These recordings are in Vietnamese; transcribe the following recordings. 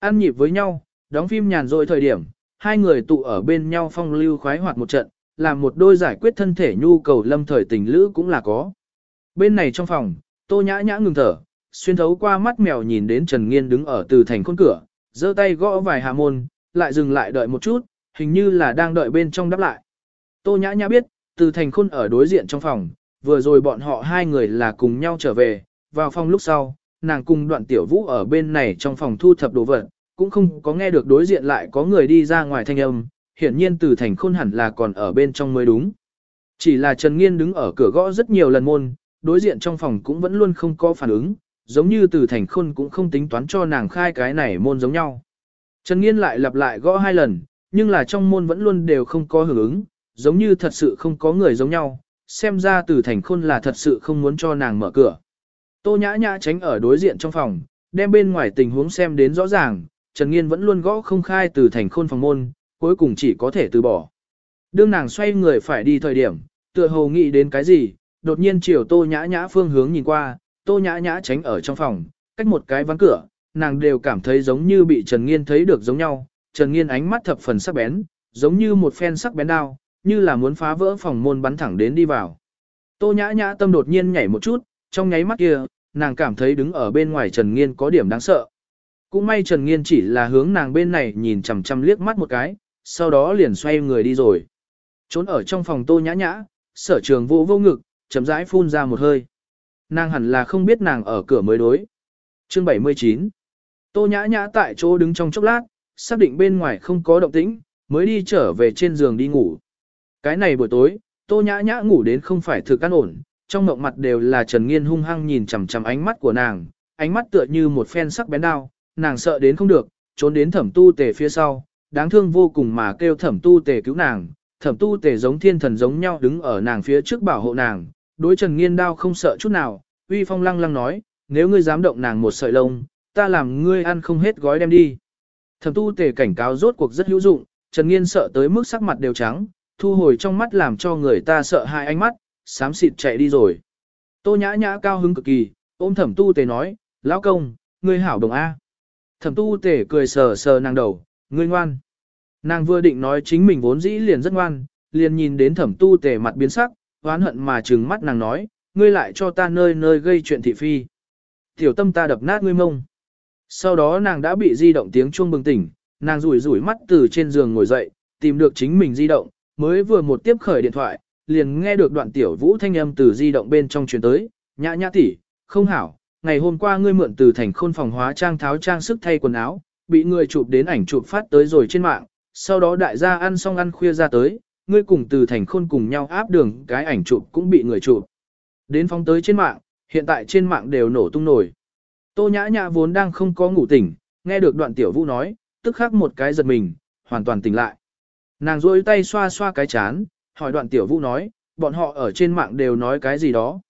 Ăn nhịp với nhau, đóng phim nhàn rồi thời điểm, hai người tụ ở bên nhau phong lưu khoái hoạt một trận, làm một đôi giải quyết thân thể nhu cầu lâm thời tình lữ cũng là có. Bên này trong phòng, tô nhã nhã ngừng thở, xuyên thấu qua mắt mèo nhìn đến Trần Nghiên đứng ở từ thành khôn cửa, giơ tay gõ vài hạ môn, lại dừng lại đợi một chút, hình như là đang đợi bên trong đáp lại. Tô nhã nhã biết, từ thành khôn ở đối diện trong phòng, vừa rồi bọn họ hai người là cùng nhau trở về, vào phòng lúc sau, nàng cùng đoạn tiểu vũ ở bên này trong phòng thu thập đồ vật, cũng không có nghe được đối diện lại có người đi ra ngoài thanh âm, hiển nhiên từ thành khôn hẳn là còn ở bên trong mới đúng. Chỉ là Trần Nghiên đứng ở cửa gõ rất nhiều lần môn, đối diện trong phòng cũng vẫn luôn không có phản ứng, giống như từ thành khôn cũng không tính toán cho nàng khai cái này môn giống nhau. Trần Nghiên lại lặp lại gõ hai lần, nhưng là trong môn vẫn luôn đều không có hưởng ứng, giống như thật sự không có người giống nhau, xem ra từ thành khôn là thật sự không muốn cho nàng mở cửa. Tô nhã nhã tránh ở đối diện trong phòng, đem bên ngoài tình huống xem đến rõ ràng, Trần Nghiên vẫn luôn gõ không khai từ thành khôn phòng môn, cuối cùng chỉ có thể từ bỏ. Đương nàng xoay người phải đi thời điểm, tựa hồ nghĩ đến cái gì, đột nhiên chiều tô nhã nhã phương hướng nhìn qua, tô nhã nhã tránh ở trong phòng, cách một cái ván cửa, nàng đều cảm thấy giống như bị Trần Nghiên thấy được giống nhau, Trần Nghiên ánh mắt thập phần sắc bén, giống như một phen sắc bén đao, như là muốn phá vỡ phòng môn bắn thẳng đến đi vào. Tô nhã nhã tâm đột nhiên nhảy một chút, trong nháy mắt kia, nàng cảm thấy đứng ở bên ngoài Trần Nghiên có điểm đáng sợ. Cũng may Trần Nghiên chỉ là hướng nàng bên này nhìn chằm chằm liếc mắt một cái, sau đó liền xoay người đi rồi. Trốn ở trong phòng tô nhã nhã, sở trường vô vô ngực, chậm rãi phun ra một hơi. Nàng hẳn là không biết nàng ở cửa mới đối. Chương 79 Tô nhã nhã tại chỗ đứng trong chốc lát, xác định bên ngoài không có động tĩnh, mới đi trở về trên giường đi ngủ. Cái này buổi tối, tô nhã nhã ngủ đến không phải thực an ổn, trong mộng mặt đều là Trần Nghiên hung hăng nhìn chằm chằm ánh mắt của nàng, ánh mắt tựa như một phen sắc bén đao, nàng sợ đến không được, trốn đến thẩm tu tề phía sau, đáng thương vô cùng mà kêu thẩm tu tề cứu nàng, thẩm tu tề giống thiên thần giống nhau đứng ở nàng phía trước bảo hộ nàng, đối Trần Nghiên đao không sợ chút nào, uy phong lăng lăng nói, nếu ngươi dám động nàng một sợi lông, ta làm ngươi ăn không hết gói đem đi. Thẩm tu tề cảnh cáo rốt cuộc rất hữu dụng, Trần Nghiên sợ tới mức sắc mặt đều trắng, thu hồi trong mắt làm cho người ta sợ hai ánh mắt, xám xịt chạy đi rồi. Tô nhã nhã cao hứng cực kỳ, ôm thẩm tu tề nói, lão công, ngươi hảo đồng A. Thẩm tu tề cười sờ sờ nàng đầu, ngươi ngoan. Nàng vừa định nói chính mình vốn dĩ liền rất ngoan, liền nhìn đến thẩm tu tề mặt biến sắc, oán hận mà trừng mắt nàng nói, ngươi lại cho ta nơi nơi gây chuyện thị phi. Tiểu tâm ta đập nát ngươi mông. Sau đó nàng đã bị di động tiếng chuông bừng tỉnh, nàng rủi rủi mắt từ trên giường ngồi dậy, tìm được chính mình di động, mới vừa một tiếp khởi điện thoại, liền nghe được đoạn tiểu vũ thanh âm từ di động bên trong truyền tới, nhã nhã tỷ, không hảo, ngày hôm qua ngươi mượn từ thành khôn phòng hóa trang tháo trang sức thay quần áo, bị người chụp đến ảnh chụp phát tới rồi trên mạng, sau đó đại gia ăn xong ăn khuya ra tới, ngươi cùng từ thành khôn cùng nhau áp đường cái ảnh chụp cũng bị người chụp. Đến phóng tới trên mạng, hiện tại trên mạng đều nổ tung nổi. Tô nhã nhã vốn đang không có ngủ tỉnh, nghe được đoạn tiểu vũ nói, tức khắc một cái giật mình, hoàn toàn tỉnh lại. Nàng rôi tay xoa xoa cái chán, hỏi đoạn tiểu vũ nói, bọn họ ở trên mạng đều nói cái gì đó.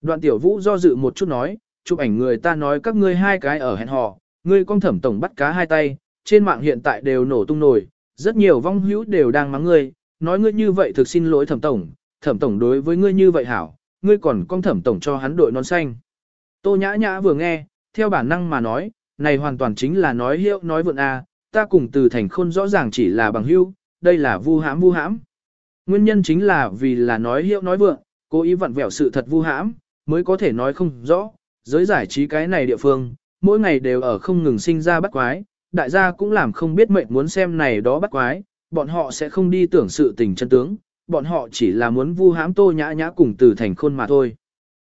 Đoạn tiểu vũ do dự một chút nói, chụp ảnh người ta nói các ngươi hai cái ở hẹn hò, ngươi con thẩm tổng bắt cá hai tay, trên mạng hiện tại đều nổ tung nổi, rất nhiều vong hữu đều đang mắng ngươi, nói ngươi như vậy thực xin lỗi thẩm tổng, thẩm tổng đối với ngươi như vậy hảo, ngươi còn con thẩm tổng cho hắn đội nón xanh. Tô nhã nhã vừa nghe, theo bản năng mà nói, này hoàn toàn chính là nói hiệu nói vượn a, ta cùng từ thành khôn rõ ràng chỉ là bằng hữu, đây là vu hãm vu hãm. Nguyên nhân chính là vì là nói hiệu nói vượng, cố ý vặn vẹo sự thật vu hãm, mới có thể nói không rõ, giới giải trí cái này địa phương, mỗi ngày đều ở không ngừng sinh ra bắt quái, đại gia cũng làm không biết mệnh muốn xem này đó bắt quái, bọn họ sẽ không đi tưởng sự tình chân tướng, bọn họ chỉ là muốn vu hãm tô nhã nhã cùng từ thành khôn mà thôi.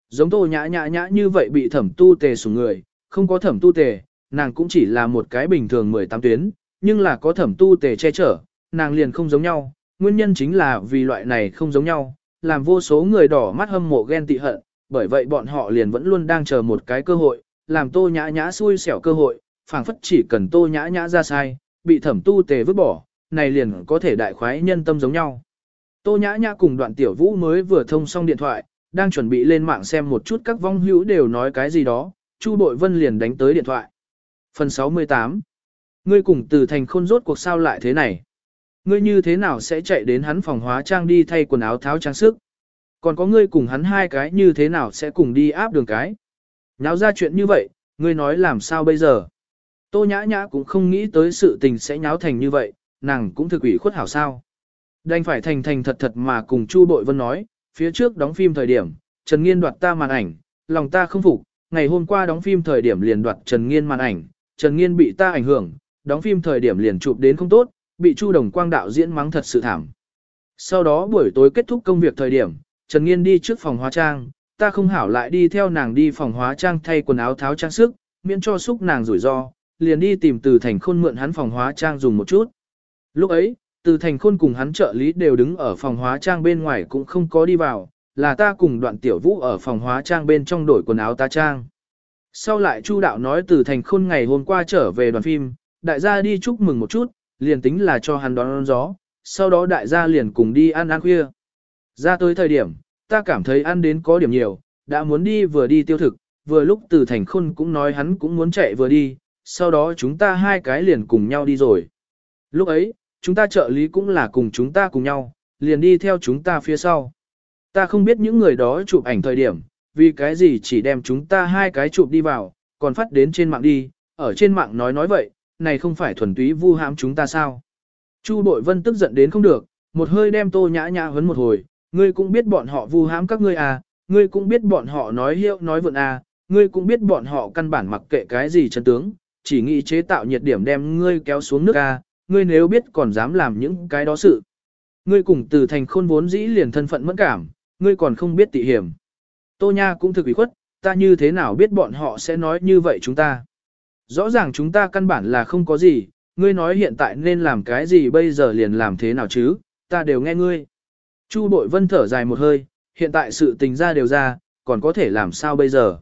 Giống tô nhã nhã nhã như vậy bị thẩm tu tề sủng người, không có thẩm tu tề, nàng cũng chỉ là một cái bình thường 18 tuyến, nhưng là có thẩm tu tề che chở, nàng liền không giống nhau, nguyên nhân chính là vì loại này không giống nhau, làm vô số người đỏ mắt hâm mộ ghen tị hận, bởi vậy bọn họ liền vẫn luôn đang chờ một cái cơ hội, làm tô nhã nhã xui xẻo cơ hội, phảng phất chỉ cần tô nhã nhã ra sai, bị thẩm tu tề vứt bỏ, này liền có thể đại khoái nhân tâm giống nhau. Tô nhã nhã cùng đoạn tiểu vũ mới vừa thông xong điện thoại, đang chuẩn bị lên mạng xem một chút các vong hữu đều nói cái gì đó, Chu Bội Vân liền đánh tới điện thoại. Phần 68 Ngươi cùng từ thành khôn rốt cuộc sao lại thế này? Ngươi như thế nào sẽ chạy đến hắn phòng hóa trang đi thay quần áo tháo trang sức? Còn có ngươi cùng hắn hai cái như thế nào sẽ cùng đi áp đường cái? Nháo ra chuyện như vậy, ngươi nói làm sao bây giờ? Tô nhã nhã cũng không nghĩ tới sự tình sẽ nháo thành như vậy, nàng cũng thực ủy khuất hảo sao. Đành phải thành thành thật thật mà cùng Chu Bội Vân nói, phía trước đóng phim thời điểm, Trần Nghiên đoạt ta màn ảnh, lòng ta không phục, ngày hôm qua đóng phim thời điểm liền đoạt Trần Nghiên màn ảnh, Trần Nghiên bị ta ảnh hưởng, đóng phim thời điểm liền chụp đến không tốt, bị Chu Đồng Quang đạo diễn mắng thật sự thảm. Sau đó buổi tối kết thúc công việc thời điểm, Trần Nghiên đi trước phòng hóa trang, ta không hảo lại đi theo nàng đi phòng hóa trang thay quần áo tháo trang sức, miễn cho xúc nàng rủi ro, liền đi tìm từ thành khôn mượn hắn phòng hóa trang dùng một chút. Lúc ấy, từ thành khôn cùng hắn trợ lý đều đứng ở phòng hóa trang bên ngoài cũng không có đi vào, là ta cùng đoạn tiểu vũ ở phòng hóa trang bên trong đổi quần áo ta trang. Sau lại Chu đạo nói từ thành khôn ngày hôm qua trở về đoàn phim, đại gia đi chúc mừng một chút, liền tính là cho hắn đón, đón gió, sau đó đại gia liền cùng đi ăn ăn khuya. Ra tới thời điểm, ta cảm thấy ăn đến có điểm nhiều, đã muốn đi vừa đi tiêu thực, vừa lúc từ thành khôn cũng nói hắn cũng muốn chạy vừa đi, sau đó chúng ta hai cái liền cùng nhau đi rồi. Lúc ấy, chúng ta trợ lý cũng là cùng chúng ta cùng nhau, liền đi theo chúng ta phía sau. Ta không biết những người đó chụp ảnh thời điểm, vì cái gì chỉ đem chúng ta hai cái chụp đi vào, còn phát đến trên mạng đi, ở trên mạng nói nói vậy, này không phải thuần túy vu hãm chúng ta sao. Chu Bội Vân tức giận đến không được, một hơi đem tô nhã nhã huấn một hồi, ngươi cũng biết bọn họ vu hãm các ngươi à, ngươi cũng biết bọn họ nói hiệu nói vượn à, ngươi cũng biết bọn họ căn bản mặc kệ cái gì chân tướng, chỉ nghĩ chế tạo nhiệt điểm đem ngươi kéo xuống nước à, ngươi nếu biết còn dám làm những cái đó sự. Ngươi cùng từ thành khôn vốn dĩ liền thân phận mẫn cảm, ngươi còn không biết tị hiểm. Tô Nha cũng thực ý khuất, ta như thế nào biết bọn họ sẽ nói như vậy chúng ta. Rõ ràng chúng ta căn bản là không có gì, ngươi nói hiện tại nên làm cái gì bây giờ liền làm thế nào chứ, ta đều nghe ngươi. Chu bội vân thở dài một hơi, hiện tại sự tình ra đều ra, còn có thể làm sao bây giờ.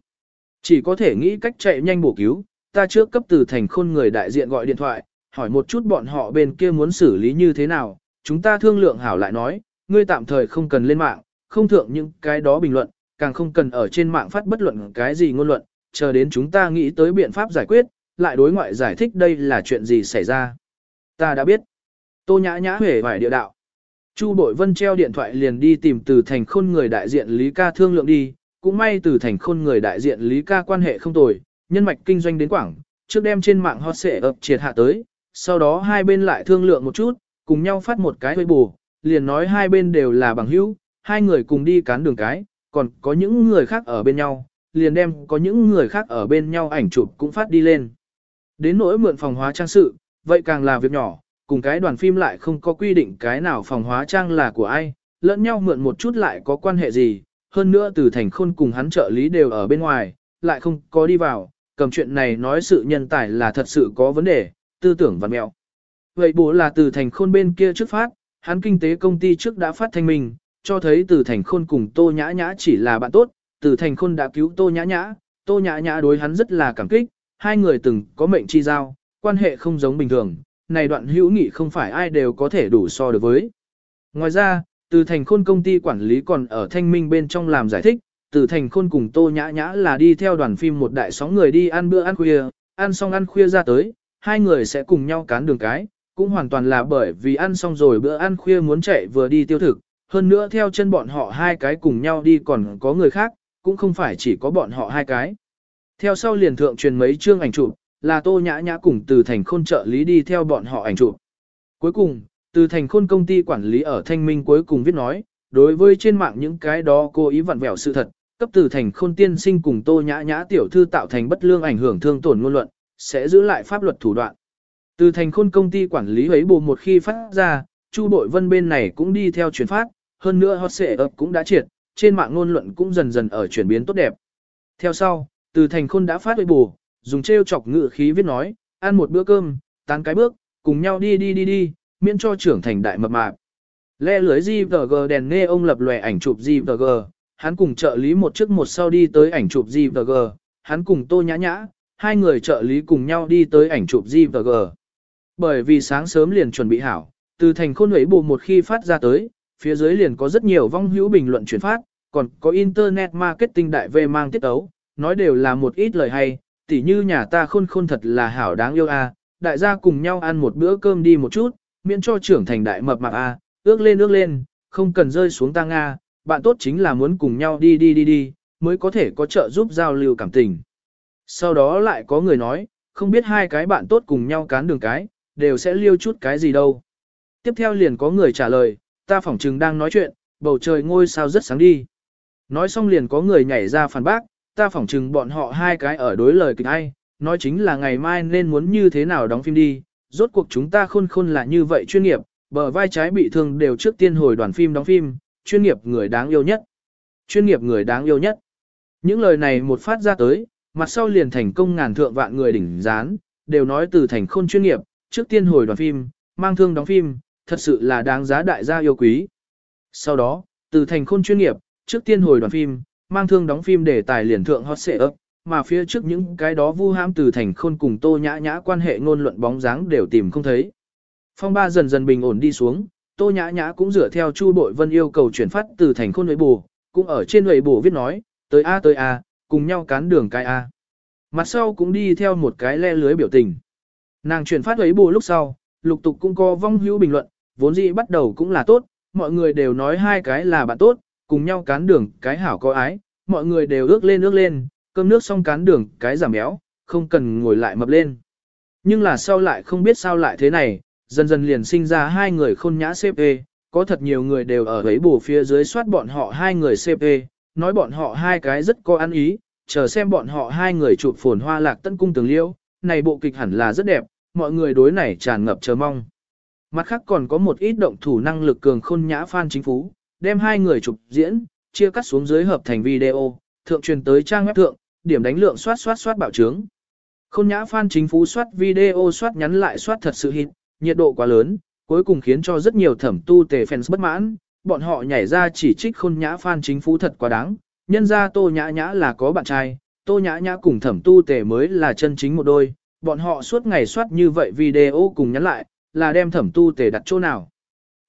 Chỉ có thể nghĩ cách chạy nhanh bổ cứu, ta trước cấp từ thành khôn người đại diện gọi điện thoại, hỏi một chút bọn họ bên kia muốn xử lý như thế nào, chúng ta thương lượng hảo lại nói, ngươi tạm thời không cần lên mạng, không thượng những cái đó bình luận, càng không cần ở trên mạng phát bất luận cái gì ngôn luận, chờ đến chúng ta nghĩ tới biện pháp giải quyết, lại đối ngoại giải thích đây là chuyện gì xảy ra. Ta đã biết. Tô nhã nhã hề vải địa đạo. Chu Bội Vân treo điện thoại liền đi tìm từ thành khôn người đại diện Lý Ca thương lượng đi, cũng may từ thành khôn người đại diện Lý Ca quan hệ không tồi, nhân mạch kinh doanh đến quảng, trước đem trên mạng hot xệ ập triệt hạ tới, sau đó hai bên lại thương lượng một chút, cùng nhau phát một cái hơi bù, liền nói hai bên đều là bằng hữu, hai người cùng đi cán đường cái, còn có những người khác ở bên nhau, liền đem có những người khác ở bên nhau ảnh chụp cũng phát đi lên. Đến nỗi mượn phòng hóa trang sự, vậy càng là việc nhỏ, cùng cái đoàn phim lại không có quy định cái nào phòng hóa trang là của ai, lẫn nhau mượn một chút lại có quan hệ gì, hơn nữa từ thành khôn cùng hắn trợ lý đều ở bên ngoài, lại không có đi vào, cầm chuyện này nói sự nhân tài là thật sự có vấn đề, tư tưởng văn mẹo. Vậy bố là từ thành khôn bên kia trước phát, hắn kinh tế công ty trước đã phát thanh minh, cho thấy từ thành khôn cùng tô nhã nhã chỉ là bạn tốt, từ thành khôn đã cứu tô nhã nhã, tô nhã nhã đối hắn rất là cảm kích, hai người từng có mệnh chi giao, quan hệ không giống bình thường, này đoạn hữu nghị không phải ai đều có thể đủ so được với. Ngoài ra, từ thành khôn công ty quản lý còn ở thanh minh bên trong làm giải thích, từ thành khôn cùng tô nhã nhã là đi theo đoàn phim một đại sóng người đi ăn bữa ăn khuya, ăn xong ăn khuya ra tới, hai người sẽ cùng nhau cán đường cái, cũng hoàn toàn là bởi vì ăn xong rồi bữa ăn khuya muốn chạy vừa đi tiêu thực, hơn nữa theo chân bọn họ hai cái cùng nhau đi còn có người khác, cũng không phải chỉ có bọn họ hai cái. Theo sau liền thượng truyền mấy chương ảnh chụp, là Tô Nhã Nhã cùng từ thành khôn trợ lý đi theo bọn họ ảnh chụp. Cuối cùng, từ thành khôn công ty quản lý ở Thanh Minh cuối cùng viết nói, đối với trên mạng những cái đó cố ý vặn vẹo sự thật, cấp từ thành khôn tiên sinh cùng Tô Nhã Nhã tiểu thư tạo thành bất lương ảnh hưởng thương tổn ngôn luận, sẽ giữ lại pháp luật thủ đoạn. Từ thành khôn công ty quản lý ấy bù một khi phát ra, Chu Bội Vân bên này cũng đi theo truyền phát, hơn nữa hot sẽ ập cũng đã triệt, trên mạng ngôn luận cũng dần dần ở chuyển biến tốt đẹp. Theo sau, từ thành khôn đã phát huy bù, dùng treo chọc ngự khí viết nói, ăn một bữa cơm, tán cái bước, cùng nhau đi đi đi đi, miễn cho trưởng thành đại mập mạp. Le lưới GVG đèn nghe ông lập lòe ảnh chụp GVG, hắn cùng trợ lý một trước một sau đi tới ảnh chụp GVG, hắn cùng tô nhã nhã, hai người trợ lý cùng nhau đi tới ảnh chụp GVG. Bởi vì sáng sớm liền chuẩn bị hảo, từ thành khôn ấy bù một khi phát ra tới, phía dưới liền có rất nhiều vong hữu bình luận chuyển phát, còn có internet marketing đại về mang tiết ấu, nói đều là một ít lời hay, tỉ như nhà ta khôn khôn thật là hảo đáng yêu a, đại gia cùng nhau ăn một bữa cơm đi một chút, miễn cho trưởng thành đại mập mạp a, ước lên ước lên, không cần rơi xuống ta nga, bạn tốt chính là muốn cùng nhau đi đi đi đi, mới có thể có trợ giúp giao lưu cảm tình. Sau đó lại có người nói, không biết hai cái bạn tốt cùng nhau cán đường cái, đều sẽ liêu chút cái gì đâu. Tiếp theo liền có người trả lời, ta phỏng chừng đang nói chuyện, bầu trời ngôi sao rất sáng đi. Nói xong liền có người nhảy ra phản bác, ta phỏng chừng bọn họ hai cái ở đối lời kịch ai, nói chính là ngày mai nên muốn như thế nào đóng phim đi, rốt cuộc chúng ta khôn khôn là như vậy chuyên nghiệp, bờ vai trái bị thương đều trước tiên hồi đoàn phim đóng phim, chuyên nghiệp người đáng yêu nhất. Chuyên nghiệp người đáng yêu nhất. Những lời này một phát ra tới, mặt sau liền thành công ngàn thượng vạn người đỉnh gián, đều nói từ thành khôn chuyên nghiệp, trước tiên hồi đoàn phim, mang thương đóng phim, thật sự là đáng giá đại gia yêu quý. Sau đó, từ thành khôn chuyên nghiệp, trước tiên hồi đoàn phim, mang thương đóng phim để tài liền thượng hot xệ ấp, mà phía trước những cái đó vu ham từ thành khôn cùng tô nhã nhã quan hệ ngôn luận bóng dáng đều tìm không thấy. Phong ba dần dần bình ổn đi xuống, tô nhã nhã cũng dựa theo chu bội vân yêu cầu chuyển phát từ thành khôn với bù, cũng ở trên người bù viết nói, tới A tới A, cùng nhau cán đường cái A. Mặt sau cũng đi theo một cái le lưới biểu tình. Nàng chuyển phát ấy bù lúc sau, lục tục cũng có vong hữu bình luận, vốn dĩ bắt đầu cũng là tốt, mọi người đều nói hai cái là bạn tốt, cùng nhau cán đường cái hảo có ái, mọi người đều ước lên ước lên, cơm nước xong cán đường cái giảm béo, không cần ngồi lại mập lên. Nhưng là sau lại không biết sao lại thế này, dần dần liền sinh ra hai người khôn nhã CP, có thật nhiều người đều ở ấy bù phía dưới soát bọn họ hai người CP, nói bọn họ hai cái rất có ăn ý, chờ xem bọn họ hai người chụp phồn hoa lạc tân cung tường liêu, này bộ kịch hẳn là rất đẹp, mọi người đối này tràn ngập chờ mong. Mặt khác còn có một ít động thủ năng lực cường khôn nhã phan chính phú, đem hai người chụp diễn, chia cắt xuống dưới hợp thành video, thượng truyền tới trang web thượng, điểm đánh lượng soát soát soát bảo trướng. Khôn nhã fan chính phú soát video soát nhắn lại soát thật sự hit, nhiệt độ quá lớn, cuối cùng khiến cho rất nhiều thẩm tu tề fans bất mãn, bọn họ nhảy ra chỉ trích khôn nhã fan chính phú thật quá đáng, nhân ra tô nhã nhã là có bạn trai, tô nhã nhã cùng thẩm tu tề mới là chân chính một đôi, bọn họ suốt ngày soát như vậy video cùng nhắn lại, là đem thẩm tu tề đặt chỗ nào.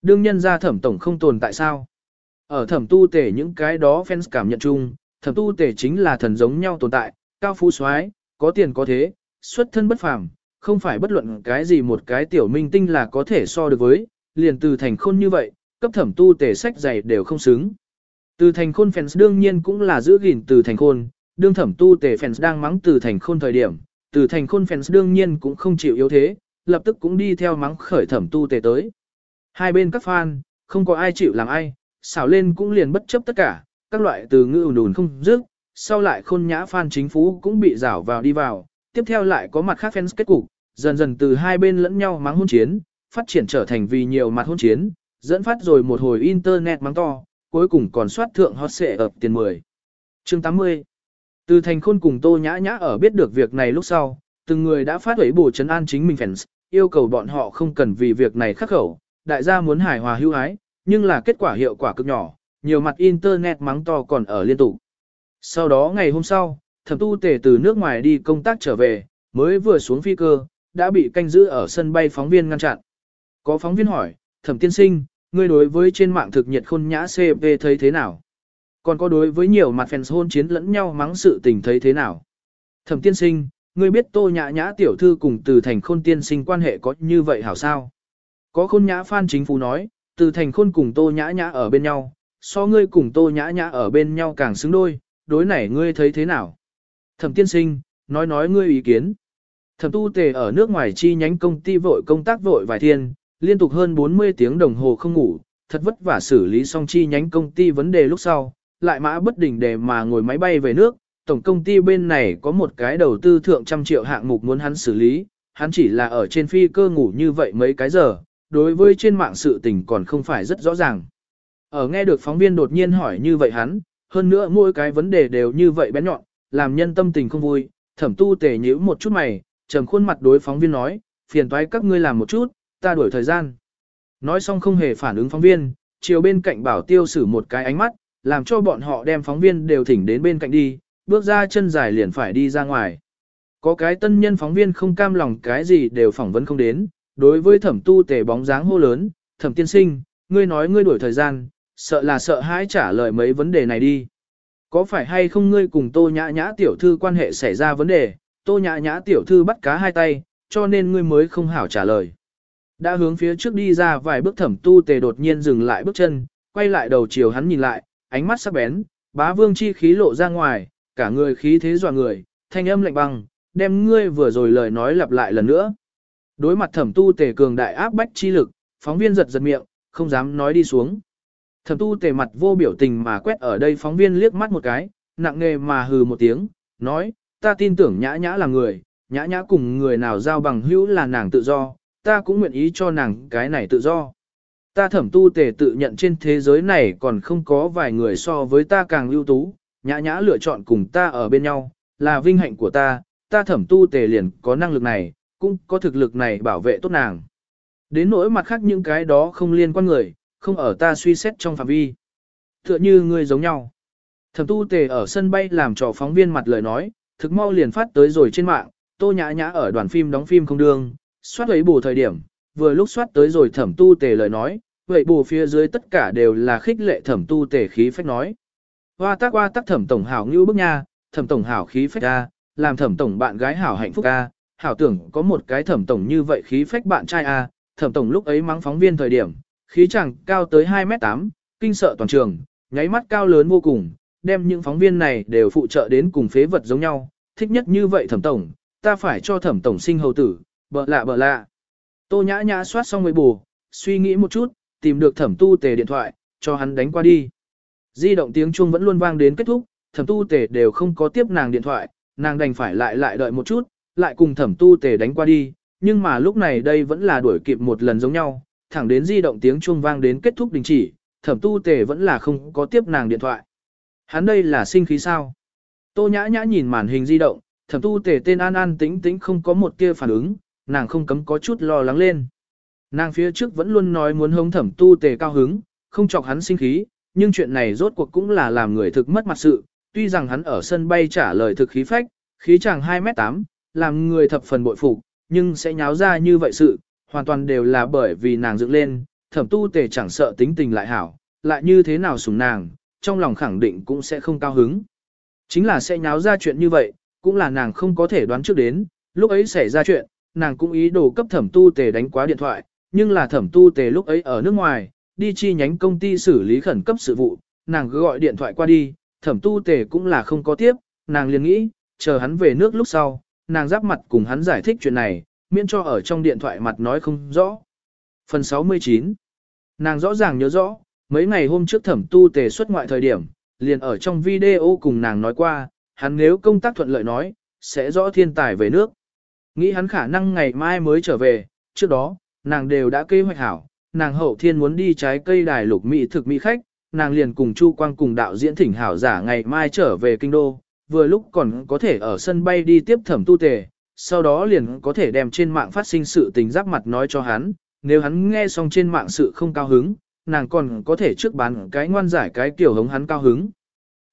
Đương nhân ra thẩm tổng không tồn tại sao. Ở thẩm tu tề những cái đó fans cảm nhận chung, thẩm tu tề chính là thần giống nhau tồn tại, cao phú soái có tiền có thế, xuất thân bất phàm, không phải bất luận cái gì một cái tiểu minh tinh là có thể so được với, liền từ thành khôn như vậy, cấp thẩm tu tề sách dày đều không xứng. Từ thành khôn fans đương nhiên cũng là giữ gìn từ thành khôn, đương thẩm tu tề fans đang mắng từ thành khôn thời điểm, từ thành khôn fans đương nhiên cũng không chịu yếu thế, lập tức cũng đi theo mắng khởi thẩm tu tề tới. Hai bên các fan, không có ai chịu làm ai, xảo lên cũng liền bất chấp tất cả, các loại từ ngữ ùn ùn không dứt, sau lại khôn nhã fan chính phú cũng bị rảo vào đi vào, tiếp theo lại có mặt khác fans kết cục, dần dần từ hai bên lẫn nhau mắng hôn chiến, phát triển trở thành vì nhiều mặt hôn chiến, dẫn phát rồi một hồi internet mắng to, cuối cùng còn soát thượng hot xệ ập tiền 10. Chương 80 Từ thành khôn cùng tô nhã nhã ở biết được việc này lúc sau, từng người đã phát huẩy bổ chấn an chính mình fans, yêu cầu bọn họ không cần vì việc này khắc khẩu, đại gia muốn hài hòa hữu ái, nhưng là kết quả hiệu quả cực nhỏ, nhiều mặt internet mắng to còn ở liên tục. Sau đó ngày hôm sau, thẩm tu tề từ nước ngoài đi công tác trở về, mới vừa xuống phi cơ, đã bị canh giữ ở sân bay phóng viên ngăn chặn. Có phóng viên hỏi, thẩm tiên sinh, ngươi đối với trên mạng thực nhiệt khôn nhã CP thấy thế nào? Còn có đối với nhiều mặt fans hôn chiến lẫn nhau mắng sự tình thấy thế nào? Thẩm tiên sinh, ngươi biết tô nhã nhã tiểu thư cùng từ thành khôn tiên sinh quan hệ có như vậy hảo sao? Có khôn nhã phan chính phủ nói, từ thành khôn cùng tô nhã nhã ở bên nhau, so ngươi cùng tô nhã nhã ở bên nhau càng xứng đôi, đối này ngươi thấy thế nào? Thẩm tiên sinh, nói nói ngươi ý kiến. Thẩm tu tề ở nước ngoài chi nhánh công ty vội công tác vội vài thiên, liên tục hơn 40 tiếng đồng hồ không ngủ, thật vất vả xử lý xong chi nhánh công ty vấn đề lúc sau, lại mã bất đỉnh để mà ngồi máy bay về nước, tổng công ty bên này có một cái đầu tư thượng trăm triệu hạng mục muốn hắn xử lý, hắn chỉ là ở trên phi cơ ngủ như vậy mấy cái giờ, đối với trên mạng sự tình còn không phải rất rõ ràng. Ở nghe được phóng viên đột nhiên hỏi như vậy hắn, hơn nữa mỗi cái vấn đề đều như vậy bé nhọn, làm nhân tâm tình không vui, thẩm tu tề nhíu một chút mày, trầm khuôn mặt đối phóng viên nói, phiền toái các ngươi làm một chút, ta đuổi thời gian. Nói xong không hề phản ứng phóng viên, chiều bên cạnh bảo tiêu sử một cái ánh mắt, làm cho bọn họ đem phóng viên đều thỉnh đến bên cạnh đi, bước ra chân dài liền phải đi ra ngoài. Có cái tân nhân phóng viên không cam lòng cái gì đều phỏng vấn không đến, đối với thẩm tu tề bóng dáng hô lớn, thẩm tiên sinh, ngươi nói ngươi đuổi thời gian, sợ là sợ hãi trả lời mấy vấn đề này đi. Có phải hay không ngươi cùng tô nhã nhã tiểu thư quan hệ xảy ra vấn đề, tô nhã nhã tiểu thư bắt cá hai tay, cho nên ngươi mới không hảo trả lời. Đã hướng phía trước đi ra vài bước thẩm tu tề đột nhiên dừng lại bước chân, quay lại đầu chiều hắn nhìn lại, ánh mắt sắc bén, bá vương chi khí lộ ra ngoài, cả người khí thế dọa người, thanh âm lạnh băng, đem ngươi vừa rồi lời nói lặp lại lần nữa. Đối mặt thẩm tu tề cường đại áp bách chi lực, phóng viên giật giật miệng, không dám nói đi xuống. Thẩm tu tề mặt vô biểu tình mà quét ở đây phóng viên liếc mắt một cái, nặng nề mà hừ một tiếng, nói, ta tin tưởng nhã nhã là người, nhã nhã cùng người nào giao bằng hữu là nàng tự do, ta cũng nguyện ý cho nàng cái này tự do. Ta thẩm tu tề tự nhận trên thế giới này còn không có vài người so với ta càng ưu tú, nhã nhã lựa chọn cùng ta ở bên nhau, là vinh hạnh của ta, ta thẩm tu tề liền có năng lực này, cũng có thực lực này bảo vệ tốt nàng. Đến nỗi mặt khác những cái đó không liên quan người, không ở ta suy xét trong phạm vi. Tựa như người giống nhau. Thẩm tu tề ở sân bay làm trò phóng viên mặt lời nói, thực mau liền phát tới rồi trên mạng, tô nhã nhã ở đoàn phim đóng phim không đương, soát ấy bù thời điểm, vừa lúc soát tới rồi thẩm tu tề lời nói, vậy bù phía dưới tất cả đều là khích lệ thẩm tu tề khí phách nói. Hoa tác hoa tác thẩm tổng hảo ngưu bức nha, thẩm tổng hảo khí phách ca, làm thẩm tổng bạn gái hảo hạnh phúc ca, hảo tưởng có một cái thẩm tổng như vậy khí phách bạn trai a, thẩm tổng lúc ấy mắng phóng viên thời điểm, khí chẳng cao tới 2m8, kinh sợ toàn trường, nháy mắt cao lớn vô cùng, đem những phóng viên này đều phụ trợ đến cùng phế vật giống nhau, thích nhất như vậy thẩm tổng, ta phải cho thẩm tổng sinh hầu tử, bợ lạ bợ lạ. Tô nhã nhã soát xong người bù, suy nghĩ một chút, tìm được thẩm tu tề điện thoại, cho hắn đánh qua đi. Di động tiếng chuông vẫn luôn vang đến kết thúc, thẩm tu tề đều không có tiếp nàng điện thoại, nàng đành phải lại lại đợi một chút, lại cùng thẩm tu tề đánh qua đi, nhưng mà lúc này đây vẫn là đuổi kịp một lần giống nhau, thẳng đến di động tiếng chuông vang đến kết thúc đình chỉ, thẩm tu tề vẫn là không có tiếp nàng điện thoại. Hắn đây là sinh khí sao? Tô nhã nhã nhìn màn hình di động, thẩm tu tề tên an an tĩnh tĩnh không có một tia phản ứng, nàng không cấm có chút lo lắng lên. Nàng phía trước vẫn luôn nói muốn hống thẩm tu tề cao hứng, không chọc hắn sinh khí, nhưng chuyện này rốt cuộc cũng là làm người thực mất mặt sự, tuy rằng hắn ở sân bay trả lời thực khí phách, khí chàng 2m8, làm người thập phần bội phục, nhưng sẽ nháo ra như vậy sự, hoàn toàn đều là bởi vì nàng dựng lên, thẩm tu tề chẳng sợ tính tình lại hảo, lại như thế nào sủng nàng, trong lòng khẳng định cũng sẽ không cao hứng. Chính là sẽ nháo ra chuyện như vậy, cũng là nàng không có thể đoán trước đến, lúc ấy xảy ra chuyện, nàng cũng ý đồ cấp thẩm tu tề đánh quá điện thoại, nhưng là thẩm tu tề lúc ấy ở nước ngoài, đi chi nhánh công ty xử lý khẩn cấp sự vụ, nàng cứ gọi điện thoại qua đi, thẩm tu tề cũng là không có tiếp, nàng liền nghĩ, chờ hắn về nước lúc sau, nàng giáp mặt cùng hắn giải thích chuyện này, miễn cho ở trong điện thoại mặt nói không rõ. Phần 69 Nàng rõ ràng nhớ rõ, mấy ngày hôm trước thẩm tu tề xuất ngoại thời điểm, liền ở trong video cùng nàng nói qua, hắn nếu công tác thuận lợi nói, sẽ rõ thiên tài về nước. Nghĩ hắn khả năng ngày mai mới trở về, trước đó, nàng đều đã kế hoạch hảo, nàng hậu thiên muốn đi trái cây đài lục mỹ thực mỹ khách, nàng liền cùng Chu Quang cùng đạo diễn thỉnh hảo giả ngày mai trở về kinh đô, vừa lúc còn có thể ở sân bay đi tiếp thẩm tu tề, sau đó liền có thể đem trên mạng phát sinh sự tình giáp mặt nói cho hắn, nếu hắn nghe xong trên mạng sự không cao hứng, nàng còn có thể trước bán cái ngoan giải cái kiểu hống hắn cao hứng.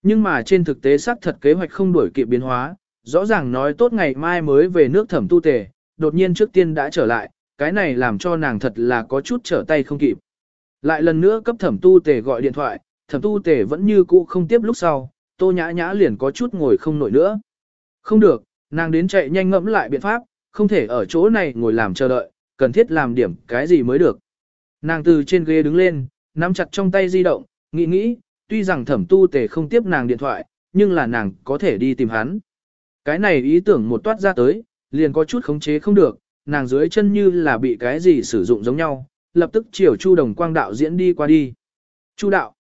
Nhưng mà trên thực tế xác thật kế hoạch không đuổi kịp biến hóa, rõ ràng nói tốt ngày mai mới về nước thẩm tu tề, đột nhiên trước tiên đã trở lại, cái này làm cho nàng thật là có chút trở tay không kịp. Lại lần nữa cấp thẩm tu tề gọi điện thoại, thẩm tu tề vẫn như cũ không tiếp lúc sau, tô nhã nhã liền có chút ngồi không nổi nữa. Không được, nàng đến chạy nhanh ngẫm lại biện pháp, không thể ở chỗ này ngồi làm chờ đợi, cần thiết làm điểm cái gì mới được. Nàng từ trên ghế đứng lên, nắm chặt trong tay di động, nghĩ nghĩ, tuy rằng thẩm tu tề không tiếp nàng điện thoại, nhưng là nàng có thể đi tìm hắn. Cái này ý tưởng một toát ra tới, liền có chút khống chế không được, nàng dưới chân như là bị cái gì sử dụng giống nhau, lập tức chiều Chu Đồng Quang đạo diễn đi qua đi. Chu đạo.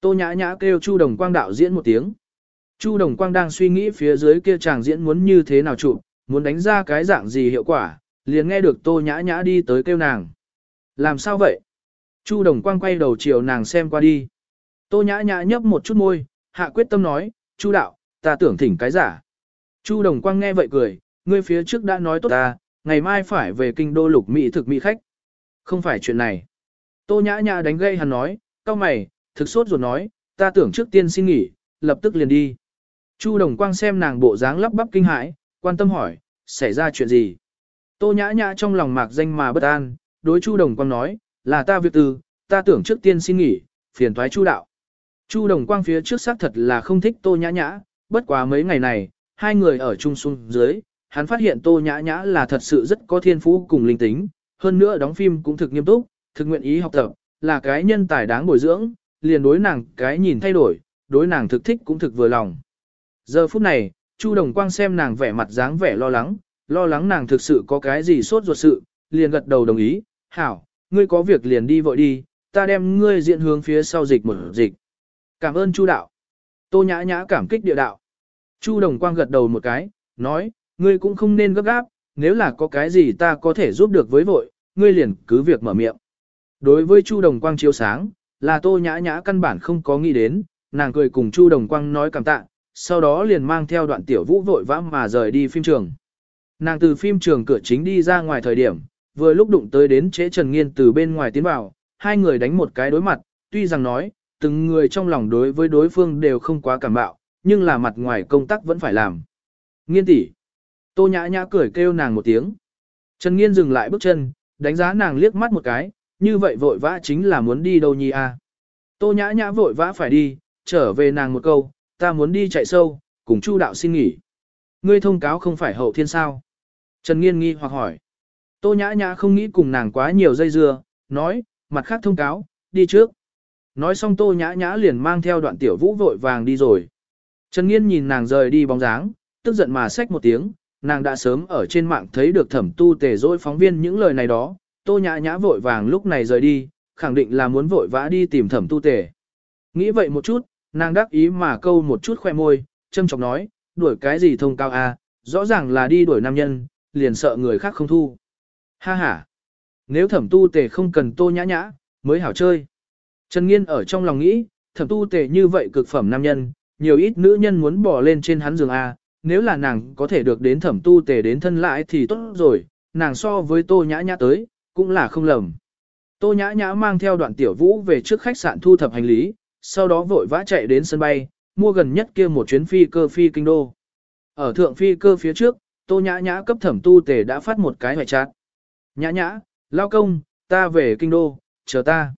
Tô nhã nhã kêu Chu Đồng Quang đạo diễn một tiếng. Chu Đồng Quang đang suy nghĩ phía dưới kia chàng diễn muốn như thế nào chụp, muốn đánh ra cái dạng gì hiệu quả, liền nghe được Tô nhã nhã đi tới kêu nàng. Làm sao vậy? Chu Đồng Quang quay đầu chiều nàng xem qua đi. Tô nhã nhã nhấp một chút môi, hạ quyết tâm nói, Chu đạo, ta tưởng thỉnh cái giả. Chu Đồng Quang nghe vậy cười, ngươi phía trước đã nói tốt ta, ngày mai phải về kinh đô lục mỹ thực mỹ khách. Không phải chuyện này. Tô nhã nhã đánh gây hắn nói, cao mày, thực sốt rồi nói, ta tưởng trước tiên xin nghỉ, lập tức liền đi. Chu Đồng Quang xem nàng bộ dáng lắp bắp kinh hãi, quan tâm hỏi, xảy ra chuyện gì? Tô nhã nhã trong lòng mạc danh mà bất an, đối Chu Đồng Quang nói, là ta việc từ, ta tưởng trước tiên xin nghỉ, phiền thoái Chu đạo. Chu Đồng Quang phía trước xác thật là không thích Tô nhã nhã, bất quá mấy ngày này, hai người ở chung xuống dưới, hắn phát hiện Tô Nhã Nhã là thật sự rất có thiên phú cùng linh tính, hơn nữa đóng phim cũng thực nghiêm túc, thực nguyện ý học tập, là cái nhân tài đáng bồi dưỡng, liền đối nàng cái nhìn thay đổi, đối nàng thực thích cũng thực vừa lòng. Giờ phút này, Chu Đồng Quang xem nàng vẻ mặt dáng vẻ lo lắng, lo lắng nàng thực sự có cái gì sốt ruột sự, liền gật đầu đồng ý, hảo, ngươi có việc liền đi vội đi, ta đem ngươi diện hướng phía sau dịch một dịch. Cảm ơn Chu đạo. Tô nhã nhã cảm kích địa đạo. Chu Đồng Quang gật đầu một cái, nói, ngươi cũng không nên gấp gáp, nếu là có cái gì ta có thể giúp được với vội, ngươi liền cứ việc mở miệng. Đối với Chu Đồng Quang chiếu sáng, là Tô Nhã Nhã căn bản không có nghĩ đến, nàng cười cùng Chu Đồng Quang nói cảm tạ, sau đó liền mang theo đoạn tiểu vũ vội vã mà rời đi phim trường. Nàng từ phim trường cửa chính đi ra ngoài thời điểm, vừa lúc đụng tới đến chế Trần Nghiên từ bên ngoài tiến vào, hai người đánh một cái đối mặt, tuy rằng nói, từng người trong lòng đối với đối phương đều không quá cảm bạo, nhưng là mặt ngoài công tác vẫn phải làm. Nghiên tỷ, Tô Nhã Nhã cười kêu nàng một tiếng. Trần Nghiên dừng lại bước chân, đánh giá nàng liếc mắt một cái, như vậy vội vã chính là muốn đi đâu nhi à. Tô Nhã Nhã vội vã phải đi, trở về nàng một câu, ta muốn đi chạy sâu, cùng Chu đạo xin nghỉ. Ngươi thông cáo không phải hậu thiên sao? Trần Nghiên nghi hoặc hỏi. Tô Nhã Nhã không nghĩ cùng nàng quá nhiều dây dưa, nói, mặt khác thông cáo, đi trước. Nói xong Tô Nhã Nhã liền mang theo đoạn tiểu vũ vội vàng đi rồi. Trần Nghiên nhìn nàng rời đi bóng dáng, tức giận mà xách một tiếng, nàng đã sớm ở trên mạng thấy được thẩm tu tề dỗi phóng viên những lời này đó, tô nhã nhã vội vàng lúc này rời đi, khẳng định là muốn vội vã đi tìm thẩm tu tề. Nghĩ vậy một chút, nàng đắc ý mà câu một chút khoe môi, châm chọc nói, đuổi cái gì thông cao a, rõ ràng là đi đuổi nam nhân, liền sợ người khác không thu. Ha ha, nếu thẩm tu tề không cần tô nhã nhã, mới hảo chơi. Trần Nghiên ở trong lòng nghĩ, thẩm tu tề như vậy cực phẩm nam nhân, nhiều ít nữ nhân muốn bỏ lên trên hắn giường A, nếu là nàng có thể được đến thẩm tu tề đến thân lại thì tốt rồi, nàng so với tô nhã nhã tới, cũng là không lầm. Tô nhã nhã mang theo đoạn tiểu vũ về trước khách sạn thu thập hành lý, sau đó vội vã chạy đến sân bay, mua gần nhất kia một chuyến phi cơ phi kinh đô. Ở thượng phi cơ phía trước, tô nhã nhã cấp thẩm tu tề đã phát một cái hoại chát. Nhã nhã, lao công, ta về kinh đô, chờ ta.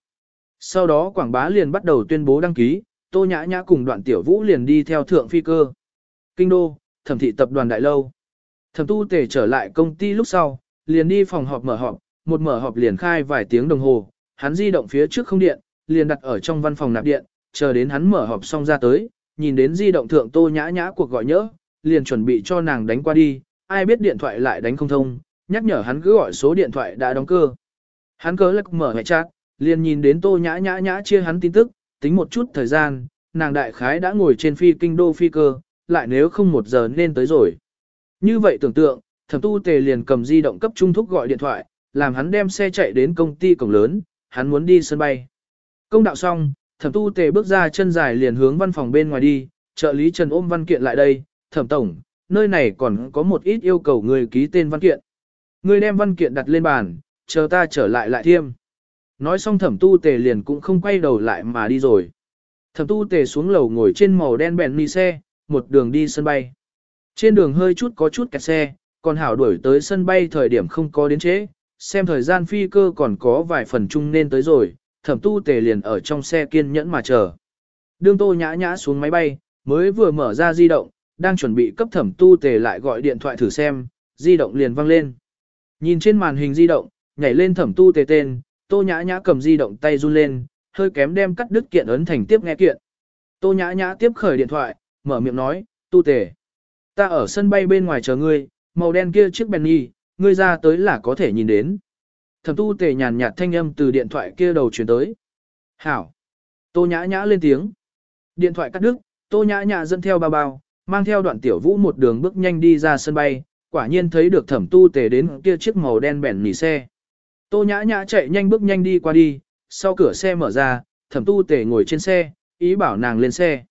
Sau đó quảng bá liền bắt đầu tuyên bố đăng ký, tô nhã nhã cùng đoạn tiểu vũ liền đi theo thượng phi cơ. Kinh đô, thẩm thị tập đoàn đại lâu. Thẩm tu tề trở lại công ty lúc sau, liền đi phòng họp mở họp, một mở họp liền khai vài tiếng đồng hồ, hắn di động phía trước không điện, liền đặt ở trong văn phòng nạp điện, chờ đến hắn mở họp xong ra tới, nhìn đến di động thượng tô nhã nhã cuộc gọi nhỡ, liền chuẩn bị cho nàng đánh qua đi, ai biết điện thoại lại đánh không thông, nhắc nhở hắn cứ gọi số điện thoại đã đóng cơ. Hắn cớ lắc mở hệ chat, liền nhìn đến tô nhã nhã nhã chia hắn tin tức, tính một chút thời gian, nàng đại khái đã ngồi trên phi kinh đô phi cơ, lại nếu không một giờ nên tới rồi. Như vậy tưởng tượng, thẩm tu tề liền cầm di động cấp trung thúc gọi điện thoại, làm hắn đem xe chạy đến công ty cổng lớn, hắn muốn đi sân bay. Công đạo xong, thẩm tu tề bước ra chân dài liền hướng văn phòng bên ngoài đi, trợ lý Trần ôm văn kiện lại đây, thẩm tổng, nơi này còn có một ít yêu cầu người ký tên văn kiện. Người đem văn kiện đặt lên bàn, chờ ta trở lại lại thiêm. Nói xong thẩm tu tề liền cũng không quay đầu lại mà đi rồi. Thẩm tu tề xuống lầu ngồi trên màu đen bèn ni xe, một đường đi sân bay. Trên đường hơi chút có chút kẹt xe, còn hảo đuổi tới sân bay thời điểm không có đến chế xem thời gian phi cơ còn có vài phần chung nên tới rồi, thẩm tu tề liền ở trong xe kiên nhẫn mà chờ. Đương tô nhã nhã xuống máy bay, mới vừa mở ra di động, đang chuẩn bị cấp thẩm tu tề lại gọi điện thoại thử xem, di động liền văng lên. Nhìn trên màn hình di động, nhảy lên thẩm tu tề tên, tô nhã nhã cầm di động tay run lên, hơi kém đem cắt đứt kiện ấn thành tiếp nghe kiện. Tô nhã nhã tiếp khởi điện thoại, mở miệng nói, tu tề. Ta ở sân bay bên ngoài chờ ngươi, màu đen kia chiếc Benny, ngươi ra tới là có thể nhìn đến. Thẩm tu tề nhàn nhạt thanh âm từ điện thoại kia đầu chuyển tới. Hảo. Tô nhã nhã lên tiếng. Điện thoại cắt đứt, tô nhã nhã dẫn theo bao bao, mang theo đoạn tiểu vũ một đường bước nhanh đi ra sân bay, quả nhiên thấy được thẩm tu tề đến kia chiếc màu đen bèn nỉ xe. Tô nhã nhã chạy nhanh bước nhanh đi qua đi, sau cửa xe mở ra, thẩm tu tề ngồi trên xe, ý bảo nàng lên xe.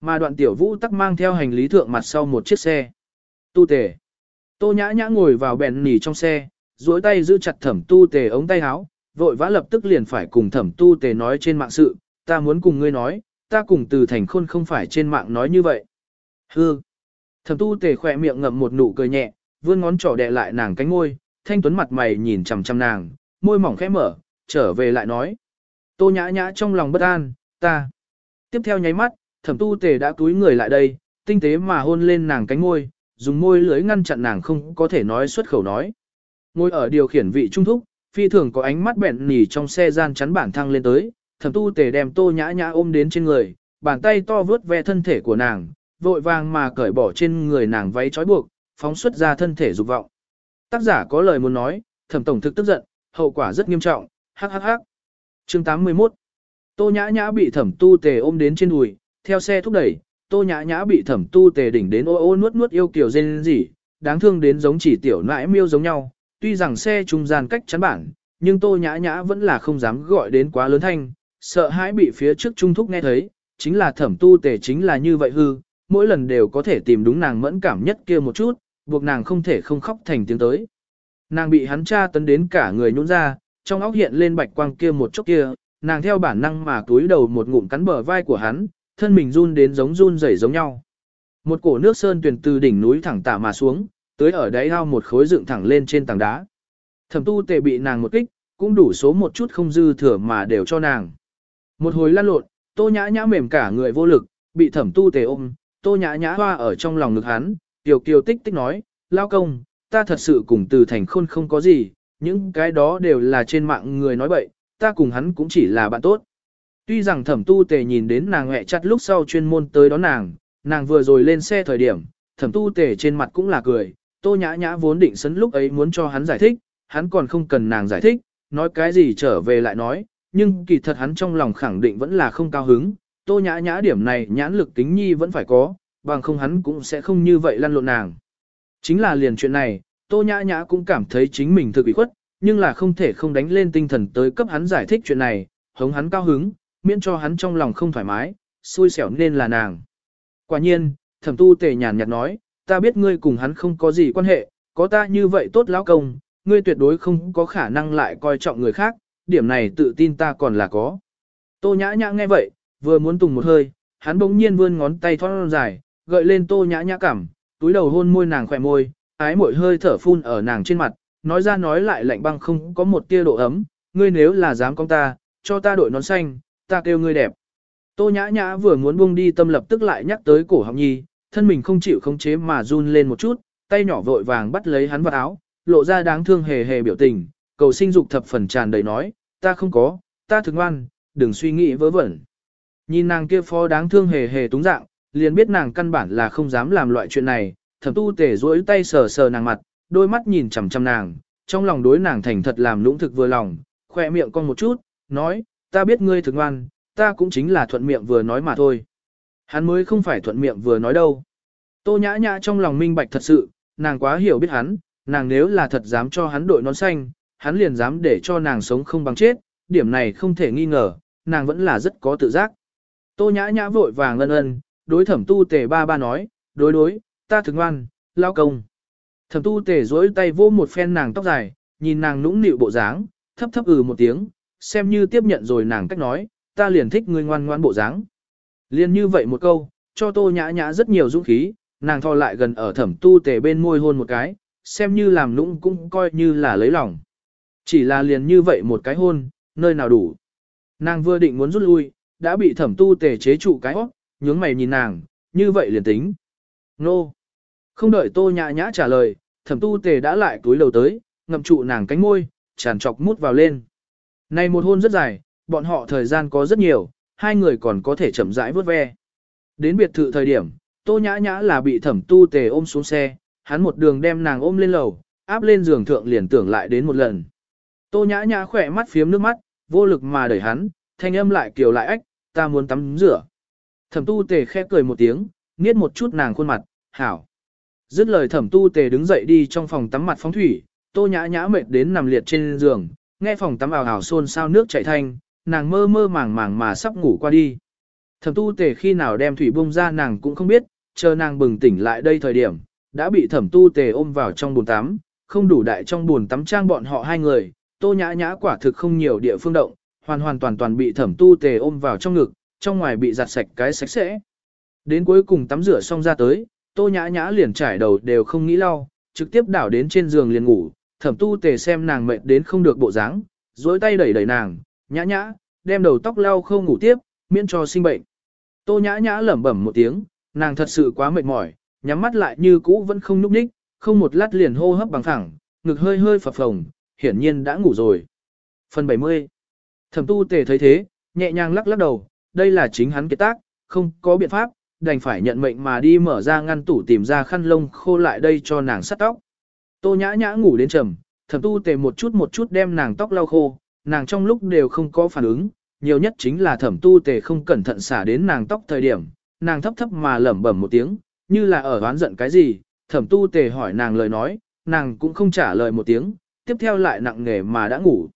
Mà đoạn tiểu vũ tắc mang theo hành lý thượng mặt sau một chiếc xe. Tu tề. Tô nhã nhã ngồi vào bèn nỉ trong xe, duỗi tay giữ chặt thẩm tu tề ống tay áo, vội vã lập tức liền phải cùng thẩm tu tề nói trên mạng sự, ta muốn cùng ngươi nói, ta cùng từ thành khôn không phải trên mạng nói như vậy. Hư. Thẩm tu tề khỏe miệng ngậm một nụ cười nhẹ, vươn ngón trỏ đè lại nàng cánh môi, thanh tuấn mặt mày nhìn chằm chằm nàng, môi mỏng khẽ mở, trở về lại nói. Tô nhã nhã trong lòng bất an, ta. Tiếp theo nháy mắt, thẩm tu tề đã túi người lại đây, tinh tế mà hôn lên nàng cánh môi, dùng môi lưới ngăn chặn nàng không có thể nói xuất khẩu nói. Ngồi ở điều khiển vị trung thúc, phi thường có ánh mắt bẹn nỉ trong xe gian chắn bản thăng lên tới, thẩm tu tề đem tô nhã nhã ôm đến trên người, bàn tay to vướt ve thân thể của nàng, vội vàng mà cởi bỏ trên người nàng váy trói buộc, phóng xuất ra thân thể dục vọng. Tác giả có lời muốn nói, thẩm tổng thực tức giận, hậu quả rất nghiêm trọng, hắc hắc hắc. Chương 81 Tô nhã nhã bị thẩm tu tề ôm đến trên đùi, theo xe thúc đẩy, tô nhã nhã bị thẩm tu tề đỉnh đến ô ô nuốt nuốt yêu kiểu dên gì, đáng thương đến giống chỉ tiểu nãi miêu giống nhau, tuy rằng xe trung gian cách chắn bản, nhưng tô nhã nhã vẫn là không dám gọi đến quá lớn thanh, sợ hãi bị phía trước trung thúc nghe thấy, chính là thẩm tu tề chính là như vậy hư, mỗi lần đều có thể tìm đúng nàng mẫn cảm nhất kia một chút, buộc nàng không thể không khóc thành tiếng tới. Nàng bị hắn tra tấn đến cả người nhũn ra, trong óc hiện lên bạch quang kia một chốc kia, nàng theo bản năng mà túi đầu một ngụm cắn bờ vai của hắn, thân mình run đến giống run rẩy giống nhau. Một cổ nước sơn tuyền từ đỉnh núi thẳng tả mà xuống, tới ở đáy ao một khối dựng thẳng lên trên tảng đá. Thẩm tu tề bị nàng một kích, cũng đủ số một chút không dư thừa mà đều cho nàng. Một hồi lăn lộn, tô nhã nhã mềm cả người vô lực, bị thẩm tu tề ôm, tô nhã nhã hoa ở trong lòng ngực hắn, tiểu kiều tích tích nói, lao công, ta thật sự cùng từ thành khôn không có gì, những cái đó đều là trên mạng người nói bậy, ta cùng hắn cũng chỉ là bạn tốt. Tuy rằng thẩm tu tề nhìn đến nàng hẹ chặt lúc sau chuyên môn tới đón nàng, nàng vừa rồi lên xe thời điểm, thẩm tu tề trên mặt cũng là cười, tô nhã nhã vốn định sấn lúc ấy muốn cho hắn giải thích, hắn còn không cần nàng giải thích, nói cái gì trở về lại nói, nhưng kỳ thật hắn trong lòng khẳng định vẫn là không cao hứng, tô nhã nhã điểm này nhãn lực tính nhi vẫn phải có, bằng không hắn cũng sẽ không như vậy lăn lộn nàng. Chính là liền chuyện này, tô nhã nhã cũng cảm thấy chính mình thực bị khuất, nhưng là không thể không đánh lên tinh thần tới cấp hắn giải thích chuyện này, hống hắn cao hứng, miễn cho hắn trong lòng không thoải mái, xui xẻo nên là nàng. Quả nhiên, thẩm tu tề nhàn nhạt nói, ta biết ngươi cùng hắn không có gì quan hệ, có ta như vậy tốt lão công, ngươi tuyệt đối không có khả năng lại coi trọng người khác, điểm này tự tin ta còn là có. Tô nhã nhã nghe vậy, vừa muốn tùng một hơi, hắn bỗng nhiên vươn ngón tay thon dài, gợi lên tô nhã nhã cảm, túi đầu hôn môi nàng khỏe môi, ái mội hơi thở phun ở nàng trên mặt, nói ra nói lại lạnh băng không có một tia độ ấm, ngươi nếu là dám công ta, cho ta đội nón xanh, ta kêu ngươi đẹp. Tô nhã nhã vừa muốn buông đi tâm lập tức lại nhắc tới cổ họng nhi, thân mình không chịu khống chế mà run lên một chút, tay nhỏ vội vàng bắt lấy hắn vào áo, lộ ra đáng thương hề hề biểu tình, cầu sinh dục thập phần tràn đầy nói, ta không có, ta thực ngoan, đừng suy nghĩ vớ vẩn. Nhìn nàng kia phó đáng thương hề hề túng dạng, liền biết nàng căn bản là không dám làm loại chuyện này, thẩm tu tể duỗi tay sờ sờ nàng mặt, đôi mắt nhìn chằm chằm nàng, trong lòng đối nàng thành thật làm lũng thực vừa lòng, khoe miệng con một chút, nói, ta biết ngươi thực ngoan, ta cũng chính là thuận miệng vừa nói mà thôi. Hắn mới không phải thuận miệng vừa nói đâu. Tô nhã nhã trong lòng minh bạch thật sự, nàng quá hiểu biết hắn, nàng nếu là thật dám cho hắn đội nón xanh, hắn liền dám để cho nàng sống không bằng chết, điểm này không thể nghi ngờ, nàng vẫn là rất có tự giác. Tô nhã nhã vội vàng ân ân, đối thẩm tu tề ba ba nói, đối đối, ta thực ngoan, lao công. Thẩm tu tề dối tay vô một phen nàng tóc dài, nhìn nàng nũng nịu bộ dáng, thấp thấp ừ một tiếng, xem như tiếp nhận rồi nàng cách nói, ta liền thích ngươi ngoan ngoan bộ dáng. Liên như vậy một câu, cho tô nhã nhã rất nhiều dũng khí, nàng thò lại gần ở thẩm tu tề bên môi hôn một cái, xem như làm nũng cũng coi như là lấy lòng. Chỉ là liền như vậy một cái hôn, nơi nào đủ. Nàng vừa định muốn rút lui, đã bị thẩm tu tề chế trụ cái óc, nhướng mày nhìn nàng, như vậy liền tính. Nô! Không đợi tô nhã nhã trả lời, thẩm tu tề đã lại túi đầu tới, ngậm trụ nàng cánh môi, tràn trọc mút vào lên. Này một hôn rất dài, bọn họ thời gian có rất nhiều, hai người còn có thể chậm rãi vớt ve. Đến biệt thự thời điểm, tô nhã nhã là bị thẩm tu tề ôm xuống xe, hắn một đường đem nàng ôm lên lầu, áp lên giường thượng liền tưởng lại đến một lần. Tô nhã nhã khỏe mắt phiếm nước mắt, vô lực mà đẩy hắn, thanh âm lại kiều lại ách, ta muốn tắm rửa. Thẩm tu tề khẽ cười một tiếng, niết một chút nàng khuôn mặt, hảo. Dứt lời thẩm tu tề đứng dậy đi trong phòng tắm mặt phóng thủy, tô nhã nhã mệt đến nằm liệt trên giường, nghe phòng tắm ảo ảo xôn xao nước chảy thanh, nàng mơ mơ màng màng mà sắp ngủ qua đi. Thẩm tu tề khi nào đem thủy bung ra nàng cũng không biết, chờ nàng bừng tỉnh lại đây thời điểm, đã bị thẩm tu tề ôm vào trong bồn tắm, không đủ đại trong bồn tắm trang bọn họ hai người, tô nhã nhã quả thực không nhiều địa phương động, hoàn hoàn toàn toàn bị thẩm tu tề ôm vào trong ngực, trong ngoài bị giặt sạch cái sạch sẽ. Đến cuối cùng tắm rửa xong ra tới, tô nhã nhã liền trải đầu đều không nghĩ lau, trực tiếp đảo đến trên giường liền ngủ, thẩm tu tề xem nàng mệt đến không được bộ dáng, dối tay đẩy đẩy nàng, nhã nhã, đem đầu tóc lau không ngủ tiếp, miễn cho sinh bệnh. Tô nhã nhã lẩm bẩm một tiếng, nàng thật sự quá mệt mỏi, nhắm mắt lại như cũ vẫn không núp ních, không một lát liền hô hấp bằng thẳng, ngực hơi hơi phập phồng, hiển nhiên đã ngủ rồi. Phần 70 Thẩm tu tề thấy thế, nhẹ nhàng lắc lắc đầu, đây là chính hắn kết tác, không có biện pháp, đành phải nhận mệnh mà đi mở ra ngăn tủ tìm ra khăn lông khô lại đây cho nàng sắt tóc. Tô nhã nhã ngủ đến trầm, thẩm tu tề một chút một chút đem nàng tóc lau khô, nàng trong lúc đều không có phản ứng, nhiều nhất chính là thẩm tu tề không cẩn thận xả đến nàng tóc thời điểm, nàng thấp thấp mà lẩm bẩm một tiếng, như là ở oán giận cái gì, thẩm tu tề hỏi nàng lời nói, nàng cũng không trả lời một tiếng, tiếp theo lại nặng nghề mà đã ngủ.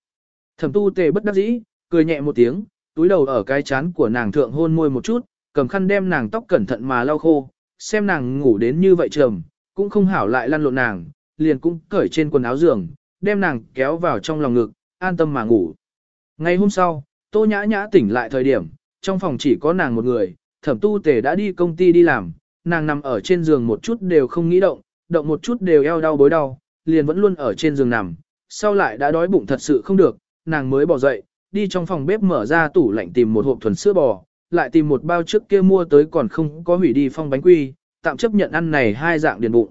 Thẩm tu tề bất đắc dĩ, cười nhẹ một tiếng, túi đầu ở cái chán của nàng thượng hôn môi một chút, cầm khăn đem nàng tóc cẩn thận mà lau khô, xem nàng ngủ đến như vậy trầm, cũng không hảo lại lăn lộn nàng, liền cũng cởi trên quần áo giường, đem nàng kéo vào trong lòng ngực, an tâm mà ngủ. Ngày hôm sau, Tô Nhã Nhã tỉnh lại thời điểm, trong phòng chỉ có nàng một người, thẩm tu tề đã đi công ty đi làm, nàng nằm ở trên giường một chút đều không nghĩ động, động một chút đều eo đau bối đau, liền vẫn luôn ở trên giường nằm, sau lại đã đói bụng thật sự không được, nàng mới bỏ dậy, đi trong phòng bếp mở ra tủ lạnh tìm một hộp thuần sữa bò, lại tìm một bao trước kia mua tới còn không có hủy đi phong bánh quy, tạm chấp nhận ăn này hai dạng điền bụng.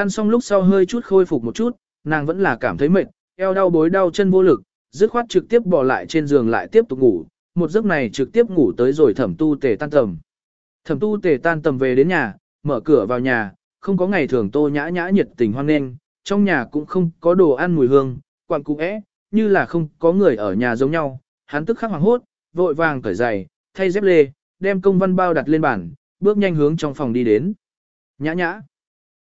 Ăn xong lúc sau hơi chút khôi phục một chút, nàng vẫn là cảm thấy mệt, eo đau bối đau chân vô lực, dứt khoát trực tiếp bỏ lại trên giường lại tiếp tục ngủ, một giấc này trực tiếp ngủ tới rồi thẩm tu tề tan tầm. Thẩm tu tề tan tầm về đến nhà, mở cửa vào nhà, không có ngày thường tô nhã nhã nhiệt tình hoan nghênh, trong nhà cũng không có đồ ăn mùi hương, quặn cũng é, như là không có người ở nhà giống nhau, hắn tức khắc hoàng hốt, vội vàng cởi giày, thay dép lê, đem công văn bao đặt lên bàn, bước nhanh hướng trong phòng đi đến. Nhã nhã.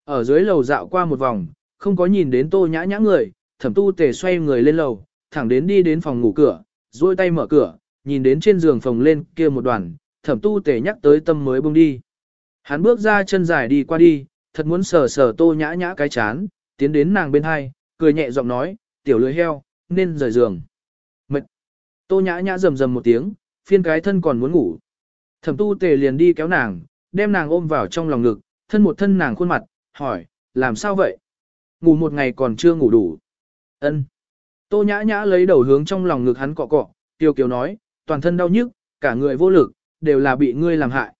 Ở dưới lầu dạo qua một vòng, không có nhìn đến tô nhã nhã người, thẩm tu tề xoay người lên lầu, thẳng đến đi đến phòng ngủ cửa, duỗi tay mở cửa, nhìn đến trên giường phòng lên kia một đoàn, thẩm tu tề nhắc tới tâm mới bông đi. Hắn bước ra chân dài đi qua đi, thật muốn sờ sờ tô nhã nhã cái chán, tiến đến nàng bên hai, cười nhẹ giọng nói, tiểu lưới heo, nên rời giường. Mệt. Tô nhã nhã rầm rầm một tiếng, phiên cái thân còn muốn ngủ. Thẩm tu tề liền đi kéo nàng, đem nàng ôm vào trong lòng ngực, thân một thân nàng khuôn mặt, hỏi, làm sao vậy? Ngủ một ngày còn chưa ngủ đủ. Ân. Tô nhã nhã lấy đầu hướng trong lòng ngực hắn cọ cọ, tiêu kiều nói, toàn thân đau nhức, cả người vô lực, đều là bị ngươi làm hại.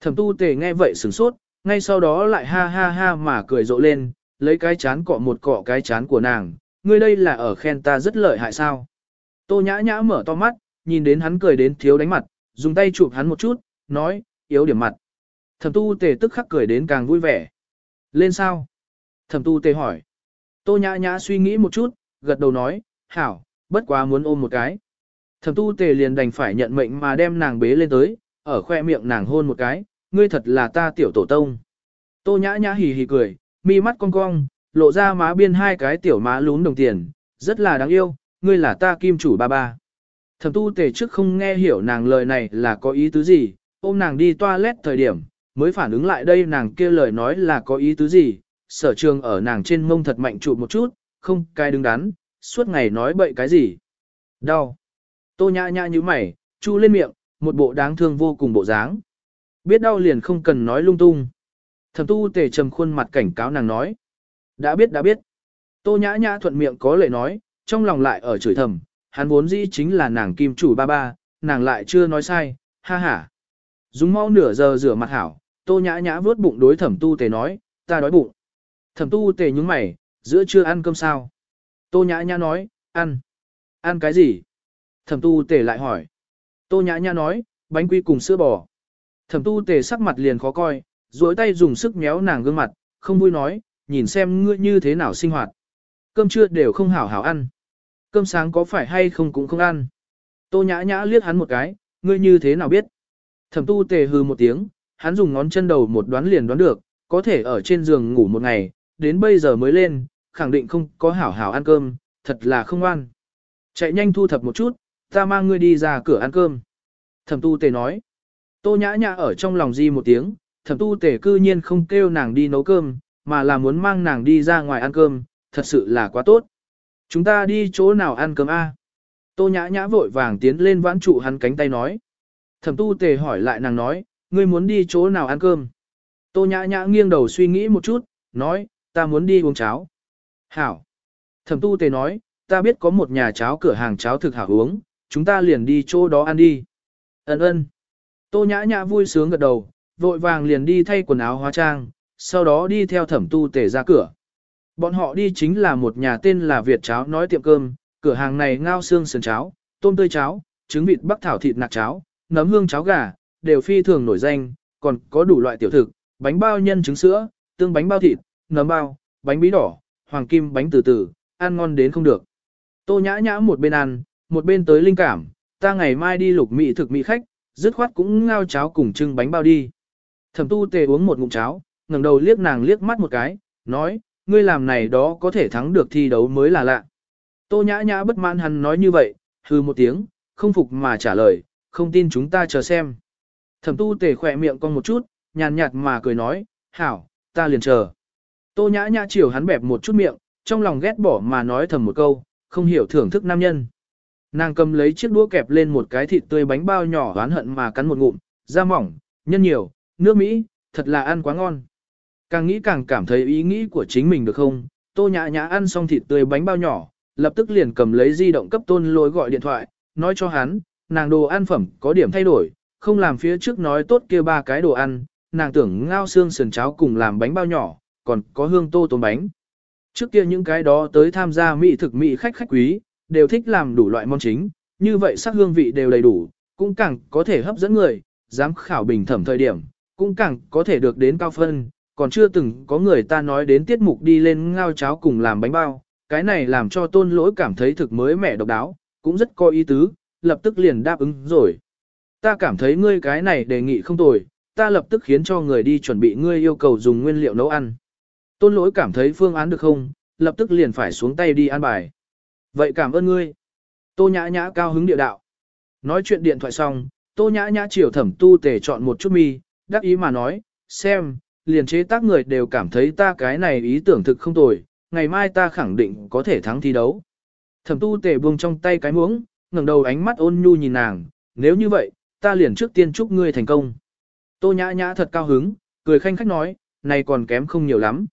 Thẩm tu tề nghe vậy sửng sốt, ngay sau đó lại ha ha ha mà cười rộ lên, lấy cái chán cọ một cọ cái chán của nàng, ngươi đây là ở khen ta rất lợi hại sao. Tô nhã nhã mở to mắt, nhìn đến hắn cười đến thiếu đánh mặt, dùng tay chụp hắn một chút, nói, yếu điểm mặt. Thẩm tu tề tức khắc cười đến càng vui vẻ. Lên sao? Thẩm tu tề hỏi. Tô nhã nhã suy nghĩ một chút, gật đầu nói, hảo, bất quá muốn ôm một cái. Thẩm tu tề liền đành phải nhận mệnh mà đem nàng bế lên tới, ở khoe miệng nàng hôn một cái, ngươi thật là ta tiểu tổ tông. Tô nhã nhã hì hì cười, mi mắt cong cong, lộ ra má biên hai cái tiểu má lún đồng tiền, rất là đáng yêu, ngươi là ta kim chủ ba ba. Thẩm tu tề trước không nghe hiểu nàng lời này là có ý tứ gì, ôm nàng đi toilet thời điểm, mới phản ứng lại đây nàng kia lời nói là có ý tứ gì, sở trường ở nàng trên mông thật mạnh trụ một chút, không cái đứng đắn, suốt ngày nói bậy cái gì. Đau. Tô nhã nhã như mày, chu lên miệng, một bộ đáng thương vô cùng bộ dáng. Biết đau liền không cần nói lung tung. Thẩm tu tề trầm khuôn mặt cảnh cáo nàng nói. Đã biết đã biết. Tô nhã nhã thuận miệng có lời nói, trong lòng lại ở chửi thầm, hắn vốn dĩ chính là nàng kim chủ ba ba, nàng lại chưa nói sai, ha ha. Dùng mau nửa giờ rửa mặt hảo, tô nhã nhã vớt bụng đối thẩm tu tề nói, ta đói bụng. Thẩm tu tề nhúng mày, giữa chưa ăn cơm sao? Tô nhã nhã nói, ăn. Ăn cái gì? Thẩm tu tề lại hỏi. Tô nhã nhã nói, bánh quy cùng sữa bò. Thẩm tu tề sắc mặt liền khó coi, duỗi tay dùng sức méo nàng gương mặt, không vui nói, nhìn xem ngươi như thế nào sinh hoạt. Cơm trưa đều không hảo hảo ăn. Cơm sáng có phải hay không cũng không ăn. Tô nhã nhã liếc hắn một cái, ngươi như thế nào biết. Thẩm tu tề hừ một tiếng, hắn dùng ngón chân đầu một đoán liền đoán được, có thể ở trên giường ngủ một ngày, đến bây giờ mới lên, khẳng định không có hảo hảo ăn cơm, thật là không ăn. Chạy nhanh thu thập một chút, ta mang ngươi đi ra cửa ăn cơm. Thẩm tu tề nói. Tô nhã nhã ở trong lòng di một tiếng, thẩm tu tề cư nhiên không kêu nàng đi nấu cơm, mà là muốn mang nàng đi ra ngoài ăn cơm, thật sự là quá tốt. Chúng ta đi chỗ nào ăn cơm a? Tô nhã nhã vội vàng tiến lên vãn trụ hắn cánh tay nói. Thẩm tu tề hỏi lại nàng nói, ngươi muốn đi chỗ nào ăn cơm? Tô nhã nhã nghiêng đầu suy nghĩ một chút, nói, ta muốn đi uống cháo. Hảo. Thẩm tu tề nói, ta biết có một nhà cháo cửa hàng cháo thực hảo uống, chúng ta liền đi chỗ đó ăn đi. Ấn ơn. Tô nhã nhã vui sướng gật đầu, vội vàng liền đi thay quần áo hóa trang, sau đó đi theo thẩm tu tề ra cửa. Bọn họ đi chính là một nhà tên là Việt Cháo nói tiệm cơm, cửa hàng này ngao xương sườn cháo, tôm tươi cháo, trứng vịt bắc thảo thịt nạc cháo, nấm hương cháo gà, đều phi thường nổi danh, còn có đủ loại tiểu thực, bánh bao nhân trứng sữa, tương bánh bao thịt, nấm bao, bánh bí đỏ, hoàng kim bánh từ từ, ăn ngon đến không được. Tô nhã nhã một bên ăn, một bên tới linh cảm, ta ngày mai đi lục mỹ thực mỹ khách, dứt khoát cũng ngao cháo cùng trưng bánh bao đi. Thẩm tu tề uống một ngụm cháo, ngẩng đầu liếc nàng liếc mắt một cái, nói, ngươi làm này đó có thể thắng được thi đấu mới là lạ. Tô nhã nhã bất mãn hắn nói như vậy, hư một tiếng, không phục mà trả lời, không tin chúng ta chờ xem. Thẩm tu tề khỏe miệng con một chút, nhàn nhạt mà cười nói, hảo, ta liền chờ. Tô nhã nhã chiều hắn bẹp một chút miệng, trong lòng ghét bỏ mà nói thầm một câu, không hiểu thưởng thức nam nhân. Nàng cầm lấy chiếc đũa kẹp lên một cái thịt tươi bánh bao nhỏ oán hận mà cắn một ngụm, da mỏng, nhân nhiều, nước Mỹ, thật là ăn quá ngon. Càng nghĩ càng cảm thấy ý nghĩ của chính mình được không, tô nhã nhã ăn xong thịt tươi bánh bao nhỏ, lập tức liền cầm lấy di động cấp tôn lối gọi điện thoại, nói cho hắn, nàng đồ ăn phẩm có điểm thay đổi, không làm phía trước nói tốt kia ba cái đồ ăn, nàng tưởng ngao xương sườn cháo cùng làm bánh bao nhỏ, còn có hương tô tôm bánh. Trước kia những cái đó tới tham gia mỹ thực mỹ khách khách quý, đều thích làm đủ loại món chính, như vậy sắc hương vị đều đầy đủ, cũng càng có thể hấp dẫn người, dám khảo bình thẩm thời điểm, cũng càng có thể được đến cao phân, còn chưa từng có người ta nói đến tiết mục đi lên ngao cháo cùng làm bánh bao, cái này làm cho tôn lỗi cảm thấy thực mới mẻ độc đáo, cũng rất có ý tứ, lập tức liền đáp ứng rồi. Ta cảm thấy ngươi cái này đề nghị không tồi, ta lập tức khiến cho người đi chuẩn bị ngươi yêu cầu dùng nguyên liệu nấu ăn. Tôn lỗi cảm thấy phương án được không, lập tức liền phải xuống tay đi ăn bài. Vậy cảm ơn ngươi. Tô nhã nhã cao hứng địa đạo. Nói chuyện điện thoại xong, tô nhã nhã chiều thẩm tu tề chọn một chút mi, đắc ý mà nói, xem, liền chế tác người đều cảm thấy ta cái này ý tưởng thực không tồi, ngày mai ta khẳng định có thể thắng thi đấu. Thẩm tu tề buông trong tay cái muỗng, ngẩng đầu ánh mắt ôn nhu nhìn nàng, nếu như vậy, ta liền trước tiên chúc ngươi thành công. Tô nhã nhã thật cao hứng, cười khanh khách nói, này còn kém không nhiều lắm.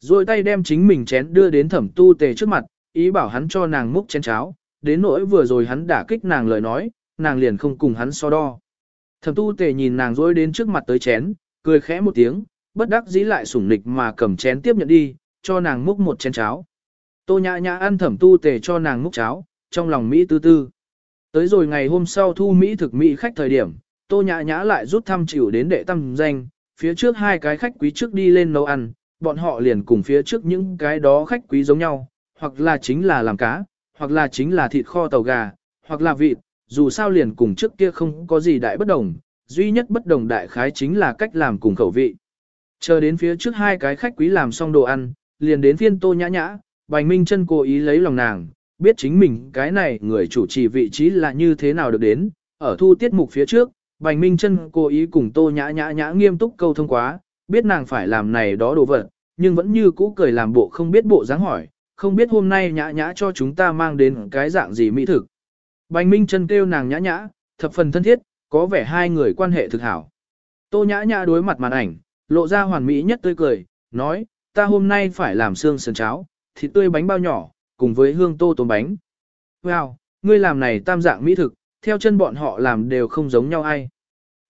Rồi tay đem chính mình chén đưa đến thẩm tu tề trước mặt, ý bảo hắn cho nàng múc chén cháo, đến nỗi vừa rồi hắn đả kích nàng lời nói, nàng liền không cùng hắn so đo. Thẩm tu tề nhìn nàng rồi đến trước mặt tới chén, cười khẽ một tiếng, bất đắc dĩ lại sủng nịch mà cầm chén tiếp nhận đi, cho nàng múc một chén cháo. Tô nhã nhã ăn thẩm tu tề cho nàng múc cháo, trong lòng Mỹ tư tư. Tới rồi ngày hôm sau thu Mỹ thực Mỹ khách thời điểm, tô nhã nhã lại rút thăm chịu đến đệ tâm danh, phía trước hai cái khách quý trước đi lên nấu ăn, bọn họ liền cùng phía trước những cái đó khách quý giống nhau, hoặc là chính là làm cá, hoặc là chính là thịt kho tàu gà, hoặc là vịt, dù sao liền cùng trước kia không có gì đại bất đồng, duy nhất bất đồng đại khái chính là cách làm cùng khẩu vị. Chờ đến phía trước hai cái khách quý làm xong đồ ăn, liền đến phiên tô nhã nhã, Bành Minh chân cố ý lấy lòng nàng, biết chính mình cái này người chủ trì vị trí là như thế nào được đến, ở thu tiết mục phía trước, Bành Minh Trân cố ý cùng tô nhã nhã nhã nghiêm túc câu thông quá, biết nàng phải làm này đó đồ vật, nhưng vẫn như cũ cười làm bộ không biết bộ dáng hỏi, không biết hôm nay nhã nhã cho chúng ta mang đến cái dạng gì mỹ thực. Bành Minh Trân kêu nàng nhã nhã, thập phần thân thiết, có vẻ hai người quan hệ thực hảo. Tô nhã nhã đối mặt màn ảnh, lộ ra hoàn mỹ nhất tươi cười, nói, ta hôm nay phải làm xương sườn cháo, thịt tươi bánh bao nhỏ, cùng với hương tô tôm bánh. Wow, ngươi làm này tam dạng mỹ thực, theo chân bọn họ làm đều không giống nhau ai.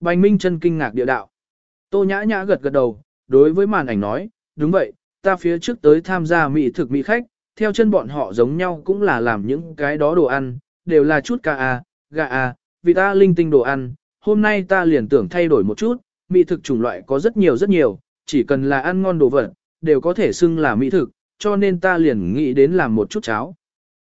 Bành Minh chân kinh ngạc địa đạo. Tô nhã nhã gật gật đầu, đối với màn ảnh nói, đúng vậy, ta phía trước tới tham gia mỹ thực mỹ khách, theo chân bọn họ giống nhau cũng là làm những cái đó đồ ăn, đều là chút ca à, gà à, vì ta linh tinh đồ ăn, hôm nay ta liền tưởng thay đổi một chút, mỹ thực chủng loại có rất nhiều rất nhiều, chỉ cần là ăn ngon đồ vật, đều có thể xưng là mỹ thực, cho nên ta liền nghĩ đến làm một chút cháo.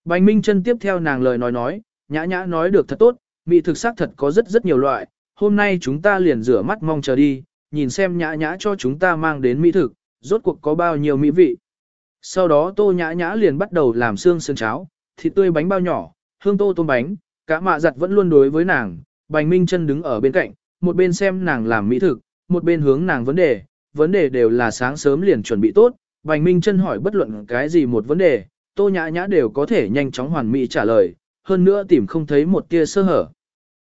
Bành Minh chân tiếp theo nàng lời nói nói, nhã nhã nói được thật tốt, mỹ thực sắc thật có rất rất nhiều loại, hôm nay chúng ta liền rửa mắt mong chờ đi, nhìn xem nhã nhã cho chúng ta mang đến mỹ thực, rốt cuộc có bao nhiêu mỹ vị. Sau đó tô nhã nhã liền bắt đầu làm xương sườn cháo, thịt tươi bánh bao nhỏ, hương tô tôm bánh, cả mạ giặt vẫn luôn đối với nàng, bành minh chân đứng ở bên cạnh, một bên xem nàng làm mỹ thực, một bên hướng nàng vấn đề, vấn đề đều là sáng sớm liền chuẩn bị tốt, bành minh chân hỏi bất luận cái gì một vấn đề, tô nhã nhã đều có thể nhanh chóng hoàn mỹ trả lời, hơn nữa tìm không thấy một tia sơ hở.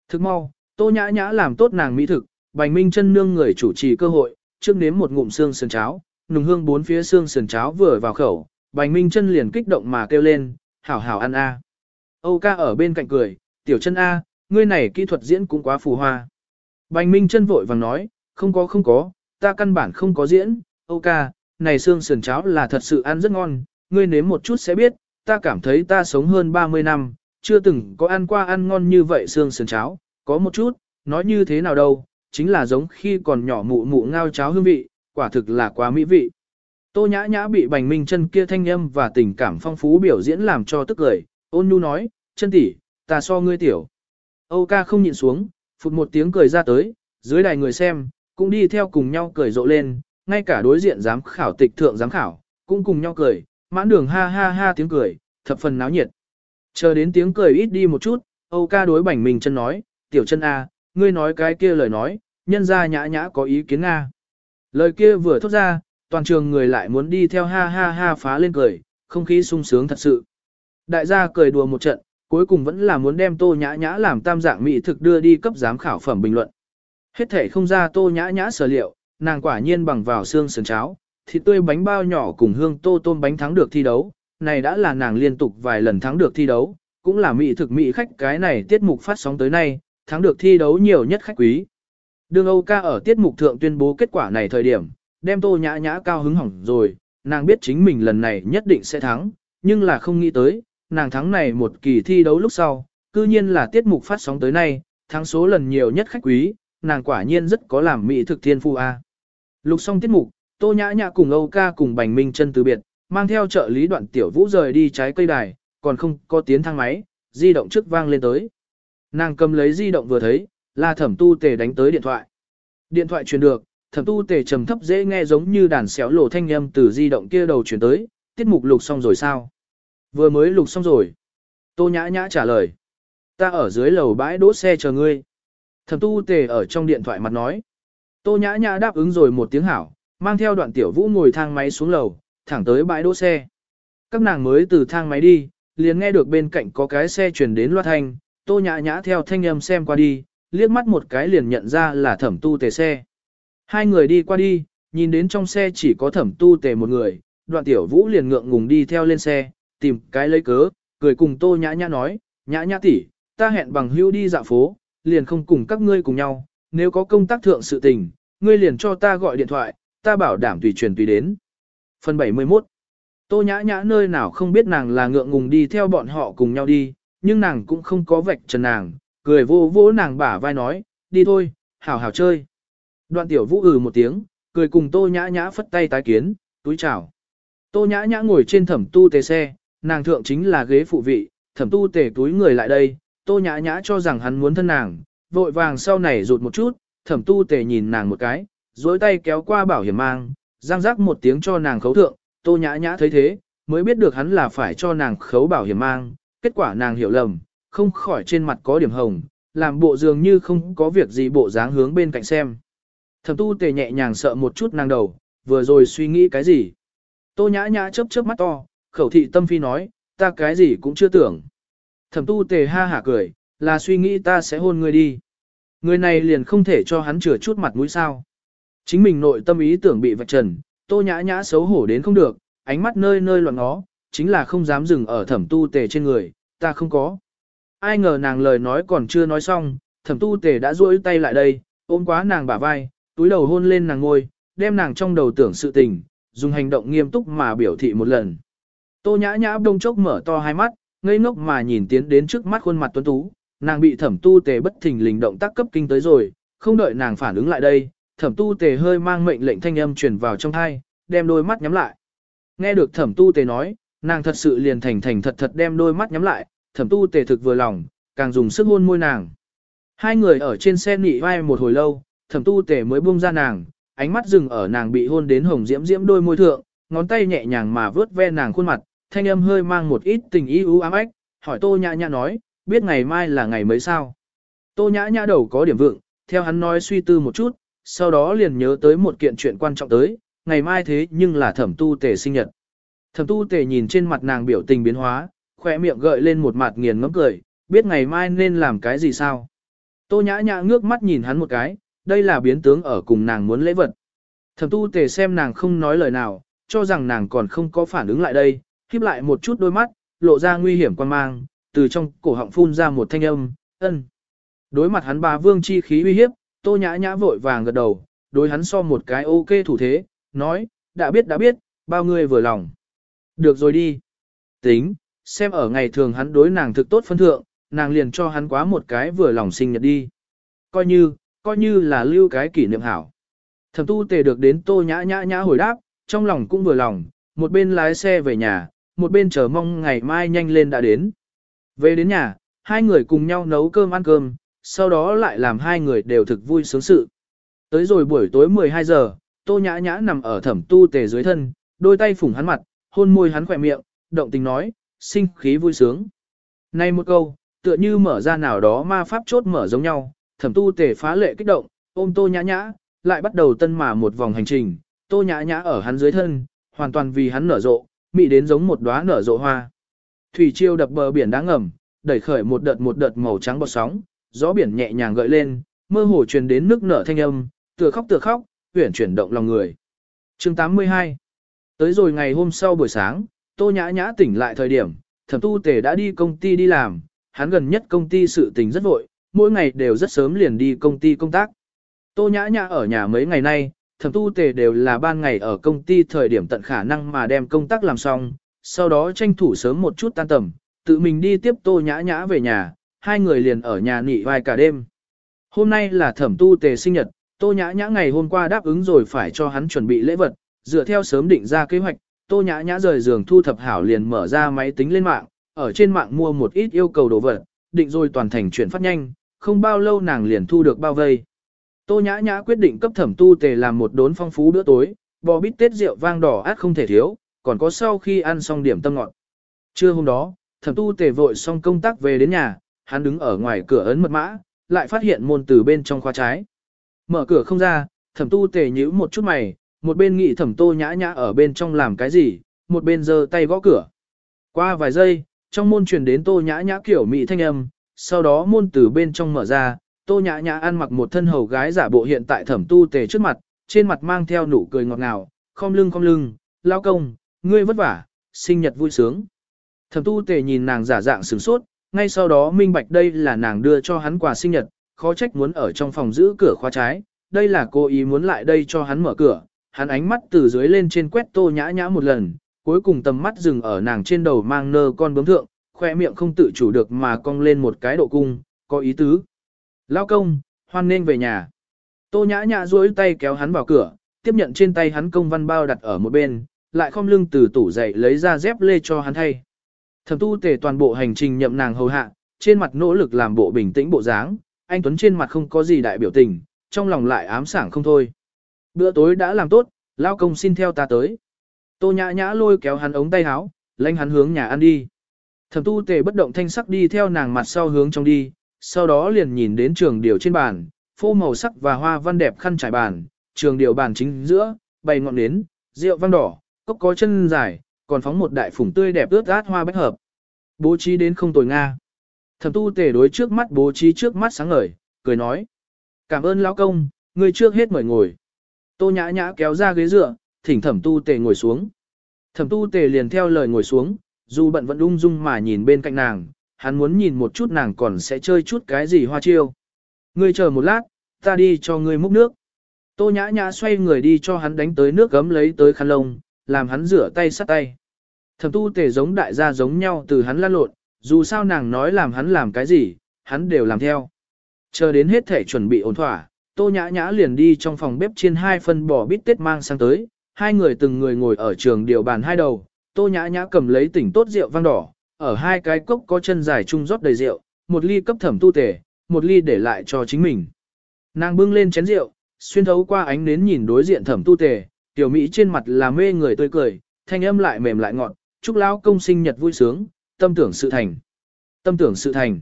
Thức mau, tô nhã nhã làm tốt nàng mỹ thực, bành minh chân nương người chủ trì cơ hội, trước nếm một ngụm xương sườn cháo, nùng hương bốn phía xương sườn cháo vừa vào khẩu, bành minh chân liền kích động mà kêu lên, hảo hảo ăn a. Âu ca ở bên cạnh cười, tiểu chân a, ngươi này kỹ thuật diễn cũng quá phù hoa. Bành minh chân vội vàng nói, không có không có, ta căn bản không có diễn, Âu ca, này xương sườn cháo là thật sự ăn rất ngon, ngươi nếm một chút sẽ biết, ta cảm thấy ta sống hơn 30 năm, chưa từng có ăn qua ăn ngon như vậy xương sườn cháo, có một chút, nói như thế nào đâu, chính là giống khi còn nhỏ mụ mụ ngao cháo hương vị, quả thực là quá mỹ vị. Tô nhã nhã bị bành minh chân kia thanh âm và tình cảm phong phú biểu diễn làm cho tức cười, ôn nhu nói, chân tỷ, ta so ngươi tiểu. Âu ca không nhịn xuống, phụt một tiếng cười ra tới, dưới đài người xem, cũng đi theo cùng nhau cười rộ lên, ngay cả đối diện giám khảo tịch thượng giám khảo, cũng cùng nhau cười, mãn đường ha ha ha tiếng cười, thập phần náo nhiệt. Chờ đến tiếng cười ít đi một chút, Âu ca đối bảnh mình chân nói, tiểu chân A, ngươi nói cái kia lời nói, nhân ra nhã nhã có ý kiến Nga. Lời kia vừa thốt ra, toàn trường người lại muốn đi theo ha ha ha phá lên cười, không khí sung sướng thật sự. Đại gia cười đùa một trận, cuối cùng vẫn là muốn đem tô nhã nhã làm tam dạng mỹ thực đưa đi cấp giám khảo phẩm bình luận. Hết thể không ra tô nhã nhã sở liệu, nàng quả nhiên bằng vào xương sườn cháo, thịt tươi bánh bao nhỏ cùng hương tô tôm bánh thắng được thi đấu, này đã là nàng liên tục vài lần thắng được thi đấu, cũng là mỹ thực mỹ khách cái này tiết mục phát sóng tới nay, thắng được thi đấu nhiều nhất khách quý. Đường Âu ca ở tiết mục thượng tuyên bố kết quả này thời điểm, đem tô nhã nhã cao hứng hỏng rồi, nàng biết chính mình lần này nhất định sẽ thắng, nhưng là không nghĩ tới, nàng thắng này một kỳ thi đấu lúc sau, cư nhiên là tiết mục phát sóng tới nay, thắng số lần nhiều nhất khách quý, nàng quả nhiên rất có làm mỹ thực thiên phu a. Lục xong tiết mục, Tô Nhã Nhã cùng Âu Ca cùng Bành Minh chân từ biệt, mang theo trợ lý đoạn tiểu vũ rời đi trái cây đài, còn không có tiến thang máy, di động trước vang lên tới. Nàng cầm lấy di động vừa thấy, là thẩm tu tề đánh tới điện thoại. Điện thoại truyền được, thẩm tu tề trầm thấp dễ nghe giống như đàn xéo lộ thanh âm từ di động kia đầu truyền tới, tiết mục lục xong rồi sao? Vừa mới lục xong rồi. Tô nhã nhã trả lời. Ta ở dưới lầu bãi đỗ xe chờ ngươi. Thẩm tu tề ở trong điện thoại mặt nói. Tô nhã nhã đáp ứng rồi một tiếng hảo, mang theo đoạn tiểu vũ ngồi thang máy xuống lầu, thẳng tới bãi đỗ xe. Các nàng mới từ thang máy đi, liền nghe được bên cạnh có cái xe chuyển đến loa thanh, tô nhã nhã theo thanh âm xem qua đi, liếc mắt một cái liền nhận ra là thẩm tu tề xe. Hai người đi qua đi, nhìn đến trong xe chỉ có thẩm tu tề một người, đoạn tiểu vũ liền ngượng ngùng đi theo lên xe, tìm cái lấy cớ, cười cùng tô nhã nhã nói, nhã nhã tỷ, ta hẹn bằng hưu đi dạo phố, liền không cùng các ngươi cùng nhau, nếu có công tác thượng sự tình, ngươi liền cho ta gọi điện thoại, ta bảo đảm tùy truyền tùy đến. Phần 71 Tô nhã nhã nơi nào không biết nàng là ngượng ngùng đi theo bọn họ cùng nhau đi, nhưng nàng cũng không có vạch trần nàng, cười vô vỗ nàng bả vai nói, đi thôi, hảo hảo chơi. Đoạn tiểu vũ ừ một tiếng, cười cùng tô nhã nhã phất tay tái kiến, túi chào. Tô nhã nhã ngồi trên thẩm tu tề xe, nàng thượng chính là ghế phụ vị, thẩm tu tề túi người lại đây, tô nhã nhã cho rằng hắn muốn thân nàng, vội vàng sau này rụt một chút, thẩm tu tề nhìn nàng một cái, dối tay kéo qua bảo hiểm mang, giang rắc một tiếng cho nàng khấu thượng, tô nhã nhã thấy thế, mới biết được hắn là phải cho nàng khấu bảo hiểm mang, kết quả nàng hiểu lầm, không khỏi trên mặt có điểm hồng, làm bộ dường như không có việc gì bộ dáng hướng bên cạnh xem. Thẩm tu tề nhẹ nhàng sợ một chút nàng đầu, vừa rồi suy nghĩ cái gì. Tô nhã nhã chớp chớp mắt to, khẩu thị tâm phi nói, ta cái gì cũng chưa tưởng. Thẩm tu tề ha hả cười, là suy nghĩ ta sẽ hôn ngươi đi. Người này liền không thể cho hắn chừa chút mặt mũi sao. Chính mình nội tâm ý tưởng bị vạch trần, tô nhã nhã xấu hổ đến không được, ánh mắt nơi nơi loạn ngó, chính là không dám dừng ở thẩm tu tề trên người, ta không có. Ai ngờ nàng lời nói còn chưa nói xong, thẩm tu tề đã duỗi tay lại đây, ôm quá nàng bả vai, túi đầu hôn lên nàng ngôi, đem nàng trong đầu tưởng sự tình, dùng hành động nghiêm túc mà biểu thị một lần. Tô nhã nhã đông chốc mở to hai mắt, ngây ngốc mà nhìn tiến đến trước mắt khuôn mặt tuấn tú, nàng bị thẩm tu tề bất thình lình động tác cấp kinh tới rồi, không đợi nàng phản ứng lại đây, thẩm tu tề hơi mang mệnh lệnh thanh âm truyền vào trong thai, đem đôi mắt nhắm lại. Nghe được thẩm tu tề nói, nàng thật sự liền thành thành thật thật đem đôi mắt nhắm lại, thẩm tu tề thực vừa lòng, càng dùng sức hôn môi nàng. Hai người ở trên xe nị vai một hồi lâu, thẩm tu tề mới buông ra nàng, ánh mắt dừng ở nàng bị hôn đến hồng diễm diễm đôi môi thượng, ngón tay nhẹ nhàng mà vướt ve nàng khuôn mặt, thanh âm hơi mang một ít tình ý ưu ám ách, hỏi tô nhã nhã nói, biết ngày mai là ngày mấy sao. Tô nhã nhã đầu có điểm vượng, theo hắn nói suy tư một chút, sau đó liền nhớ tới một kiện chuyện quan trọng tới, ngày mai thế nhưng là thẩm tu tề sinh nhật. Thẩm tu tề nhìn trên mặt nàng biểu tình biến hóa, khỏe miệng gợi lên một mặt nghiền ngẫm cười, biết ngày mai nên làm cái gì sao. Tô nhã nhã ngước mắt nhìn hắn một cái, đây là biến tướng ở cùng nàng muốn lễ vật. Thẩm tu tề xem nàng không nói lời nào, cho rằng nàng còn không có phản ứng lại đây, khiếp lại một chút đôi mắt, lộ ra nguy hiểm quan mang, từ trong cổ họng phun ra một thanh âm, ân. Đối mặt hắn bà vương chi khí uy hiếp, tô nhã nhã vội vàng gật đầu, đối hắn so một cái ok thủ thế, nói, đã biết đã biết, bao người vừa lòng. Được rồi đi. Tính, xem ở ngày thường hắn đối nàng thực tốt phân thượng, nàng liền cho hắn quá một cái vừa lòng sinh nhật đi. Coi như, coi như là lưu cái kỷ niệm hảo. Thẩm tu tề được đến tô nhã nhã nhã hồi đáp, trong lòng cũng vừa lòng, một bên lái xe về nhà, một bên chờ mong ngày mai nhanh lên đã đến. Về đến nhà, hai người cùng nhau nấu cơm ăn cơm, sau đó lại làm hai người đều thực vui sướng sự. Tới rồi buổi tối 12 giờ, tô nhã nhã nằm ở thẩm tu tề dưới thân, đôi tay phủng hắn mặt, hôn môi hắn khỏe miệng, động tình nói, sinh khí vui sướng. Này một câu, tựa như mở ra nào đó ma pháp chốt mở giống nhau, thẩm tu tề phá lệ kích động, ôm tô nhã nhã, lại bắt đầu tân mà một vòng hành trình, tô nhã nhã ở hắn dưới thân, hoàn toàn vì hắn nở rộ, mị đến giống một đóa nở rộ hoa. Thủy chiêu đập bờ biển đá ngầm, đẩy khởi một đợt một đợt màu trắng bọt sóng, gió biển nhẹ nhàng gợi lên, mơ hồ truyền đến nước nở thanh âm, tựa khóc tựa khóc, huyển chuyển động lòng người. Chương 82 Tới rồi ngày hôm sau buổi sáng, Tô Nhã Nhã tỉnh lại thời điểm, thẩm tu tề đã đi công ty đi làm, hắn gần nhất công ty sự tình rất vội, mỗi ngày đều rất sớm liền đi công ty công tác. Tô Nhã Nhã ở nhà mấy ngày nay, thẩm tu tề đều là ban ngày ở công ty thời điểm tận khả năng mà đem công tác làm xong, sau đó tranh thủ sớm một chút tan tầm, tự mình đi tiếp Tô Nhã Nhã về nhà, hai người liền ở nhà nghỉ vài cả đêm. Hôm nay là thẩm tu tề sinh nhật, Tô Nhã Nhã ngày hôm qua đáp ứng rồi phải cho hắn chuẩn bị lễ vật, dựa theo sớm định ra kế hoạch, Tô Nhã Nhã rời giường thu thập hảo liền mở ra máy tính lên mạng, ở trên mạng mua một ít yêu cầu đồ vật, định rồi toàn thành chuyển phát nhanh, không bao lâu nàng liền thu được bao vây. Tô Nhã Nhã quyết định cấp thẩm tu tề làm một đốn phong phú bữa tối, bò bít tết rượu vang đỏ át không thể thiếu, còn có sau khi ăn xong điểm tâm ngọt. Trưa hôm đó, thẩm tu tề vội xong công tác về đến nhà, hắn đứng ở ngoài cửa ấn mật mã, lại phát hiện môn từ bên trong khóa trái. Mở cửa không ra, thẩm tu tề nhíu một chút mày, một bên nghĩ thẩm tô nhã nhã ở bên trong làm cái gì, một bên giơ tay gõ cửa. Qua vài giây, trong môn truyền đến tô nhã nhã kiểu mỹ thanh âm, sau đó môn từ bên trong mở ra, tô nhã nhã ăn mặc một thân hầu gái giả bộ hiện tại thẩm tu tề trước mặt, trên mặt mang theo nụ cười ngọt ngào, khom lưng khom lưng, lao công, ngươi vất vả, sinh nhật vui sướng. Thẩm tu tề nhìn nàng giả dạng sửng sốt, ngay sau đó minh bạch đây là nàng đưa cho hắn quà sinh nhật, khó trách muốn ở trong phòng giữ cửa khóa trái, đây là cô ý muốn lại đây cho hắn mở cửa, hắn ánh mắt từ dưới lên trên quét tô nhã nhã một lần, cuối cùng tầm mắt dừng ở nàng trên đầu mang nơ con bướm thượng, khoe miệng không tự chủ được mà cong lên một cái độ cung, có ý tứ. Lao công, hoan nên về nhà. Tô nhã nhã duỗi tay kéo hắn vào cửa, tiếp nhận trên tay hắn công văn bao đặt ở một bên, lại khom lưng từ tủ dậy lấy ra dép lê cho hắn thay. Thẩm tu tề toàn bộ hành trình nhậm nàng hầu hạ, trên mặt nỗ lực làm bộ bình tĩnh bộ dáng, anh Tuấn trên mặt không có gì đại biểu tình, trong lòng lại ám sảng không thôi. Bữa tối đã làm tốt, lao công xin theo ta tới. Tô nhã nhã lôi kéo hắn ống tay áo, lãnh hắn hướng nhà ăn đi. Thẩm tu tề bất động thanh sắc đi theo nàng mặt sau hướng trong đi, sau đó liền nhìn đến trường điều trên bàn, phô màu sắc và hoa văn đẹp khăn trải bàn, trường điều bàn chính giữa, bày ngọn nến, rượu vang đỏ, cốc có chân dài, còn phóng một đại phủng tươi đẹp ướt át hoa bách hợp. Bố trí đến không tồi nga. Thẩm tu tề đối trước mắt bố trí trước mắt sáng ngời, cười nói. Cảm ơn lão công, người trước hết mời ngồi. Tô nhã nhã kéo ra ghế dựa, thỉnh thẩm tu tề ngồi xuống. Thẩm tu tề liền theo lời ngồi xuống, dù bận vẫn ung dung mà nhìn bên cạnh nàng, hắn muốn nhìn một chút nàng còn sẽ chơi chút cái gì hoa chiêu. Ngươi chờ một lát, ta đi cho ngươi múc nước. Tô nhã nhã xoay người đi cho hắn đánh tới nước gấm lấy tới khăn lông, làm hắn rửa tay sát tay. Thẩm tu tề giống đại gia giống nhau từ hắn lan lộn, dù sao nàng nói làm hắn làm cái gì, hắn đều làm theo. Chờ đến hết thể chuẩn bị ổn thỏa, tô nhã nhã liền đi trong phòng bếp chiên hai phân bò bít tết mang sang tới, hai người từng người ngồi ở trường điều bàn hai đầu, tô nhã nhã cầm lấy tỉnh tốt rượu vang đỏ, ở hai cái cốc có chân dài chung rót đầy rượu, một ly cấp thẩm tu tề, một ly để lại cho chính mình. Nàng bưng lên chén rượu, xuyên thấu qua ánh nến nhìn đối diện thẩm tu tề, tiểu Mỹ trên mặt là mê người tươi cười, thanh âm lại mềm lại ngọt, chúc lão công sinh nhật vui sướng, tâm tưởng sự thành. Tâm tưởng sự thành.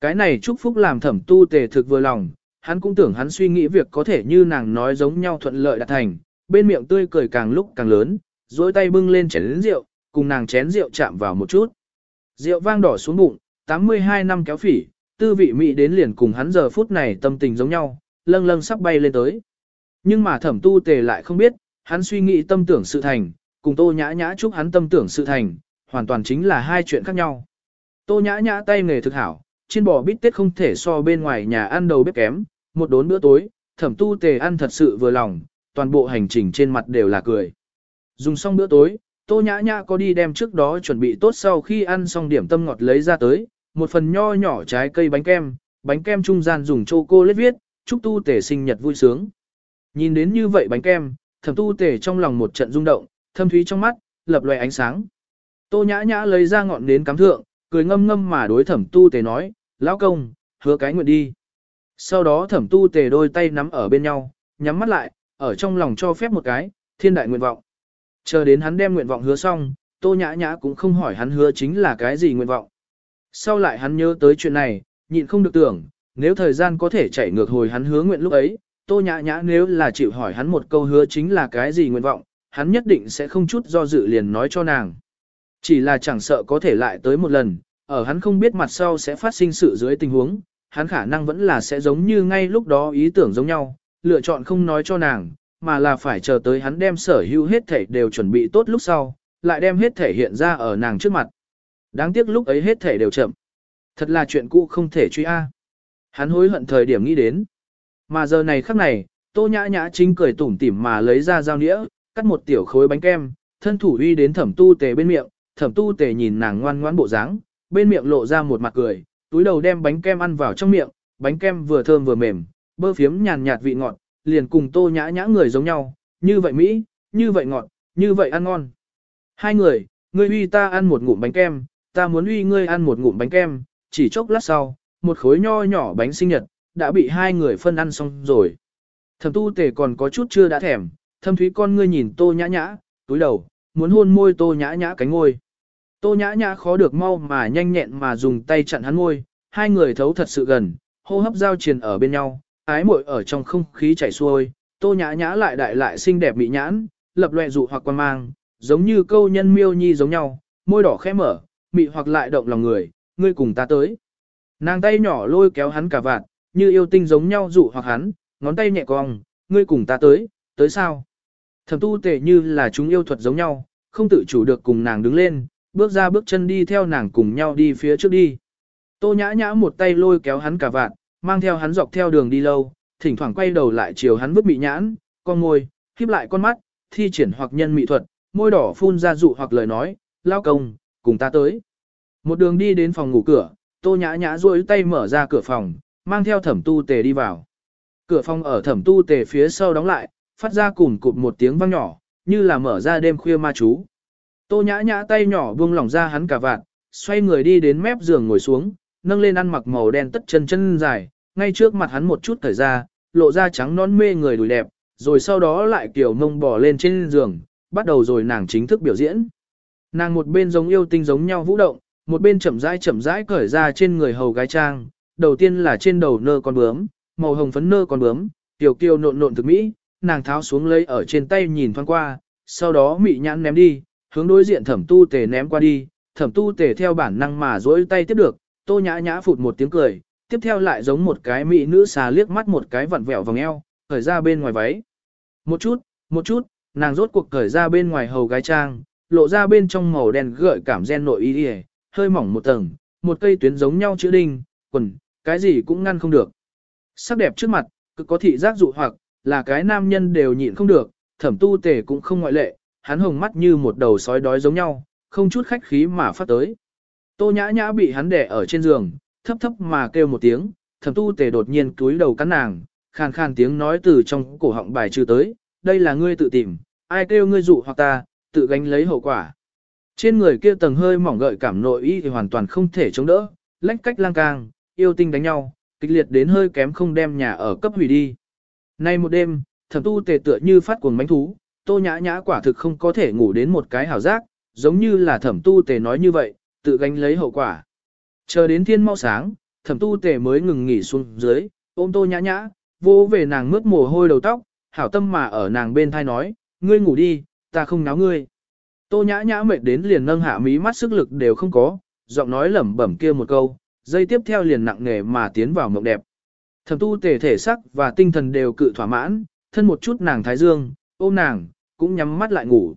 Cái này chúc phúc làm thẩm tu tề thực vừa lòng, hắn cũng tưởng hắn suy nghĩ việc có thể như nàng nói giống nhau thuận lợi đạt thành, bên miệng tươi cười càng lúc càng lớn, dối tay bưng lên chén rượu, cùng nàng chén rượu chạm vào một chút. Rượu vang đỏ xuống bụng, 82 năm kéo phỉ, tư vị mỹ đến liền cùng hắn giờ phút này tâm tình giống nhau, lâng lâng sắp bay lên tới. Nhưng mà thẩm tu tề lại không biết, hắn suy nghĩ tâm tưởng sự thành, cùng tô nhã nhã chúc hắn tâm tưởng sự thành, hoàn toàn chính là hai chuyện khác nhau. Tô nhã nhã tay nghề thực hảo, trên bò bít tết không thể so bên ngoài nhà ăn đầu bếp kém, một đốn bữa tối, thẩm tu tề ăn thật sự vừa lòng, toàn bộ hành trình trên mặt đều là cười. Dùng xong bữa tối, tô nhã nhã có đi đem trước đó chuẩn bị tốt sau khi ăn xong điểm tâm ngọt lấy ra tới, một phần nho nhỏ trái cây bánh kem, bánh kem trung gian dùng chocolate viết, chúc tu tề sinh nhật vui sướng. Nhìn đến như vậy bánh kem, thẩm tu tề trong lòng một trận rung động, thâm thúy trong mắt, lập loè ánh sáng. Tô nhã nhã lấy ra ngọn nến cắm thượng, cười ngâm ngâm mà đối thẩm tu tề nói, lão công, hứa cái nguyện đi. Sau đó thẩm tu tề đôi tay nắm ở bên nhau, nhắm mắt lại, ở trong lòng cho phép một cái, thiên đại nguyện vọng. Chờ đến hắn đem nguyện vọng hứa xong, tô nhã nhã cũng không hỏi hắn hứa chính là cái gì nguyện vọng. Sau lại hắn nhớ tới chuyện này, nhịn không được tưởng, nếu thời gian có thể chạy ngược hồi hắn hứa nguyện lúc ấy, tô nhã nhã nếu là chịu hỏi hắn một câu hứa chính là cái gì nguyện vọng, hắn nhất định sẽ không chút do dự liền nói cho nàng. Chỉ là chẳng sợ có thể lại tới một lần, ở hắn không biết mặt sau sẽ phát sinh sự dưới tình huống, hắn khả năng vẫn là sẽ giống như ngay lúc đó ý tưởng giống nhau, lựa chọn không nói cho nàng, mà là phải chờ tới hắn đem sở hữu hết thể đều chuẩn bị tốt lúc sau, lại đem hết thể hiện ra ở nàng trước mặt. Đáng tiếc lúc ấy hết thể đều chậm. Thật là chuyện cũ không thể truy a. Hắn hối hận thời điểm nghĩ đến. Mà giờ này khắc này, tô nhã nhã chính cười tủm tỉm mà lấy ra dao nĩa, cắt một tiểu khối bánh kem, thân thủ uy đến thẩm tu tề bên miệng, thẩm tu tề nhìn nàng ngoan ngoãn bộ dáng, bên miệng lộ ra một mặt cười, túi đầu đem bánh kem ăn vào trong miệng, bánh kem vừa thơm vừa mềm, bơ phiếm nhàn nhạt vị ngọt, liền cùng tô nhã nhã người giống nhau, như vậy Mỹ, như vậy ngọt, như vậy ăn ngon. Hai người, ngươi uy ta ăn một ngụm bánh kem, ta muốn uy ngươi ăn một ngụm bánh kem, chỉ chốc lát sau, một khối nho nhỏ bánh sinh nhật, đã bị hai người phân ăn xong rồi. Thẩm tu tề còn có chút chưa đã thèm, thâm thúy con ngươi nhìn tô nhã nhã, túi đầu, muốn hôn môi tô nhã nhã cánh ngôi. Tô nhã nhã khó được mau mà nhanh nhẹn mà dùng tay chặn hắn môi, hai người thấu thật sự gần, hô hấp giao triền ở bên nhau, ái muội ở trong không khí chảy xuôi, tô nhã nhã lại đại lại xinh đẹp bị nhãn, lập loè dụ hoặc quan mang, giống như câu nhân miêu nhi giống nhau, môi đỏ khẽ mở, mị hoặc lại động lòng người, ngươi cùng ta tới. Nàng tay nhỏ lôi kéo hắn cả vạt, như yêu tinh giống nhau dụ hoặc hắn, ngón tay nhẹ cong, ngươi cùng ta tới, tới sao? Thẩm tu tệ như là chúng yêu thuật giống nhau, không tự chủ được cùng nàng đứng lên, bước ra bước chân đi theo nàng cùng nhau đi phía trước đi. Tô nhã nhã một tay lôi kéo hắn cả vạn mang theo hắn dọc theo đường đi lâu, thỉnh thoảng quay đầu lại chiều hắn vứt bị nhãn, con môi, khép lại con mắt, thi triển hoặc nhân mỹ thuật, môi đỏ phun ra dụ hoặc lời nói, lao công, cùng ta tới. Một đường đi đến phòng ngủ cửa, tô nhã nhã duỗi tay mở ra cửa phòng, mang theo thẩm tu tề đi vào. Cửa phòng ở thẩm tu tề phía sau đóng lại, phát ra cùng cụt một tiếng vang nhỏ, như là mở ra đêm khuya ma chú. Tô nhã nhã tay nhỏ buông lỏng ra hắn cả vạn, xoay người đi đến mép giường ngồi xuống, nâng lên ăn mặc màu đen tất chân chân dài, ngay trước mặt hắn một chút thời ra, lộ ra trắng non mê người đùi đẹp, rồi sau đó lại kiểu mông bò lên trên giường, bắt đầu rồi nàng chính thức biểu diễn. Nàng một bên giống yêu tinh giống nhau vũ động, một bên chậm rãi chậm rãi cởi ra trên người hầu gái trang, đầu tiên là trên đầu nơ con bướm, màu hồng phấn nơ con bướm, tiểu kiều nộn nộn thực mỹ, nàng tháo xuống lấy ở trên tay nhìn thoáng qua, sau đó mị nhãn ném đi, hướng đối diện thẩm tu tề ném qua đi, thẩm tu tề theo bản năng mà dỗi tay tiếp được, tô nhã nhã phụt một tiếng cười, tiếp theo lại giống một cái mỹ nữ xà liếc mắt một cái vặn vẹo vòng eo, cởi ra bên ngoài váy. Một chút, một chút, nàng rốt cuộc cởi ra bên ngoài hầu gái trang, lộ ra bên trong màu đen gợi cảm gen nội y hơi mỏng một tầng, một cây tuyến giống nhau chữ đinh, quần, cái gì cũng ngăn không được. Sắc đẹp trước mặt, cực có thị giác dụ hoặc, là cái nam nhân đều nhịn không được, thẩm tu tề cũng không ngoại lệ, hắn hồng mắt như một đầu sói đói giống nhau, không chút khách khí mà phát tới. Tô nhã nhã bị hắn đè ở trên giường, thấp thấp mà kêu một tiếng, thẩm tu tề đột nhiên cúi đầu cắn nàng, khàn khàn tiếng nói từ trong cổ họng bài trừ tới, đây là ngươi tự tìm, ai kêu ngươi dụ hoặc ta, tự gánh lấy hậu quả. Trên người kia tầng hơi mỏng gợi cảm nội y thì hoàn toàn không thể chống đỡ, lách cách lang cang, yêu tinh đánh nhau, kịch liệt đến hơi kém không đem nhà ở cấp hủy đi. Nay một đêm, thẩm tu tề tựa như phát cuồng bánh thú, tô nhã nhã quả thực không có thể ngủ đến một cái hảo giác, giống như là thẩm tu tề nói như vậy, tự gánh lấy hậu quả. Chờ đến thiên mau sáng, thẩm tu tề mới ngừng nghỉ xuống dưới, ôm tô nhã nhã, vô về nàng mướt mồ hôi đầu tóc, hảo tâm mà ở nàng bên thai nói, ngươi ngủ đi, ta không náo ngươi. Tô nhã nhã mệt đến liền nâng hạ mí mắt sức lực đều không có, giọng nói lẩm bẩm kia một câu, dây tiếp theo liền nặng nề mà tiến vào mộng đẹp. Thẩm tu tề thể sắc và tinh thần đều cự thỏa mãn, thân một chút nàng thái dương, ôm nàng, cũng nhắm mắt lại ngủ.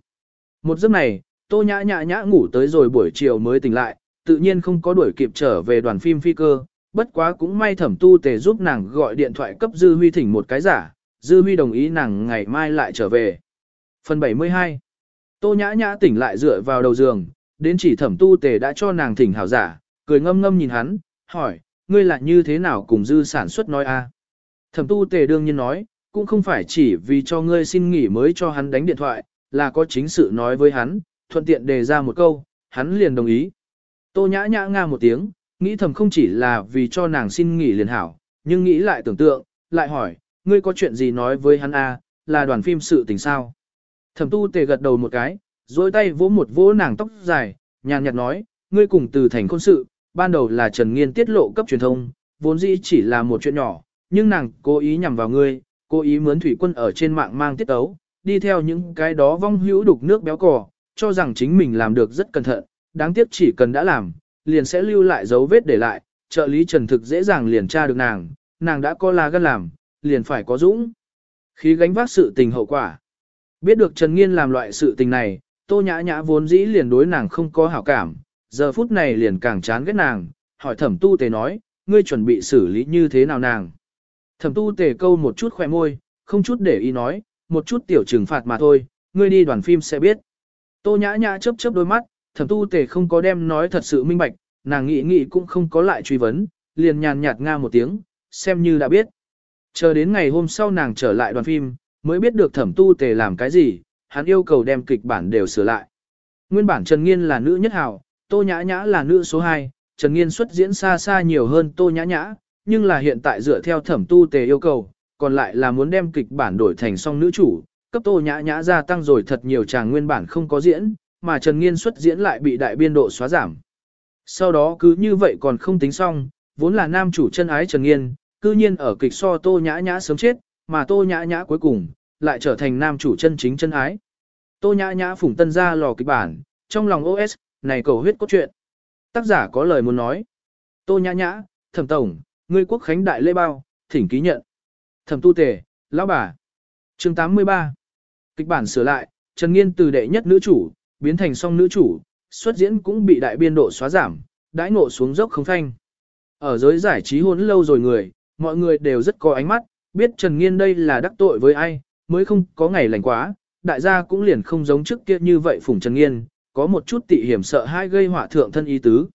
Một giấc này, tô nhã nhã nhã ngủ tới rồi buổi chiều mới tỉnh lại, tự nhiên không có đuổi kịp trở về đoàn phim phi cơ, bất quá cũng may thẩm tu tề giúp nàng gọi điện thoại cấp Dư Huy thỉnh một cái giả, Dư Huy đồng ý nàng ngày mai lại trở về. Phần 72 Tô nhã nhã tỉnh lại dựa vào đầu giường, đến chỉ thẩm tu tề đã cho nàng thỉnh hảo giả, cười ngâm ngâm nhìn hắn, hỏi, ngươi là như thế nào cùng Dư sản xuất nói a? Thẩm tu tề đương nhiên nói, cũng không phải chỉ vì cho ngươi xin nghỉ mới cho hắn đánh điện thoại, là có chính sự nói với hắn, thuận tiện đề ra một câu, hắn liền đồng ý. Tô nhã nhã nga một tiếng, nghĩ thầm không chỉ là vì cho nàng xin nghỉ liền hảo, nhưng nghĩ lại tưởng tượng, lại hỏi, ngươi có chuyện gì nói với hắn a? À, là đoàn phim sự tình sao? Thẩm tu tề gật đầu một cái, dối tay vỗ một vỗ nàng tóc dài, nhàn nhạt nói, ngươi cùng từ thành khôn sự, ban đầu là Trần Nghiên tiết lộ cấp truyền thông, vốn dĩ chỉ là một chuyện nhỏ, nhưng nàng cố ý nhằm vào ngươi, cố ý mướn thủy quân ở trên mạng mang tiết ấu, đi theo những cái đó vong hữu đục nước béo cò, cho rằng chính mình làm được rất cẩn thận, đáng tiếc chỉ cần đã làm, liền sẽ lưu lại dấu vết để lại, trợ lý Trần thực dễ dàng liền tra được nàng, nàng đã có là gan làm, liền phải có dũng. Khí gánh vác sự tình hậu quả. Biết được Trần Nghiên làm loại sự tình này, Tô Nhã Nhã vốn dĩ liền đối nàng không có hảo cảm, giờ phút này liền càng chán ghét nàng, hỏi thẩm tu tề nói, ngươi chuẩn bị xử lý như thế nào nàng. Thẩm tu tề câu một chút khoe môi, không chút để ý nói, một chút tiểu trừng phạt mà thôi, ngươi đi đoàn phim sẽ biết. Tô nhã nhã chớp chớp đôi mắt, thẩm tu tề không có đem nói thật sự minh bạch, nàng nghĩ nghĩ cũng không có lại truy vấn, liền nhàn nhạt nga một tiếng, xem như đã biết. Chờ đến ngày hôm sau nàng trở lại đoàn phim, mới biết được thẩm tu tề làm cái gì, hắn yêu cầu đem kịch bản đều sửa lại. Nguyên bản Trần Nghiên là nữ nhất hào, Tô Nhã Nhã là nữ số 2, Trần Nghiên xuất diễn xa xa nhiều hơn Tô Nhã Nhã, nhưng là hiện tại dựa theo thẩm tu tề yêu cầu, còn lại là muốn đem kịch bản đổi thành song nữ chủ, cấp Tô Nhã Nhã gia tăng rồi thật nhiều chàng nguyên bản không có diễn, mà Trần Nghiên xuất diễn lại bị đại biên độ xóa giảm. Sau đó cứ như vậy còn không tính xong, vốn là nam chủ chân ái Trần Nghiên, cư nhiên ở kịch so Tô Nhã Nhã sớm chết, mà Tô Nhã Nhã cuối cùng lại trở thành nam chủ chân chính chân ái. Tô Nhã Nhã phủng tân ra lò kịch bản, trong lòng OS, này cầu huyết cốt truyện. Tác giả có lời muốn nói. Tô Nhã Nhã, Thẩm Tổng, ngươi quốc khánh đại lễ bao, thỉnh ký nhận. Thẩm Tu Tề, lão bà. Chương 83. Kịch bản sửa lại, Trần Nghiên từ đệ nhất nữ chủ, biến thành song nữ chủ, xuất diễn cũng bị đại biên độ xóa giảm, đãi ngộ xuống dốc không thanh. Ở giới giải trí hôn lâu rồi người, mọi người đều rất có ánh mắt, biết Trần Nghiên đây là đắc tội với ai, mới không có ngày lành quá, đại gia cũng liền không giống trước kia như vậy phủng Trần Nghiên, có một chút tị hiểm sợ hai gây họa thượng thân ý tứ.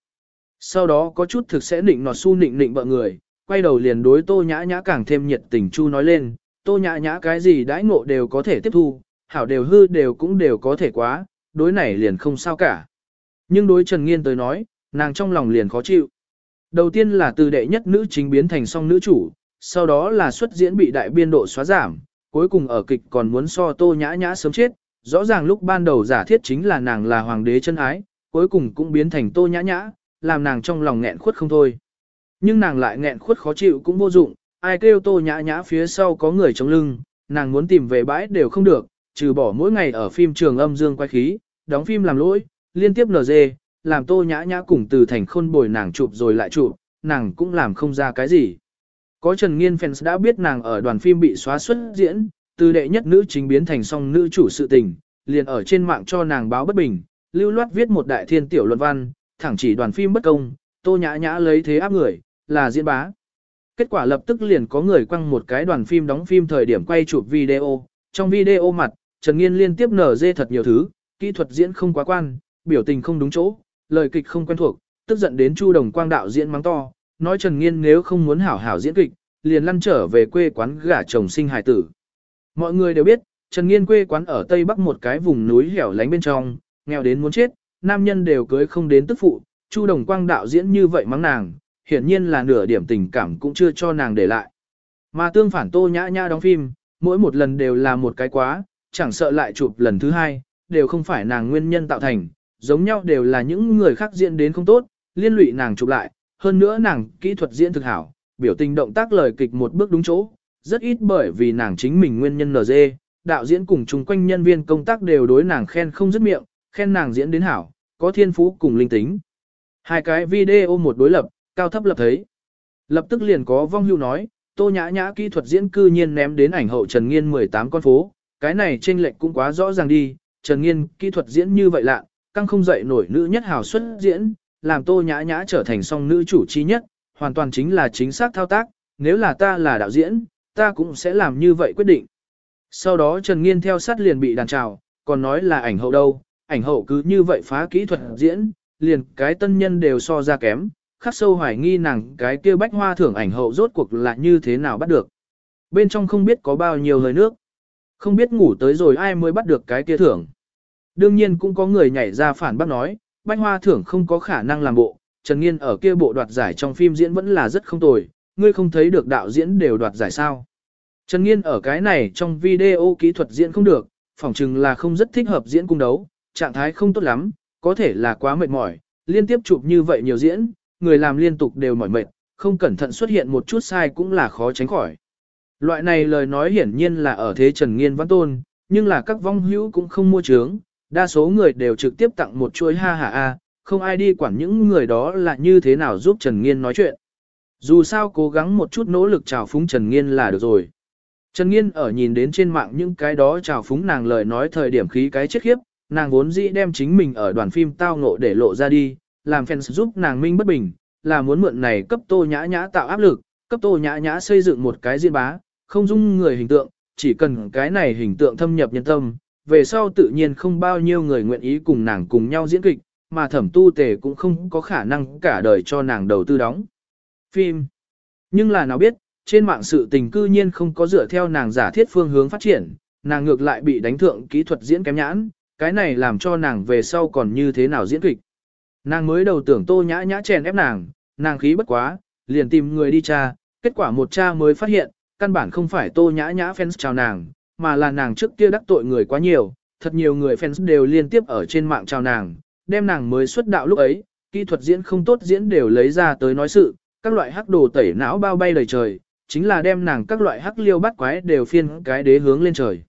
Sau đó có chút thực sẽ nịnh nọt su nịnh nịnh bợ người, quay đầu liền đối tô nhã nhã càng thêm nhiệt tình chu nói lên, tô nhã nhã cái gì đãi ngộ đều có thể tiếp thu, hảo đều hư đều cũng đều có thể quá, đối này liền không sao cả. Nhưng đối Trần Nghiên tới nói, nàng trong lòng liền khó chịu. Đầu tiên là từ đệ nhất nữ chính biến thành song nữ chủ, sau đó là xuất diễn bị đại biên độ xóa giảm, cuối cùng ở kịch còn muốn so tô nhã nhã sớm chết, rõ ràng lúc ban đầu giả thiết chính là nàng là hoàng đế chân ái, cuối cùng cũng biến thành tô nhã nhã, làm nàng trong lòng nghẹn khuất không thôi. Nhưng nàng lại nghẹn khuất khó chịu cũng vô dụng, ai kêu tô nhã nhã phía sau có người chống lưng, nàng muốn tìm về bãi đều không được, trừ bỏ mỗi ngày ở phim trường âm dương quay khí, đóng phim làm lỗi, liên tiếp NG, làm tô nhã nhã cùng từ thành khôn bồi nàng chụp rồi lại chụp, nàng cũng làm không ra cái gì. Có Trần Nghiên fans đã biết nàng ở đoàn phim bị xóa xuất diễn, từ đệ nhất nữ chính biến thành song nữ chủ sự tình, liền ở trên mạng cho nàng báo bất bình, lưu loát viết một đại thiên tiểu luận văn, thẳng chỉ đoàn phim bất công, tô nhã nhã lấy thế áp người, là diễn bá. Kết quả lập tức liền có người quăng một cái đoàn phim đóng phim thời điểm quay chụp video, trong video mặt, Trần Nghiên liên tiếp nở dê thật nhiều thứ, kỹ thuật diễn không quá quan, biểu tình không đúng chỗ, lời kịch không quen thuộc, tức giận đến Chu Đồng Quang đạo diễn mắng to, nói Trần Nghiên nếu không muốn hảo hảo diễn kịch, liền lăn trở về quê quán gả chồng sinh hài tử. Mọi người đều biết, Trần Nghiên quê quán ở Tây Bắc một cái vùng núi hẻo lánh bên trong, nghèo đến muốn chết, nam nhân đều cưới không đến tức phụ, Chu Đồng Quang đạo diễn như vậy mắng nàng, hiển nhiên là nửa điểm tình cảm cũng chưa cho nàng để lại. Mà tương phản Tô Nhã Nhã đóng phim, mỗi một lần đều là một cái quá, chẳng sợ lại chụp lần thứ hai, đều không phải nàng nguyên nhân tạo thành, giống nhau đều là những người khác diễn đến không tốt, liên lụy nàng chụp lại, hơn nữa nàng kỹ thuật diễn thực hảo, biểu tình động tác lời kịch một bước đúng chỗ, rất ít bởi vì nàng chính mình nguyên nhân NG, đạo diễn cùng chung quanh nhân viên công tác đều đối nàng khen không dứt miệng, khen nàng diễn đến hảo, có thiên phú cùng linh tính. Hai cái video một đối lập, cao thấp lập thấy. Lập tức liền có vong hưu nói, tô nhã nhã kỹ thuật diễn cư nhiên ném đến ảnh hậu Trần Nghiên 18 con phố, cái này chênh lệch cũng quá rõ ràng đi, Trần Nghiên kỹ thuật diễn như vậy lạ, căng không dậy nổi nữ nhất hào xuất diễn, làm tô nhã nhã trở thành song nữ chủ chi nhất, hoàn toàn chính là chính xác thao tác, nếu là ta là đạo diễn, ta cũng sẽ làm như vậy quyết định. Sau đó Trần Nghiên theo sát liền bị đàn trào, còn nói là ảnh hậu đâu, ảnh hậu cứ như vậy phá kỹ thuật diễn, liền cái tân nhân đều so ra kém, khắc sâu hoài nghi nàng cái kia bách hoa thưởng ảnh hậu rốt cuộc là như thế nào bắt được. Bên trong không biết có bao nhiêu hơi nước. Không biết ngủ tới rồi ai mới bắt được cái kia thưởng. Đương nhiên cũng có người nhảy ra phản bác nói, bách hoa thưởng không có khả năng làm bộ, Trần Nghiên ở kia bộ đoạt giải trong phim diễn vẫn là rất không tồi, ngươi không thấy được đạo diễn đều đoạt giải sao. Trần Nghiên ở cái này trong video kỹ thuật diễn không được, phỏng chừng là không rất thích hợp diễn cung đấu, trạng thái không tốt lắm, có thể là quá mệt mỏi, liên tiếp chụp như vậy nhiều diễn, người làm liên tục đều mỏi mệt, không cẩn thận xuất hiện một chút sai cũng là khó tránh khỏi. Loại này lời nói hiển nhiên là ở thế Trần Nghiên văn tôn, nhưng là các vong hữu cũng không mua trướng, đa số người đều trực tiếp tặng một chuỗi ha ha a, không ai đi quản những người đó là như thế nào giúp Trần Nghiên nói chuyện. Dù sao cố gắng một chút nỗ lực chào phúng Trần Nghiên là được rồi. Trần Nghiên ở nhìn đến trên mạng những cái đó chào phúng nàng lời nói thời điểm khí cái chết khiếp, nàng vốn dĩ đem chính mình ở đoàn phim tao ngộ để lộ ra đi, làm fans giúp nàng minh bất bình, là muốn mượn này cấp tô nhã nhã tạo áp lực, cấp tô nhã nhã xây dựng một cái diễn bá, không dung người hình tượng, chỉ cần cái này hình tượng thâm nhập nhân tâm, về sau tự nhiên không bao nhiêu người nguyện ý cùng nàng cùng nhau diễn kịch, mà thẩm tu tề cũng không có khả năng cả đời cho nàng đầu tư đóng. Phim. Nhưng là nào biết, trên mạng sự tình cư nhiên không có dựa theo nàng giả thiết phương hướng phát triển, nàng ngược lại bị đánh thượng kỹ thuật diễn kém nhãn, cái này làm cho nàng về sau còn như thế nào diễn kịch. Nàng mới đầu tưởng tô nhã nhã chèn ép nàng, nàng khí bất quá, liền tìm người đi tra, kết quả một cha mới phát hiện, căn bản không phải tô nhã nhã fans chào nàng, mà là nàng trước kia đắc tội người quá nhiều, thật nhiều người fans đều liên tiếp ở trên mạng chào nàng, đem nàng mới xuất đạo lúc ấy, kỹ thuật diễn không tốt diễn đều lấy ra tới nói sự, các loại hắc đồ tẩy não bao bay đầy trời, chính là đem nàng các loại hắc liêu bắt quái đều phiên cái đế hướng lên trời.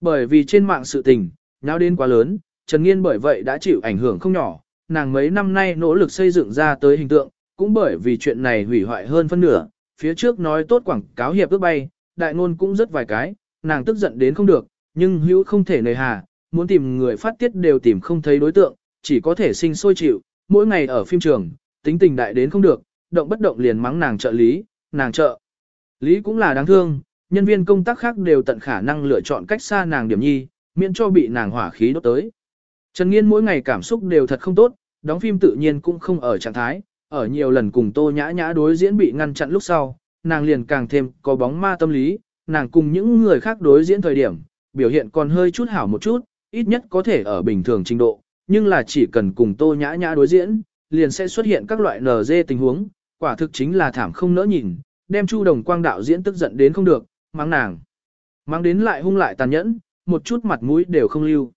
Bởi vì trên mạng sự tình, náo đến quá lớn, Trần Nghiên bởi vậy đã chịu ảnh hưởng không nhỏ, nàng mấy năm nay nỗ lực xây dựng ra tới hình tượng, cũng bởi vì chuyện này hủy hoại hơn phân nửa, phía trước nói tốt quảng cáo hiệp ước bay, đại ngôn cũng rất vài cái, nàng tức giận đến không được, nhưng hữu không thể nề hà, muốn tìm người phát tiết đều tìm không thấy đối tượng, chỉ có thể sinh sôi chịu, mỗi ngày ở phim trường, tính tình đại đến không được, động bất động liền mắng nàng trợ lý, nàng trợ. Lý cũng là đáng thương, nhân viên công tác khác đều tận khả năng lựa chọn cách xa nàng điểm nhi, miễn cho bị nàng hỏa khí đốt tới. Trần Nghiên mỗi ngày cảm xúc đều thật không tốt, đóng phim tự nhiên cũng không ở trạng thái, ở nhiều lần cùng Tô Nhã Nhã đối diễn bị ngăn chặn lúc sau, nàng liền càng thêm có bóng ma tâm lý, nàng cùng những người khác đối diễn thời điểm, biểu hiện còn hơi chút hảo một chút, ít nhất có thể ở bình thường trình độ, nhưng là chỉ cần cùng Tô Nhã Nhã đối diễn, liền sẽ xuất hiện các loại NG tình huống, quả thực chính là thảm không nỡ nhìn, đem Chu Đồng Quang đạo diễn tức giận đến không được, mắng nàng. Mắng đến lại hung lại tàn nhẫn, một chút mặt mũi đều không lưu.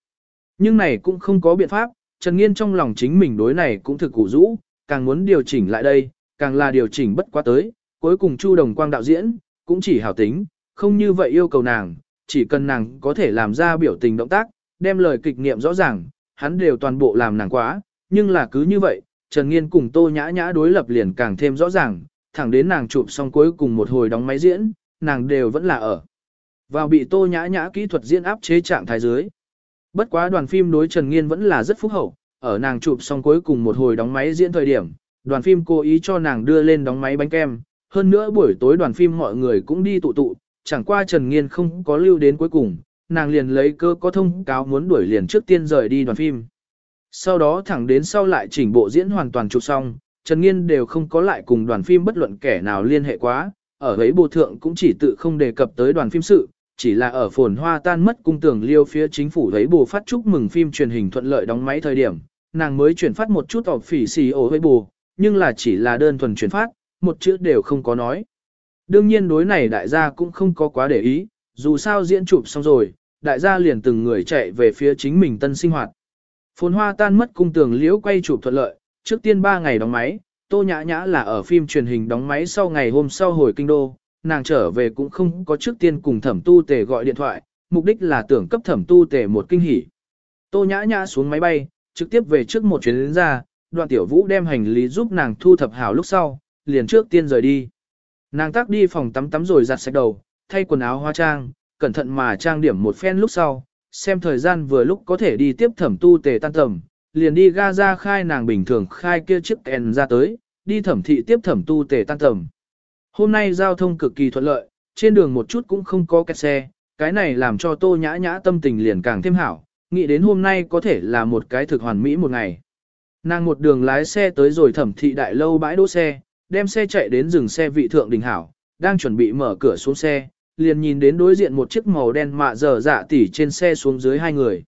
Nhưng này cũng không có biện pháp, Trần Nghiên trong lòng chính mình đối này cũng thực củ rũ, càng muốn điều chỉnh lại đây, càng là điều chỉnh bất quá tới, cuối cùng Chu Đồng Quang đạo diễn, cũng chỉ hảo tính, không như vậy yêu cầu nàng, chỉ cần nàng có thể làm ra biểu tình động tác, đem lời kịch niệm rõ ràng, hắn đều toàn bộ làm nàng quá, nhưng là cứ như vậy, Trần Nghiên cùng Tô Nhã Nhã đối lập liền càng thêm rõ ràng, thẳng đến nàng chụp xong cuối cùng một hồi đóng máy diễn, nàng đều vẫn là ở. Vào bị Tô Nhã Nhã kỹ thuật diễn áp chế trạng thái dưới. Bất quá đoàn phim đối Trần Nghiên vẫn là rất phúc hậu, ở nàng chụp xong cuối cùng một hồi đóng máy diễn thời điểm, đoàn phim cố ý cho nàng đưa lên đóng máy bánh kem, hơn nữa buổi tối đoàn phim mọi người cũng đi tụ tụ, chẳng qua Trần Nghiên không có lưu đến cuối cùng, nàng liền lấy cơ có thông cáo muốn đuổi liền trước tiên rời đi đoàn phim. Sau đó thẳng đến sau lại chỉnh bộ diễn hoàn toàn chụp xong, Trần Nghiên đều không có lại cùng đoàn phim bất luận kẻ nào liên hệ quá, ở ấy bộ thượng cũng chỉ tự không đề cập tới đoàn phim sự, chỉ là ở phồn hoa tan mất cung tưởng liêu phía chính phủ thấy bù phát chúc mừng phim truyền hình thuận lợi đóng máy thời điểm, nàng mới chuyển phát một chút ọp phỉ xì ổ với bù, nhưng là chỉ là đơn thuần chuyển phát, một chữ đều không có nói. Đương nhiên đối này đại gia cũng không có quá để ý, dù sao diễn chụp xong rồi, đại gia liền từng người chạy về phía chính mình tân sinh hoạt. Phồn hoa tan mất cung tường liễu quay chụp thuận lợi, trước tiên 3 ngày đóng máy, tô nhã nhã là ở phim truyền hình đóng máy sau ngày hôm sau hồi kinh đô, nàng trở về cũng không có trước tiên cùng thẩm tu tề gọi điện thoại, mục đích là tưởng cấp thẩm tu tề một kinh hỉ. Tô nhã nhã xuống máy bay, trực tiếp về trước một chuyến đến ra, đoạn tiểu vũ đem hành lý giúp nàng thu thập hảo lúc sau, liền trước tiên rời đi. Nàng tác đi phòng tắm tắm rồi giặt sạch đầu, thay quần áo hoa trang, cẩn thận mà trang điểm một phen lúc sau, xem thời gian vừa lúc có thể đi tiếp thẩm tu tề tan tầm, liền đi ga ra khai nàng bình thường khai kia chiếc kèn ra tới, đi thẩm thị tiếp thẩm tu tề tan tầm. Hôm nay giao thông cực kỳ thuận lợi, trên đường một chút cũng không có kẹt xe, cái này làm cho tô nhã nhã tâm tình liền càng thêm hảo, nghĩ đến hôm nay có thể là một cái thực hoàn mỹ một ngày. Nàng một đường lái xe tới rồi thẩm thị đại lâu bãi đỗ xe, đem xe chạy đến dừng xe vị thượng đình hảo, đang chuẩn bị mở cửa xuống xe, liền nhìn đến đối diện một chiếc màu đen mạ dở dạ tỉ trên xe xuống dưới hai người.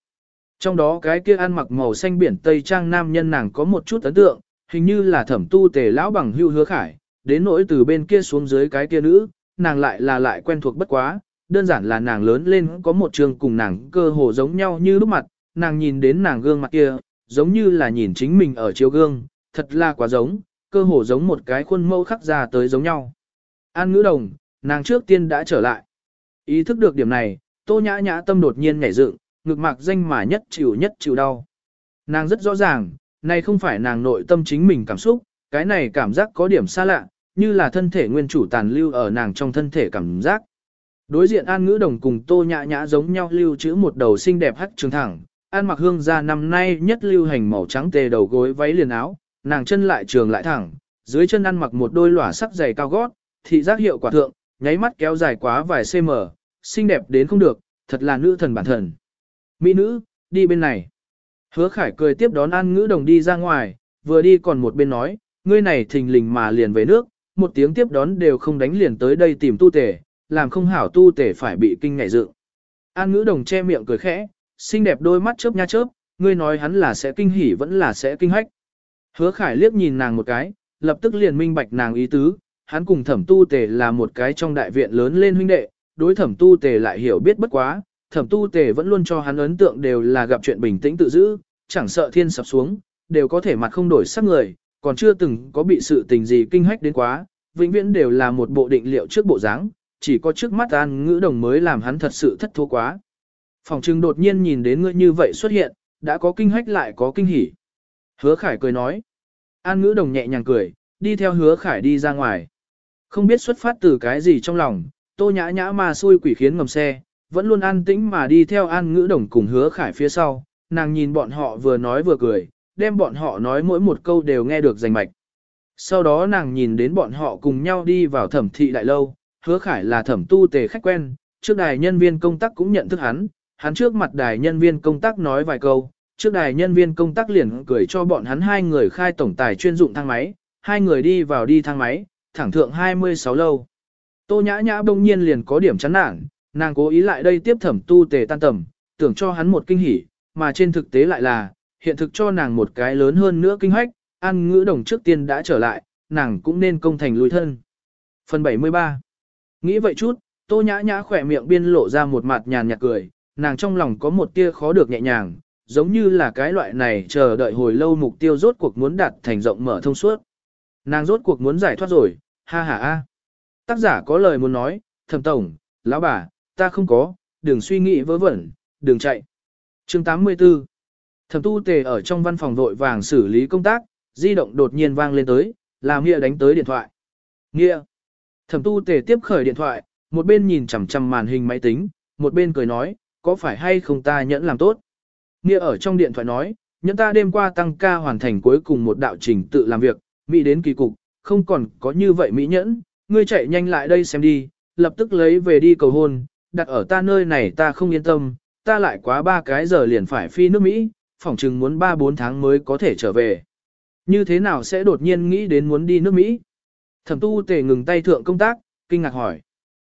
Trong đó cái kia ăn mặc màu xanh biển Tây Trang nam nhân nàng có một chút ấn tượng, hình như là thẩm tu tề lão bằng hưu hứa khải, đến nỗi từ bên kia xuống dưới cái kia nữ, nàng lại là lại quen thuộc bất quá, đơn giản là nàng lớn lên có một trường cùng nàng cơ hồ giống nhau như lúc mặt, nàng nhìn đến nàng gương mặt kia, giống như là nhìn chính mình ở chiếu gương, thật là quá giống, cơ hồ giống một cái khuôn mẫu khắc ra tới giống nhau. An ngữ đồng, nàng trước tiên đã trở lại. Ý thức được điểm này, tô nhã nhã tâm đột nhiên nhảy dựng, ngực mạc danh mà nhất chịu nhất chịu đau. Nàng rất rõ ràng, này không phải nàng nội tâm chính mình cảm xúc, cái này cảm giác có điểm xa lạ, như là thân thể nguyên chủ tàn lưu ở nàng trong thân thể cảm giác. Đối diện An Ngữ Đồng cùng Tô Nhã Nhã giống nhau lưu trữ một đầu xinh đẹp hắc trường thẳng, An mặc hương ra năm nay nhất lưu hành màu trắng tề đầu gối váy liền áo, nàng chân lại trường lại thẳng, dưới chân ăn mặc một đôi lỏa sắc dày cao gót, thị giác hiệu quả thượng, nháy mắt kéo dài quá vài cm, xinh đẹp đến không được, thật là nữ thần bản thần. Mỹ nữ, đi bên này. Hứa Khải cười tiếp đón An Ngữ Đồng đi ra ngoài, vừa đi còn một bên nói, ngươi này thình lình mà liền về nước, một tiếng tiếp đón đều không đánh liền tới đây tìm tu tể, làm không hảo tu tể phải bị kinh ngại dự. An Ngữ Đồng che miệng cười khẽ, xinh đẹp đôi mắt chớp nha chớp, ngươi nói hắn là sẽ kinh hỉ vẫn là sẽ kinh hách. Hứa Khải liếc nhìn nàng một cái, lập tức liền minh bạch nàng ý tứ, hắn cùng thẩm tu tề là một cái trong đại viện lớn lên huynh đệ, đối thẩm tu tề lại hiểu biết bất quá, thẩm tu tề vẫn luôn cho hắn ấn tượng đều là gặp chuyện bình tĩnh tự giữ, chẳng sợ thiên sập xuống, đều có thể mặt không đổi sắc người, còn chưa từng có bị sự tình gì kinh hách đến quá, vĩnh viễn đều là một bộ định liệu trước bộ dáng, chỉ có trước mắt an ngữ đồng mới làm hắn thật sự thất thố quá. Phòng trưng đột nhiên nhìn đến ngươi như vậy xuất hiện, đã có kinh hách lại có kinh hỉ. Hứa Khải cười nói. An ngữ đồng nhẹ nhàng cười, đi theo hứa Khải đi ra ngoài. Không biết xuất phát từ cái gì trong lòng, tô nhã nhã mà xui quỷ khiến ngầm xe, vẫn luôn an tĩnh mà đi theo an ngữ đồng cùng hứa Khải phía sau. Nàng nhìn bọn họ vừa nói vừa cười, đem bọn họ nói mỗi một câu đều nghe được rành mạch. Sau đó nàng nhìn đến bọn họ cùng nhau đi vào thẩm thị đại lâu, hứa Khải là thẩm tu tề khách quen, trước đài nhân viên công tác cũng nhận thức hắn, hắn trước mặt đài nhân viên công tác nói vài câu, trước đài nhân viên công tác liền cười cho bọn hắn hai người khai tổng tài chuyên dụng thang máy, hai người đi vào đi thang máy, thẳng thượng 26 lâu. Tô nhã nhã bỗng nhiên liền có điểm chán nản, nàng cố ý lại đây tiếp thẩm tu tề tan tầm, tưởng cho hắn một kinh hỉ, mà trên thực tế lại là, hiện thực cho nàng một cái lớn hơn nữa kinh hoách, an ngữ đồng trước tiên đã trở lại, nàng cũng nên công thành lùi thân. Phần 73 Nghĩ vậy chút, tô nhã nhã khỏe miệng biên lộ ra một mặt nhàn nhạt cười, nàng trong lòng có một tia khó được nhẹ nhàng, giống như là cái loại này chờ đợi hồi lâu mục tiêu rốt cuộc muốn đạt thành rộng mở thông suốt. Nàng rốt cuộc muốn giải thoát rồi, ha ha a. Tác giả có lời muốn nói, thẩm tổng, lão bà, ta không có, đừng suy nghĩ vớ vẩn, đừng chạy. chương 84 Thẩm tu tề ở trong văn phòng vội vàng xử lý công tác, di động đột nhiên vang lên tới, làm Nghĩa đánh tới điện thoại. Nghĩa. Thẩm tu tề tiếp khởi điện thoại, một bên nhìn chằm chằm màn hình máy tính, một bên cười nói, có phải hay không ta nhẫn làm tốt. Nghĩa ở trong điện thoại nói, nhẫn ta đêm qua tăng ca hoàn thành cuối cùng một đạo trình tự làm việc, mỹ đến kỳ cục, không còn có như vậy mỹ nhẫn, ngươi chạy nhanh lại đây xem đi, lập tức lấy về đi cầu hôn, đặt ở ta nơi này ta không yên tâm, ta lại quá ba cái giờ liền phải phi nước Mỹ, phỏng chừng muốn 3-4 tháng mới có thể trở về. Như thế nào sẽ đột nhiên nghĩ đến muốn đi nước Mỹ? Thẩm tu tề ngừng tay thượng công tác, kinh ngạc hỏi.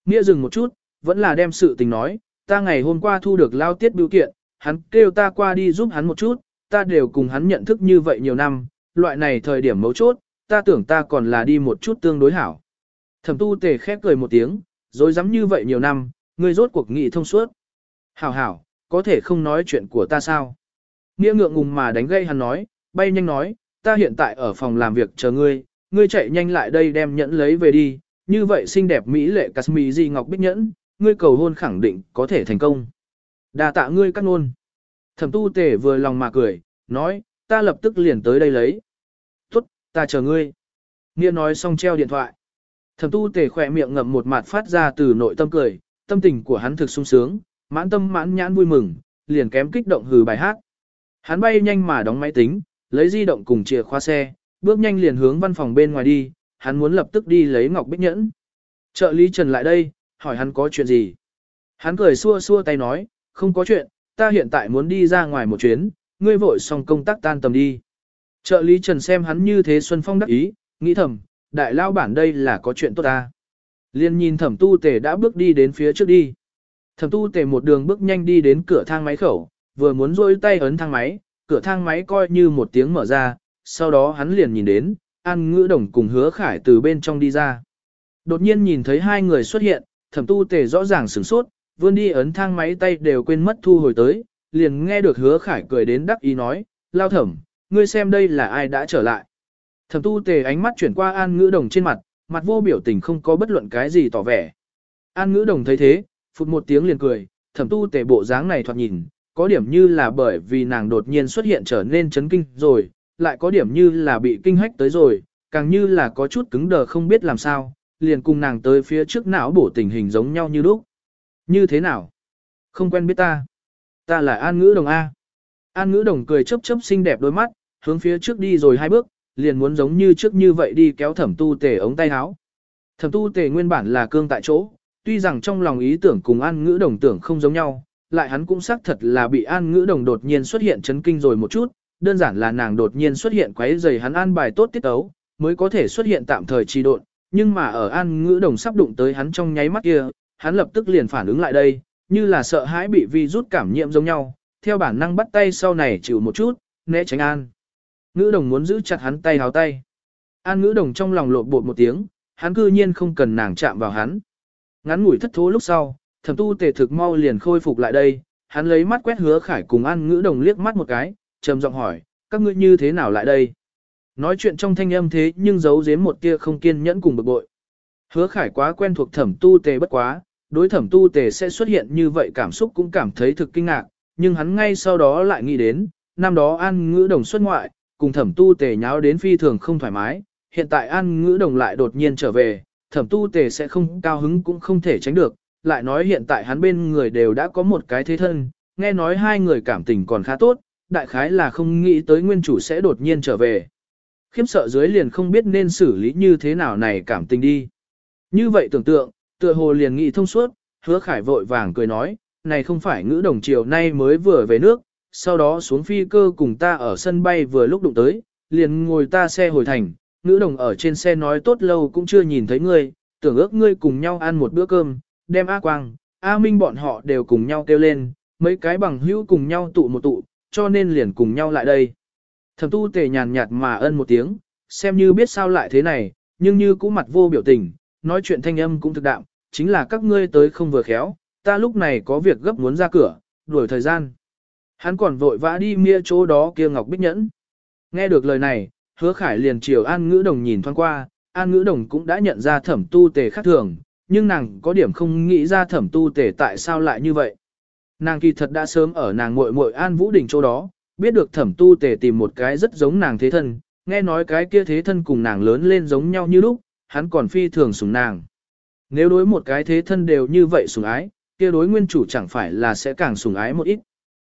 Nghĩa dừng một chút, vẫn là đem sự tình nói, ta ngày hôm qua thu được lao tiết biểu kiện, hắn kêu ta qua đi giúp hắn một chút, ta đều cùng hắn nhận thức như vậy nhiều năm, loại này thời điểm mấu chốt, ta tưởng ta còn là đi một chút tương đối hảo. Thẩm tu tề khép cười một tiếng, rồi dám như vậy nhiều năm, ngươi rốt cuộc nghị thông suốt. Hảo hảo, có thể không nói chuyện của ta sao? Nghĩa ngượng ngùng mà đánh gây hắn nói, bay nhanh nói, ta hiện tại ở phòng làm việc chờ ngươi, ngươi chạy nhanh lại đây đem nhẫn lấy về đi, như vậy xinh đẹp mỹ lệ Casmi Ngọc Bích nhẫn, ngươi cầu hôn khẳng định có thể thành công. Đà tạ ngươi cắt ngôn. Thẩm tu Tề vừa lòng mà cười, nói, ta lập tức liền tới đây lấy. Tốt, ta chờ ngươi. Nghĩa nói xong treo điện thoại. Thẩm tu tề khỏe miệng ngậm một mặt phát ra từ nội tâm cười, tâm tình của hắn thực sung sướng, mãn tâm mãn nhãn vui mừng, liền kém kích động hừ bài hát. Hắn bay nhanh mà đóng máy tính, lấy di động cùng chìa khóa xe, bước nhanh liền hướng văn phòng bên ngoài đi, hắn muốn lập tức đi lấy ngọc bích nhẫn. Trợ lý Trần lại đây, hỏi hắn có chuyện gì. Hắn cười xua xua tay nói, không có chuyện, ta hiện tại muốn đi ra ngoài một chuyến, ngươi vội xong công tác tan tầm đi. Trợ lý Trần xem hắn như thế Xuân Phong đắc ý, nghĩ thầm, đại lao bản đây là có chuyện tốt ta. Liên nhìn thẩm tu tề đã bước đi đến phía trước đi. Thẩm tu tề một đường bước nhanh đi đến cửa thang máy khẩu, vừa muốn rôi tay ấn thang máy, cửa thang máy coi như một tiếng mở ra, sau đó hắn liền nhìn đến, An Ngữ Đồng cùng Hứa Khải từ bên trong đi ra. Đột nhiên nhìn thấy hai người xuất hiện, thẩm tu tề rõ ràng sửng sốt, vươn đi ấn thang máy tay đều quên mất thu hồi tới, liền nghe được Hứa Khải cười đến đắc ý nói, lao thẩm, ngươi xem đây là ai đã trở lại. Thẩm tu tề ánh mắt chuyển qua An Ngữ Đồng trên mặt, mặt vô biểu tình không có bất luận cái gì tỏ vẻ. An Ngữ Đồng thấy thế, phụt một tiếng liền cười, thẩm tu tề bộ dáng này thoạt nhìn, có điểm như là bởi vì nàng đột nhiên xuất hiện trở nên chấn kinh rồi, lại có điểm như là bị kinh hách tới rồi, càng như là có chút cứng đờ không biết làm sao, liền cùng nàng tới phía trước não bổ tình hình giống nhau như lúc. Như thế nào? Không quen biết ta. Ta là An Ngữ Đồng A. An Ngữ Đồng cười chớp chớp xinh đẹp đôi mắt, hướng phía trước đi rồi hai bước, liền muốn giống như trước như vậy đi kéo thẩm tu tề ống tay áo. Thẩm tu tề nguyên bản là cương tại chỗ, tuy rằng trong lòng ý tưởng cùng An Ngữ Đồng tưởng không giống nhau, lại hắn cũng xác thật là bị An Ngữ Đồng đột nhiên xuất hiện chấn kinh rồi một chút, đơn giản là nàng đột nhiên xuất hiện quấy rầy hắn an bài tốt tiết tấu, mới có thể xuất hiện tạm thời trì độn, nhưng mà ở An Ngữ Đồng sắp đụng tới hắn trong nháy mắt kia, hắn lập tức liền phản ứng lại đây, như là sợ hãi bị virus cảm nhiễm giống nhau, theo bản năng bắt tay sau này chịu một chút, né tránh An. Ngữ Đồng muốn giữ chặt hắn tay háo tay. An Ngữ Đồng trong lòng lộn bột một tiếng, hắn cư nhiên không cần nàng chạm vào hắn. Ngắn ngủi thất thố lúc sau, thẩm tu tề thực mau liền khôi phục lại đây, hắn lấy mắt quét hứa khải cùng An Ngữ Đồng liếc mắt một cái, trầm giọng hỏi, các ngươi như thế nào lại đây? Nói chuyện trong thanh âm thế nhưng giấu giếm một tia không kiên nhẫn cùng bực bội. Hứa khải quá quen thuộc thẩm tu tề bất quá, đối thẩm tu tề sẽ xuất hiện như vậy cảm xúc cũng cảm thấy thực kinh ngạc, nhưng hắn ngay sau đó lại nghĩ đến, năm đó an ngữ đồng xuất ngoại, cùng thẩm tu tề nháo đến phi thường không thoải mái, hiện tại an ngữ đồng lại đột nhiên trở về, thẩm tu tề sẽ không cao hứng cũng không thể tránh được, lại nói hiện tại hắn bên người đều đã có một cái thế thân, nghe nói hai người cảm tình còn khá tốt, đại khái là không nghĩ tới nguyên chủ sẽ đột nhiên trở về. Khiếm sợ dưới liền không biết nên xử lý như thế nào này cảm tình đi. Như vậy tưởng tượng, tựa hồ liền nghĩ thông suốt, hứa khải vội vàng cười nói, này không phải ngữ đồng chiều nay mới vừa về nước, sau đó xuống phi cơ cùng ta ở sân bay vừa lúc đụng tới, liền ngồi ta xe hồi thành, ngữ đồng ở trên xe nói tốt lâu cũng chưa nhìn thấy ngươi, tưởng ước ngươi cùng nhau ăn một bữa cơm, đem A Quang, A Minh bọn họ đều cùng nhau kêu lên, mấy cái bằng hữu cùng nhau tụ một tụ, cho nên liền cùng nhau lại đây. Thẩm tu tề nhàn nhạt mà ân một tiếng, xem như biết sao lại thế này, nhưng như cũng mặt vô biểu tình, nói chuyện thanh âm cũng thực đạm, chính là các ngươi tới không vừa khéo, ta lúc này có việc gấp muốn ra cửa, đuổi thời gian. Hắn còn vội vã đi mia chỗ đó kia ngọc bích nhẫn. Nghe được lời này, hứa khải liền chiều an ngữ đồng nhìn thoáng qua, an ngữ đồng cũng đã nhận ra thẩm tu tề khác thường, nhưng nàng có điểm không nghĩ ra thẩm tu tề tại sao lại như vậy. Nàng kỳ thật đã sớm ở nàng muội muội an vũ đỉnh chỗ đó, biết được thẩm tu tề tìm một cái rất giống nàng thế thân, nghe nói cái kia thế thân cùng nàng lớn lên giống nhau như lúc, hắn còn phi thường sủng nàng. Nếu đối một cái thế thân đều như vậy sủng ái, kia đối nguyên chủ chẳng phải là sẽ càng sủng ái một ít.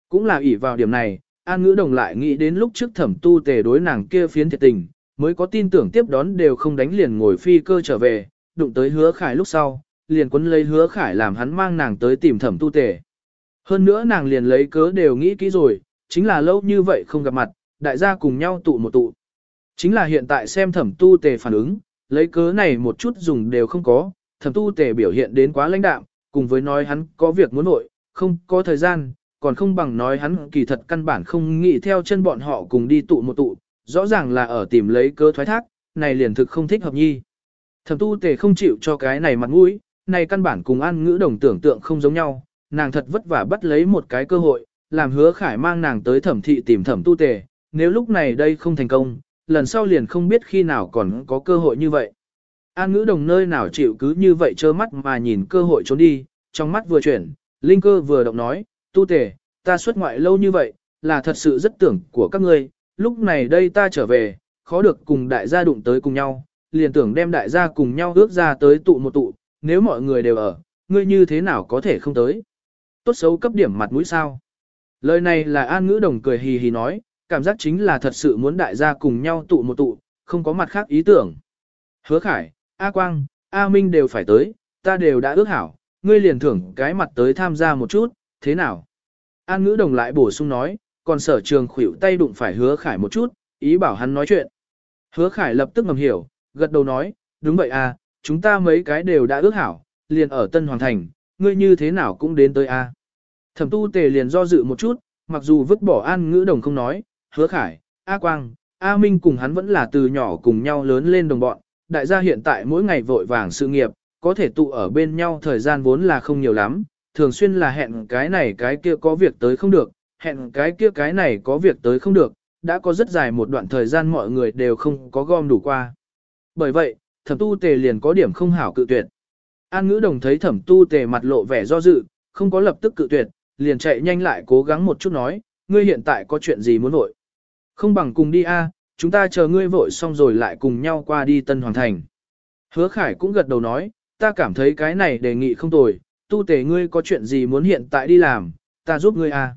Cũng là ỷ vào điểm này, An Ngữ Đồng lại nghĩ đến lúc trước thẩm tu tề đối nàng kia phiến thiệt tình, mới có tin tưởng tiếp đón đều không đánh liền ngồi phi cơ trở về, đụng tới hứa khải lúc sau, liền quấn lấy hứa khải làm hắn mang nàng tới tìm thẩm tu tề. Hơn nữa nàng liền lấy cớ đều nghĩ kỹ rồi, chính là lâu như vậy không gặp mặt, đại gia cùng nhau tụ một tụ. Chính là hiện tại xem thẩm tu tề phản ứng, lấy cớ này một chút dùng đều không có, thẩm tu tề biểu hiện đến quá lãnh đạm, cùng với nói hắn có việc muốn nội, không có thời gian, còn không bằng nói hắn kỳ thật căn bản không nghĩ theo chân bọn họ cùng đi tụ một tụ, rõ ràng là ở tìm lấy cơ thoái thác, này liền thực không thích hợp nhi. Thẩm tu tề không chịu cho cái này mặt mũi, này căn bản cùng an ngữ đồng tưởng tượng không giống nhau, nàng thật vất vả bắt lấy một cái cơ hội, làm hứa khải mang nàng tới thẩm thị tìm thẩm tu tề, nếu lúc này đây không thành công, lần sau liền không biết khi nào còn có cơ hội như vậy. An ngữ đồng nơi nào chịu cứ như vậy trơ mắt mà nhìn cơ hội trốn đi, trong mắt vừa chuyển, linh cơ vừa động nói, tu tề, ta xuất ngoại lâu như vậy, là thật sự rất tưởng của các ngươi, lúc này đây ta trở về, khó được cùng đại gia đụng tới cùng nhau, liền tưởng đem đại gia cùng nhau ước ra tới tụ một tụ, nếu mọi người đều ở, ngươi như thế nào có thể không tới. Tốt xấu cấp điểm mặt mũi sao. Lời này là An Ngữ Đồng cười hì hì nói, cảm giác chính là thật sự muốn đại gia cùng nhau tụ một tụ, không có mặt khác ý tưởng. Hứa Khải, A Quang, A Minh đều phải tới, ta đều đã ước hảo, ngươi liền thưởng cái mặt tới tham gia một chút, thế nào? An Ngữ Đồng lại bổ sung nói, còn sở trường khủy tay đụng phải Hứa Khải một chút, ý bảo hắn nói chuyện. Hứa Khải lập tức ngầm hiểu, gật đầu nói, đúng vậy à, chúng ta mấy cái đều đã ước hảo, liền ở Tân Hoàng Thành, ngươi như thế nào cũng đến tới a. Thẩm tu tề liền do dự một chút, mặc dù vứt bỏ an ngữ đồng không nói, hứa khải, A Quang, A Minh cùng hắn vẫn là từ nhỏ cùng nhau lớn lên đồng bọn, đại gia hiện tại mỗi ngày vội vàng sự nghiệp, có thể tụ ở bên nhau thời gian vốn là không nhiều lắm, thường xuyên là hẹn cái này cái kia có việc tới không được, hẹn cái kia cái này có việc tới không được, đã có rất dài một đoạn thời gian mọi người đều không có gom đủ qua. Bởi vậy, thẩm tu tề liền có điểm không hảo cự tuyệt. An ngữ đồng thấy thẩm tu tề mặt lộ vẻ do dự, không có lập tức cự tuyệt, liền chạy nhanh lại cố gắng một chút nói, ngươi hiện tại có chuyện gì muốn vội. Không bằng cùng đi a, chúng ta chờ ngươi vội xong rồi lại cùng nhau qua đi Tân Hoàng Thành. Hứa Khải cũng gật đầu nói, ta cảm thấy cái này đề nghị không tồi, tu tề ngươi có chuyện gì muốn hiện tại đi làm, ta giúp ngươi a.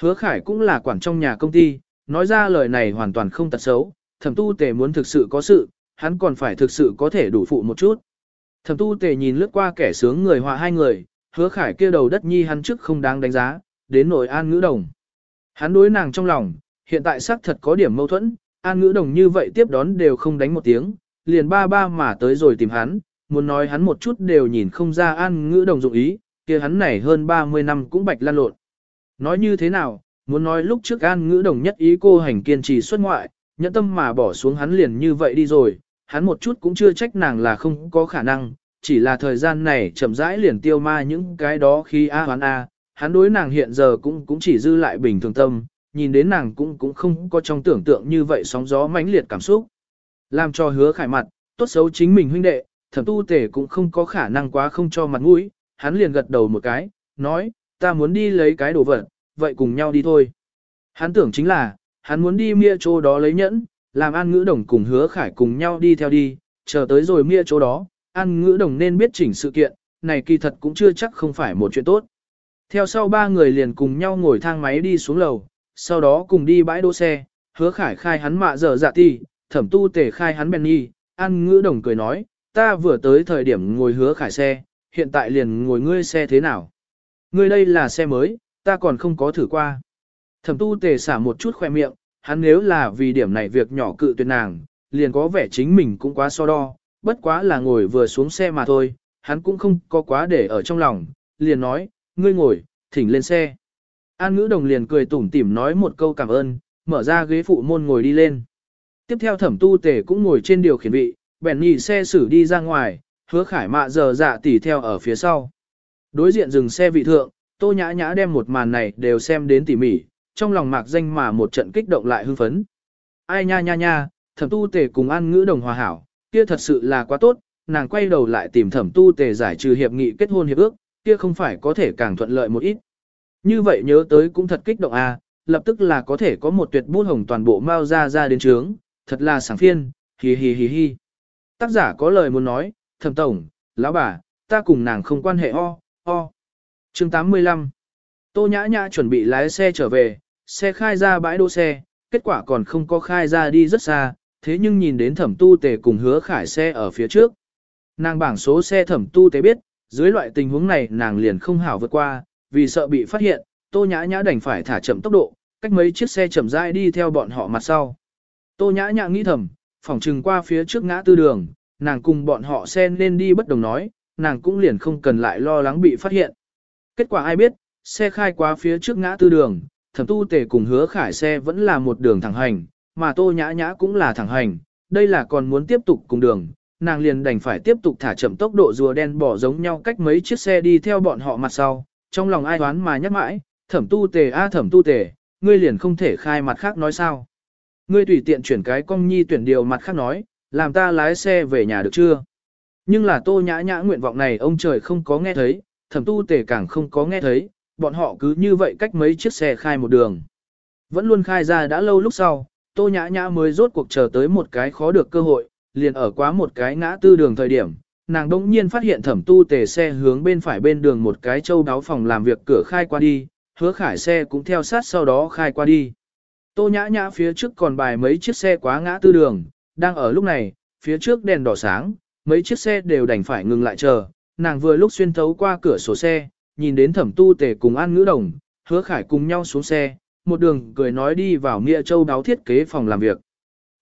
Hứa Khải cũng là quản trong nhà công ty, nói ra lời này hoàn toàn không tật xấu, thẩm tu tề muốn thực sự có sự, hắn còn phải thực sự có thể đủ phụ một chút. Thẩm tu tề nhìn lướt qua kẻ sướng người họa hai người, hứa khải kia đầu đất nhi hắn trước không đáng đánh giá, đến nội an ngữ đồng. Hắn đối nàng trong lòng, hiện tại xác thật có điểm mâu thuẫn, an ngữ đồng như vậy tiếp đón đều không đánh một tiếng, liền ba ba mà tới rồi tìm hắn, muốn nói hắn một chút đều nhìn không ra an ngữ đồng dụng ý, kia hắn này hơn 30 năm cũng bạch lan lộn. Nói như thế nào, muốn nói lúc trước an ngữ đồng nhất ý cô hành kiên trì xuất ngoại, nhẫn tâm mà bỏ xuống hắn liền như vậy đi rồi, hắn một chút cũng chưa trách nàng là không có khả năng, chỉ là thời gian này chậm rãi liền tiêu ma những cái đó khi A hoán A, hắn đối nàng hiện giờ cũng cũng chỉ dư lại bình thường tâm, nhìn đến nàng cũng cũng không có trong tưởng tượng như vậy sóng gió mãnh liệt cảm xúc. Làm cho hứa khải mặt, tốt xấu chính mình huynh đệ, thẩm tu tể cũng không có khả năng quá không cho mặt mũi, hắn liền gật đầu một cái, nói, ta muốn đi lấy cái đồ vật, vậy cùng nhau đi thôi. Hắn tưởng chính là, hắn muốn đi mia chỗ đó lấy nhẫn, làm an ngữ đồng cùng hứa khải cùng nhau đi theo đi, chờ tới rồi mia chỗ đó, an ngữ đồng nên biết chỉnh sự kiện, này kỳ thật cũng chưa chắc không phải một chuyện tốt. Theo sau ba người liền cùng nhau ngồi thang máy đi xuống lầu, sau đó cùng đi bãi đỗ xe, hứa khải khai hắn mạ dở dạ ti, thẩm tu tề khai hắn bèn nhi, ăn ngữ đồng cười nói, ta vừa tới thời điểm ngồi hứa khải xe, hiện tại liền ngồi ngươi xe thế nào. Ngươi đây là xe mới, ta còn không có thử qua. Thẩm tu tề xả một chút khoe miệng, hắn nếu là vì điểm này việc nhỏ cự tuyệt nàng, liền có vẻ chính mình cũng quá so đo, bất quá là ngồi vừa xuống xe mà thôi, hắn cũng không có quá để ở trong lòng, liền nói, ngươi ngồi, thỉnh lên xe. An ngữ đồng liền cười tủm tỉm nói một câu cảm ơn, mở ra ghế phụ môn ngồi đi lên. Tiếp theo thẩm tu tề cũng ngồi trên điều khiển vị, bèn nhì xe xử đi ra ngoài, hứa khải mạ giờ dạ tỉ theo ở phía sau. Đối diện dừng xe vị thượng, tô nhã nhã đem một màn này đều xem đến tỉ mỉ, trong lòng mạc danh mà một trận kích động lại hưng phấn. Ai nha nha nha, thẩm tu tề cùng an ngữ đồng hòa hảo, kia thật sự là quá tốt, nàng quay đầu lại tìm thẩm tu tề giải trừ hiệp nghị kết hôn hiệp ước, kia không phải có thể càng thuận lợi một ít. Như vậy nhớ tới cũng thật kích động à, lập tức là có thể có một tuyệt bút hồng toàn bộ mau ra ra đến trướng, thật là sảng phiên, hì hì hì hì. Tác giả có lời muốn nói, thẩm tổng, lão bà, ta cùng nàng không quan hệ ho, ho. Chương 85 Tô nhã nhã chuẩn bị lái xe trở về, xe khai ra bãi đỗ xe, kết quả còn không có khai ra đi rất xa, thế nhưng nhìn đến thẩm tu tề cùng hứa khải xe ở phía trước. Nàng bảng số xe thẩm tu tề biết, dưới loại tình huống này nàng liền không hảo vượt qua, vì sợ bị phát hiện, tô nhã nhã đành phải thả chậm tốc độ, cách mấy chiếc xe chậm rãi đi theo bọn họ mặt sau. Tô nhã nhã nghĩ thầm, phỏng trừng qua phía trước ngã tư đường, nàng cùng bọn họ xe nên đi bất đồng nói, nàng cũng liền không cần lại lo lắng bị phát hiện. Kết quả ai biết, xe khai qua phía trước ngã tư đường, thẩm tu tề cùng hứa khải xe vẫn là một đường thẳng hành, mà tô nhã nhã cũng là thẳng hành, đây là còn muốn tiếp tục cùng đường, nàng liền đành phải tiếp tục thả chậm tốc độ rùa đen bỏ giống nhau cách mấy chiếc xe đi theo bọn họ mặt sau, trong lòng ai đoán mà nhắc mãi, thẩm tu tề a à, thẩm tu tề, ngươi liền không thể khai mặt khác nói sao. Ngươi tùy tiện chuyển cái công nhi tuyển điều mặt khác nói, làm ta lái xe về nhà được chưa? Nhưng là tô nhã nhã nguyện vọng này ông trời không có nghe thấy, thẩm tu tề càng không có nghe thấy, bọn họ cứ như vậy cách mấy chiếc xe khai một đường. Vẫn luôn khai ra đã lâu lúc sau, tô nhã nhã mới rốt cuộc chờ tới một cái khó được cơ hội, liền ở quá một cái ngã tư đường thời điểm, nàng đỗng nhiên phát hiện thẩm tu tề xe hướng bên phải bên đường một cái châu đáo phòng làm việc cửa khai qua đi, hứa khải xe cũng theo sát sau đó khai qua đi. Tô nhã nhã phía trước còn bài mấy chiếc xe quá ngã tư đường, đang ở lúc này, phía trước đèn đỏ sáng, mấy chiếc xe đều đành phải ngừng lại chờ, nàng vừa lúc xuyên thấu qua cửa sổ xe, nhìn đến thẩm tu tề cùng an ngữ đồng, hứa khải cùng nhau xuống xe, một đường cười nói đi vào nghĩa Châu đáo thiết kế phòng làm việc.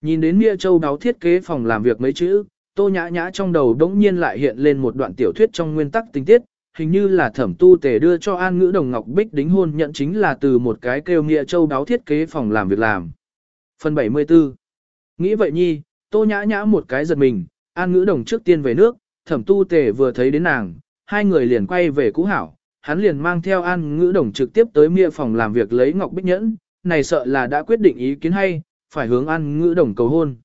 Nhìn đến nghĩa Châu đáo thiết kế phòng làm việc mấy chữ, tô nhã nhã trong đầu đống nhiên lại hiện lên một đoạn tiểu thuyết trong nguyên tắc tình tiết, hình như là thẩm tu tề đưa cho an ngữ đồng ngọc bích đính hôn nhận chính là từ một cái kêu nghĩa châu đáo thiết kế phòng làm việc làm. Phần 74 Nghĩ vậy nhi, tô nhã nhã một cái giật mình, an ngữ đồng trước tiên về nước, thẩm tu tề vừa thấy đến nàng, hai người liền quay về cũ hảo, hắn liền mang theo an ngữ đồng trực tiếp tới mia phòng làm việc lấy ngọc bích nhẫn, này sợ là đã quyết định ý kiến hay, phải hướng an ngữ đồng cầu hôn.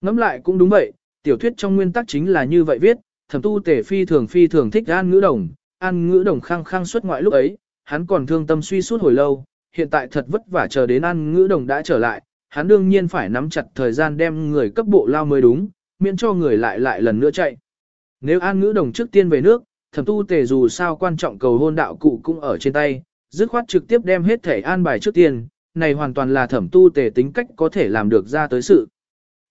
Ngẫm lại cũng đúng vậy, tiểu thuyết trong nguyên tắc chính là như vậy viết, thẩm tu tề phi thường phi thường thích an ngữ đồng, an ngữ đồng khăng khăng xuất ngoại lúc ấy, hắn còn thương tâm suy suốt hồi lâu, hiện tại thật vất vả chờ đến an ngữ đồng đã trở lại, hắn đương nhiên phải nắm chặt thời gian đem người cấp bộ lao mới đúng, miễn cho người lại lại lần nữa chạy. Nếu an ngữ đồng trước tiên về nước, thẩm tu tề dù sao quan trọng cầu hôn đạo cụ cũng ở trên tay, dứt khoát trực tiếp đem hết thể an bài trước tiên, này hoàn toàn là thẩm tu tề tính cách có thể làm được ra tới sự.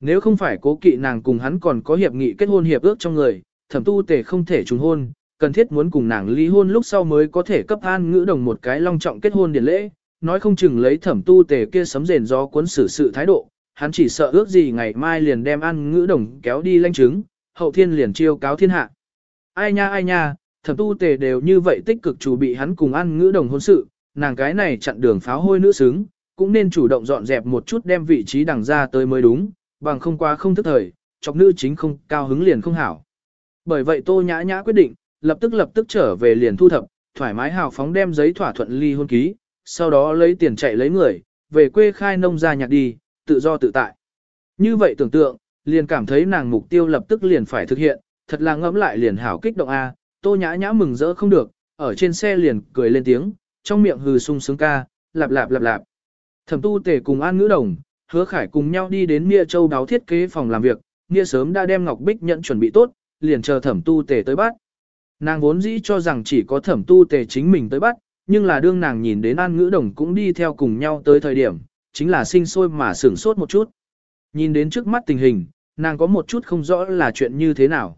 Nếu không phải cố kỵ nàng cùng hắn còn có hiệp nghị kết hôn hiệp ước trong người, thẩm tu tề không thể trùng hôn, cần thiết muốn cùng nàng ly hôn lúc sau mới có thể cấp an ngữ đồng một cái long trọng kết hôn điển lễ, nói không chừng lấy thẩm tu tề kia sấm rền gió cuốn xử sự thái độ, hắn chỉ sợ ước gì ngày mai liền đem an ngữ đồng kéo đi lanh chứng, hậu thiên liền chiêu cáo thiên hạ. Ai nha ai nha, thẩm tu tề đều như vậy tích cực chủ bị hắn cùng an ngữ đồng hôn sự, nàng cái này chặn đường pháo hôi nữ xứng, cũng nên chủ động dọn dẹp một chút đem vị trí đằng ra tới mới đúng, bằng không quá không thức thời, chọc nữ chính không cao hứng liền không hảo. Bởi vậy tô nhã nhã quyết định, lập tức lập tức trở về liền thu thập, thoải mái hào phóng đem giấy thỏa thuận ly hôn ký, sau đó lấy tiền chạy lấy người, về quê khai nông gia nhạc đi, tự do tự tại. Như vậy tưởng tượng, liền cảm thấy nàng mục tiêu lập tức liền phải thực hiện, thật là ngẫm lại liền hảo kích động a, Tô Nhã Nhã mừng rỡ không được, ở trên xe liền cười lên tiếng, trong miệng hừ sung sướng ca, lạp lạp lạp lạp. Thẩm Tu Tề cùng An Ngữ Đồng, Hứa Khải cùng nhau đi đến Nia Châu đáo thiết kế phòng làm việc, Nia sớm đã đem Ngọc Bích nhận chuẩn bị tốt, liền chờ Thẩm Tu Tề tới bắt. Nàng vốn dĩ cho rằng chỉ có Thẩm Tu Tề chính mình tới bắt, nhưng là đương nàng nhìn đến An Ngữ Đồng cũng đi theo cùng nhau tới thời điểm, chính là sinh sôi mà sửng sốt một chút. Nhìn đến trước mắt tình hình, nàng có một chút không rõ là chuyện như thế nào.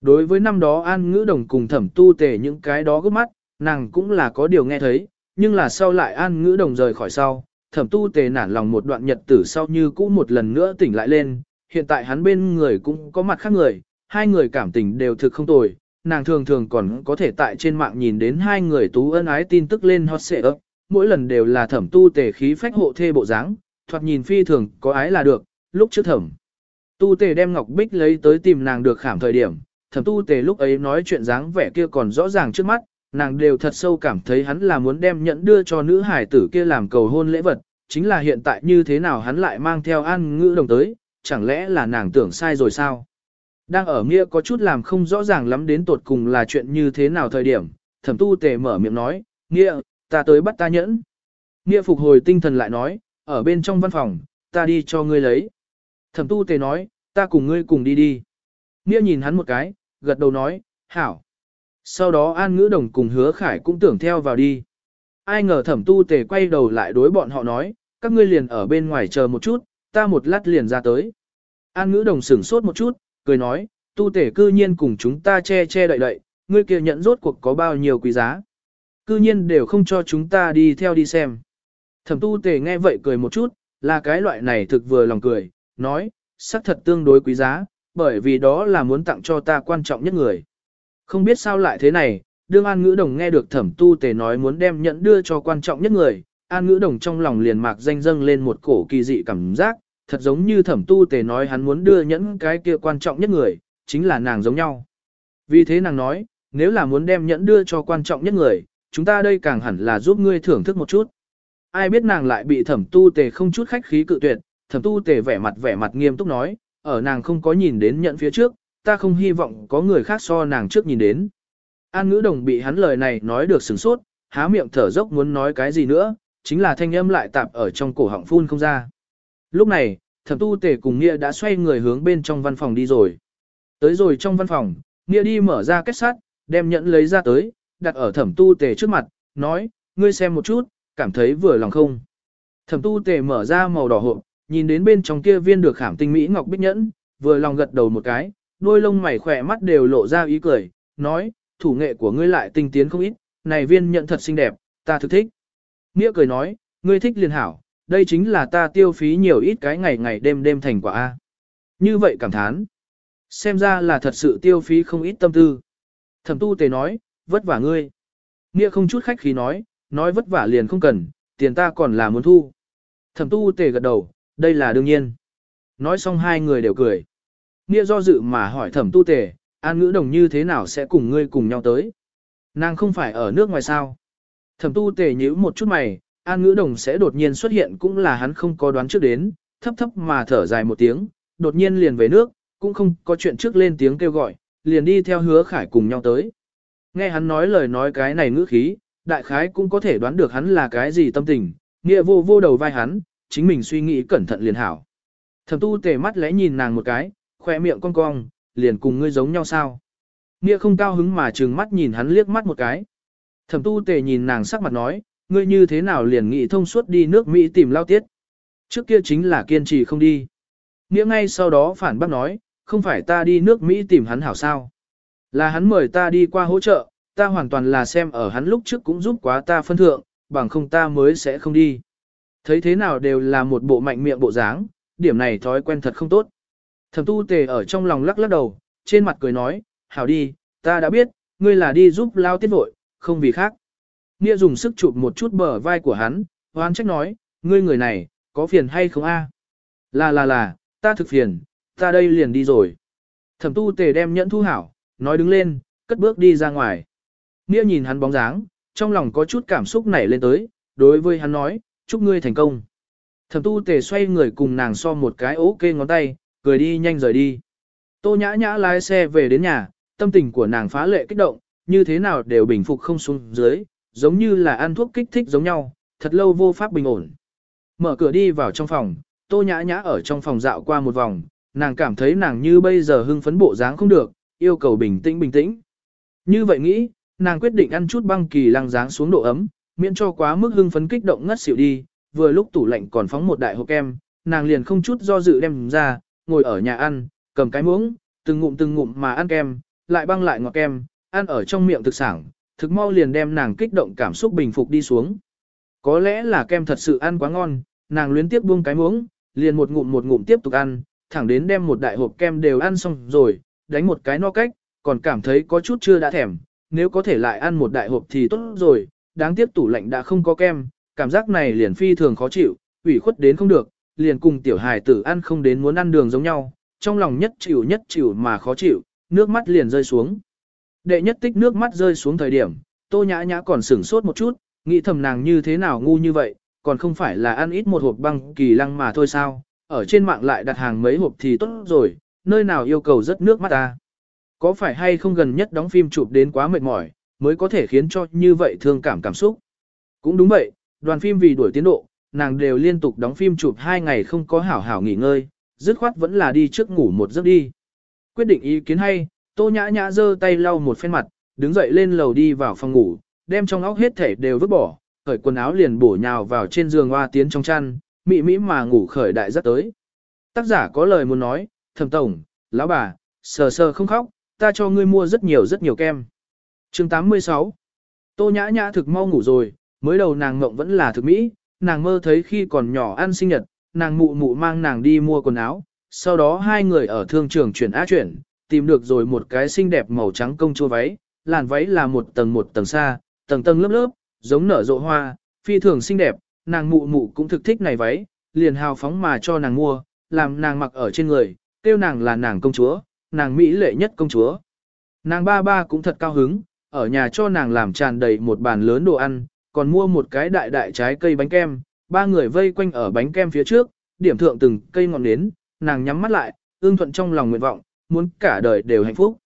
Đối với năm đó An Ngữ Đồng cùng thẩm tu tề những cái đó gấp mắt, nàng cũng là có điều nghe thấy, nhưng là sau lại An Ngữ Đồng rời khỏi sau, thẩm tu tề nản lòng một đoạn nhật tử sau như cũ một lần nữa tỉnh lại lên, hiện tại hắn bên người cũng có mặt khác người, hai người cảm tình đều thực không tồi, nàng thường thường còn có thể tại trên mạng nhìn đến hai người tú ân ái tin tức lên hot xệ ấp, mỗi lần đều là thẩm tu tề khí phách hộ thê bộ dáng, thoạt nhìn phi thường có ái là được, lúc trước thẩm. Tu tề đem Ngọc Bích lấy tới tìm nàng được khảm thời điểm, thẩm tu tề lúc ấy nói chuyện dáng vẻ kia còn rõ ràng trước mắt, nàng đều thật sâu cảm thấy hắn là muốn đem nhẫn đưa cho nữ hải tử kia làm cầu hôn lễ vật, chính là hiện tại như thế nào hắn lại mang theo an ngữ đồng tới, chẳng lẽ là nàng tưởng sai rồi sao? Đang ở nghĩa có chút làm không rõ ràng lắm đến tột cùng là chuyện như thế nào thời điểm, thẩm tu tề mở miệng nói, nghĩa, ta tới bắt ta nhẫn. Nghĩa phục hồi tinh thần lại nói, ở bên trong văn phòng, ta đi cho ngươi lấy. Thẩm tu tề nói, ta cùng ngươi cùng đi đi. Nghĩa nhìn hắn một cái, gật đầu nói, hảo. Sau đó An Ngữ Đồng cùng Hứa Khải cũng tưởng theo vào đi. Ai ngờ thẩm tu tề quay đầu lại đối bọn họ nói, các ngươi liền ở bên ngoài chờ một chút, ta một lát liền ra tới. An Ngữ Đồng sửng sốt một chút, cười nói, tu tể cư nhiên cùng chúng ta che che đậy đậy, ngươi kia nhận rốt cuộc có bao nhiêu quý giá. Cư nhiên đều không cho chúng ta đi theo đi xem. Thẩm tu tể nghe vậy cười một chút, là cái loại này thực vừa lòng cười, nói, sắc thật tương đối quý giá, bởi vì đó là muốn tặng cho ta quan trọng nhất người. Không biết sao lại thế này, đương An Ngữ Đồng nghe được thẩm tu tề nói muốn đem nhẫn đưa cho quan trọng nhất người, An Ngữ Đồng trong lòng liền mạc danh dâng lên một cổ kỳ dị cảm giác, thật giống như thẩm tu tề nói hắn muốn đưa nhẫn cái kia quan trọng nhất người, chính là nàng giống nhau. Vì thế nàng nói, nếu là muốn đem nhẫn đưa cho quan trọng nhất người, chúng ta đây càng hẳn là giúp ngươi thưởng thức một chút. Ai biết nàng lại bị thẩm tu tề không chút khách khí cự tuyệt, thẩm tu tề vẻ mặt vẻ mặt nghiêm túc nói, ở nàng không có nhìn đến nhẫn phía trước, ta không hy vọng có người khác so nàng trước nhìn đến. An ngữ đồng bị hắn lời này nói được sửng sốt, há miệng thở dốc muốn nói cái gì nữa, chính là thanh âm lại tạp ở trong cổ họng phun không ra. Lúc này, thẩm tu tề cùng Nghĩa đã xoay người hướng bên trong văn phòng đi rồi. Tới rồi trong văn phòng, Nghĩa đi mở ra kết sắt, đem nhẫn lấy ra tới, đặt ở thẩm tu tề trước mặt, nói, ngươi xem một chút, cảm thấy vừa lòng không. Thẩm tu tề mở ra màu đỏ hộp, nhìn đến bên trong kia viên được khảm tinh mỹ ngọc bích nhẫn, vừa lòng gật đầu một cái, đôi lông mày khỏe mắt đều lộ ra ý cười, nói, thủ nghệ của ngươi lại tinh tiến không ít, này viên nhận thật xinh đẹp, ta thực thích. Nghĩa cười nói, ngươi thích liền hảo, đây chính là ta tiêu phí nhiều ít cái ngày ngày đêm đêm thành quả A. Như vậy cảm thán. Xem ra là thật sự tiêu phí không ít tâm tư. Thẩm tu tề nói, vất vả ngươi. Nghĩa không chút khách khí nói, nói vất vả liền không cần, tiền ta còn là muốn thu. Thẩm tu tề gật đầu, đây là đương nhiên. Nói xong hai người đều cười. Nghĩa do dự mà hỏi thẩm tu tề, an ngữ đồng như thế nào sẽ cùng ngươi cùng nhau tới. Nàng không phải ở nước ngoài sao. Thẩm tu tề nhíu một chút mày, an ngữ đồng sẽ đột nhiên xuất hiện cũng là hắn không có đoán trước đến, thấp thấp mà thở dài một tiếng, đột nhiên liền về nước, cũng không có chuyện trước lên tiếng kêu gọi, liền đi theo hứa khải cùng nhau tới. Nghe hắn nói lời nói cái này ngữ khí, đại khái cũng có thể đoán được hắn là cái gì tâm tình, nghĩa vô vô đầu vai hắn, chính mình suy nghĩ cẩn thận liền hảo. Thẩm tu tề mắt lẽ nhìn nàng một cái, khoe miệng cong cong, liền cùng ngươi giống nhau sao. Nghĩa không cao hứng mà trừng mắt nhìn hắn liếc mắt một cái. Thẩm tu tề nhìn nàng sắc mặt nói, ngươi như thế nào liền nghĩ thông suốt đi nước Mỹ tìm lao tiết. Trước kia chính là kiên trì không đi. Nghĩa ngay sau đó phản bác nói, không phải ta đi nước Mỹ tìm hắn hảo sao. Là hắn mời ta đi qua hỗ trợ, ta hoàn toàn là xem ở hắn lúc trước cũng giúp quá ta phân thượng, bằng không ta mới sẽ không đi. Thấy thế nào đều là một bộ mạnh miệng bộ dáng, điểm này thói quen thật không tốt. Thẩm tu tề ở trong lòng lắc lắc đầu, trên mặt cười nói, hảo đi, ta đã biết, ngươi là đi giúp lao tiết vội, không vì khác. Nghĩa dùng sức chụp một chút bờ vai của hắn, hoan trách nói, ngươi người này, có phiền hay không a? Là là là, ta thực phiền, ta đây liền đi rồi. Thẩm tu tề đem nhẫn thu hảo, nói đứng lên, cất bước đi ra ngoài. Nghĩa nhìn hắn bóng dáng, trong lòng có chút cảm xúc nảy lên tới, đối với hắn nói, chúc ngươi thành công. Thẩm tu tề xoay người cùng nàng so một cái ok ngón tay, cười đi nhanh rời đi. Tô nhã nhã lái xe về đến nhà, tâm tình của nàng phá lệ kích động, như thế nào đều bình phục không xuống dưới, giống như là ăn thuốc kích thích giống nhau, thật lâu vô pháp bình ổn. Mở cửa đi vào trong phòng, tô nhã nhã ở trong phòng dạo qua một vòng, nàng cảm thấy nàng như bây giờ hưng phấn bộ dáng không được, yêu cầu bình tĩnh bình tĩnh. Như vậy nghĩ, nàng quyết định ăn chút băng kỳ lăng dáng xuống độ ấm, miễn cho quá mức hưng phấn kích động ngất xỉu đi, vừa lúc tủ lạnh còn phóng một đại hộp kem, nàng liền không chút do dự đem ra, ngồi ở nhà ăn, cầm cái muỗng, từng ngụm từng ngụm mà ăn kem, lại băng lại ngọt kem, ăn ở trong miệng thực sảng, thực mau liền đem nàng kích động cảm xúc bình phục đi xuống. Có lẽ là kem thật sự ăn quá ngon, nàng luyến tiếp buông cái muỗng, liền một ngụm một ngụm tiếp tục ăn, thẳng đến đem một đại hộp kem đều ăn xong rồi, đánh một cái no cách, còn cảm thấy có chút chưa đã thèm, nếu có thể lại ăn một đại hộp thì tốt rồi, đáng tiếc tủ lạnh đã không có kem, cảm giác này liền phi thường khó chịu, ủy khuất đến không được, liền cùng tiểu hài tử ăn không đến muốn ăn đường giống nhau, trong lòng nhất chịu nhất chịu mà khó chịu, nước mắt liền rơi xuống. Đệ nhất tích nước mắt rơi xuống thời điểm, tô nhã nhã còn sửng sốt một chút, nghĩ thầm nàng như thế nào ngu như vậy, còn không phải là ăn ít một hộp băng kỳ lăng mà thôi sao, ở trên mạng lại đặt hàng mấy hộp thì tốt rồi, nơi nào yêu cầu rất nước mắt ta. Có phải hay không gần nhất đóng phim chụp đến quá mệt mỏi, mới có thể khiến cho như vậy thương cảm cảm xúc. Cũng đúng vậy, đoàn phim vì đuổi tiến độ, nàng đều liên tục đóng phim chụp hai ngày không có hảo hảo nghỉ ngơi, dứt khoát vẫn là đi trước ngủ một giấc đi. Quyết định ý kiến hay, tô nhã nhã giơ tay lau một phen mặt, đứng dậy lên lầu đi vào phòng ngủ, đem trong óc hết thể đều vứt bỏ, khởi quần áo liền bổ nhào vào trên giường hoa tiến trong chăn, mị mỹ mà ngủ khởi đại rất tới. Tác giả có lời muốn nói, thầm tổng, lão bà, sờ sờ không khóc, ta cho ngươi mua rất nhiều rất nhiều kem. chương 86 Tô nhã nhã thực mau ngủ rồi, mới đầu nàng ngộng vẫn là thực mỹ, nàng mơ thấy khi còn nhỏ ăn sinh nhật, nàng mụ mụ mang nàng đi mua quần áo, sau đó hai người ở thương trường chuyển á chuyển, tìm được rồi một cái xinh đẹp màu trắng công chúa váy, làn váy là một tầng một tầng xa, tầng tầng lớp lớp, giống nở rộ hoa, phi thường xinh đẹp, nàng mụ mụ cũng thực thích này váy, liền hào phóng mà cho nàng mua, làm nàng mặc ở trên người, kêu nàng là nàng công chúa, nàng mỹ lệ nhất công chúa. Nàng ba ba cũng thật cao hứng, ở nhà cho nàng làm tràn đầy một bàn lớn đồ ăn, còn mua một cái đại đại trái cây bánh kem, ba người vây quanh ở bánh kem phía trước, điểm thượng từng cây ngọn nến, nàng nhắm mắt lại, ương thuận trong lòng nguyện vọng, muốn cả đời đều hạnh phúc.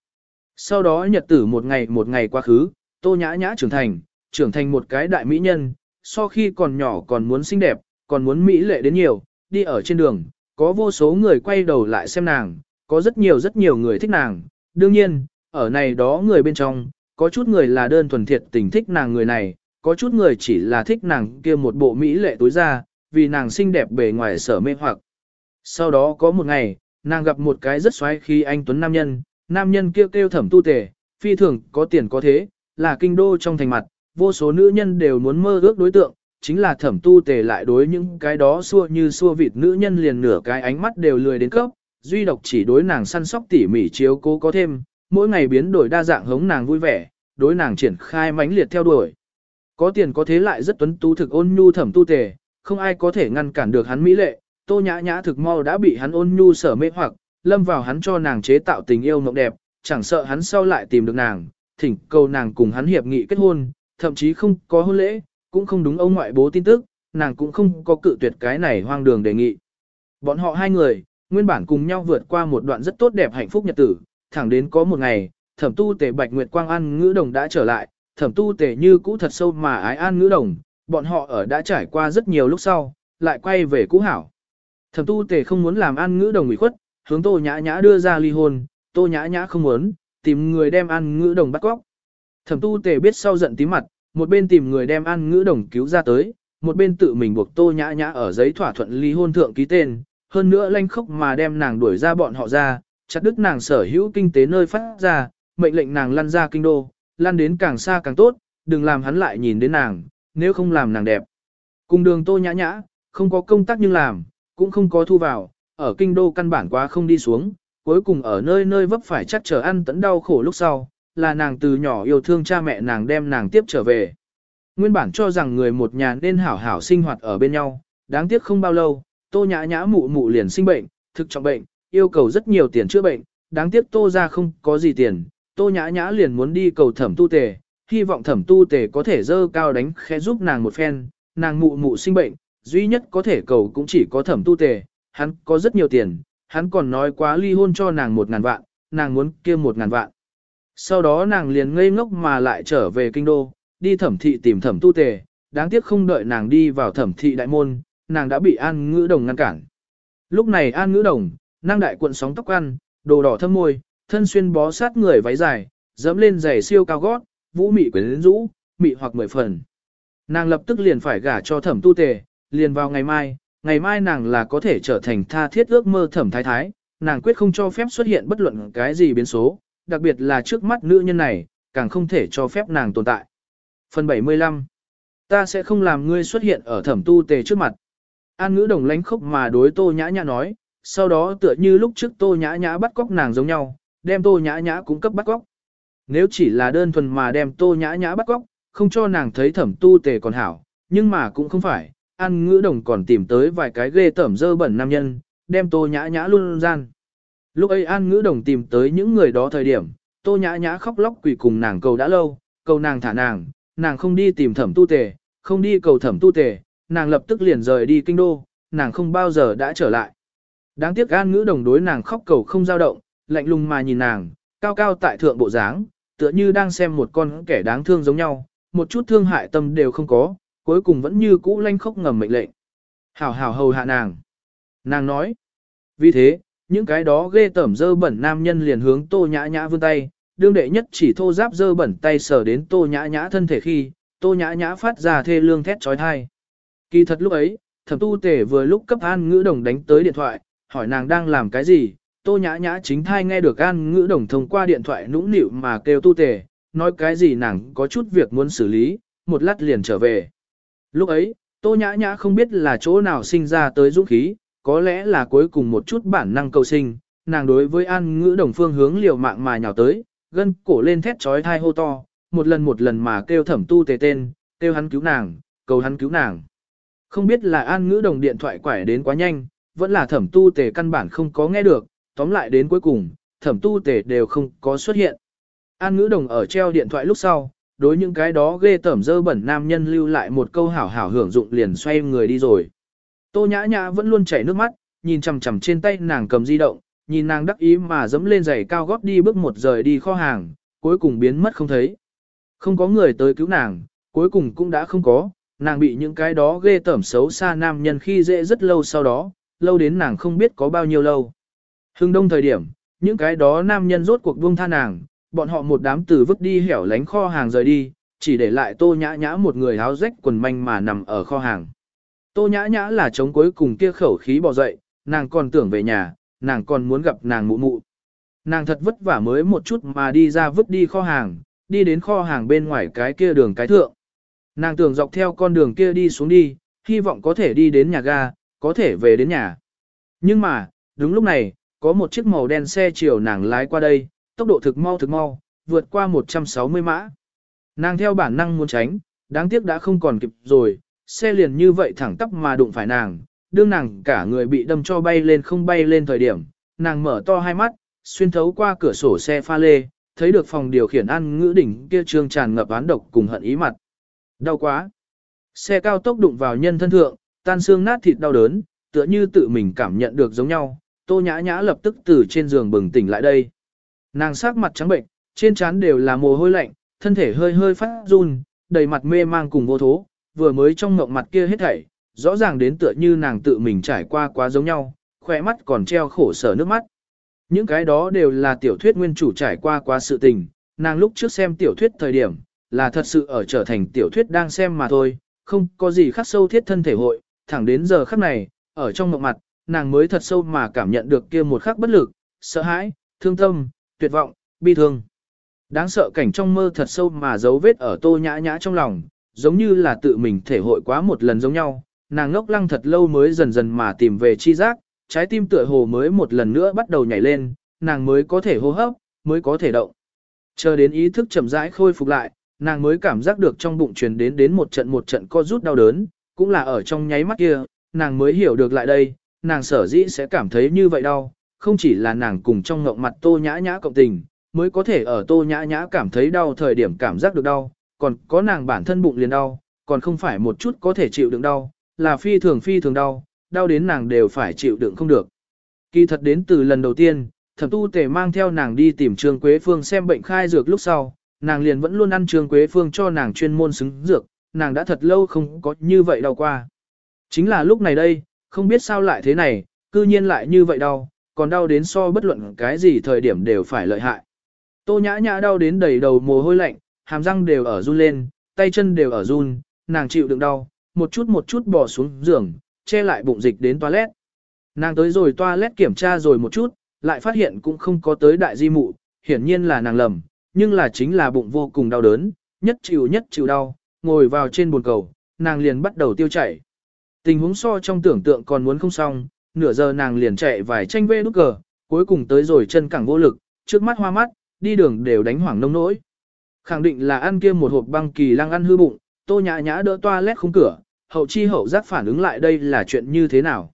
Sau đó nhật tử một ngày một ngày quá khứ, tô nhã nhã trưởng thành, trưởng thành một cái đại mỹ nhân, so khi còn nhỏ còn muốn xinh đẹp, còn muốn mỹ lệ đến nhiều, đi ở trên đường, có vô số người quay đầu lại xem nàng, có rất nhiều rất nhiều người thích nàng. Đương nhiên, ở này đó người bên trong, có chút người là đơn thuần thiệt tình thích nàng người này, có chút người chỉ là thích nàng kia một bộ mỹ lệ tối ra, vì nàng xinh đẹp bề ngoài sở mê hoặc. Sau đó có một ngày, nàng gặp một cái rất xoáy khi anh Tuấn Nam Nhân, Nam Nhân kêu kêu thẩm tu tề, phi thường có tiền có thế, là kinh đô trong thành mặt, vô số nữ nhân đều muốn mơ ước đối tượng, chính là thẩm tu tề lại đối những cái đó xua như xua vịt nữ nhân liền nửa cái ánh mắt đều lười đến cấp, duy độc chỉ đối nàng săn sóc tỉ mỉ chiếu cố có thêm, mỗi ngày biến đổi đa dạng hống nàng vui vẻ, đối nàng triển khai mãnh liệt theo đuổi. Có tiền có thế lại rất tuấn tú thực ôn nhu thẩm tu tề, không ai có thể ngăn cản được hắn mỹ lệ, tô nhã nhã thực mau đã bị hắn ôn nhu sở mê hoặc, lâm vào hắn cho nàng chế tạo tình yêu mộng đẹp, chẳng sợ hắn sau lại tìm được nàng, thỉnh cầu nàng cùng hắn hiệp nghị kết hôn, thậm chí không có hôn lễ, cũng không đúng ông ngoại bố tin tức, nàng cũng không có cự tuyệt cái này hoang đường đề nghị. Bọn họ hai người, nguyên bản cùng nhau vượt qua một đoạn rất tốt đẹp hạnh phúc nhật tử, thẳng đến có một ngày, thẩm tu tề bạch nguyệt quang ăn ngữ đồng đã trở lại, thẩm tu tề như cũ thật sâu mà ái an ngữ đồng, bọn họ ở đã trải qua rất nhiều lúc sau, lại quay về cũ hảo. Thẩm tu tề không muốn làm an ngữ đồng ủy khuất, hướng tô nhã nhã đưa ra ly hôn, tô nhã nhã không muốn, tìm người đem an ngữ đồng bắt cóc. Thẩm tu tề biết sau giận tí mặt, một bên tìm người đem an ngữ đồng cứu ra tới, một bên tự mình buộc tô nhã nhã ở giấy thỏa thuận ly hôn thượng ký tên, hơn nữa lanh khốc mà đem nàng đuổi ra bọn họ ra, chặt đứt nàng sở hữu kinh tế nơi phát ra, mệnh lệnh nàng lăn ra kinh đô, lan đến càng xa càng tốt, đừng làm hắn lại nhìn đến nàng, nếu không làm nàng đẹp. Cùng đường tô nhã nhã, không có công tác nhưng làm, cũng không có thu vào, ở kinh đô căn bản quá không đi xuống, cuối cùng ở nơi nơi vấp phải chắc trở ăn tẫn đau khổ lúc sau, là nàng từ nhỏ yêu thương cha mẹ nàng đem nàng tiếp trở về. Nguyên bản cho rằng người một nhà nên hảo hảo sinh hoạt ở bên nhau, đáng tiếc không bao lâu, tô nhã nhã mụ mụ liền sinh bệnh, thực trọng bệnh, yêu cầu rất nhiều tiền chữa bệnh, đáng tiếc tô ra không có gì tiền, tô nhã nhã liền muốn đi cầu thẩm tu tề, hy vọng thẩm tu tề có thể dơ cao đánh khẽ giúp nàng một phen, nàng mụ mụ sinh bệnh, duy nhất có thể cầu cũng chỉ có thẩm tu tề, hắn có rất nhiều tiền, hắn còn nói quá ly hôn cho nàng một ngàn vạn, nàng muốn kia một ngàn vạn. Sau đó nàng liền ngây ngốc mà lại trở về kinh đô, đi thẩm thị tìm thẩm tu tề, đáng tiếc không đợi nàng đi vào thẩm thị đại môn, nàng đã bị an ngữ đồng ngăn cản. Lúc này an ngữ đồng, năng đại cuộn sóng tóc ăn, đồ đỏ thâm môi, thân xuyên bó sát người váy dài, dẫm lên giày siêu cao gót, vũ mị quyến rũ, mị hoặc mười phần. Nàng lập tức liền phải gả cho thẩm tu tề, liền vào ngày mai, ngày mai nàng là có thể trở thành tha thiết ước mơ thẩm thái thái, nàng quyết không cho phép xuất hiện bất luận cái gì biến số, đặc biệt là trước mắt nữ nhân này, càng không thể cho phép nàng tồn tại. Phần 75 Ta sẽ không làm ngươi xuất hiện ở thẩm tu tề trước mặt. An ngữ đồng lánh khốc mà đối tô nhã nhã nói, sau đó tựa như lúc trước tô nhã nhã bắt cóc nàng giống nhau, đem tô nhã nhã cũng cấp bắt góc. Nếu chỉ là đơn thuần mà đem tô nhã nhã bắt góc, không cho nàng thấy thẩm tu tề còn hảo, nhưng mà cũng không phải, an ngữ đồng còn tìm tới vài cái ghê tẩm dơ bẩn nam nhân, đem tô nhã nhã luôn gian. Lúc ấy an ngữ đồng tìm tới những người đó thời điểm, tô nhã nhã khóc lóc quỳ cùng nàng cầu đã lâu, cầu nàng thả nàng, nàng không đi tìm thẩm tu tề, không đi cầu thẩm tu tề, nàng lập tức liền rời đi kinh đô, nàng không bao giờ đã trở lại. Đáng tiếc an ngữ đồng đối nàng khóc cầu không dao động, lạnh lùng mà nhìn nàng, cao cao tại thượng bộ dáng, tựa như đang xem một con kẻ đáng thương giống nhau, một chút thương hại tâm đều không có, cuối cùng vẫn như cũ lanh khốc ngầm mệnh lệnh. Hảo hảo hầu hạ nàng. Nàng nói. Vì thế, những cái đó ghê tẩm dơ bẩn nam nhân liền hướng tô nhã nhã vươn tay, đương đệ nhất chỉ thô giáp dơ bẩn tay sờ đến tô nhã nhã thân thể khi, tô nhã nhã phát ra thê lương thét trói thai. Kỳ thật lúc ấy, thẩm tu tể vừa lúc cấp an ngữ đồng đánh tới điện thoại, hỏi nàng đang làm cái gì, tô nhã nhã chính thai nghe được an ngữ đồng thông qua điện thoại nũng nịu mà kêu tu Tề, nói cái gì nàng có chút việc muốn xử lý, một lát liền trở về. Lúc ấy, tô nhã nhã không biết là chỗ nào sinh ra tới dũng khí, có lẽ là cuối cùng một chút bản năng cầu sinh, nàng đối với an ngữ đồng phương hướng liều mạng mà nhào tới, gân cổ lên thét trói thai hô to, một lần một lần mà kêu thẩm tu tề tên, kêu hắn cứu nàng, cầu hắn cứu nàng. Không biết là an ngữ đồng điện thoại quải đến quá nhanh, vẫn là thẩm tu tề căn bản không có nghe được, tóm lại đến cuối cùng, thẩm tu tề đều không có xuất hiện. An ngữ đồng ở treo điện thoại lúc sau, đối những cái đó ghê tẩm dơ bẩn nam nhân lưu lại một câu hảo hảo hưởng dụng liền xoay người đi rồi. Tô nhã nhã vẫn luôn chảy nước mắt, nhìn chằm chằm trên tay nàng cầm di động, nhìn nàng đắc ý mà dẫm lên giày cao gót đi bước một rời đi kho hàng, cuối cùng biến mất không thấy. Không có người tới cứu nàng, cuối cùng cũng đã không có, nàng bị những cái đó ghê tẩm xấu xa nam nhân khi dễ rất lâu sau đó, lâu đến nàng không biết có bao nhiêu lâu. Hưng đông thời điểm, những cái đó nam nhân rốt cuộc buông tha nàng, bọn họ một đám tử vứt đi hẻo lánh kho hàng rời đi, chỉ để lại tô nhã nhã một người áo rách quần manh mà nằm ở kho hàng. Tô nhã nhã là chống cuối cùng kia khẩu khí bỏ dậy, nàng còn tưởng về nhà, nàng còn muốn gặp nàng mụ mụ. Nàng thật vất vả mới một chút mà đi ra vứt đi kho hàng, đi đến kho hàng bên ngoài cái kia đường cái thượng. Nàng tưởng dọc theo con đường kia đi xuống đi, hy vọng có thể đi đến nhà ga, có thể về đến nhà. Nhưng mà, đúng lúc này, có một chiếc màu đen xe chiều nàng lái qua đây, tốc độ thực mau thực mau, vượt qua 160 mã. Nàng theo bản năng muốn tránh, đáng tiếc đã không còn kịp rồi, xe liền như vậy thẳng tắp mà đụng phải nàng, đương nàng cả người bị đâm cho bay lên không bay lên thời điểm, nàng mở to hai mắt, xuyên thấu qua cửa sổ xe pha lê, thấy được phòng điều khiển ăn ngữ đỉnh kia trương tràn ngập án độc cùng hận ý mặt. Đau quá. Xe cao tốc đụng vào nhân thân thượng, tan xương nát thịt đau đớn, tựa như tự mình cảm nhận được giống nhau, tô nhã nhã lập tức từ trên giường bừng tỉnh lại đây. Nàng sắc mặt trắng bệnh, trên trán đều là mồ hôi lạnh, thân thể hơi hơi phát run, đầy mặt mê mang cùng vô thố, vừa mới trong ngộng mặt kia hết thảy, rõ ràng đến tựa như nàng tự mình trải qua quá giống nhau, khỏe mắt còn treo khổ sở nước mắt. Những cái đó đều là tiểu thuyết nguyên chủ trải qua quá sự tình, nàng lúc trước xem tiểu thuyết thời điểm, là thật sự ở trở thành tiểu thuyết đang xem mà thôi, không có gì khác sâu thiết thân thể hội, thẳng đến giờ khắc này, ở trong ngộng mặt, nàng mới thật sâu mà cảm nhận được kia một khắc bất lực, sợ hãi, thương tâm, tuyệt vọng, bi thương. Đáng sợ cảnh trong mơ thật sâu mà dấu vết ở tô nhã nhã trong lòng, giống như là tự mình thể hội quá một lần giống nhau, nàng ngốc lăng thật lâu mới dần dần mà tìm về chi giác, trái tim tựa hồ mới một lần nữa bắt đầu nhảy lên, nàng mới có thể hô hấp, mới có thể động. Chờ đến ý thức chậm rãi khôi phục lại, nàng mới cảm giác được trong bụng truyền đến đến một trận một trận co rút đau đớn, cũng là ở trong nháy mắt kia, nàng mới hiểu được lại đây, nàng sở dĩ sẽ cảm thấy như vậy đau, không chỉ là nàng cùng trong ngộng mặt tô nhã nhã cộng tình, mới có thể ở tô nhã nhã cảm thấy đau thời điểm cảm giác được đau, còn có nàng bản thân bụng liền đau, còn không phải một chút có thể chịu đựng đau, là phi thường phi thường đau, đau đến nàng đều phải chịu đựng không được. Kỳ thật đến từ lần đầu tiên, thẩm tu tề mang theo nàng đi tìm Trương Quế Phương xem bệnh khai dược lúc sau, nàng liền vẫn luôn ăn Trương Quế Phương cho nàng chuyên môn xứng dược, nàng đã thật lâu không có như vậy đau qua. Chính là lúc này đây, không biết sao lại thế này, cư nhiên lại như vậy đau, còn đau đến so bất luận cái gì thời điểm đều phải lợi hại. Tô nhã nhã đau đến đầy đầu mồ hôi lạnh, hàm răng đều ở run lên, tay chân đều ở run, nàng chịu đựng đau, một chút một chút bỏ xuống giường, che lại bụng dịch đến toilet. Nàng tới rồi toilet kiểm tra rồi một chút, lại phát hiện cũng không có tới đại di mụ, hiển nhiên là nàng lầm, nhưng là chính là bụng vô cùng đau đớn, nhất chịu nhất chịu đau, ngồi vào trên bồn cầu, nàng liền bắt đầu tiêu chảy. Tình huống so trong tưởng tượng còn muốn không xong, nửa giờ nàng liền chạy vài tranh vê nút cờ, cuối cùng tới rồi chân cẳng vô lực, trước mắt hoa mắt, đi đường đều đánh hoảng nông nỗi. Khẳng định là ăn kia một hộp băng kỳ lăng ăn hư bụng, tô nhã nhã đỡ toa lét khung cửa, hậu chi hậu giác phản ứng lại đây là chuyện như thế nào.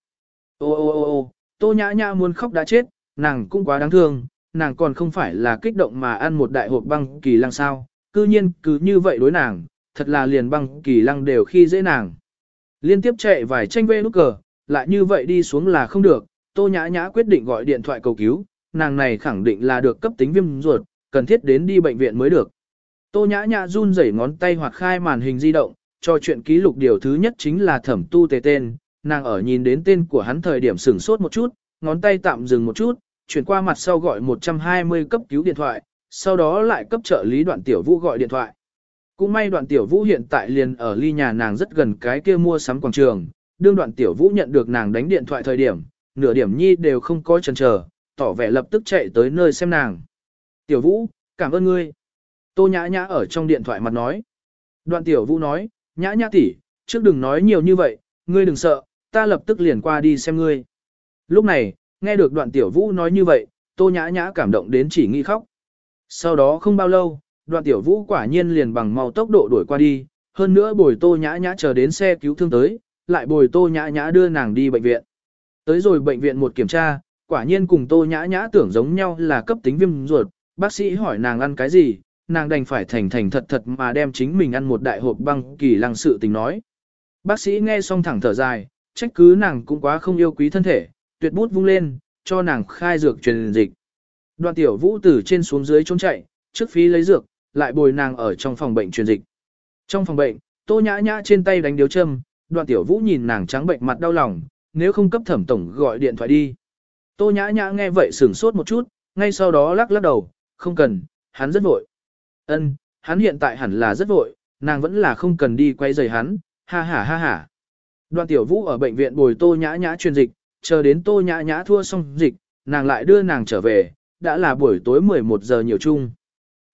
Ô ô ô ô, tô nhã nhã muốn khóc đã chết, nàng cũng quá đáng thương, nàng còn không phải là kích động mà ăn một đại hộp băng kỳ lăng sao, cư nhiên cứ như vậy đối nàng, thật là liền băng kỳ lăng đều khi dễ nàng. Liên tiếp chạy vài tranh vê nút cờ, lại như vậy đi xuống là không được, tô nhã nhã quyết định gọi điện thoại cầu cứu, nàng này khẳng định là được cấp tính viêm ruột, cần thiết đến đi bệnh viện mới được. Tô nhã nhã run rẩy ngón tay hoặc khai màn hình di động, cho chuyện ký lục điều thứ nhất chính là thẩm tu tề tên, nàng ở nhìn đến tên của hắn thời điểm sửng sốt một chút, ngón tay tạm dừng một chút, chuyển qua mặt sau gọi 120 cấp cứu điện thoại, sau đó lại cấp trợ lý đoạn tiểu vũ gọi điện thoại. Cũng may đoạn tiểu vũ hiện tại liền ở ly nhà nàng rất gần cái kia mua sắm quảng trường, đương đoạn tiểu vũ nhận được nàng đánh điện thoại thời điểm, nửa điểm nhi đều không có chần chờ, tỏ vẻ lập tức chạy tới nơi xem nàng. Tiểu vũ, cảm ơn ngươi. Tô nhã nhã ở trong điện thoại mặt nói. Đoạn tiểu vũ nói, nhã nhã tỷ, trước đừng nói nhiều như vậy, ngươi đừng sợ, ta lập tức liền qua đi xem ngươi. Lúc này, nghe được đoạn tiểu vũ nói như vậy, tô nhã nhã cảm động đến chỉ nghi khóc. Sau đó không bao lâu, đoạn tiểu vũ quả nhiên liền bằng mau tốc độ đuổi qua đi, hơn nữa bồi tô nhã nhã chờ đến xe cứu thương tới, lại bồi tô nhã nhã đưa nàng đi bệnh viện. Tới rồi bệnh viện một kiểm tra, quả nhiên cùng tô nhã nhã tưởng giống nhau là cấp tính viêm ruột, bác sĩ hỏi nàng ăn cái gì, nàng đành phải thành thành thật thật mà đem chính mình ăn một đại hộp băng kỳ lăng sự tình nói. Bác sĩ nghe xong thẳng thở dài, trách cứ nàng cũng quá không yêu quý thân thể, tuyệt bút vung lên, cho nàng khai dược truyền dịch. Đoạn tiểu vũ từ trên xuống dưới trốn chạy, trước phí lấy dược, lại bồi nàng ở trong phòng bệnh truyền dịch. Trong phòng bệnh, tô nhã nhã trên tay đánh điếu châm, đoạn tiểu vũ nhìn nàng trắng bệnh mặt đau lòng, nếu không cấp thẩm tổng gọi điện thoại đi. Tô nhã nhã nghe vậy sửng sốt một chút, ngay sau đó lắc lắc đầu, không cần, hắn rất vội. Ân, hắn hiện tại hẳn là rất vội, nàng vẫn là không cần đi quay rời hắn, ha ha ha ha. Đoàn tiểu vũ ở bệnh viện bồi tô nhã nhã truyền dịch, chờ đến tô nhã nhã thua xong dịch, nàng lại đưa nàng trở về, đã là buổi tối 11 giờ nhiều chung.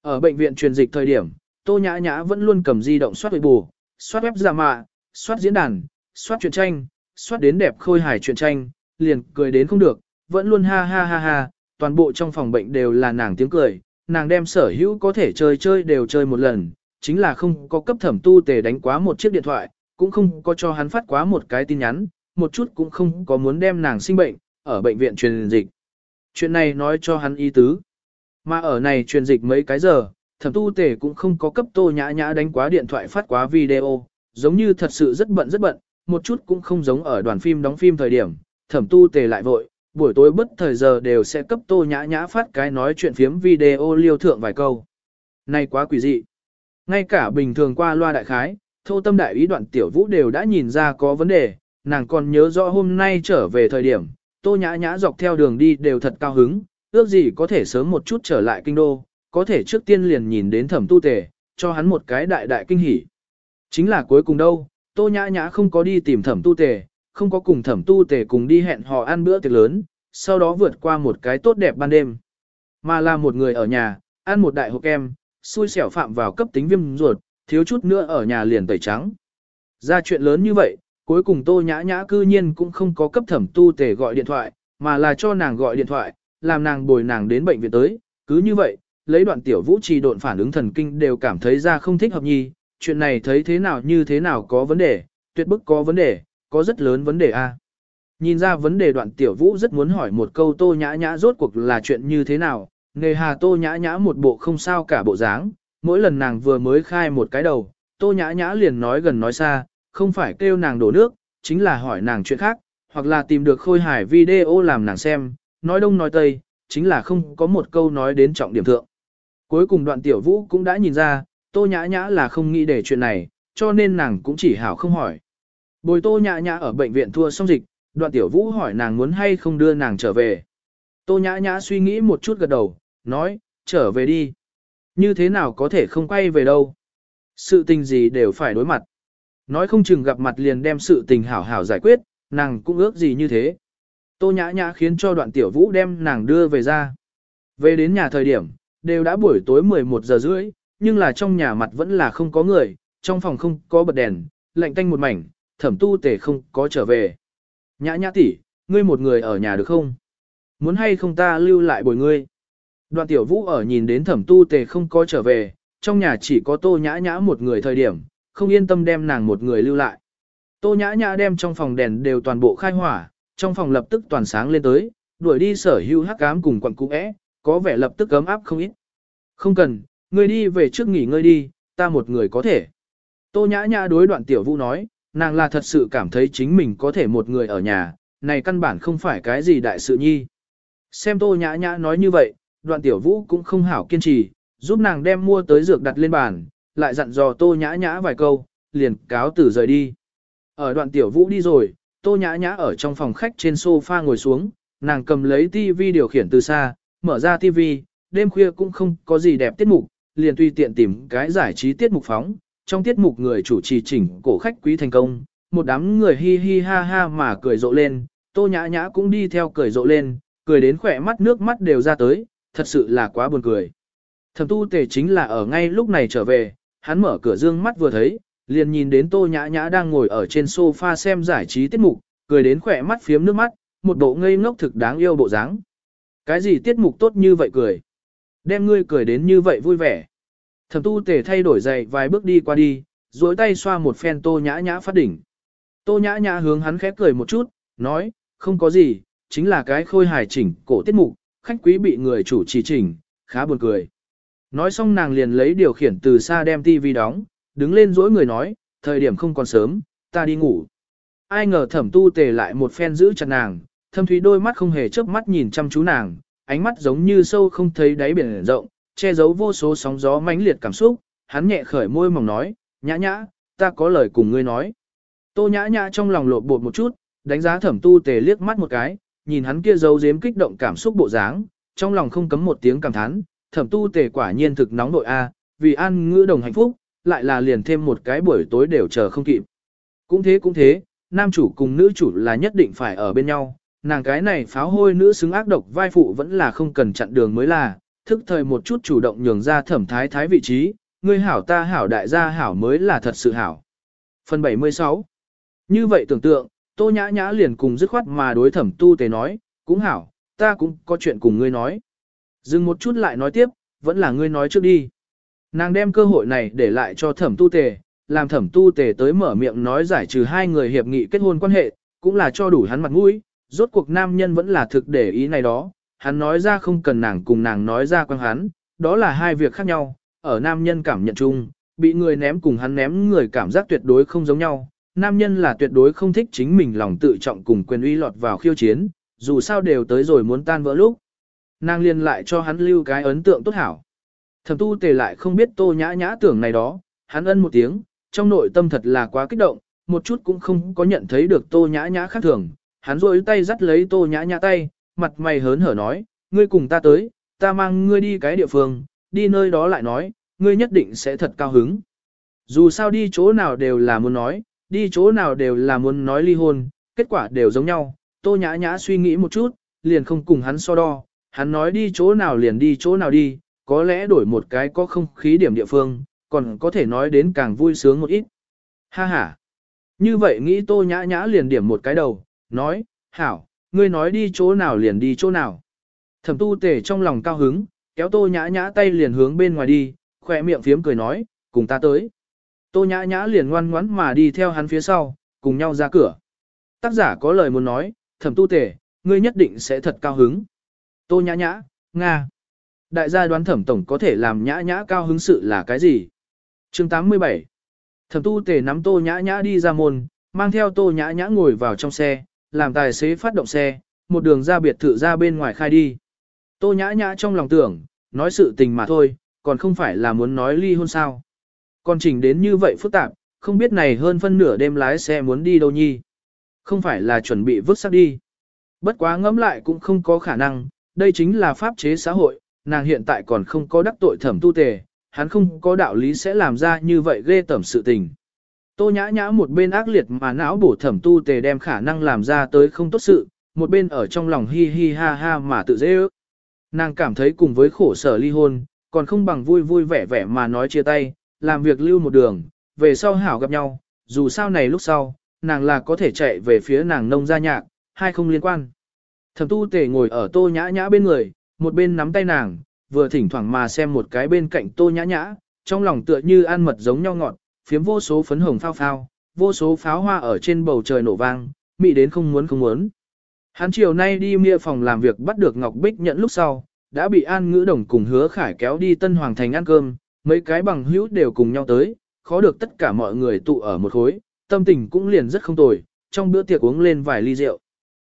Ở bệnh viện truyền dịch thời điểm, tô nhã nhã vẫn luôn cầm di động soát bù, soát web giả mạ, soát diễn đàn, soát truyện tranh, soát đến đẹp khôi hài truyện tranh, liền cười đến không được, vẫn luôn ha ha ha ha, toàn bộ trong phòng bệnh đều là nàng tiếng cười, nàng đem sở hữu có thể chơi chơi đều chơi một lần, chính là không có cấp thẩm tu tề đánh quá một chiếc điện thoại, cũng không có cho hắn phát quá một cái tin nhắn, một chút cũng không có muốn đem nàng sinh bệnh, ở bệnh viện truyền dịch. Chuyện này nói cho hắn ý tứ. Mà ở này truyền dịch mấy cái giờ, thẩm tu tề cũng không có cấp tô nhã nhã đánh quá điện thoại phát quá video, giống như thật sự rất bận rất bận, một chút cũng không giống ở đoàn phim đóng phim thời điểm, thẩm tu tề lại vội, buổi tối bất thời giờ đều sẽ cấp tô nhã nhã phát cái nói chuyện phiếm video liêu thượng vài câu. Này quá quỷ dị. Ngay cả bình thường qua loa đại khái, thô tâm đại ý đoạn tiểu vũ đều đã nhìn ra có vấn đề, nàng còn nhớ rõ hôm nay trở về thời điểm, tô nhã nhã dọc theo đường đi đều thật cao hứng, ước gì có thể sớm một chút trở lại kinh đô, có thể trước tiên liền nhìn đến thẩm tu tề, cho hắn một cái đại đại kinh hỉ. Chính là cuối cùng đâu, tô nhã nhã không có đi tìm thẩm tu tề, không có cùng thẩm tu tề cùng đi hẹn hò ăn bữa tiệc lớn, sau đó vượt qua một cái tốt đẹp ban đêm. Mà là một người ở nhà, ăn một đại hộp kem, xui xẻo phạm vào cấp tính viêm ruột, thiếu chút nữa ở nhà liền tẩy trắng. Ra chuyện lớn như vậy, cuối cùng tô nhã nhã cư nhiên cũng không có cấp thẩm tu tề gọi điện thoại, mà là cho nàng gọi điện thoại, làm nàng bồi nàng đến bệnh viện tới, cứ như vậy, lấy đoạn tiểu vũ trì độn phản ứng thần kinh đều cảm thấy ra không thích hợp nhi, chuyện này thấy thế nào như thế nào có vấn đề, tuyệt bức có vấn đề, có rất lớn vấn đề a. Nhìn ra vấn đề đoạn tiểu vũ rất muốn hỏi một câu tô nhã nhã rốt cuộc là chuyện như thế nào, nghề hà tô nhã nhã một bộ không sao cả bộ dáng, mỗi lần nàng vừa mới khai một cái đầu, tô nhã nhã liền nói gần nói xa, không phải kêu nàng đổ nước, chính là hỏi nàng chuyện khác, hoặc là tìm được khôi hải video làm nàng xem, nói đông nói tây, chính là không có một câu nói đến trọng điểm thượng. Cuối cùng đoạn tiểu vũ cũng đã nhìn ra, tô nhã nhã là không nghĩ để chuyện này, cho nên nàng cũng chỉ hảo không hỏi. Bồi tô nhã nhã ở bệnh viện thua xong dịch, đoạn tiểu vũ hỏi nàng muốn hay không đưa nàng trở về. Tô nhã nhã suy nghĩ một chút gật đầu, nói, trở về đi. Như thế nào có thể không quay về đâu. Sự tình gì đều phải đối mặt. Nói không chừng gặp mặt liền đem sự tình hảo hảo giải quyết, nàng cũng ước gì như thế. Tô nhã nhã khiến cho đoạn tiểu vũ đem nàng đưa về ra. Về đến nhà thời điểm, đều đã buổi tối 11 giờ rưỡi, nhưng là trong nhà mặt vẫn là không có người, trong phòng không có bật đèn, lạnh tanh một mảnh, thẩm tu Tề không có trở về. Nhã nhã tỷ, ngươi một người ở nhà được không? Muốn hay không ta lưu lại bồi ngươi? Đoạn tiểu vũ ở nhìn đến thẩm tu tề không có trở về, trong nhà chỉ có tô nhã nhã một người thời điểm, không yên tâm đem nàng một người lưu lại. Tô nhã nhã đem trong phòng đèn đều toàn bộ khai hỏa, trong phòng lập tức toàn sáng lên tới, đuổi đi sở hữu hắc ám cùng quặng cũ é, có vẻ lập tức ấm áp không ít. Không cần, ngươi đi về trước nghỉ ngơi đi, ta một người có thể. Tô nhã nhã đối đoạn tiểu vũ nói, nàng là thật sự cảm thấy chính mình có thể một người ở nhà, này căn bản không phải cái gì đại sự nhi. Xem tô nhã nhã nói như vậy, đoạn tiểu vũ cũng không hảo kiên trì, giúp nàng đem mua tới dược đặt lên bàn, lại dặn dò tô nhã nhã vài câu, liền cáo tử rời đi. Ở đoạn tiểu vũ đi rồi, tô nhã nhã ở trong phòng khách trên sofa ngồi xuống, nàng cầm lấy tivi điều khiển từ xa, mở ra tivi, đêm khuya cũng không có gì đẹp tiết mục, liền tùy tiện tìm cái giải trí tiết mục phóng, trong tiết mục người chủ trì chỉnh cổ khách quý thành công, một đám người hi hi ha ha mà cười rộ lên, tô nhã nhã cũng đi theo cười rộ lên, cười đến khỏe mắt nước mắt đều ra tới, thật sự là quá buồn cười. Thẩm tu tề chính là ở ngay lúc này trở về, hắn mở cửa dương mắt vừa thấy, liền nhìn đến tô nhã nhã đang ngồi ở trên sofa xem giải trí tiết mục, cười đến khỏe mắt phiếm nước mắt, một bộ ngây ngốc thực đáng yêu bộ dáng. Cái gì tiết mục tốt như vậy cười? Đem ngươi cười đến như vậy vui vẻ. Thẩm tu tề thay đổi giày vài bước đi qua đi, duỗi tay xoa một phen tô nhã nhã phát đỉnh. Tô nhã nhã hướng hắn khép cười một chút, nói, không có gì, chính là cái khôi hài chỉnh cổ tiết mục, khách quý bị người chủ trì chỉnh, khá buồn cười. Nói xong nàng liền lấy điều khiển từ xa đem tivi đóng, đứng lên dỗi người nói, thời điểm không còn sớm, ta đi ngủ. Ai ngờ thẩm tu tề lại một phen giữ chặt nàng, thâm thúy đôi mắt không hề chớp mắt nhìn chăm chú nàng, ánh mắt giống như sâu không thấy đáy biển rộng, che giấu vô số sóng gió mãnh liệt cảm xúc, hắn nhẹ khởi môi mỏng nói, nhã nhã, ta có lời cùng ngươi nói. Tô nhã nhã trong lòng lột bột một chút, đánh giá thẩm tu tề liếc mắt một cái, nhìn hắn kia giấu giếm kích động cảm xúc bộ dáng, trong lòng không cấm một tiếng cảm thán, thẩm tu tề quả nhiên thực nóng nội a, vì an ngữ đồng hạnh phúc, lại là liền thêm một cái buổi tối đều chờ không kịp. Cũng thế cũng thế, nam chủ cùng nữ chủ là nhất định phải ở bên nhau, nàng cái này pháo hôi nữ xứng ác độc vai phụ vẫn là không cần chặn đường mới là, thức thời một chút chủ động nhường ra thẩm thái thái vị trí, ngươi hảo ta hảo đại gia hảo mới là thật sự hảo. Phần 76 Như vậy tưởng tượng, tô nhã nhã liền cùng dứt khoát mà đối thẩm tu tề nói, cũng hảo, ta cũng có chuyện cùng ngươi nói. Dừng một chút lại nói tiếp, vẫn là ngươi nói trước đi. Nàng đem cơ hội này để lại cho thẩm tu tề, làm thẩm tu tề tới mở miệng nói giải trừ hai người hiệp nghị kết hôn quan hệ, cũng là cho đủ hắn mặt mũi, rốt cuộc nam nhân vẫn là thực để ý này đó, hắn nói ra không cần nàng cùng nàng nói ra quan hắn, đó là hai việc khác nhau, ở nam nhân cảm nhận chung, bị người ném cùng hắn ném người cảm giác tuyệt đối không giống nhau, nam nhân là tuyệt đối không thích chính mình lòng tự trọng cùng quyền uy lọt vào khiêu chiến, dù sao đều tới rồi muốn tan vỡ lúc. Nàng liên lại cho hắn lưu cái ấn tượng tốt hảo. Thẩm tu tề lại không biết tô nhã nhã tưởng này đó, hắn ân một tiếng, trong nội tâm thật là quá kích động, một chút cũng không có nhận thấy được tô nhã nhã khác thường. Hắn rôi tay dắt lấy tô nhã nhã tay, mặt mày hớn hở nói, ngươi cùng ta tới, ta mang ngươi đi cái địa phương, đi nơi đó lại nói, ngươi nhất định sẽ thật cao hứng. Dù sao đi chỗ nào đều là muốn nói, đi chỗ nào đều là muốn nói ly hôn, kết quả đều giống nhau, tô nhã nhã suy nghĩ một chút, liền không cùng hắn so đo, hắn nói đi chỗ nào liền đi chỗ nào đi, có lẽ đổi một cái có không khí điểm địa phương, còn có thể nói đến càng vui sướng một ít. Ha ha. Như vậy nghĩ tô nhã nhã liền điểm một cái đầu, nói, hảo, ngươi nói đi chỗ nào liền đi chỗ nào. Thẩm tu tể trong lòng cao hứng, kéo tô nhã nhã tay liền hướng bên ngoài đi, khỏe miệng phiếm cười nói, cùng ta tới. Tô nhã nhã liền ngoan ngoãn mà đi theo hắn phía sau, cùng nhau ra cửa. Tác giả có lời muốn nói, thẩm tu tể, ngươi nhất định sẽ thật cao hứng. Tô nhã nhã, Nga. Đại gia đoán thẩm tổng có thể làm nhã nhã cao hứng sự là cái gì? chương 87 Thẩm tu Tề nắm tô nhã nhã đi ra môn, mang theo tô nhã nhã ngồi vào trong xe, làm tài xế phát động xe, một đường ra biệt thự ra bên ngoài khai đi. Tô nhã nhã trong lòng tưởng, nói sự tình mà thôi, còn không phải là muốn nói ly hôn sao. Còn chỉnh đến như vậy phức tạp, không biết này hơn phân nửa đêm lái xe muốn đi đâu nhi. Không phải là chuẩn bị vứt xác đi. Bất quá ngẫm lại cũng không có khả năng, đây chính là pháp chế xã hội, nàng hiện tại còn không có đắc tội thẩm tu tề, hắn không có đạo lý sẽ làm ra như vậy ghê tẩm sự tình. Tô nhã nhã một bên ác liệt mà não bổ thẩm tu tề đem khả năng làm ra tới không tốt sự, một bên ở trong lòng hi hi ha ha mà tự dễ ước. Nàng cảm thấy cùng với khổ sở ly hôn, còn không bằng vui vui vẻ vẻ mà nói chia tay, làm việc lưu một đường, về sau hảo gặp nhau, dù sao này lúc sau, nàng là có thể chạy về phía nàng nông gia nhạc, hai không liên quan. Thẩm tu tề ngồi ở tô nhã nhã bên người, một bên nắm tay nàng, vừa thỉnh thoảng mà xem một cái bên cạnh tô nhã nhã, trong lòng tựa như ăn mật giống nhau ngọt, phiếm vô số phấn hồng phao phao, vô số pháo hoa ở trên bầu trời nổ vang, mị đến không muốn không muốn. Hắn chiều nay đi mia phòng làm việc bắt được Ngọc Bích nhận lúc sau, đã bị An Ngữ Đồng cùng hứa khải kéo đi Tân Hoàng Thành ăn cơm, mấy cái bằng hữu đều cùng nhau tới, khó được tất cả mọi người tụ ở một khối, tâm tình cũng liền rất không tồi, trong bữa tiệc uống lên vài ly rượu.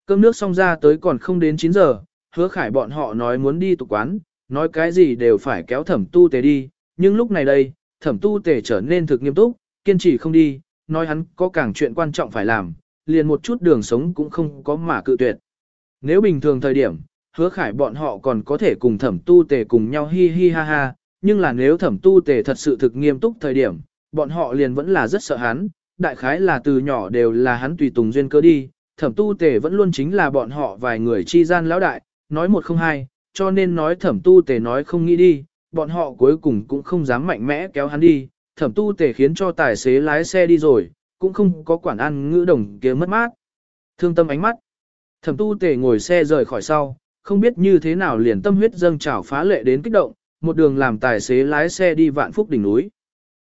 Cơm nước xong ra tới còn không đến 9 giờ, hứa khải bọn họ nói muốn đi tụ quán, nói cái gì đều phải kéo thẩm tu tề đi, nhưng lúc này đây, thẩm tu tề trở nên thực nghiêm túc, kiên trì không đi, nói hắn có càng chuyện quan trọng phải làm, liền một chút đường sống cũng không có mà cự tuyệt. Nếu bình thường thời điểm, hứa khải bọn họ còn có thể cùng thẩm tu tề cùng nhau hi hi ha ha, nhưng là nếu thẩm tu tề thật sự thực nghiêm túc thời điểm, bọn họ liền vẫn là rất sợ hắn, đại khái là từ nhỏ đều là hắn tùy tùng duyên cơ đi, thẩm tu tề vẫn luôn chính là bọn họ vài người chi gian lão đại, nói một không hai, cho nên nói thẩm tu tề nói không nghĩ đi, bọn họ cuối cùng cũng không dám mạnh mẽ kéo hắn đi, thẩm tu tề khiến cho tài xế lái xe đi rồi, cũng không có quản ăn ngữ đồng kia mất mát. Thương tâm ánh mắt. Thẩm tu tề ngồi xe rời khỏi sau, không biết như thế nào liền tâm huyết dâng trào phá lệ đến kích động, một đường làm tài xế lái xe đi vạn phúc đỉnh núi.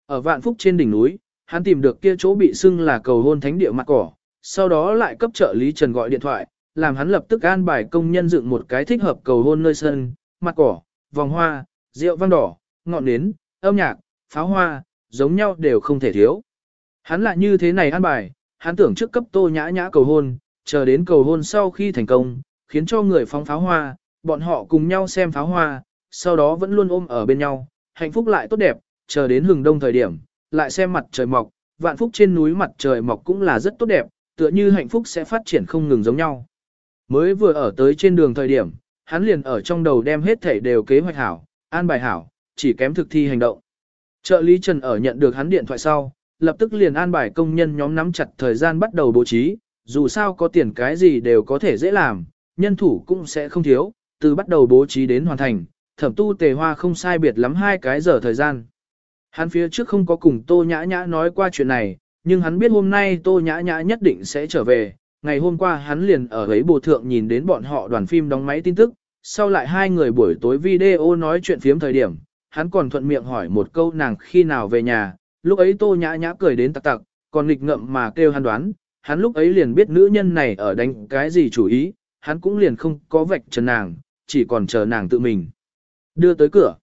Ở vạn phúc trên đỉnh núi, hắn tìm được kia chỗ bị xưng là cầu hôn thánh địa mặt cỏ, sau đó lại cấp trợ lý Trần gọi điện thoại, làm hắn lập tức an bài công nhân dựng một cái thích hợp cầu hôn nơi sân, mặt cỏ, vòng hoa, rượu vang đỏ, ngọn nến, âm nhạc, pháo hoa, giống nhau đều không thể thiếu. Hắn lại như thế này an bài, hắn tưởng trước cấp tô nhã nhã cầu hôn, chờ đến cầu hôn sau khi thành công, khiến cho người phóng pháo hoa, bọn họ cùng nhau xem pháo hoa, sau đó vẫn luôn ôm ở bên nhau, hạnh phúc lại tốt đẹp, chờ đến hừng đông thời điểm, lại xem mặt trời mọc, vạn phúc trên núi mặt trời mọc cũng là rất tốt đẹp, tựa như hạnh phúc sẽ phát triển không ngừng giống nhau. Mới vừa ở tới trên đường thời điểm, hắn liền ở trong đầu đem hết thảy đều kế hoạch hảo, an bài hảo, chỉ kém thực thi hành động. Trợ lý Trần ở nhận được hắn điện thoại sau, lập tức liền an bài công nhân nhóm nắm chặt thời gian bắt đầu bố trí, dù sao có tiền cái gì đều có thể dễ làm, nhân thủ cũng sẽ không thiếu, từ bắt đầu bố trí đến hoàn thành, thẩm tu tề hoa không sai biệt lắm hai cái giờ thời gian. Hắn phía trước không có cùng Tô Nhã Nhã nói qua chuyện này, nhưng hắn biết hôm nay Tô Nhã Nhã nhất định sẽ trở về, ngày hôm qua hắn liền ở ấy bộ thượng nhìn đến bọn họ đoàn phim đóng máy tin tức, sau lại hai người buổi tối video nói chuyện phiếm thời điểm, hắn còn thuận miệng hỏi một câu nàng khi nào về nhà, lúc ấy tô nhã nhã cười đến tặc tặc, còn nghịch ngậm mà kêu hắn đoán, hắn lúc ấy liền biết nữ nhân này ở đánh cái gì chủ ý, hắn cũng liền không có vạch trần nàng, chỉ còn chờ nàng tự mình. Đưa tới cửa.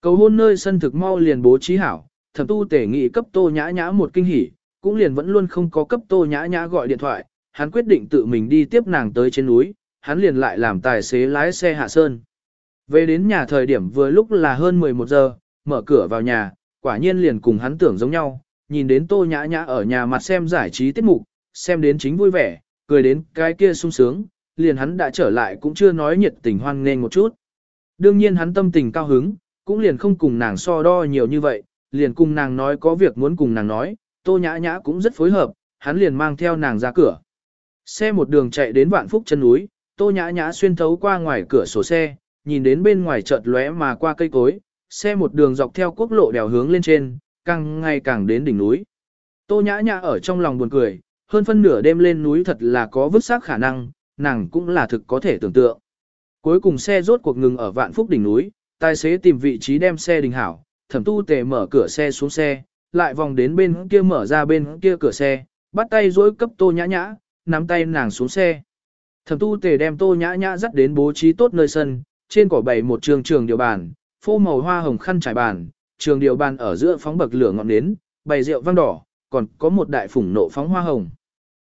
Cầu hôn nơi sân thực mau liền bố trí hảo, thẩm tu tể nghị cấp tô nhã nhã một kinh hỉ, cũng liền vẫn luôn không có cấp tô nhã nhã gọi điện thoại, hắn quyết định tự mình đi tiếp nàng tới trên núi, hắn liền lại làm tài xế lái xe hạ sơn. Về đến nhà thời điểm vừa lúc là hơn 11 giờ, mở cửa vào nhà, quả nhiên liền cùng hắn tưởng giống nhau, nhìn đến tô nhã nhã ở nhà mặt xem giải trí tiết mục, xem đến chính vui vẻ, cười đến cái kia sung sướng, liền hắn đã trở lại cũng chưa nói nhiệt tình hoan nghênh một chút. Đương nhiên hắn tâm tình cao hứng, cũng liền không cùng nàng so đo nhiều như vậy, liền cùng nàng nói có việc muốn cùng nàng nói, tô nhã nhã cũng rất phối hợp, hắn liền mang theo nàng ra cửa. Xe một đường chạy đến vạn phúc chân núi, tô nhã nhã xuyên thấu qua ngoài cửa sổ xe, nhìn đến bên ngoài chợt lóe mà qua cây cối, xe một đường dọc theo quốc lộ đèo hướng lên trên, càng ngày càng đến đỉnh núi. Tô nhã nhã ở trong lòng buồn cười, hơn phân nửa đêm lên núi thật là có vứt xác khả năng, nàng cũng là thực có thể tưởng tượng. Cuối cùng xe rốt cuộc ngừng ở vạn phúc đỉnh núi, tài xế tìm vị trí đem xe đình hảo, thẩm tu tề mở cửa xe xuống xe, lại vòng đến bên kia mở ra bên kia cửa xe, bắt tay dối cấp tô nhã nhã, nắm tay nàng xuống xe. Thẩm tu tề đem tô nhã nhã dắt đến bố trí tốt nơi sân, trên cỏ bày một trường trường điều bàn, phô màu hoa hồng khăn trải bàn, trường điều bàn ở giữa phóng bậc lửa ngọn nến, bày rượu vang đỏ, còn có một đại phủng nộ phóng hoa hồng.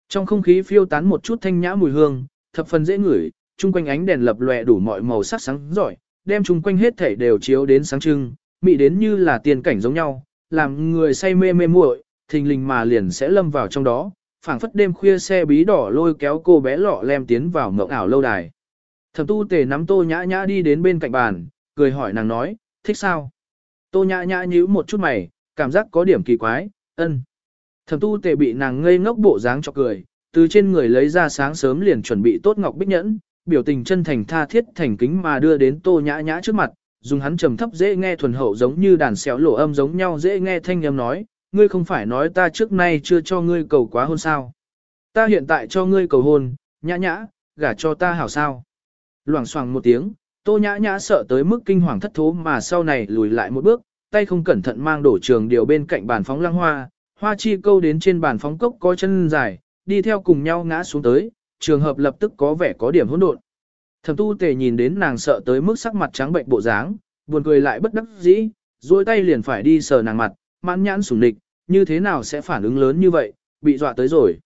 Trong không khí phiêu tán một chút thanh nhã mùi hương, thập phần dễ ngửi, chung quanh ánh đèn lập lòe đủ mọi màu sắc sáng giỏi, đem chung quanh hết thảy đều chiếu đến sáng trưng, mị đến như là tiền cảnh giống nhau, làm người say mê mê muội, thình lình mà liền sẽ lâm vào trong đó, phảng phất đêm khuya xe bí đỏ lôi kéo cô bé lọ lem tiến vào mộng ảo lâu đài. Thẩm tu tề nắm tô nhã nhã đi đến bên cạnh bàn, cười hỏi nàng nói, thích sao? Tô nhã nhã nhíu một chút mày, cảm giác có điểm kỳ quái, ân. Thẩm tu tề bị nàng ngây ngốc bộ dáng cho cười, từ trên người lấy ra sáng sớm liền chuẩn bị tốt ngọc bích nhẫn, biểu tình chân thành tha thiết thành kính mà đưa đến tô nhã nhã trước mặt, dùng hắn trầm thấp dễ nghe thuần hậu giống như đàn xéo lộ âm giống nhau dễ nghe thanh âm nói, ngươi không phải nói ta trước nay chưa cho ngươi cầu quá hôn sao. Ta hiện tại cho ngươi cầu hôn, nhã nhã, gả cho ta hảo sao. Loảng xoảng một tiếng, tô nhã nhã sợ tới mức kinh hoàng thất thố mà sau này lùi lại một bước, tay không cẩn thận mang đổ trường điều bên cạnh bàn phóng lăng hoa, hoa chi câu đến trên bàn phóng cốc có chân dài, đi theo cùng nhau ngã xuống tới, trường hợp lập tức có vẻ có điểm hỗn độn. Thẩm tu tề nhìn đến nàng sợ tới mức sắc mặt trắng bệnh bộ dáng, buồn cười lại bất đắc dĩ, duỗi tay liền phải đi sờ nàng mặt, mãn nhãn sủng địch, như thế nào sẽ phản ứng lớn như vậy, bị dọa tới rồi.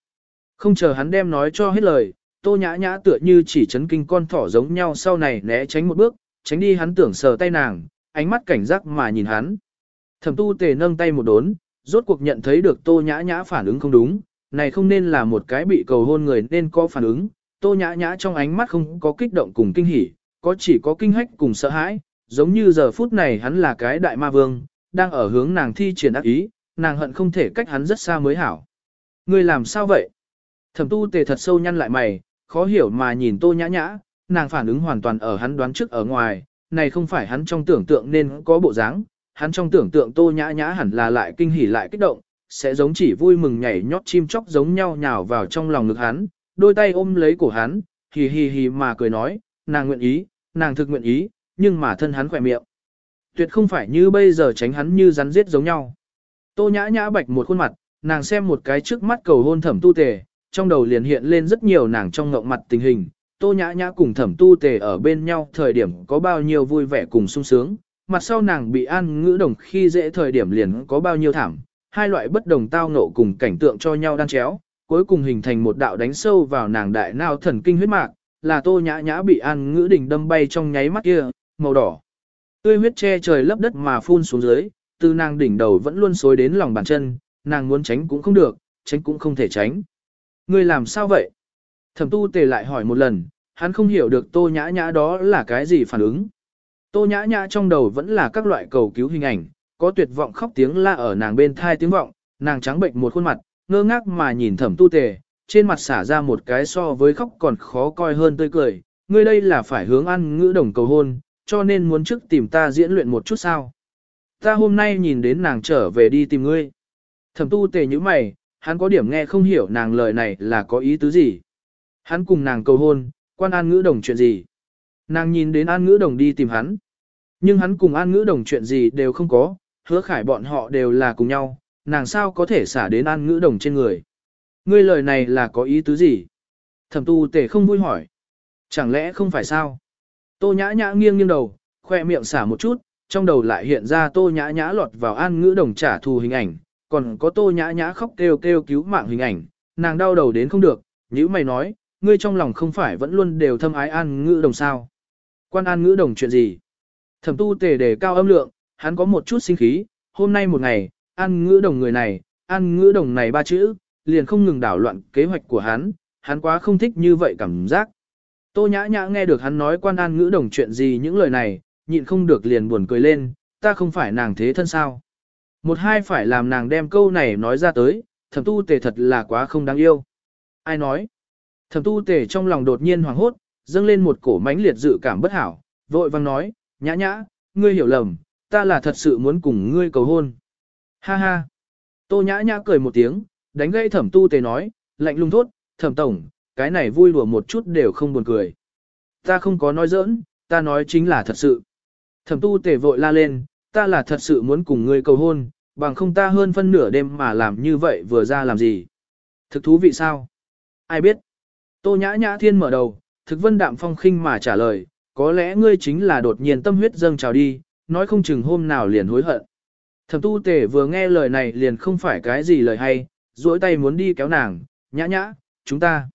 Không chờ hắn đem nói cho hết lời, tô nhã nhã tựa như chỉ chấn kinh con thỏ giống nhau sau này né tránh một bước, tránh đi hắn tưởng sờ tay nàng, ánh mắt cảnh giác mà nhìn hắn. Thẩm tu tề nâng tay một đốn, rốt cuộc nhận thấy được tô nhã nhã phản ứng không đúng, này không nên là một cái bị cầu hôn người nên có phản ứng, tô nhã nhã trong ánh mắt không có kích động cùng kinh hỉ, có chỉ có kinh hách cùng sợ hãi, giống như giờ phút này hắn là cái đại ma vương, đang ở hướng nàng thi triển ác ý, nàng hận không thể cách hắn rất xa mới hảo. Ngươi làm sao vậy? Thẩm tu tề thật sâu nhăn lại mày, khó hiểu mà nhìn tô nhã nhã, nàng phản ứng hoàn toàn ở hắn đoán trước ở ngoài, này không phải hắn trong tưởng tượng nên có bộ dáng, hắn trong tưởng tượng tô nhã nhã hẳn là lại kinh hỉ lại kích động, sẽ giống chỉ vui mừng nhảy nhót chim chóc giống nhau nhào vào trong lòng ngực hắn, đôi tay ôm lấy cổ hắn, hì hì hì mà cười nói, nàng nguyện ý, nàng thực nguyện ý, nhưng mà thân hắn khỏe miệng. Tuyệt không phải như bây giờ tránh hắn như rắn giết giống nhau. Tô nhã nhã bạch một khuôn mặt, nàng xem một cái trước mắt cầu hôn thẩm tu tề, trong đầu liền hiện lên rất nhiều nàng trong ngộng mặt tình hình. Tô nhã nhã cùng thẩm tu tề ở bên nhau thời điểm có bao nhiêu vui vẻ cùng sung sướng, mặt sau nàng bị an ngữ đồng khi dễ thời điểm liền có bao nhiêu thảm, hai loại bất đồng tao ngộ cùng cảnh tượng cho nhau đan chéo, cuối cùng hình thành một đạo đánh sâu vào nàng đại não thần kinh huyết mạc, là tô nhã nhã bị an ngữ đình đâm bay trong nháy mắt kia, màu đỏ. Tươi huyết che trời lấp đất mà phun xuống dưới, từ nàng đỉnh đầu vẫn luôn xối đến lòng bàn chân, nàng muốn tránh cũng không được, tránh cũng không thể tránh. Ngươi làm sao vậy? Thẩm tu tề lại hỏi một lần, hắn không hiểu được tô nhã nhã đó là cái gì phản ứng. Tô nhã nhã trong đầu vẫn là các loại cầu cứu hình ảnh, có tuyệt vọng khóc tiếng la ở nàng bên thai tiếng vọng, nàng trắng bệnh một khuôn mặt, ngơ ngác mà nhìn thẩm tu tề, trên mặt xả ra một cái so với khóc còn khó coi hơn tươi cười, ngươi đây là phải hướng ăn ngữ đồng cầu hôn, cho nên muốn trước tìm ta diễn luyện một chút sao. Ta hôm nay nhìn đến nàng trở về đi tìm ngươi. Thẩm tu tề như mày, hắn có điểm nghe không hiểu nàng lời này là có ý tứ gì. Hắn cùng nàng cầu hôn, quan an ngữ đồng chuyện gì? Nàng nhìn đến an ngữ đồng đi tìm hắn. Nhưng hắn cùng an ngữ đồng chuyện gì đều không có, hứa khải bọn họ đều là cùng nhau, nàng sao có thể xả đến an ngữ đồng trên người. Ngươi lời này là có ý tứ gì? Thẩm tu tề không vui hỏi. Chẳng lẽ không phải sao? Tô nhã nhã nghiêng nghiêng đầu, khoe miệng xả một chút, trong đầu lại hiện ra tô nhã nhã lọt vào an ngữ đồng trả thù hình ảnh, còn có tô nhã nhã khóc kêu kêu cứu mạng hình ảnh, nàng đau đầu đến không được, như mày nói, ngươi trong lòng không phải vẫn luôn đều thâm ái an ngữ đồng sao. Quan an ngữ đồng chuyện gì? Thẩm tu tề đề cao âm lượng, hắn có một chút sinh khí, hôm nay một ngày, an ngữ đồng người này, an ngữ đồng này ba chữ, liền không ngừng đảo loạn kế hoạch của hắn, hắn quá không thích như vậy cảm giác. Tô nhã nhã nghe được hắn nói quan an ngữ đồng chuyện gì những lời này, nhịn không được liền buồn cười lên, ta không phải nàng thế thân sao. Một hai phải làm nàng đem câu này nói ra tới, thẩm tu tề thật là quá không đáng yêu. Ai nói? Thẩm tu tề trong lòng đột nhiên hoảng hốt, dâng lên một cổ mãnh liệt dự cảm bất hảo, vội vang nói, nhã nhã, ngươi hiểu lầm, ta là thật sự muốn cùng ngươi cầu hôn. Ha ha. Tô nhã nhã cười một tiếng, đánh gây thẩm tu tề nói, lạnh lùng thốt, thẩm tổng, cái này vui đùa một chút đều không buồn cười. Ta không có nói giỡn, ta nói chính là thật sự. Thẩm tu tề vội la lên, ta là thật sự muốn cùng ngươi cầu hôn, bằng không ta hơn phân nửa đêm mà làm như vậy vừa ra làm gì. Thực thú vị sao? Ai biết? Tô nhã nhã thiên mở đầu, thực vân đạm phong khinh mà trả lời, có lẽ ngươi chính là đột nhiên tâm huyết dâng trào đi, nói không chừng hôm nào liền hối hận. Thẩm tu Tề vừa nghe lời này liền không phải cái gì lời hay, duỗi tay muốn đi kéo nàng, nhã nhã, chúng ta.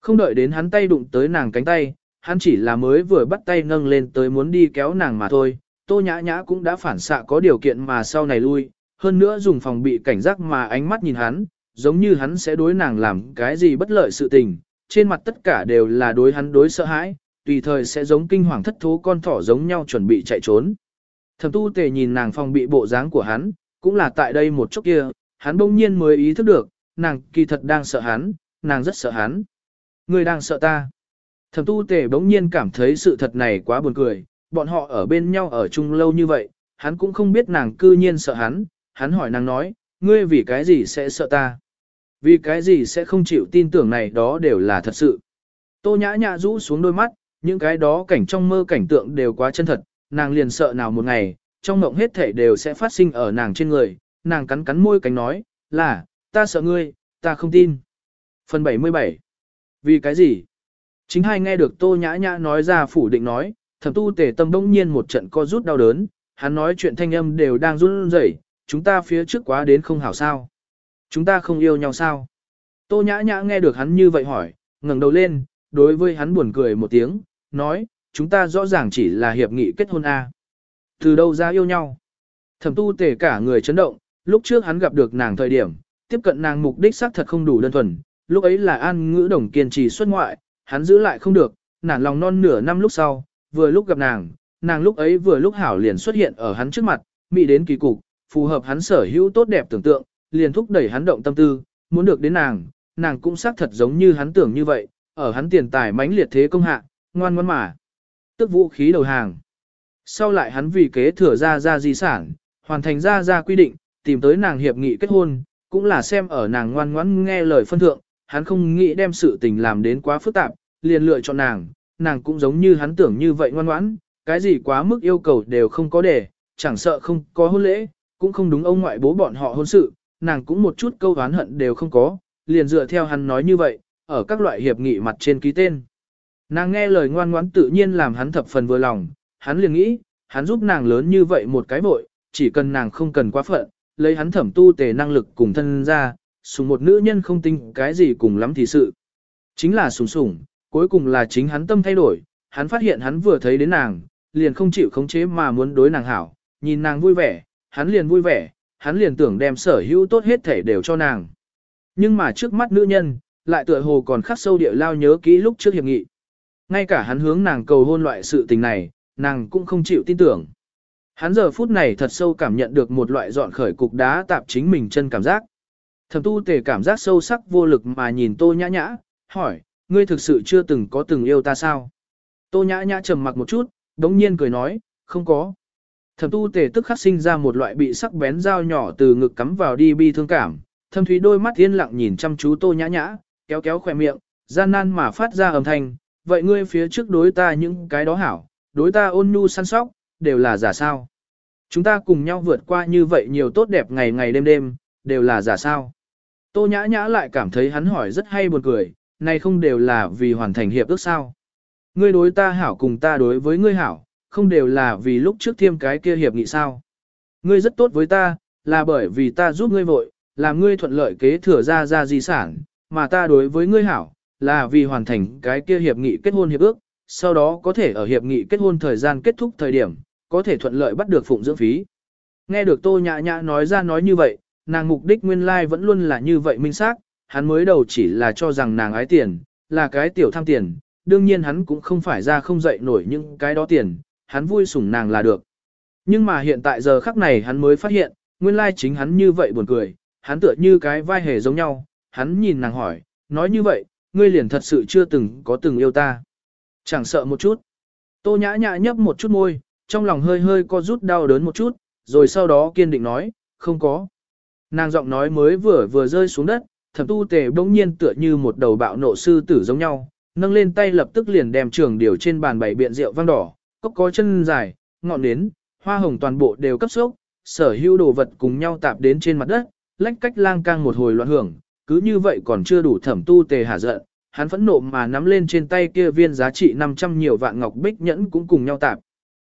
Không đợi đến hắn tay đụng tới nàng cánh tay, hắn chỉ là mới vừa bắt tay nâng lên tới muốn đi kéo nàng mà thôi. Tô nhã nhã cũng đã phản xạ có điều kiện mà sau này lui, hơn nữa dùng phòng bị cảnh giác mà ánh mắt nhìn hắn, giống như hắn sẽ đối nàng làm cái gì bất lợi sự tình, trên mặt tất cả đều là đối hắn đối sợ hãi, tùy thời sẽ giống kinh hoàng thất thố con thỏ giống nhau chuẩn bị chạy trốn. Thẩm tu tề nhìn nàng phòng bị bộ dáng của hắn, cũng là tại đây một chút kia, hắn bỗng nhiên mới ý thức được, nàng kỳ thật đang sợ hắn, nàng rất sợ hắn. Người đang sợ ta. Thẩm tu tề bỗng nhiên cảm thấy sự thật này quá buồn cười, bọn họ ở bên nhau ở chung lâu như vậy, hắn cũng không biết nàng cư nhiên sợ hắn, hắn hỏi nàng nói, ngươi vì cái gì sẽ sợ ta? Vì cái gì sẽ không chịu tin tưởng này đó đều là thật sự. Tô nhã nhã rũ xuống đôi mắt, những cái đó cảnh trong mơ cảnh tượng đều quá chân thật, nàng liền sợ nào một ngày, trong mộng hết thể đều sẽ phát sinh ở nàng trên người, nàng cắn cắn môi cánh nói, là, ta sợ ngươi, ta không tin. Phần 77 Vì cái gì? Chính hai nghe được tô nhã nhã nói ra phủ định nói, thẩm tu tề tâm đông nhiên một trận co rút đau đớn, hắn nói chuyện thanh âm đều đang run rẩy, chúng ta phía trước quá đến không hảo sao. Chúng ta không yêu nhau sao? Tô nhã nhã nghe được hắn như vậy hỏi, ngẩng đầu lên, đối với hắn buồn cười một tiếng, nói, chúng ta rõ ràng chỉ là hiệp nghị kết hôn A. Từ đâu ra yêu nhau? Thẩm tu tề cả người chấn động, lúc trước hắn gặp được nàng thời điểm, tiếp cận nàng mục đích xác thật không đủ đơn thuần, lúc ấy là an ngữ đồng kiên trì xuất ngoại, hắn giữ lại không được, nản lòng non nửa năm lúc sau, vừa lúc gặp nàng, nàng lúc ấy vừa lúc hảo liền xuất hiện ở hắn trước mặt, mỹ đến kỳ cục, phù hợp hắn sở hữu tốt đẹp tưởng tượng, liền thúc đẩy hắn động tâm tư, muốn được đến nàng, nàng cũng xác thật giống như hắn tưởng như vậy, ở hắn tiền tài mãnh liệt thế công hạ, ngoan ngoãn mà. Tức vũ khí đầu hàng. Sau lại hắn vì kế thừa ra ra di sản, hoàn thành ra ra quy định, tìm tới nàng hiệp nghị kết hôn, cũng là xem ở nàng ngoan ngoãn nghe lời phân thượng, hắn không nghĩ đem sự tình làm đến quá phức tạp, liền lựa chọn nàng, nàng cũng giống như hắn tưởng như vậy ngoan ngoãn, cái gì quá mức yêu cầu đều không có để, chẳng sợ không có hôn lễ, cũng không đúng ông ngoại bố bọn họ hôn sự, nàng cũng một chút câu oán hận đều không có, liền dựa theo hắn nói như vậy, ở các loại hiệp nghị mặt trên ký tên. Nàng nghe lời ngoan ngoãn tự nhiên làm hắn thập phần vừa lòng, hắn liền nghĩ, hắn giúp nàng lớn như vậy một cái vội, chỉ cần nàng không cần quá phận, lấy hắn thẩm tu tề năng lực cùng thân ra, sùng một nữ nhân không tin cái gì cùng lắm thì sự. Chính là sùng sùng, cuối cùng là chính hắn tâm thay đổi, hắn phát hiện hắn vừa thấy đến nàng, liền không chịu khống chế mà muốn đối nàng hảo, nhìn nàng vui vẻ, hắn liền vui vẻ, hắn liền tưởng đem sở hữu tốt hết thể đều cho nàng. Nhưng mà trước mắt nữ nhân, lại tựa hồ còn khắc sâu địa lao nhớ kỹ lúc trước hiệp nghị. Ngay cả hắn hướng nàng cầu hôn loại sự tình này, nàng cũng không chịu tin tưởng. Hắn giờ phút này thật sâu cảm nhận được một loại dọn khởi cục đá tạp chính mình chân cảm giác. Thẩm tu tề cảm giác sâu sắc vô lực mà nhìn tô nhã nhã, hỏi, ngươi thực sự chưa từng có từng yêu ta sao? Tô nhã nhã trầm mặc một chút, đống nhiên cười nói, không có. Thẩm tu tề tức khắc sinh ra một loại bị sắc bén dao nhỏ từ ngực cắm vào đi bi thương cảm, thâm thúy đôi mắt yên lặng nhìn chăm chú tô nhã nhã, kéo kéo khỏe miệng, gian nan mà phát ra âm thanh, vậy ngươi phía trước đối ta những cái đó hảo, đối ta ôn nhu săn sóc, đều là giả sao. Chúng ta cùng nhau vượt qua như vậy nhiều tốt đẹp ngày ngày đêm đêm, đều là giả sao. Tô nhã nhã lại cảm thấy hắn hỏi rất hay buồn cười, này không đều là vì hoàn thành hiệp ước sao. Ngươi đối ta hảo cùng ta đối với ngươi hảo, không đều là vì lúc trước thiêm cái kia hiệp nghị sao. Ngươi rất tốt với ta, là bởi vì ta giúp ngươi vội, làm ngươi thuận lợi kế thừa ra ra di sản, mà ta đối với ngươi hảo, là vì hoàn thành cái kia hiệp nghị kết hôn hiệp ước, sau đó có thể ở hiệp nghị kết hôn thời gian kết thúc thời điểm, có thể thuận lợi bắt được phụng dưỡng phí. Nghe được Tô Nhã Nhã nói ra nói như vậy, nàng mục đích nguyên lai vẫn luôn là như vậy minh xác, hắn mới đầu chỉ là cho rằng nàng ái tiền, là cái tiểu tham tiền, đương nhiên hắn cũng không phải ra không dậy nổi những cái đó tiền, hắn vui sủng nàng là được. Nhưng mà hiện tại giờ khắc này hắn mới phát hiện, nguyên lai chính hắn như vậy buồn cười, hắn tựa như cái vai hề giống nhau, hắn nhìn nàng hỏi, nói như vậy, ngươi liền thật sự chưa từng có từng yêu ta. Chẳng sợ một chút. Tô nhã nhã nhấp một chút môi, trong lòng hơi hơi co rút đau đớn một chút, rồi sau đó kiên định nói, không có. Nàng giọng nói mới vừa vừa rơi xuống đất, thẩm tu tề bỗng nhiên tựa như một đầu bạo nộ sư tử giống nhau, nâng lên tay lập tức liền đem trường điều trên bàn bày biện rượu vang đỏ, cốc có chân dài, ngọn nến, hoa hồng toàn bộ đều cấp sốc, sở hữu đồ vật cùng nhau tạp đến trên mặt đất, lách cách lang cang một hồi loạn hưởng, cứ như vậy còn chưa đủ thẩm tu tề hả giận, hắn phẫn nộ mà nắm lên trên tay kia viên giá trị 500 nhiều vạn ngọc bích nhẫn cũng cùng nhau tạp.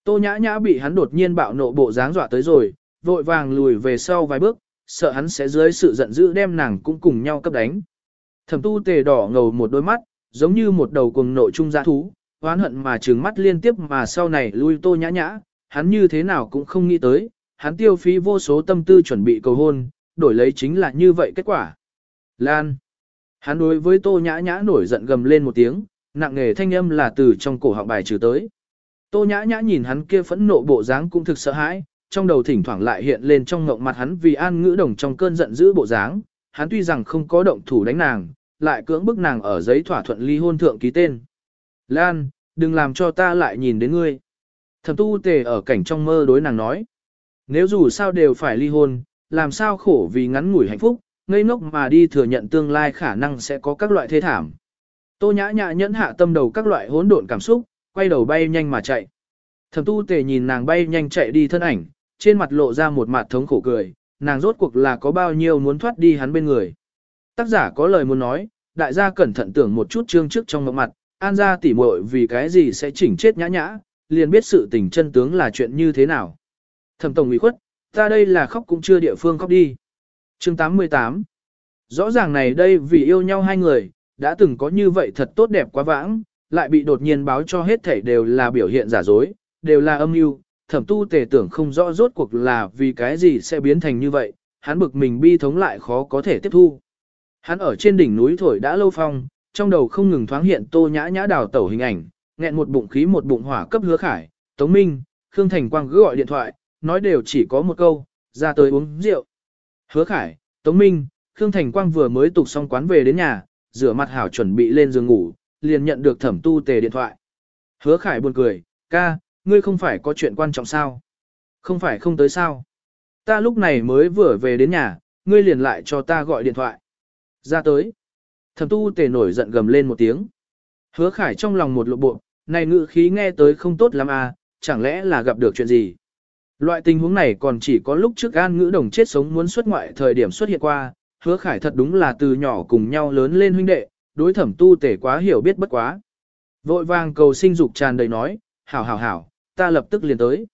Tô nhã nhã bị hắn đột nhiên bạo nộ bộ dáng dọa tới rồi, vội vàng lùi về sau vài bước, sợ hắn sẽ dưới sự giận dữ đem nàng cũng cùng nhau cấp đánh. Thẩm tu tề đỏ ngầu một đôi mắt, giống như một đầu cuồng nộ trung giã thú, oán hận mà trừng mắt liên tiếp mà sau này lui tô nhã nhã, hắn như thế nào cũng không nghĩ tới, hắn tiêu phí vô số tâm tư chuẩn bị cầu hôn, đổi lấy chính là như vậy kết quả. Lan. Hắn đối với tô nhã nhã nổi giận gầm lên một tiếng, nặng nghề thanh âm là từ trong cổ họng bài trừ tới. Tô nhã nhã nhìn hắn kia phẫn nộ bộ dáng cũng thực sợ hãi, trong đầu thỉnh thoảng lại hiện lên trong ngộng mặt hắn vì an ngữ đồng trong cơn giận dữ bộ dáng, hắn tuy rằng không có động thủ đánh nàng, lại cưỡng bức nàng ở giấy thỏa thuận ly hôn thượng ký tên. Lan, đừng làm cho ta lại nhìn đến ngươi. Thẩm tu tề ở cảnh trong mơ đối nàng nói. Nếu dù sao đều phải ly hôn, làm sao khổ vì ngắn ngủi hạnh phúc, ngây ngốc mà đi thừa nhận tương lai khả năng sẽ có các loại thế thảm. Tô nhã nhã nhẫn hạ tâm đầu các loại hỗn độn cảm xúc, quay đầu bay nhanh mà chạy. Thẩm tu tề nhìn nàng bay nhanh chạy đi thân ảnh, trên mặt lộ ra một mặt thống khổ cười, nàng rốt cuộc là có bao nhiêu muốn thoát đi hắn bên người. Tác giả có lời muốn nói, đại gia cẩn thận tưởng một chút chương trước trong mặt, an gia tỉ muội vì cái gì sẽ chỉnh chết nhã nhã, liền biết sự tình chân tướng là chuyện như thế nào. Thẩm tổng ủy khuất, ta đây là khóc cũng chưa địa phương khóc đi. Chương 88 Rõ ràng này đây vì yêu nhau hai người, đã từng có như vậy thật tốt đẹp quá vãng, lại bị đột nhiên báo cho hết thảy đều là biểu hiện giả dối, đều là âm mưu. Thẩm tu tề tưởng không rõ rốt cuộc là vì cái gì sẽ biến thành như vậy, hắn bực mình bi thống lại khó có thể tiếp thu. Hắn ở trên đỉnh núi thổi đã lâu phong, trong đầu không ngừng thoáng hiện tô nhã nhã đào tẩu hình ảnh, nghẹn một bụng khí một bụng hỏa cấp hứa khải, Tống Minh, Khương Thành Quang cứ gọi điện thoại, nói đều chỉ có một câu, ra tới uống rượu. Hứa khải, Tống Minh, Khương Thành Quang vừa mới tục xong quán về đến nhà, rửa mặt hảo chuẩn bị lên giường ngủ, liền nhận được thẩm tu tề điện thoại. Hứa khải buồn cười, ca, ngươi không phải có chuyện quan trọng sao? Không phải không tới sao? Ta lúc này mới vừa về đến nhà, ngươi liền lại cho ta gọi điện thoại. Ra tới. Thẩm tu tề nổi giận gầm lên một tiếng. Hứa khải trong lòng một lộ bộ, này ngự khí nghe tới không tốt lắm à, chẳng lẽ là gặp được chuyện gì? Loại tình huống này còn chỉ có lúc trước an ngữ đồng chết sống muốn xuất ngoại thời điểm xuất hiện qua, hứa khải thật đúng là từ nhỏ cùng nhau lớn lên huynh đệ, đối thẩm tu tể quá hiểu biết bất quá. Vội vàng cầu sinh dục tràn đầy nói, hảo hảo hảo, ta lập tức liền tới.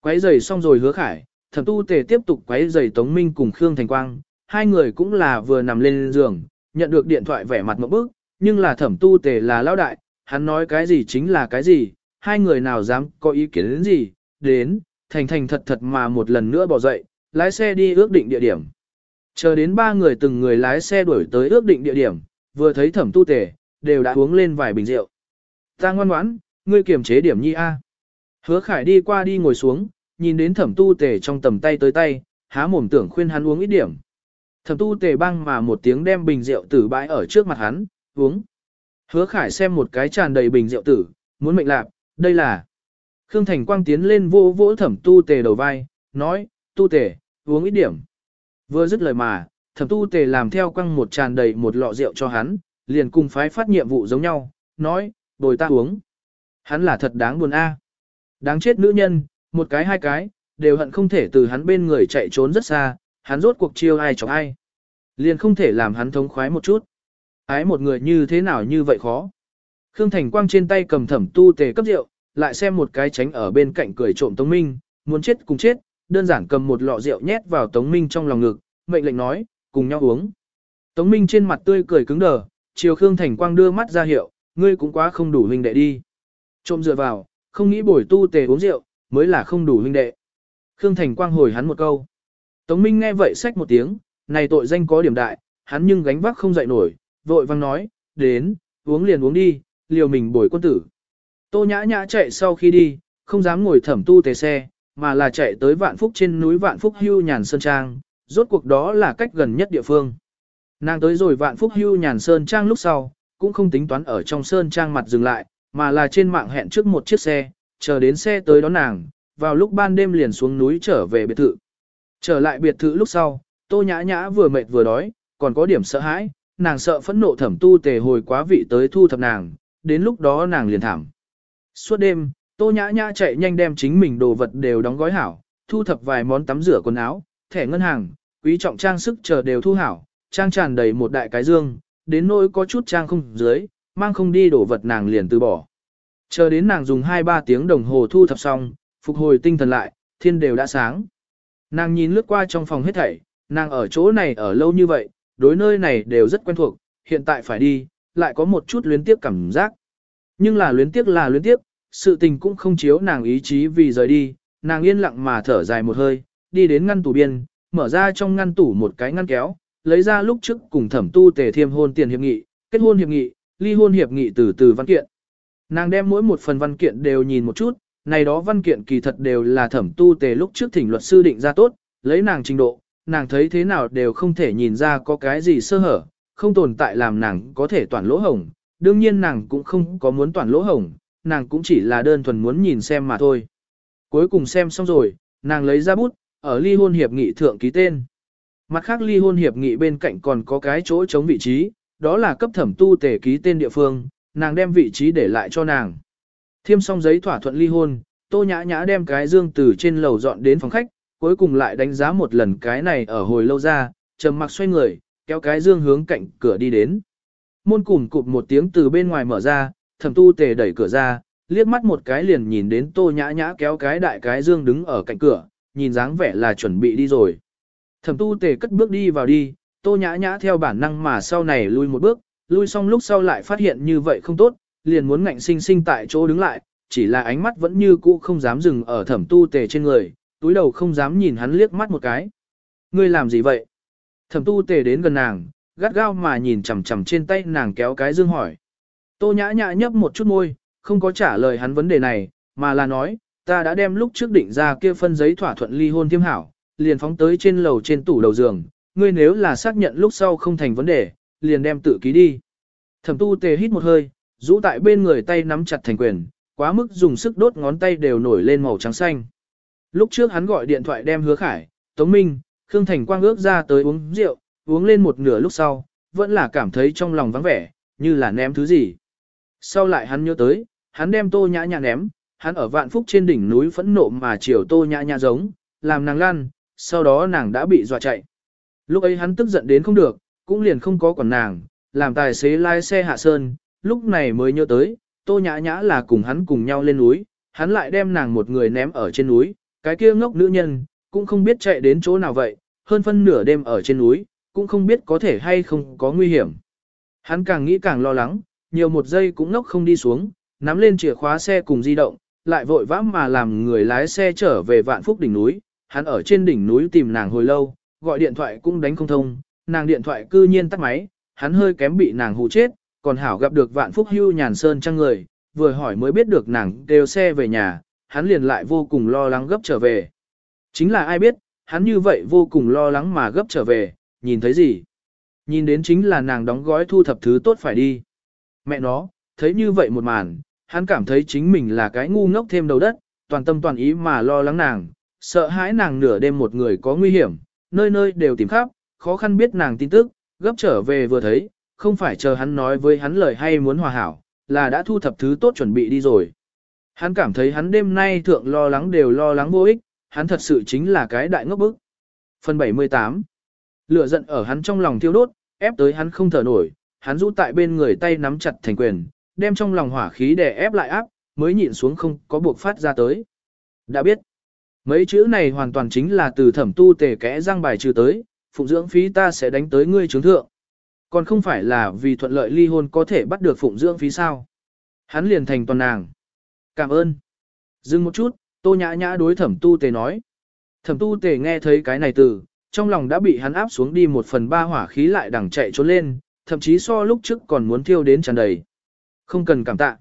Quấy giày xong rồi hứa khải, thẩm tu tề tiếp tục quấy giày Tống Minh cùng Khương Thành Quang, hai người cũng là vừa nằm lên giường, nhận được điện thoại vẻ mặt một bức, nhưng là thẩm tu tề là lão đại, hắn nói cái gì chính là cái gì, hai người nào dám có ý kiến đến gì, đến, thành thành thật thật mà một lần nữa bỏ dậy, lái xe đi ước định địa điểm. Chờ đến ba người từng người lái xe đuổi tới ước định địa điểm, vừa thấy thẩm tu tề, đều đã uống lên vài bình rượu. Ta ngoan ngoãn, ngươi kiềm chế điểm nhi A. Hứa khải đi qua đi ngồi xuống, nhìn đến thẩm tu tề trong tầm tay tới tay, há mồm tưởng khuyên hắn uống ít điểm. Thẩm tu tề băng mà một tiếng đem bình rượu tử bãi ở trước mặt hắn, uống. Hứa khải xem một cái tràn đầy bình rượu tử, muốn mệnh lạc, đây là. Khương Thành Quang tiến lên vô vỗ thẩm tu tề đầu vai, nói, tu tề, uống ít điểm. Vừa dứt lời mà, thẩm tu tề làm theo quăng một tràn đầy một lọ rượu cho hắn, liền cùng phái phát nhiệm vụ giống nhau, nói, bồi ta uống. Hắn là thật đáng buồn a. Đáng chết nữ nhân, một cái hai cái, đều hận không thể từ hắn bên người chạy trốn rất xa, hắn rốt cuộc chiêu ai chọc ai. Liền không thể làm hắn thống khoái một chút. Ái một người như thế nào như vậy khó. Khương Thành Quang trên tay cầm thẩm tu tề cấp rượu, lại xem một cái tránh ở bên cạnh cười trộm Tống Minh, muốn chết cùng chết, đơn giản cầm một lọ rượu nhét vào Tống Minh trong lòng ngực, mệnh lệnh nói, cùng nhau uống. Tống Minh trên mặt tươi cười cứng đờ, chiều Khương Thành Quang đưa mắt ra hiệu, ngươi cũng quá không đủ huynh đệ đi. Trộm dựa vào, không nghĩ bồi tu tề uống rượu, mới là không đủ huynh đệ. Khương Thành Quang hồi hắn một câu. Tống Minh nghe vậy xách một tiếng, này tội danh có điểm đại, hắn nhưng gánh vác không dậy nổi, vội vang nói, đến, uống liền uống đi, liều mình bồi quân tử. Tô nhã nhã chạy sau khi đi, không dám ngồi thẩm tu tề xe, mà là chạy tới vạn phúc trên núi vạn phúc hưu nhàn sơn trang, rốt cuộc đó là cách gần nhất địa phương. Nàng tới rồi vạn phúc hưu nhàn sơn trang lúc sau, cũng không tính toán ở trong sơn trang mặt dừng lại, mà là trên mạng hẹn trước một chiếc xe, chờ đến xe tới đón nàng, vào lúc ban đêm liền xuống núi trở về biệt thự. Trở lại biệt thự lúc sau, tô nhã nhã vừa mệt vừa đói, còn có điểm sợ hãi, nàng sợ phẫn nộ thẩm tu tề hồi quá vị tới thu thập nàng, đến lúc đó nàng liền thảm. Suốt đêm, tô nhã nhã chạy nhanh đem chính mình đồ vật đều đóng gói hảo, thu thập vài món tắm rửa quần áo, thẻ ngân hàng, quý trọng trang sức chờ đều thu hảo, trang tràn đầy một đại cái dương, đến nỗi có chút trang không dưới, mang không đi đổ vật nàng liền từ bỏ. Chờ đến nàng dùng 2-3 tiếng đồng hồ thu thập xong, phục hồi tinh thần lại, thiên đều đã sáng. Nàng nhìn lướt qua trong phòng hết thảy, nàng ở chỗ này ở lâu như vậy, đối nơi này đều rất quen thuộc, hiện tại phải đi, lại có một chút luyến tiếc cảm giác. Nhưng là luyến tiếc là luyến tiếc, sự tình cũng không chiếu nàng ý chí vì rời đi, nàng yên lặng mà thở dài một hơi, đi đến ngăn tủ biên, mở ra trong ngăn tủ một cái ngăn kéo, lấy ra lúc trước cùng thẩm tu tề thiêm hôn tiền hiệp nghị, kết hôn hiệp nghị, ly hôn hiệp nghị từ từ văn kiện. Nàng đem mỗi một phần văn kiện đều nhìn một chút, này đó văn kiện kỳ thật đều là thẩm tu tề lúc trước thỉnh luật sư định ra tốt, lấy nàng trình độ, nàng thấy thế nào đều không thể nhìn ra có cái gì sơ hở, không tồn tại làm nàng có thể toàn lỗ hổng, đương nhiên nàng cũng không có muốn toàn lỗ hổng, nàng cũng chỉ là đơn thuần muốn nhìn xem mà thôi. Cuối cùng xem xong rồi, nàng lấy ra bút, ở ly hôn hiệp nghị thượng ký tên. Mặt khác ly hôn hiệp nghị bên cạnh còn có cái chỗ chống vị trí, đó là cấp thẩm tu tề ký tên địa phương, nàng đem vị trí để lại cho nàng. Thiêm xong giấy thỏa thuận ly hôn, tô nhã nhã đem cái dương từ trên lầu dọn đến phòng khách, cuối cùng lại đánh giá một lần cái này ở hồi lâu ra, trầm mặc xoay người, kéo cái dương hướng cạnh cửa đi đến. Môn cùm cụp một tiếng từ bên ngoài mở ra, thẩm tu tề đẩy cửa ra, liếc mắt một cái liền nhìn đến tô nhã nhã kéo cái đại cái dương đứng ở cạnh cửa, nhìn dáng vẻ là chuẩn bị đi rồi. Thẩm tu tề cất bước đi vào đi, tô nhã nhã theo bản năng mà sau này lui một bước, lui xong lúc sau lại phát hiện như vậy không tốt, liền muốn ngạnh sinh sinh tại chỗ đứng lại, chỉ là ánh mắt vẫn như cũ không dám dừng ở thẩm tu tề trên người, túi đầu không dám nhìn hắn liếc mắt một cái. Ngươi làm gì vậy? Thẩm tu tề đến gần nàng, gắt gao mà nhìn chằm chằm trên tay nàng kéo cái dương hỏi. Tô nhã nhã nhấp một chút môi, không có trả lời hắn vấn đề này, mà là nói, ta đã đem lúc trước định ra kia phân giấy thỏa thuận ly hôn thiêm hảo, liền phóng tới trên lầu trên tủ đầu giường, ngươi nếu là xác nhận lúc sau không thành vấn đề, liền đem tự ký đi. Thẩm tu tề hít một hơi, rũ tại bên người tay nắm chặt thành quyền, quá mức dùng sức đốt ngón tay đều nổi lên màu trắng xanh. Lúc trước hắn gọi điện thoại đem hứa khải, Tống Minh, Khương Thành Quang ước ra tới uống rượu, uống lên một nửa lúc sau, vẫn là cảm thấy trong lòng vắng vẻ, như là ném thứ gì. Sau lại hắn nhớ tới, hắn đem tô nhã nhã ném, hắn ở vạn phúc trên đỉnh núi phẫn nộ mà chiều tô nhã nhã giống, làm nàng lăn, sau đó nàng đã bị dọa chạy. Lúc ấy hắn tức giận đến không được, cũng liền không có quản nàng, làm tài xế lái xe hạ sơn, lúc này mới nhớ tới, tô nhã nhã là cùng hắn cùng nhau lên núi, hắn lại đem nàng một người ném ở trên núi, cái kia ngốc nữ nhân, cũng không biết chạy đến chỗ nào vậy, hơn phân nửa đêm ở trên núi, cũng không biết có thể hay không có nguy hiểm. Hắn càng nghĩ càng lo lắng, nhiều một giây cũng ngốc không đi xuống, nắm lên chìa khóa xe cùng di động, lại vội vã mà làm người lái xe trở về vạn phúc đỉnh núi, hắn ở trên đỉnh núi tìm nàng hồi lâu, gọi điện thoại cũng đánh không thông, nàng điện thoại cư nhiên tắt máy, hắn hơi kém bị nàng hù chết, còn hảo gặp được vạn phúc hưu nhàn sơn trăng người, vừa hỏi mới biết được nàng đều xe về nhà, hắn liền lại vô cùng lo lắng gấp trở về. Chính là ai biết, hắn như vậy vô cùng lo lắng mà gấp trở về, nhìn thấy gì? Nhìn đến chính là nàng đóng gói thu thập thứ tốt phải đi. Mẹ nó, thấy như vậy một màn, hắn cảm thấy chính mình là cái ngu ngốc thêm đầu đất, toàn tâm toàn ý mà lo lắng nàng, sợ hãi nàng nửa đêm một người có nguy hiểm, nơi nơi đều tìm khắp, khó khăn biết nàng tin tức, gấp trở về vừa thấy, không phải chờ hắn nói với hắn lời hay muốn hòa hảo, là đã thu thập thứ tốt chuẩn bị đi rồi. Hắn cảm thấy hắn đêm nay thượng lo lắng đều lo lắng vô ích, hắn thật sự chính là cái đại ngốc bức. Phần 78 Lửa giận ở hắn trong lòng thiêu đốt, ép tới hắn không thở nổi, hắn rũ tại bên người tay nắm chặt thành quyền, đem trong lòng hỏa khí để ép lại áp, mới nhịn xuống không có buộc phát ra tới. Đã biết, mấy chữ này hoàn toàn chính là từ thẩm tu tề kẽ răng bài trừ tới, phụng dưỡng phí ta sẽ đánh tới ngươi chứng thượng. Còn không phải là vì thuận lợi ly hôn có thể bắt được phụng dưỡng phí sao. Hắn liền thành toàn nàng. Cảm ơn. Dừng một chút, tô nhã nhã đối thẩm tu tề nói. Thẩm tu tề nghe thấy cái này từ, trong lòng đã bị hắn áp xuống đi một phần ba hỏa khí lại đằng chạy trốn lên, thậm chí so lúc trước còn muốn thiêu đến tràn đầy. Không cần cảm tạ.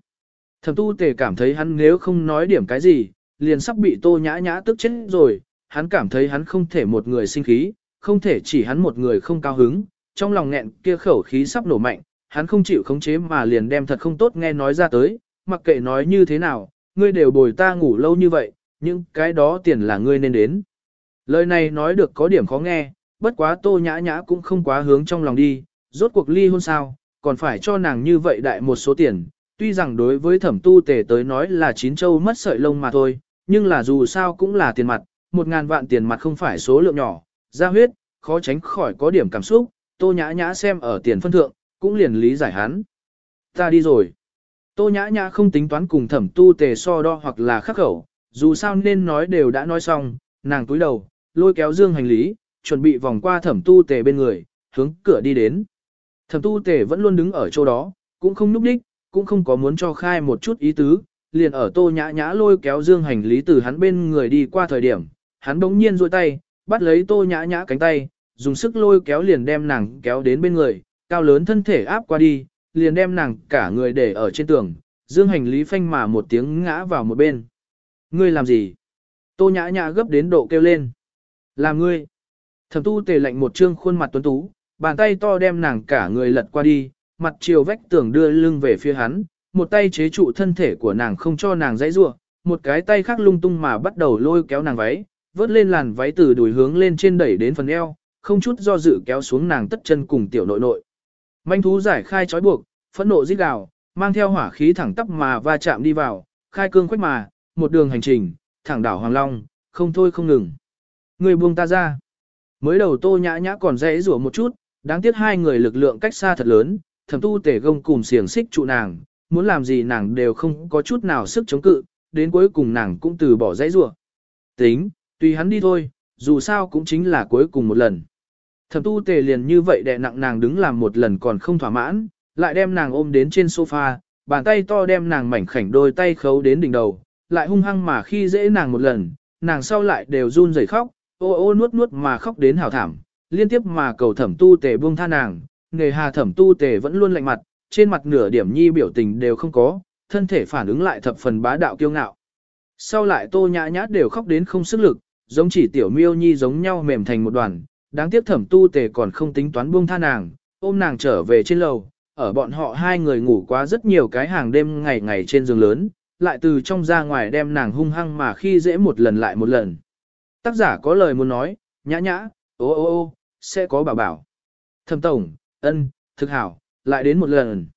Thẩm tu tề cảm thấy hắn nếu không nói điểm cái gì, liền sắp bị tô nhã nhã tức chết rồi, hắn cảm thấy hắn không thể một người sinh khí, không thể chỉ hắn một người không cao hứng, trong lòng nghẹn kia khẩu khí sắp nổ mạnh, hắn không chịu khống chế mà liền đem thật không tốt nghe nói ra tới, mặc kệ nói như thế nào, ngươi đều bồi ta ngủ lâu như vậy, nhưng cái đó tiền là ngươi nên đến. Lời này nói được có điểm khó nghe, bất quá tô nhã nhã cũng không quá hướng trong lòng đi, rốt cuộc ly hôn sao, còn phải cho nàng như vậy đại một số tiền, tuy rằng đối với thẩm tu tề tới nói là chín châu mất sợi lông mà thôi, nhưng là dù sao cũng là tiền mặt, một ngàn vạn tiền mặt không phải số lượng nhỏ, ra huyết, khó tránh khỏi có điểm cảm xúc, tô nhã nhã xem ở tiền phân thượng, cũng liền lý giải hắn. Ta đi rồi. Tô nhã nhã không tính toán cùng thẩm tu tề so đo hoặc là khắc khẩu, dù sao nên nói đều đã nói xong, nàng túi đầu, lôi kéo dương hành lý, chuẩn bị vòng qua thẩm tu tề bên người, hướng cửa đi đến. Thẩm tu tề vẫn luôn đứng ở chỗ đó, cũng không núp đích, cũng không có muốn cho khai một chút ý tứ, liền ở tô nhã nhã lôi kéo dương hành lý từ hắn bên người đi qua thời điểm, hắn bỗng nhiên duỗi tay, bắt lấy tô nhã nhã cánh tay, dùng sức lôi kéo liền đem nàng kéo đến bên người, cao lớn thân thể áp qua đi, liền đem nàng cả người để ở trên tường, dương hành lý phanh mà một tiếng ngã vào một bên. Ngươi làm gì? Tô nhã nhã gấp đến độ kêu lên. Làm ngươi. Thẩm tu tề lạnh một trương khuôn mặt tuấn tú, bàn tay to đem nàng cả người lật qua đi, mặt chiều vách tường đưa lưng về phía hắn, một tay chế trụ thân thể của nàng không cho nàng dãy rua, một cái tay khác lung tung mà bắt đầu lôi kéo nàng váy, vớt lên làn váy từ đùi hướng lên trên đẩy đến phần eo, không chút do dự kéo xuống nàng tất chân cùng tiểu nội nội. Manh thú giải khai trói buộc, phẫn nộ giết gào, mang theo hỏa khí thẳng tắp mà va chạm đi vào, khai cương quách mà, một đường hành trình, thẳng đảo Hoàng Long, không thôi không ngừng. Người buông ta ra. Mới đầu tô nhã nhã còn dễ rủa một chút, đáng tiếc hai người lực lượng cách xa thật lớn, thẩm tu tể gông cùng xiềng xích trụ nàng, muốn làm gì nàng đều không có chút nào sức chống cự, đến cuối cùng nàng cũng từ bỏ dãy rủa. Tính, tùy hắn đi thôi, dù sao cũng chính là cuối cùng một lần. Thẩm tu tề liền như vậy đè nặng nàng đứng làm một lần còn không thỏa mãn, lại đem nàng ôm đến trên sofa, bàn tay to đem nàng mảnh khảnh đôi tay khấu đến đỉnh đầu, lại hung hăng mà khi dễ nàng một lần, nàng sau lại đều run rẩy khóc, ô ô nuốt nuốt mà khóc đến hào thảm, liên tiếp mà cầu thẩm tu tề buông tha nàng, nghề hà thẩm tu tề vẫn luôn lạnh mặt, trên mặt nửa điểm nhi biểu tình đều không có, thân thể phản ứng lại thập phần bá đạo kiêu ngạo. Sau lại tô nhã nhã đều khóc đến không sức lực, giống chỉ tiểu miêu nhi giống nhau mềm thành một đoàn, đáng tiếc thẩm tu tề còn không tính toán buông tha nàng, ôm nàng trở về trên lầu, ở bọn họ hai người ngủ quá rất nhiều cái hàng đêm ngày ngày trên giường lớn, lại từ trong ra ngoài đem nàng hung hăng mà khi dễ một lần lại một lần. Tác giả có lời muốn nói, nhã nhã, ô ô ô, sẽ có bảo bảo. Thẩm tổng, ân, thực hảo, lại đến một lần.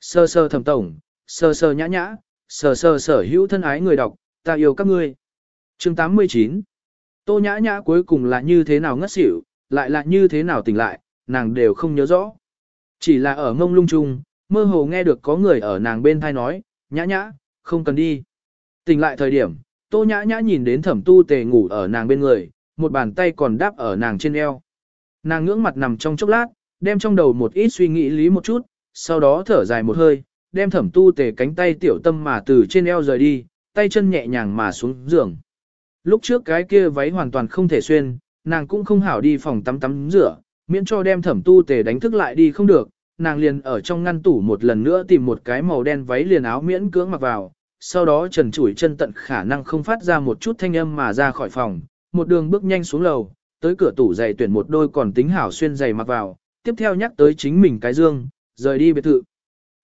Sơ sơ thẩm tổng, sơ sơ nhã nhã, sơ sơ sở hữu thân ái người đọc, ta yêu các ngươi. Chương 89 Tô nhã nhã cuối cùng là như thế nào ngất xỉu, lại là như thế nào tỉnh lại, nàng đều không nhớ rõ. Chỉ là ở mông lung chung, mơ hồ nghe được có người ở nàng bên thai nói, nhã nhã, không cần đi. Tỉnh lại thời điểm, tô nhã nhã nhìn đến thẩm tu tề ngủ ở nàng bên người, một bàn tay còn đáp ở nàng trên eo. Nàng ngưỡng mặt nằm trong chốc lát, đem trong đầu một ít suy nghĩ lý một chút, sau đó thở dài một hơi, đem thẩm tu tề cánh tay tiểu tâm mà từ trên eo rời đi, tay chân nhẹ nhàng mà xuống giường. Lúc trước cái kia váy hoàn toàn không thể xuyên, nàng cũng không hảo đi phòng tắm tắm rửa, miễn cho đem thẩm tu tề đánh thức lại đi không được, nàng liền ở trong ngăn tủ một lần nữa tìm một cái màu đen váy liền áo miễn cưỡng mặc vào, sau đó trần chủi chân tận khả năng không phát ra một chút thanh âm mà ra khỏi phòng, một đường bước nhanh xuống lầu, tới cửa tủ giày tuyển một đôi còn tính hảo xuyên giày mặc vào, tiếp theo nhắc tới chính mình cái dương, rời đi biệt thự.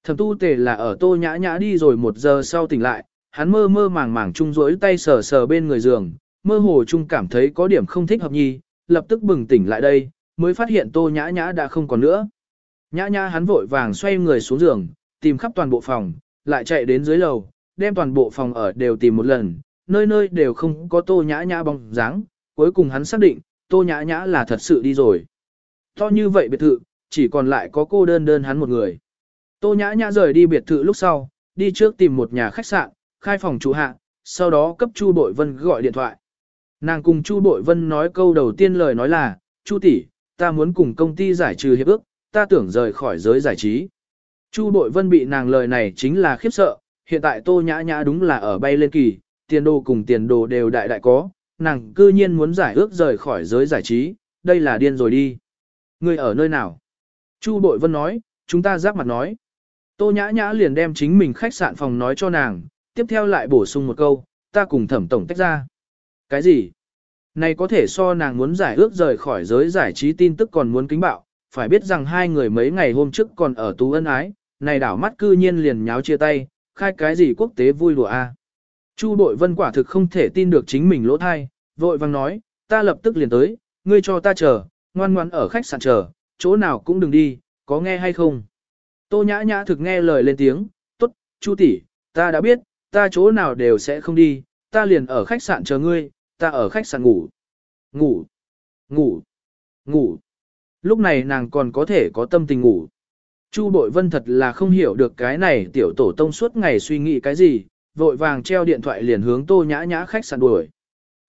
Thẩm tu tề là ở tô nhã nhã đi rồi một giờ sau tỉnh lại, hắn mơ mơ màng màng chung rỗi tay sờ sờ bên người giường, mơ hồ chung cảm thấy có điểm không thích hợp nhi, lập tức bừng tỉnh lại đây, mới phát hiện tô nhã nhã đã không còn nữa. Nhã nhã hắn vội vàng xoay người xuống giường, tìm khắp toàn bộ phòng, lại chạy đến dưới lầu, đem toàn bộ phòng ở đều tìm một lần, nơi nơi đều không có tô nhã nhã bóng dáng, cuối cùng hắn xác định, tô nhã nhã là thật sự đi rồi. To như vậy biệt thự, chỉ còn lại có cô đơn đơn hắn một người. Tô nhã nhã rời đi biệt thự lúc sau, đi trước tìm một nhà khách sạn, khai phòng chủ hạ, sau đó cấp Chu Bội Vân gọi điện thoại. Nàng cùng Chu Bội Vân nói câu đầu tiên lời nói là, Chu tỷ, ta muốn cùng công ty giải trừ hiệp ước, ta tưởng rời khỏi giới giải trí. Chu Bội Vân bị nàng lời này chính là khiếp sợ, hiện tại Tô Nhã Nhã đúng là ở bay lên kỳ, tiền đồ cùng tiền đồ đều đại đại có, nàng cư nhiên muốn giải ước rời khỏi giới giải trí, đây là điên rồi đi. Người ở nơi nào? Chu Bội Vân nói, chúng ta giáp mặt nói. Tô Nhã Nhã liền đem chính mình khách sạn phòng nói cho nàng, tiếp theo lại bổ sung một câu, ta cùng thẩm tổng tách ra. Cái gì? Này có thể so nàng muốn giải ước rời khỏi giới giải trí tin tức còn muốn kính bạo, phải biết rằng hai người mấy ngày hôm trước còn ở tú ân ái, này đảo mắt cư nhiên liền nháo chia tay, khai cái gì quốc tế vui lùa a. Chu Bội Vân quả thực không thể tin được chính mình lỗ thai, vội vang nói, ta lập tức liền tới, ngươi cho ta chờ, ngoan ngoan ở khách sạn chờ, chỗ nào cũng đừng đi, có nghe hay không. Tô nhã nhã thực nghe lời lên tiếng, tốt, Chu tỷ, ta đã biết, ta chỗ nào đều sẽ không đi, ta liền ở khách sạn chờ ngươi, ta ở khách sạn ngủ. Ngủ, ngủ, ngủ. Lúc này nàng còn có thể có tâm tình ngủ. Chu Bội Vân thật là không hiểu được cái này tiểu tổ tông suốt ngày suy nghĩ cái gì, vội vàng treo điện thoại liền hướng Tô Nhã Nhã khách sạn đuổi.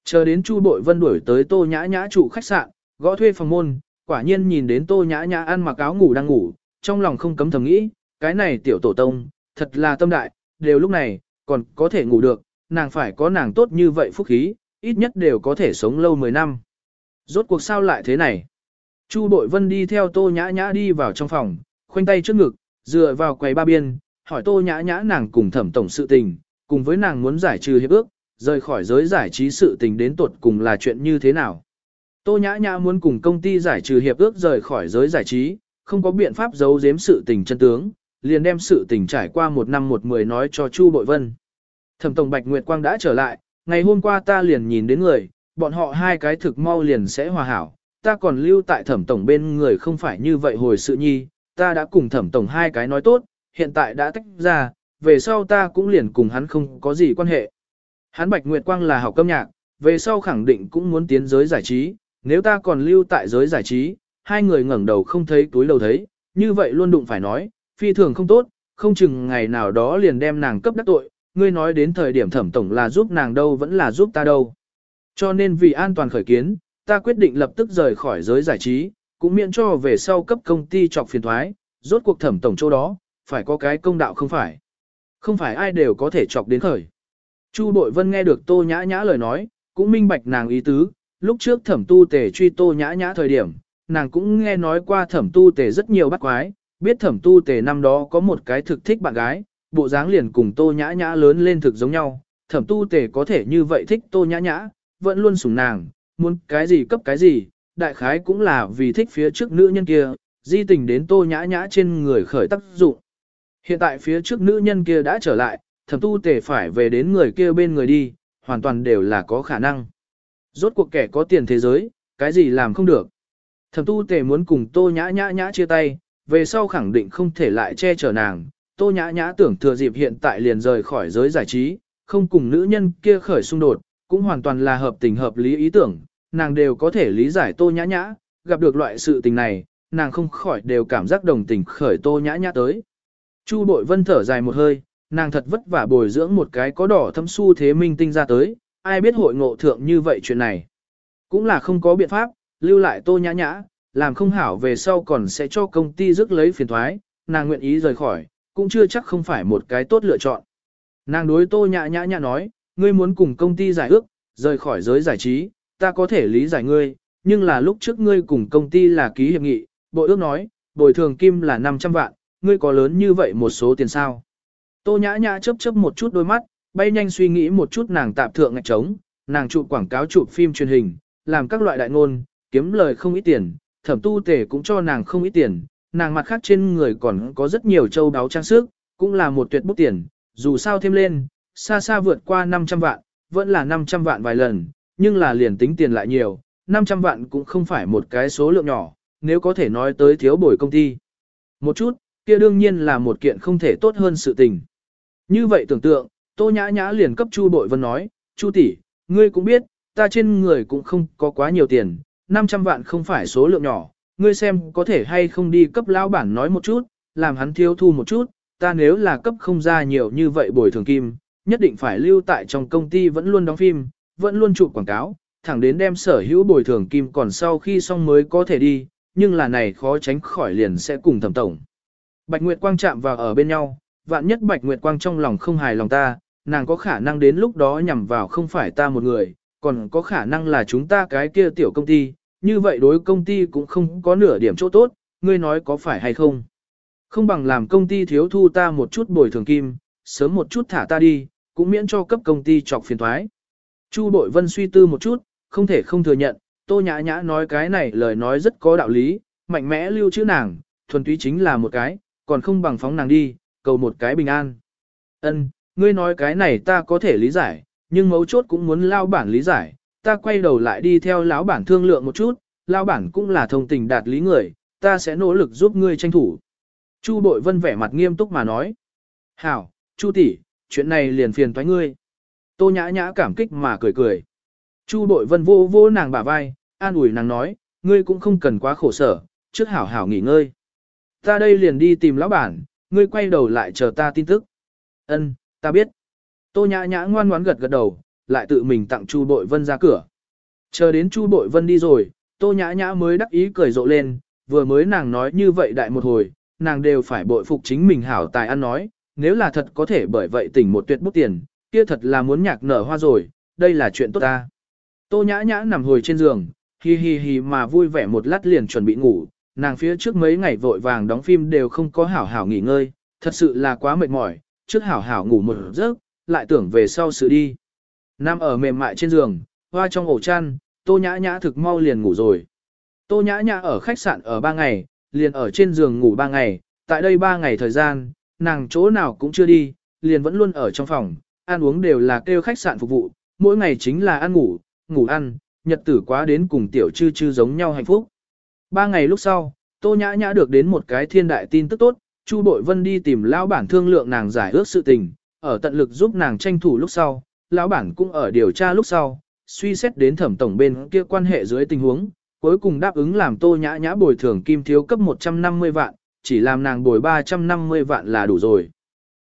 Chờ đến Chu Bội Vân đuổi tới Tô Nhã Nhã trụ khách sạn, gõ thuê phòng môn, quả nhiên nhìn đến Tô Nhã Nhã ăn mặc áo ngủ đang ngủ, trong lòng không cấm thầm nghĩ, cái này tiểu tổ tông, thật là tâm đại, đều lúc này, còn có thể ngủ được, nàng phải có nàng tốt như vậy phúc khí, ít nhất đều có thể sống lâu 10 năm. Rốt cuộc sao lại thế này? Chu Bội Vân đi theo Tô Nhã Nhã đi vào trong phòng, khoanh tay trước ngực, dựa vào quầy ba biên, hỏi Tô Nhã Nhã nàng cùng thẩm tổng sự tình, cùng với nàng muốn giải trừ hiệp ước, rời khỏi giới giải trí sự tình đến tuột cùng là chuyện như thế nào. Tô Nhã Nhã muốn cùng công ty giải trừ hiệp ước rời khỏi giới giải trí, không có biện pháp giấu giếm sự tình chân tướng, liền đem sự tình trải qua một năm một mười nói cho Chu Bội Vân. Thẩm Tổng Bạch Nguyệt Quang đã trở lại, ngày hôm qua ta liền nhìn đến người, bọn họ hai cái thực mau liền sẽ hòa hảo, ta còn lưu tại Thẩm Tổng bên người không phải như vậy hồi sự nhi, ta đã cùng Thẩm Tổng hai cái nói tốt, hiện tại đã tách ra, về sau ta cũng liền cùng hắn không có gì quan hệ. Hắn Bạch Nguyệt Quang là học âm nhạc, về sau khẳng định cũng muốn tiến giới giải trí, nếu ta còn lưu tại giới giải trí, hai người ngẩng đầu không thấy túi đầu thấy, như vậy luôn đụng phải nói, phi thường không tốt, không chừng ngày nào đó liền đem nàng cấp đắc tội, ngươi nói đến thời điểm thẩm tổng là giúp nàng đâu vẫn là giúp ta đâu. Cho nên vì an toàn khởi kiến, ta quyết định lập tức rời khỏi giới giải trí, cũng miễn cho về sau cấp công ty trọc phiền thoái, rốt cuộc thẩm tổng chỗ đó, phải có cái công đạo không phải. Không phải ai đều có thể chọc đến khởi. Chu đội Vân nghe được Tô Nhã Nhã lời nói, cũng minh bạch nàng ý tứ, lúc trước thẩm tu tề truy Tô Nhã Nhã thời điểm, nàng cũng nghe nói qua thẩm tu tề rất nhiều bắt quái, biết thẩm tu tề năm đó có một cái thực thích bạn gái, bộ dáng liền cùng Tô Nhã Nhã lớn lên thực giống nhau, thẩm tu tề có thể như vậy thích Tô Nhã Nhã, vẫn luôn sủng nàng, muốn cái gì cấp cái gì, đại khái cũng là vì thích phía trước nữ nhân kia, di tình đến Tô Nhã Nhã trên người khởi tác dụng. Hiện tại phía trước nữ nhân kia đã trở lại, thẩm tu tề phải về đến người kia bên người đi, hoàn toàn đều là có khả năng. Rốt cuộc kẻ có tiền thế giới, cái gì làm không được. Thẩm tu tề muốn cùng tô nhã nhã nhã chia tay, về sau khẳng định không thể lại che chở nàng. Tô nhã nhã tưởng thừa dịp hiện tại liền rời khỏi giới giải trí, không cùng nữ nhân kia khởi xung đột, cũng hoàn toàn là hợp tình hợp lý ý tưởng, nàng đều có thể lý giải tô nhã nhã, gặp được loại sự tình này, nàng không khỏi đều cảm giác đồng tình khởi tô nhã nhã tới. Chu bội vân thở dài một hơi, nàng thật vất vả bồi dưỡng một cái có đỏ thâm su thế minh tinh ra tới, ai biết hội ngộ thượng như vậy chuyện này. Cũng là không có biện pháp, lưu lại tô nhã nhã, làm không hảo về sau còn sẽ cho công ty rước lấy phiền thoái, nàng nguyện ý rời khỏi, cũng chưa chắc không phải một cái tốt lựa chọn. Nàng đối tô nhã nhã nhã nói, ngươi muốn cùng công ty giải ước, rời khỏi giới giải trí, ta có thể lý giải ngươi, nhưng là lúc trước ngươi cùng công ty là ký hiệp nghị, bộ ước nói, bồi thường kim là 500 vạn, ngươi có lớn như vậy một số tiền sao. Tô nhã nhã chớp chớp một chút đôi mắt, bay nhanh suy nghĩ một chút nàng tạp thượng ngạch trống, nàng chụp quảng cáo chụp phim truyền hình, làm các loại đại ngôn, kiếm lời không ít tiền, thẩm tu tề cũng cho nàng không ít tiền, nàng mặt khác trên người còn có rất nhiều châu đáo trang sức, cũng là một tuyệt bút tiền, dù sao thêm lên, xa xa vượt qua 500 vạn, vẫn là 500 vạn vài lần, nhưng là liền tính tiền lại nhiều, 500 vạn cũng không phải một cái số lượng nhỏ, nếu có thể nói tới thiếu bồi công ty. Một chút, kia đương nhiên là một kiện không thể tốt hơn sự tình. Như vậy tưởng tượng, Tô Nhã Nhã liền cấp Chu Bội Vân nói, Chu tỷ, ngươi cũng biết, ta trên người cũng không có quá nhiều tiền, 500 vạn không phải số lượng nhỏ, ngươi xem có thể hay không đi cấp lão bản nói một chút, làm hắn thiếu thu một chút, ta nếu là cấp không ra nhiều như vậy bồi thường kim, nhất định phải lưu tại trong công ty vẫn luôn đóng phim, vẫn luôn chụp quảng cáo, thẳng đến đem sở hữu bồi thường kim còn sau khi xong mới có thể đi, nhưng là này khó tránh khỏi liền sẽ cùng thẩm tổng. Bạch Nguyệt Quang chạm vào ở bên nhau, vạn nhất Bạch Nguyệt Quang trong lòng không hài lòng ta, nàng có khả năng đến lúc đó nhằm vào không phải ta một người, còn có khả năng là chúng ta cái kia tiểu công ty, như vậy đối công ty cũng không có nửa điểm chỗ tốt, ngươi nói có phải hay không. Không bằng làm công ty thiếu thu ta một chút bồi thường kim, sớm một chút thả ta đi, cũng miễn cho cấp công ty chọc phiền thoái. Chu Bội Vân suy tư một chút, không thể không thừa nhận, Tô Nhã Nhã nói cái này lời nói rất có đạo lý, mạnh mẽ lưu chữ nàng, thuần túy chính là một cái, còn không bằng phóng nàng đi, cầu một cái bình an. Ân, ngươi nói cái này ta có thể lý giải, nhưng mấu chốt cũng muốn lao bản lý giải, ta quay đầu lại đi theo lão bản thương lượng một chút, lao bản cũng là thông tình đạt lý người, ta sẽ nỗ lực giúp ngươi tranh thủ. Chu Bội Vân vẻ mặt nghiêm túc mà nói. Hảo, Chu tỷ, chuyện này liền phiền toái ngươi. Tô nhã nhã cảm kích mà cười cười. Chu Bội Vân vô vô nàng bả vai, an ủi nàng nói, ngươi cũng không cần quá khổ sở, trước hảo hảo nghỉ ngơi. Ta đây liền đi tìm lão bản, ngươi quay đầu lại chờ ta tin tức. Ân, ta biết. Tô nhã nhã ngoan ngoãn gật gật đầu, lại tự mình tặng Chu Bội Vân ra cửa. Chờ đến Chu Bội Vân đi rồi, Tô nhã nhã mới đắc ý cười rộ lên, vừa mới nàng nói như vậy đại một hồi, nàng đều phải bội phục chính mình hảo tài ăn nói, nếu là thật có thể bởi vậy tỉnh một tuyệt bút tiền, kia thật là muốn nhạc nở hoa rồi, đây là chuyện tốt ta. Tô nhã nhã nằm hồi trên giường, hi hi hi mà vui vẻ một lát liền chuẩn bị ngủ, nàng phía trước mấy ngày vội vàng đóng phim đều không có hảo hảo nghỉ ngơi, thật sự là quá mệt mỏi, trước hảo hảo ngủ một giấc, lại tưởng về sau sự đi. Nam ở mềm mại trên giường, hoa trong ổ chăn, tô nhã nhã thực mau liền ngủ rồi. Tô nhã nhã ở khách sạn ở ba ngày, liền ở trên giường ngủ ba ngày, tại đây ba ngày thời gian, nàng chỗ nào cũng chưa đi, liền vẫn luôn ở trong phòng, ăn uống đều là kêu khách sạn phục vụ, mỗi ngày chính là ăn ngủ, ngủ ăn, nhật tử quá đến cùng tiểu chư chư giống nhau hạnh phúc. Ba ngày lúc sau, Tô Nhã Nhã được đến một cái thiên đại tin tức tốt, Chu Bội Vân đi tìm lão bản thương lượng nàng giải ước sự tình, ở tận lực giúp nàng tranh thủ lúc sau, lão bản cũng ở điều tra lúc sau, suy xét đến thẩm tổng bên kia quan hệ dưới tình huống, cuối cùng đáp ứng làm Tô Nhã Nhã bồi thường kim thiếu cấp 150 vạn, chỉ làm nàng bồi 350 vạn là đủ rồi.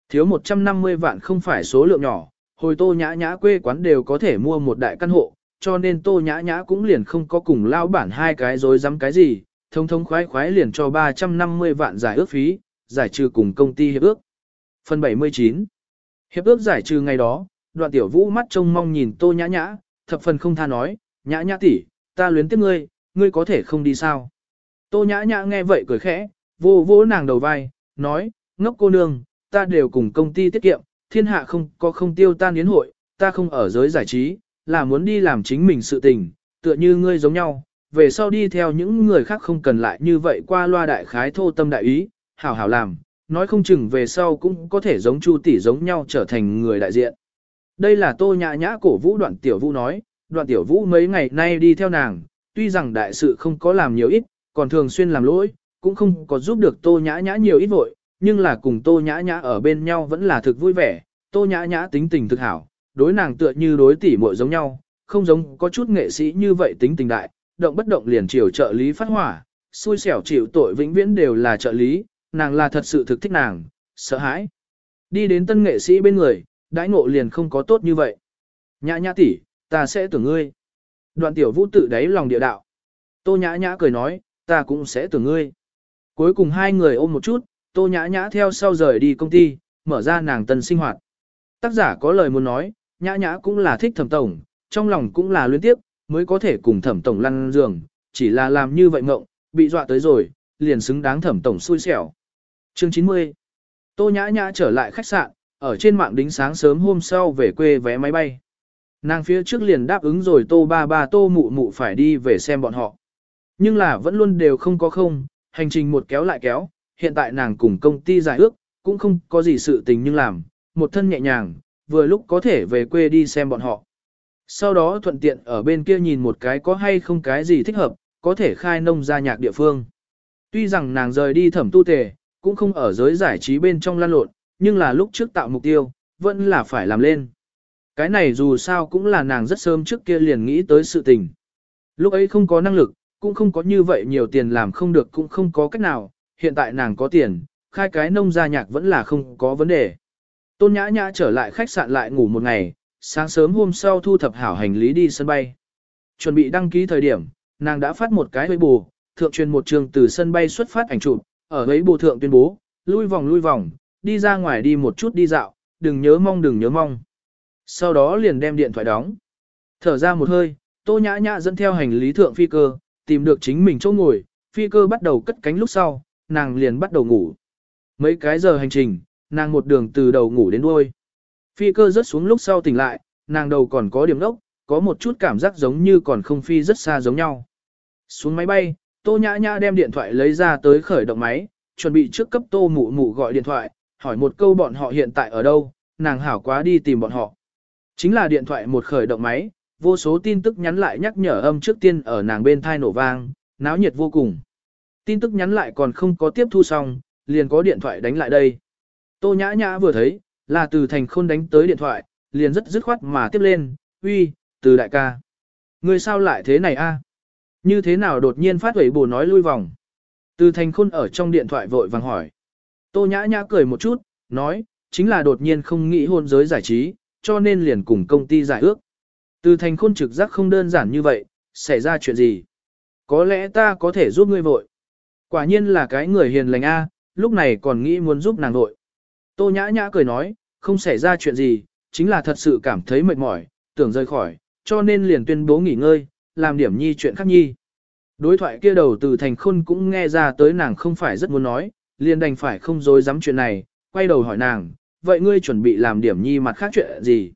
Thiếu 150 vạn không phải số lượng nhỏ, hồi Tô Nhã Nhã quê quán đều có thể mua một đại căn hộ, cho nên Tô Nhã Nhã cũng liền không có cùng lao bản hai cái dối dám cái gì, thông thông khoái khoái liền cho 350 vạn giải ước phí, giải trừ cùng công ty hiệp ước. Phần 79 Hiệp ước giải trừ ngày đó, đoạn tiểu vũ mắt trông mong nhìn Tô Nhã Nhã, thập phần không tha nói, Nhã Nhã tỷ, ta luyến tiếc ngươi, ngươi có thể không đi sao. Tô Nhã Nhã nghe vậy cười khẽ, vô vô nàng đầu vai, nói, ngốc cô nương, ta đều cùng công ty tiết kiệm, thiên hạ không có không tiêu tan yến hội, ta không ở giới giải trí, là muốn đi làm chính mình sự tình, tựa như ngươi giống nhau, về sau đi theo những người khác không cần lại như vậy qua loa đại khái thô tâm đại ý, hảo hảo làm, nói không chừng về sau cũng có thể giống Chu tỷ giống nhau trở thành người đại diện. Đây là Tô Nhã Nhã cổ vũ đoạn tiểu vũ nói, đoạn tiểu vũ mấy ngày nay đi theo nàng, tuy rằng đại sự không có làm nhiều ít, còn thường xuyên làm lỗi, cũng không có giúp được Tô Nhã Nhã nhiều ít vội, nhưng là cùng Tô Nhã Nhã ở bên nhau vẫn là thực vui vẻ, Tô Nhã Nhã tính tình thực hảo, đối nàng tựa như đối tỷ muội giống nhau, không giống có chút nghệ sĩ như vậy tính tình đại, động bất động liền chiều trợ lý phát hỏa, xui xẻo chịu tội vĩnh viễn đều là trợ lý, nàng là thật sự thực thích nàng, sợ hãi. Đi đến tân nghệ sĩ bên người, đãi ngộ liền không có tốt như vậy. Nhã nhã tỷ, ta sẽ tưởng ngươi. Đoạn tiểu vũ tự đáy lòng địa đạo. Tô nhã nhã cười nói, ta cũng sẽ tưởng ngươi. Cuối cùng hai người ôm một chút, tô nhã nhã theo sau rời đi công ty, mở ra nàng tân sinh hoạt. Tác giả có lời muốn nói, nhã nhã cũng là thích thẩm tổng, trong lòng cũng là luyến tiếp, mới có thể cùng thẩm tổng lăn giường, chỉ là làm như vậy ngộng, bị dọa tới rồi, liền xứng đáng thẩm tổng xui xẻo. Chương 90 Tô nhã nhã trở lại khách sạn, ở trên mạng đính sáng sớm hôm sau về quê vé máy bay. Nàng phía trước liền đáp ứng rồi tô ba ba tô mụ mụ phải đi về xem bọn họ. Nhưng là vẫn luôn đều không có không, hành trình một kéo lại kéo, hiện tại nàng cùng công ty giải ước, cũng không có gì sự tình nhưng làm, một thân nhẹ nhàng, vừa lúc có thể về quê đi xem bọn họ. Sau đó thuận tiện ở bên kia nhìn một cái có hay không cái gì thích hợp, có thể khai nông gia nhạc địa phương. Tuy rằng nàng rời đi thẩm tu tề, cũng không ở giới giải trí bên trong lan lộn, nhưng là lúc trước tạo mục tiêu, vẫn là phải làm lên. Cái này dù sao cũng là nàng rất sớm trước kia liền nghĩ tới sự tình. Lúc ấy không có năng lực, cũng không có như vậy nhiều tiền làm không được cũng không có cách nào, hiện tại nàng có tiền, khai cái nông gia nhạc vẫn là không có vấn đề. Tôn nhã nhã trở lại khách sạn lại ngủ một ngày, sáng sớm hôm sau thu thập hảo hành lý đi sân bay. Chuẩn bị đăng ký thời điểm, nàng đã phát một cái bù, thượng truyền một trường từ sân bay xuất phát ảnh chụp, ở ấy bù thượng tuyên bố, lui vòng lui vòng, đi ra ngoài đi một chút đi dạo, đừng nhớ mong đừng nhớ mong. Sau đó liền đem điện thoại đóng. Thở ra một hơi, tô nhã nhã dẫn theo hành lý thượng phi cơ, tìm được chính mình chỗ ngồi, phi cơ bắt đầu cất cánh lúc sau, nàng liền bắt đầu ngủ. Mấy cái giờ hành trình, nàng một đường từ đầu ngủ đến đuôi. Phi cơ rớt xuống lúc sau tỉnh lại, nàng đầu còn có điểm đốc, có một chút cảm giác giống như còn không phi rất xa giống nhau. Xuống máy bay, Tô Nhã Nhã đem điện thoại lấy ra tới khởi động máy, chuẩn bị trước cấp Tô Mụ Mụ gọi điện thoại, hỏi một câu bọn họ hiện tại ở đâu, nàng hảo quá đi tìm bọn họ. Chính là điện thoại một khởi động máy, vô số tin tức nhắn lại nhắc nhở âm trước tiên ở nàng bên thai nổ vang, náo nhiệt vô cùng. Tin tức nhắn lại còn không có tiếp thu xong, liền có điện thoại đánh lại đây. Tô Nhã Nhã vừa thấy, là từ thành khôn đánh tới điện thoại, liền rất dứt khoát mà tiếp lên, uy, từ đại ca. Người sao lại thế này a? Như thế nào đột nhiên phát huẩy bù nói lui vòng. Từ thành khôn ở trong điện thoại vội vàng hỏi. Tô nhã nhã cười một chút, nói, chính là đột nhiên không nghĩ hôn giới giải trí, cho nên liền cùng công ty giải ước. Từ thành khôn trực giác không đơn giản như vậy, xảy ra chuyện gì? Có lẽ ta có thể giúp ngươi vội. Quả nhiên là cái người hiền lành a, lúc này còn nghĩ muốn giúp nàng vội. Tô nhã nhã cười nói, không xảy ra chuyện gì, chính là thật sự cảm thấy mệt mỏi, tưởng rời khỏi, cho nên liền tuyên bố nghỉ ngơi, làm điểm nhi chuyện khác nhi. Đối thoại kia đầu từ thành khôn cũng nghe ra tới nàng không phải rất muốn nói, liền đành phải không dối dám chuyện này, quay đầu hỏi nàng, vậy ngươi chuẩn bị làm điểm nhi mặt khác chuyện gì?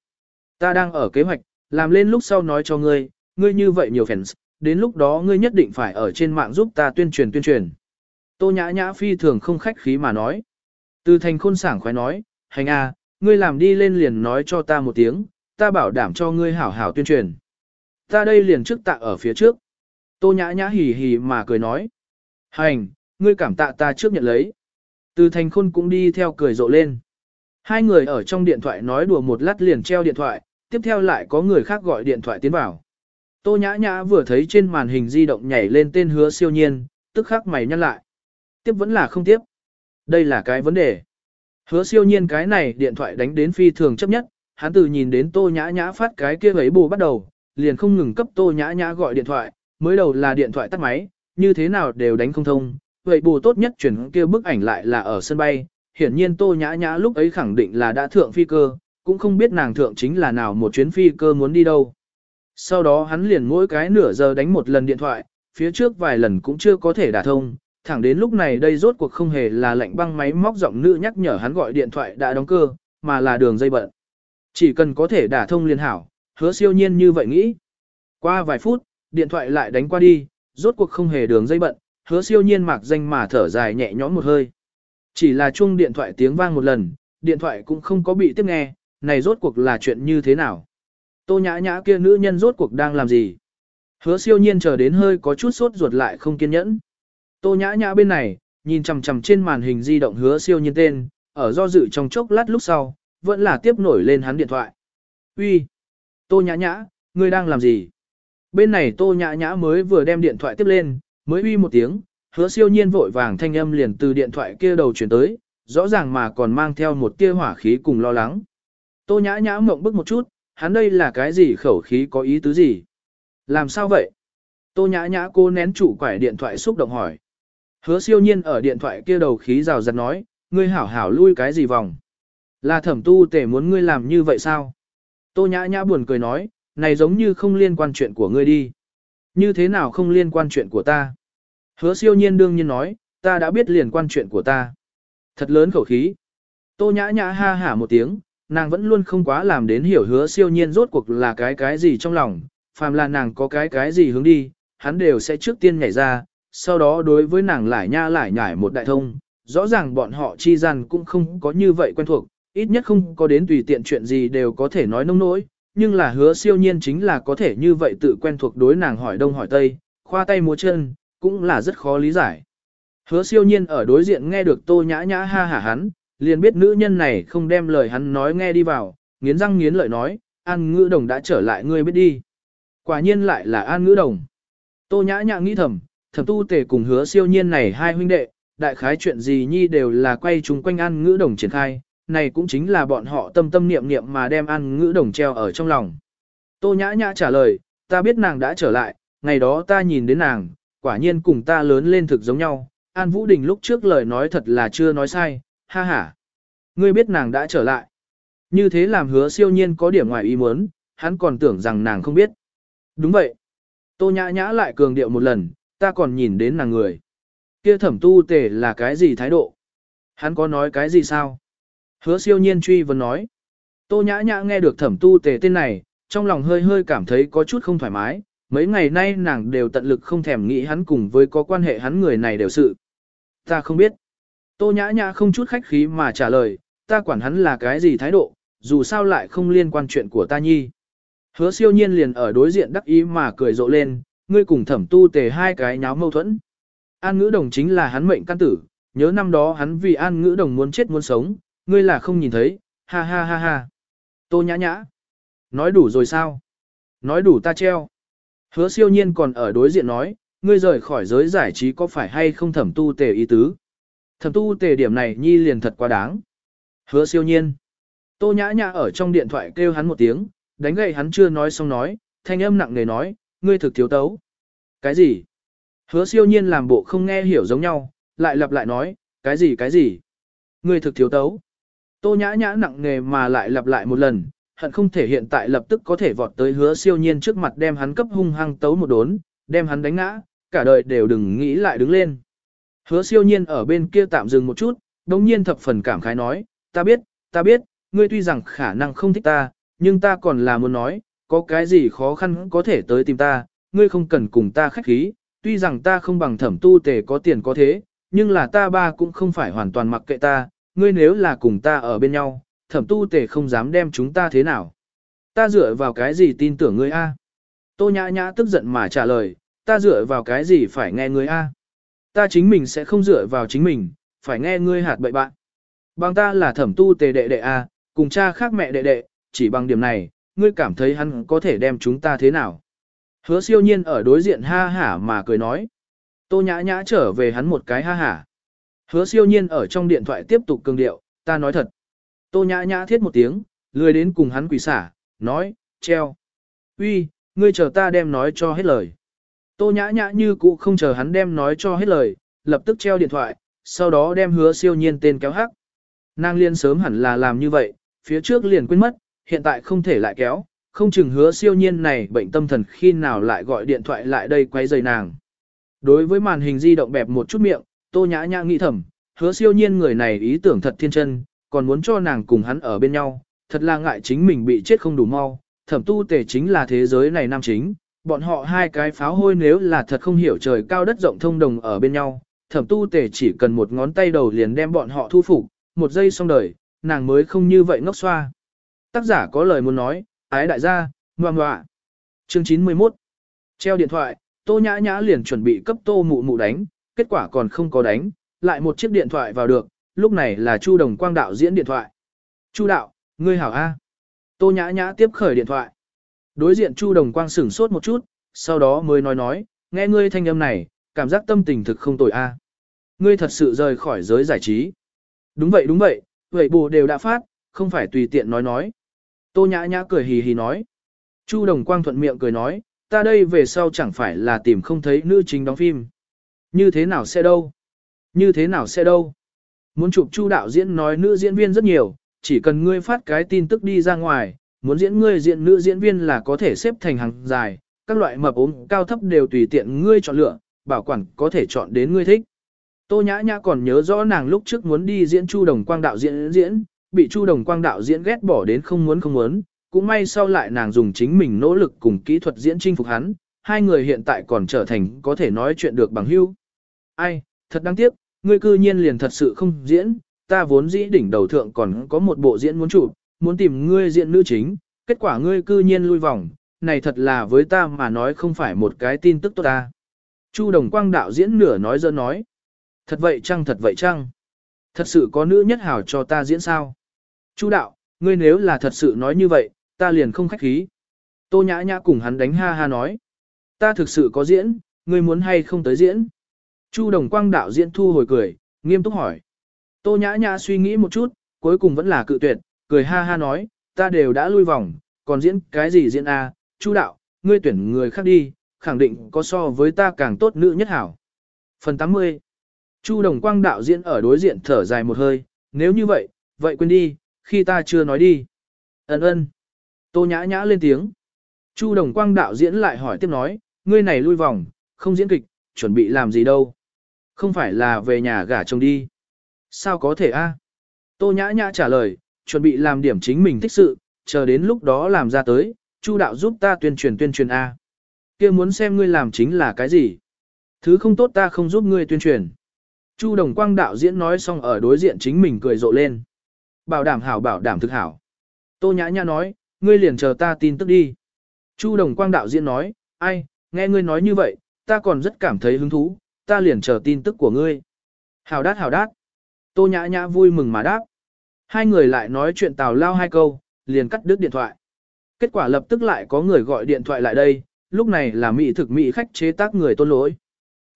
Ta đang ở kế hoạch, làm lên lúc sau nói cho ngươi, ngươi như vậy nhiều fans, đến lúc đó ngươi nhất định phải ở trên mạng giúp ta tuyên truyền tuyên truyền. Tô nhã nhã phi thường không khách khí mà nói. Từ thành khôn sảng khoái nói, hành a, ngươi làm đi lên liền nói cho ta một tiếng, ta bảo đảm cho ngươi hảo hảo tuyên truyền. Ta đây liền trước tạ ở phía trước. Tô nhã nhã hì hì mà cười nói. Hành, ngươi cảm tạ ta trước nhận lấy. Từ thành khôn cũng đi theo cười rộ lên. Hai người ở trong điện thoại nói đùa một lát liền treo điện thoại, tiếp theo lại có người khác gọi điện thoại tiến vào. Tô nhã nhã vừa thấy trên màn hình di động nhảy lên tên hứa siêu nhiên, tức khắc mày nhăn lại. Tiếp vẫn là không tiếp. Đây là cái vấn đề. Hứa siêu nhiên cái này điện thoại đánh đến phi thường chấp nhất, hắn từ nhìn đến tô nhã nhã phát cái kia ấy bù bắt đầu, liền không ngừng cấp tô nhã nhã gọi điện thoại, mới đầu là điện thoại tắt máy, như thế nào đều đánh không thông, vậy bù tốt nhất chuyển kia bức ảnh lại là ở sân bay, hiển nhiên tô nhã nhã lúc ấy khẳng định là đã thượng phi cơ, cũng không biết nàng thượng chính là nào một chuyến phi cơ muốn đi đâu. Sau đó hắn liền mỗi cái nửa giờ đánh một lần điện thoại, phía trước vài lần cũng chưa có thể đả thông, thẳng đến lúc này đây rốt cuộc không hề là lạnh băng máy móc giọng nữ nhắc nhở hắn gọi điện thoại đã đóng cơ, mà là đường dây bận. Chỉ cần có thể đả thông liên hảo, hứa siêu nhiên như vậy nghĩ. Qua vài phút, điện thoại lại đánh qua đi, rốt cuộc không hề đường dây bận, hứa siêu nhiên mạc danh mà thở dài nhẹ nhõm một hơi. Chỉ là chuông điện thoại tiếng vang một lần, điện thoại cũng không có bị tiếp nghe, này rốt cuộc là chuyện như thế nào? Tô nhã nhã kia nữ nhân rốt cuộc đang làm gì? Hứa siêu nhiên chờ đến hơi có chút sốt ruột lại không kiên nhẫn. Tô nhã nhã bên này, nhìn chằm chằm trên màn hình di động hứa siêu nhiên tên, ở do dự trong chốc lát lúc sau, vẫn là tiếp nổi lên hắn điện thoại. Uy, Tô nhã nhã, ngươi đang làm gì? Bên này tô nhã nhã mới vừa đem điện thoại tiếp lên, mới uy một tiếng, hứa siêu nhiên vội vàng thanh âm liền từ điện thoại kia đầu chuyển tới, rõ ràng mà còn mang theo một tia hỏa khí cùng lo lắng. Tô nhã nhã mộng bức một chút, hắn đây là cái gì khẩu khí có ý tứ gì? Làm sao vậy? Tô nhã nhã cô nén chủ quải điện thoại xúc động hỏi. Hứa siêu nhiên ở điện thoại kia đầu khí rào rạt nói, ngươi hảo hảo lui cái gì vòng? Là thẩm tu tể muốn ngươi làm như vậy sao? Tô nhã nhã buồn cười nói, này giống như không liên quan chuyện của ngươi đi. Như thế nào không liên quan chuyện của ta? Hứa siêu nhiên đương nhiên nói, ta đã biết liên quan chuyện của ta. Thật lớn khẩu khí. Tô nhã nhã ha hả một tiếng, nàng vẫn luôn không quá làm đến hiểu hứa siêu nhiên rốt cuộc là cái cái gì trong lòng, phàm là nàng có cái cái gì hướng đi, hắn đều sẽ trước tiên nhảy ra, sau đó đối với nàng lại nha lại nhảy một đại thông, rõ ràng bọn họ chi gian cũng không có như vậy quen thuộc, ít nhất không có đến tùy tiện chuyện gì đều có thể nói nông nỗi, nhưng là hứa siêu nhiên chính là có thể như vậy tự quen thuộc đối nàng hỏi đông hỏi tây, khoa tay múa chân, cũng là rất khó lý giải. Hứa siêu nhiên ở đối diện nghe được tô nhã nhã ha hả hắn, liền biết nữ nhân này không đem lời hắn nói nghe đi vào, nghiến răng nghiến lợi nói, an ngữ đồng đã trở lại ngươi biết đi. Quả nhiên lại là an ngữ đồng. Tô nhã nhã nghĩ thầm, thầm tu tề cùng hứa siêu nhiên này hai huynh đệ, đại khái chuyện gì nhi đều là quay chúng quanh an ngữ đồng triển khai, này cũng chính là bọn họ tâm tâm niệm niệm mà đem ăn ngữ đồng treo ở trong lòng. Tô nhã nhã trả lời, ta biết nàng đã trở lại, ngày đó ta nhìn đến nàng, quả nhiên cùng ta lớn lên thực giống nhau, An Vũ Đình lúc trước lời nói thật là chưa nói sai, ha ha. Ngươi biết nàng đã trở lại. Như thế làm hứa siêu nhiên có điểm ngoài ý muốn, hắn còn tưởng rằng nàng không biết. Đúng vậy. Tô nhã nhã lại cường điệu một lần, ta còn nhìn đến nàng người. Kia thẩm tu tề là cái gì thái độ? Hắn có nói cái gì sao? Hứa siêu nhiên truy vấn nói. Tô nhã nhã nghe được thẩm tu tề tên này, trong lòng hơi hơi cảm thấy có chút không thoải mái. Mấy ngày nay nàng đều tận lực không thèm nghĩ hắn cùng với có quan hệ hắn người này đều sự. Ta không biết. Tô nhã nhã không chút khách khí mà trả lời, ta quản hắn là cái gì thái độ, dù sao lại không liên quan chuyện của ta nhi. Hứa siêu nhiên liền ở đối diện đắc ý mà cười rộ lên, ngươi cùng thẩm tu tề hai cái nháo mâu thuẫn. An ngữ đồng chính là hắn mệnh căn tử, nhớ năm đó hắn vì an ngữ đồng muốn chết muốn sống, ngươi là không nhìn thấy, ha ha ha ha. Tô nhã nhã. Nói đủ rồi sao? Nói đủ ta treo. Hứa siêu nhiên còn ở đối diện nói, ngươi rời khỏi giới giải trí có phải hay không thẩm tu tề ý tứ. Thẩm tu tề điểm này nhi liền thật quá đáng. Hứa siêu nhiên. Tô nhã nhã ở trong điện thoại kêu hắn một tiếng, đánh gậy hắn chưa nói xong nói, thanh âm nặng nề nói, ngươi thực thiếu tấu. Cái gì? Hứa siêu nhiên làm bộ không nghe hiểu giống nhau, lại lặp lại nói, cái gì cái gì? Ngươi thực thiếu tấu. Tô nhã nhã nặng nề mà lại lặp lại một lần, hận không thể hiện tại lập tức có thể vọt tới hứa siêu nhiên trước mặt đem hắn cấp hung hăng tấu một đốn, đem hắn đánh ngã, cả đời đều đừng nghĩ lại đứng lên. Hứa siêu nhiên ở bên kia tạm dừng một chút, đồng nhiên thập phần cảm khái nói, ta biết, ta biết, ngươi tuy rằng khả năng không thích ta, nhưng ta còn là muốn nói, có cái gì khó khăn có thể tới tìm ta, ngươi không cần cùng ta khách khí, tuy rằng ta không bằng thẩm tu tề có tiền có thế, nhưng là ta ba cũng không phải hoàn toàn mặc kệ ta, ngươi nếu là cùng ta ở bên nhau, thẩm tu tề không dám đem chúng ta thế nào. Ta dựa vào cái gì tin tưởng ngươi a? Tô nhã nhã tức giận mà trả lời, ta dựa vào cái gì phải nghe ngươi a? Ta chính mình sẽ không dựa vào chính mình, phải nghe ngươi hạt bậy bạn. Bằng ta là thẩm tu tề đệ đệ a, cùng cha khác mẹ đệ đệ, chỉ bằng điểm này, ngươi cảm thấy hắn có thể đem chúng ta thế nào? Hứa siêu nhiên ở đối diện ha hả mà cười nói. Tô nhã nhã trở về hắn một cái ha hả. Hứa siêu nhiên ở trong điện thoại tiếp tục cường điệu, ta nói thật. Tô nhã nhã thiết một tiếng, lười đến cùng hắn quỷ xả, nói, treo. Uy, ngươi chờ ta đem nói cho hết lời. Tô nhã nhã như cũ không chờ hắn đem nói cho hết lời, lập tức treo điện thoại, sau đó đem hứa siêu nhiên tên kéo hắc. Nàng liên sớm hẳn là làm như vậy, phía trước liền quên mất, hiện tại không thể lại kéo, không chừng hứa siêu nhiên này bệnh tâm thần khi nào lại gọi điện thoại lại đây quay rời nàng. Đối với màn hình di động bẹp một chút miệng, tô nhã nhã nghĩ thầm, hứa siêu nhiên người này ý tưởng thật thiên chân, còn muốn cho nàng cùng hắn ở bên nhau, thật là ngại chính mình bị chết không đủ mau, thẩm tu tề chính là thế giới này nam chính, bọn họ hai cái pháo hôi nếu là thật không hiểu trời cao đất rộng thông đồng ở bên nhau, thẩm tu tề chỉ cần một ngón tay đầu liền đem bọn họ thu phục, một giây xong đời, nàng mới không như vậy ngốc xoa. Tác giả có lời muốn nói, ái đại gia, ngoà ngoạ. Chương 91 Treo điện thoại, tô nhã nhã liền chuẩn bị cấp tô mụ mụ đánh, kết quả còn không có đánh, lại một chiếc điện thoại vào được, lúc này là Chu Đồng Quang đạo diễn điện thoại. Chu đạo, ngươi hảo A. Tô nhã nhã tiếp khởi điện thoại. Đối diện Chu Đồng Quang sửng sốt một chút, sau đó mới nói nói, nghe ngươi thanh âm này, cảm giác tâm tình thực không tồi A. Ngươi thật sự rời khỏi giới giải trí. Đúng vậy đúng vậy, vậy bù đều đã phát, không phải tùy tiện nói nói. Tô nhã nhã cười hì hì nói. Chu Đồng Quang thuận miệng cười nói, ta đây về sau chẳng phải là tìm không thấy nữ chính đóng phim. Như thế nào sẽ đâu? Như thế nào sẽ đâu? Muốn chụp Chu đạo diễn nói nữ diễn viên rất nhiều, chỉ cần ngươi phát cái tin tức đi ra ngoài, muốn diễn ngươi diện nữ diễn viên là có thể xếp thành hàng dài, các loại mập ốm cao thấp đều tùy tiện ngươi chọn lựa, bảo quản có thể chọn đến ngươi thích. Tô Nhã Nhã còn nhớ rõ nàng lúc trước muốn đi diễn Chu Đồng Quang đạo diễn diễn, bị Chu Đồng Quang đạo diễn ghét bỏ đến không muốn không muốn, cũng may sau lại nàng dùng chính mình nỗ lực cùng kỹ thuật diễn chinh phục hắn, hai người hiện tại còn trở thành có thể nói chuyện được bằng hữu. Ai, thật đáng tiếc, ngươi cư nhiên liền thật sự không diễn, ta vốn dĩ đỉnh đầu thượng còn có một bộ diễn muốn chụp, muốn tìm ngươi diễn nữ chính, kết quả ngươi cư nhiên lui vòng, này thật là với ta mà nói không phải một cái tin tức tốt ta. Chu Đồng Quang đạo diễn nửa nói dơ nói. Thật vậy chăng thật vậy chăng? Thật sự có nữ nhất hảo cho ta diễn sao? Chu đạo, ngươi nếu là thật sự nói như vậy, ta liền không khách khí. Tô nhã nhã cùng hắn đánh ha ha nói. Ta thực sự có diễn, ngươi muốn hay không tới diễn? Chu đồng quang đạo diễn thu hồi cười, nghiêm túc hỏi. Tô nhã nhã suy nghĩ một chút, cuối cùng vẫn là cự tuyệt, cười ha ha nói, ta đều đã lui vòng, còn diễn cái gì diễn a? À? Chu đạo, ngươi tuyển người khác đi, khẳng định có so với ta càng tốt nữ nhất hảo. Phần 80 Chu Đồng Quang đạo diễn ở đối diện thở dài một hơi, nếu như vậy, vậy quên đi, khi ta chưa nói đi. Ấn ơn. Tô nhã nhã lên tiếng. Chu Đồng Quang đạo diễn lại hỏi tiếp nói, ngươi này lui vòng, không diễn kịch, chuẩn bị làm gì đâu. Không phải là về nhà gả chồng đi. Sao có thể a? À? Tô nhã nhã trả lời, chuẩn bị làm điểm chính mình thích sự, chờ đến lúc đó làm ra tới, Chu đạo giúp ta tuyên truyền tuyên truyền a. Kia muốn xem ngươi làm chính là cái gì? Thứ không tốt ta không giúp ngươi tuyên truyền. Chu Đồng Quang đạo diễn nói xong ở đối diện chính mình cười rộ lên. Bảo đảm hảo bảo đảm thực hảo. Tô Nhã Nhã nói, ngươi liền chờ ta tin tức đi. Chu Đồng Quang đạo diễn nói, ai, nghe ngươi nói như vậy, ta còn rất cảm thấy hứng thú, ta liền chờ tin tức của ngươi. Hảo đát hảo đát. Tô Nhã Nhã vui mừng mà đáp. Hai người lại nói chuyện tào lao hai câu, liền cắt đứt điện thoại. Kết quả lập tức lại có người gọi điện thoại lại đây, lúc này là mỹ thực mỹ khách chế tác người tôn lỗi.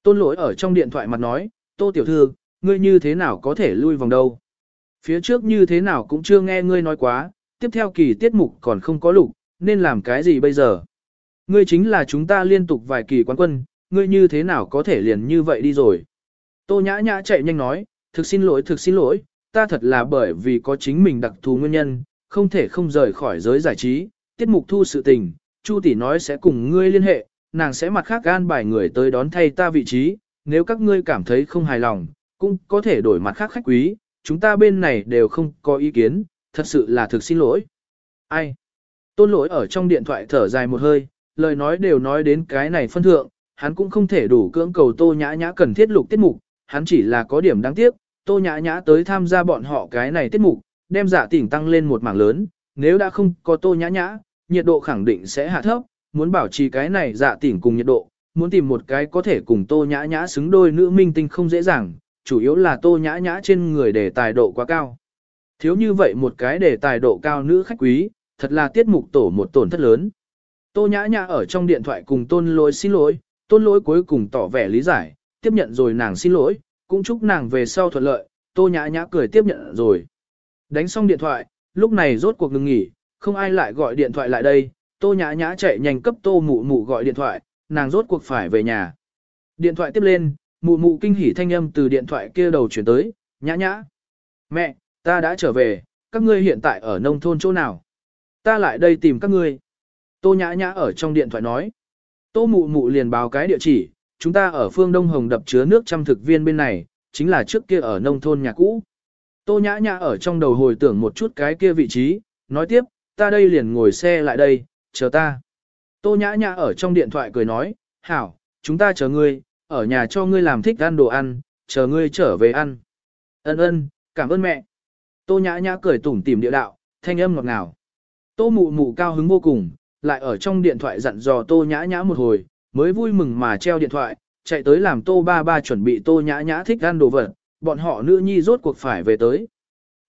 Tôn lỗi ở trong điện thoại mặt nói, tô tiểu thư, ngươi như thế nào có thể lui vòng đâu. Phía trước như thế nào cũng chưa nghe ngươi nói quá, tiếp theo kỳ tiết mục còn không có lục, nên làm cái gì bây giờ? Ngươi chính là chúng ta liên tục vài kỳ quán quân, ngươi như thế nào có thể liền như vậy đi rồi? Tô nhã nhã chạy nhanh nói, thực xin lỗi thực xin lỗi, ta thật là bởi vì có chính mình đặc thù nguyên nhân, không thể không rời khỏi giới giải trí, tiết mục thu sự tình, Chu tỷ nói sẽ cùng ngươi liên hệ, nàng sẽ mặt khác gan bài người tới đón thay ta vị trí, nếu các ngươi cảm thấy không hài lòng, cũng có thể đổi mặt khác khách quý, chúng ta bên này đều không có ý kiến, thật sự là thực xin lỗi. Ai? Tôn lỗi ở trong điện thoại thở dài một hơi, lời nói đều nói đến cái này phân thượng, hắn cũng không thể đủ cưỡng cầu tô nhã nhã cần thiết lục tiết mục, hắn chỉ là có điểm đáng tiếc, tô nhã nhã tới tham gia bọn họ cái này tiết mục, đem giả tỉnh tăng lên một mảng lớn, nếu đã không có tô nhã nhã, nhiệt độ khẳng định sẽ hạ thấp, muốn bảo trì cái này dạ tỉnh cùng nhiệt độ, muốn tìm một cái có thể cùng tô nhã nhã xứng đôi nữ minh tinh không dễ dàng, chủ yếu là tô nhã nhã trên người để tài độ quá cao. Thiếu như vậy một cái để tài độ cao nữ khách quý, thật là tiết mục tổ một tổn thất lớn. Tô nhã nhã ở trong điện thoại cùng tôn lỗi xin lỗi, tôn lỗi cuối cùng tỏ vẻ lý giải, tiếp nhận rồi nàng xin lỗi, cũng chúc nàng về sau thuận lợi, tô nhã nhã cười tiếp nhận rồi. Đánh xong điện thoại, lúc này rốt cuộc ngừng nghỉ, không ai lại gọi điện thoại lại đây, tô nhã nhã chạy nhanh cấp tô mụ mụ gọi điện thoại, nàng rốt cuộc phải về nhà. Điện thoại tiếp lên, mụ mụ kinh hỉ thanh âm từ điện thoại kia đầu chuyển tới, nhã nhã. Mẹ, ta đã trở về, các ngươi hiện tại ở nông thôn chỗ nào? Ta lại đây tìm các ngươi. Tô nhã nhã ở trong điện thoại nói. Tô mụ mụ liền báo cái địa chỉ, chúng ta ở phương Đông Hồng đập chứa nước trăm thực viên bên này, chính là trước kia ở nông thôn nhà cũ. Tô nhã nhã ở trong đầu hồi tưởng một chút cái kia vị trí, nói tiếp, ta đây liền ngồi xe lại đây, chờ ta. Tô nhã nhã ở trong điện thoại cười nói, hảo, chúng ta chờ ngươi, ở nhà cho ngươi làm thích ăn đồ ăn, chờ ngươi trở về ăn. Ân ân, cảm ơn mẹ. Tô nhã nhã cười tủm tỉm địa đạo, thanh âm ngọt ngào. Tô mụ mụ cao hứng vô cùng, lại ở trong điện thoại dặn dò tô nhã nhã một hồi, mới vui mừng mà treo điện thoại, chạy tới làm tô ba ba chuẩn bị tô nhã nhã thích ăn đồ vật, bọn họ nữ nhi rốt cuộc phải về tới.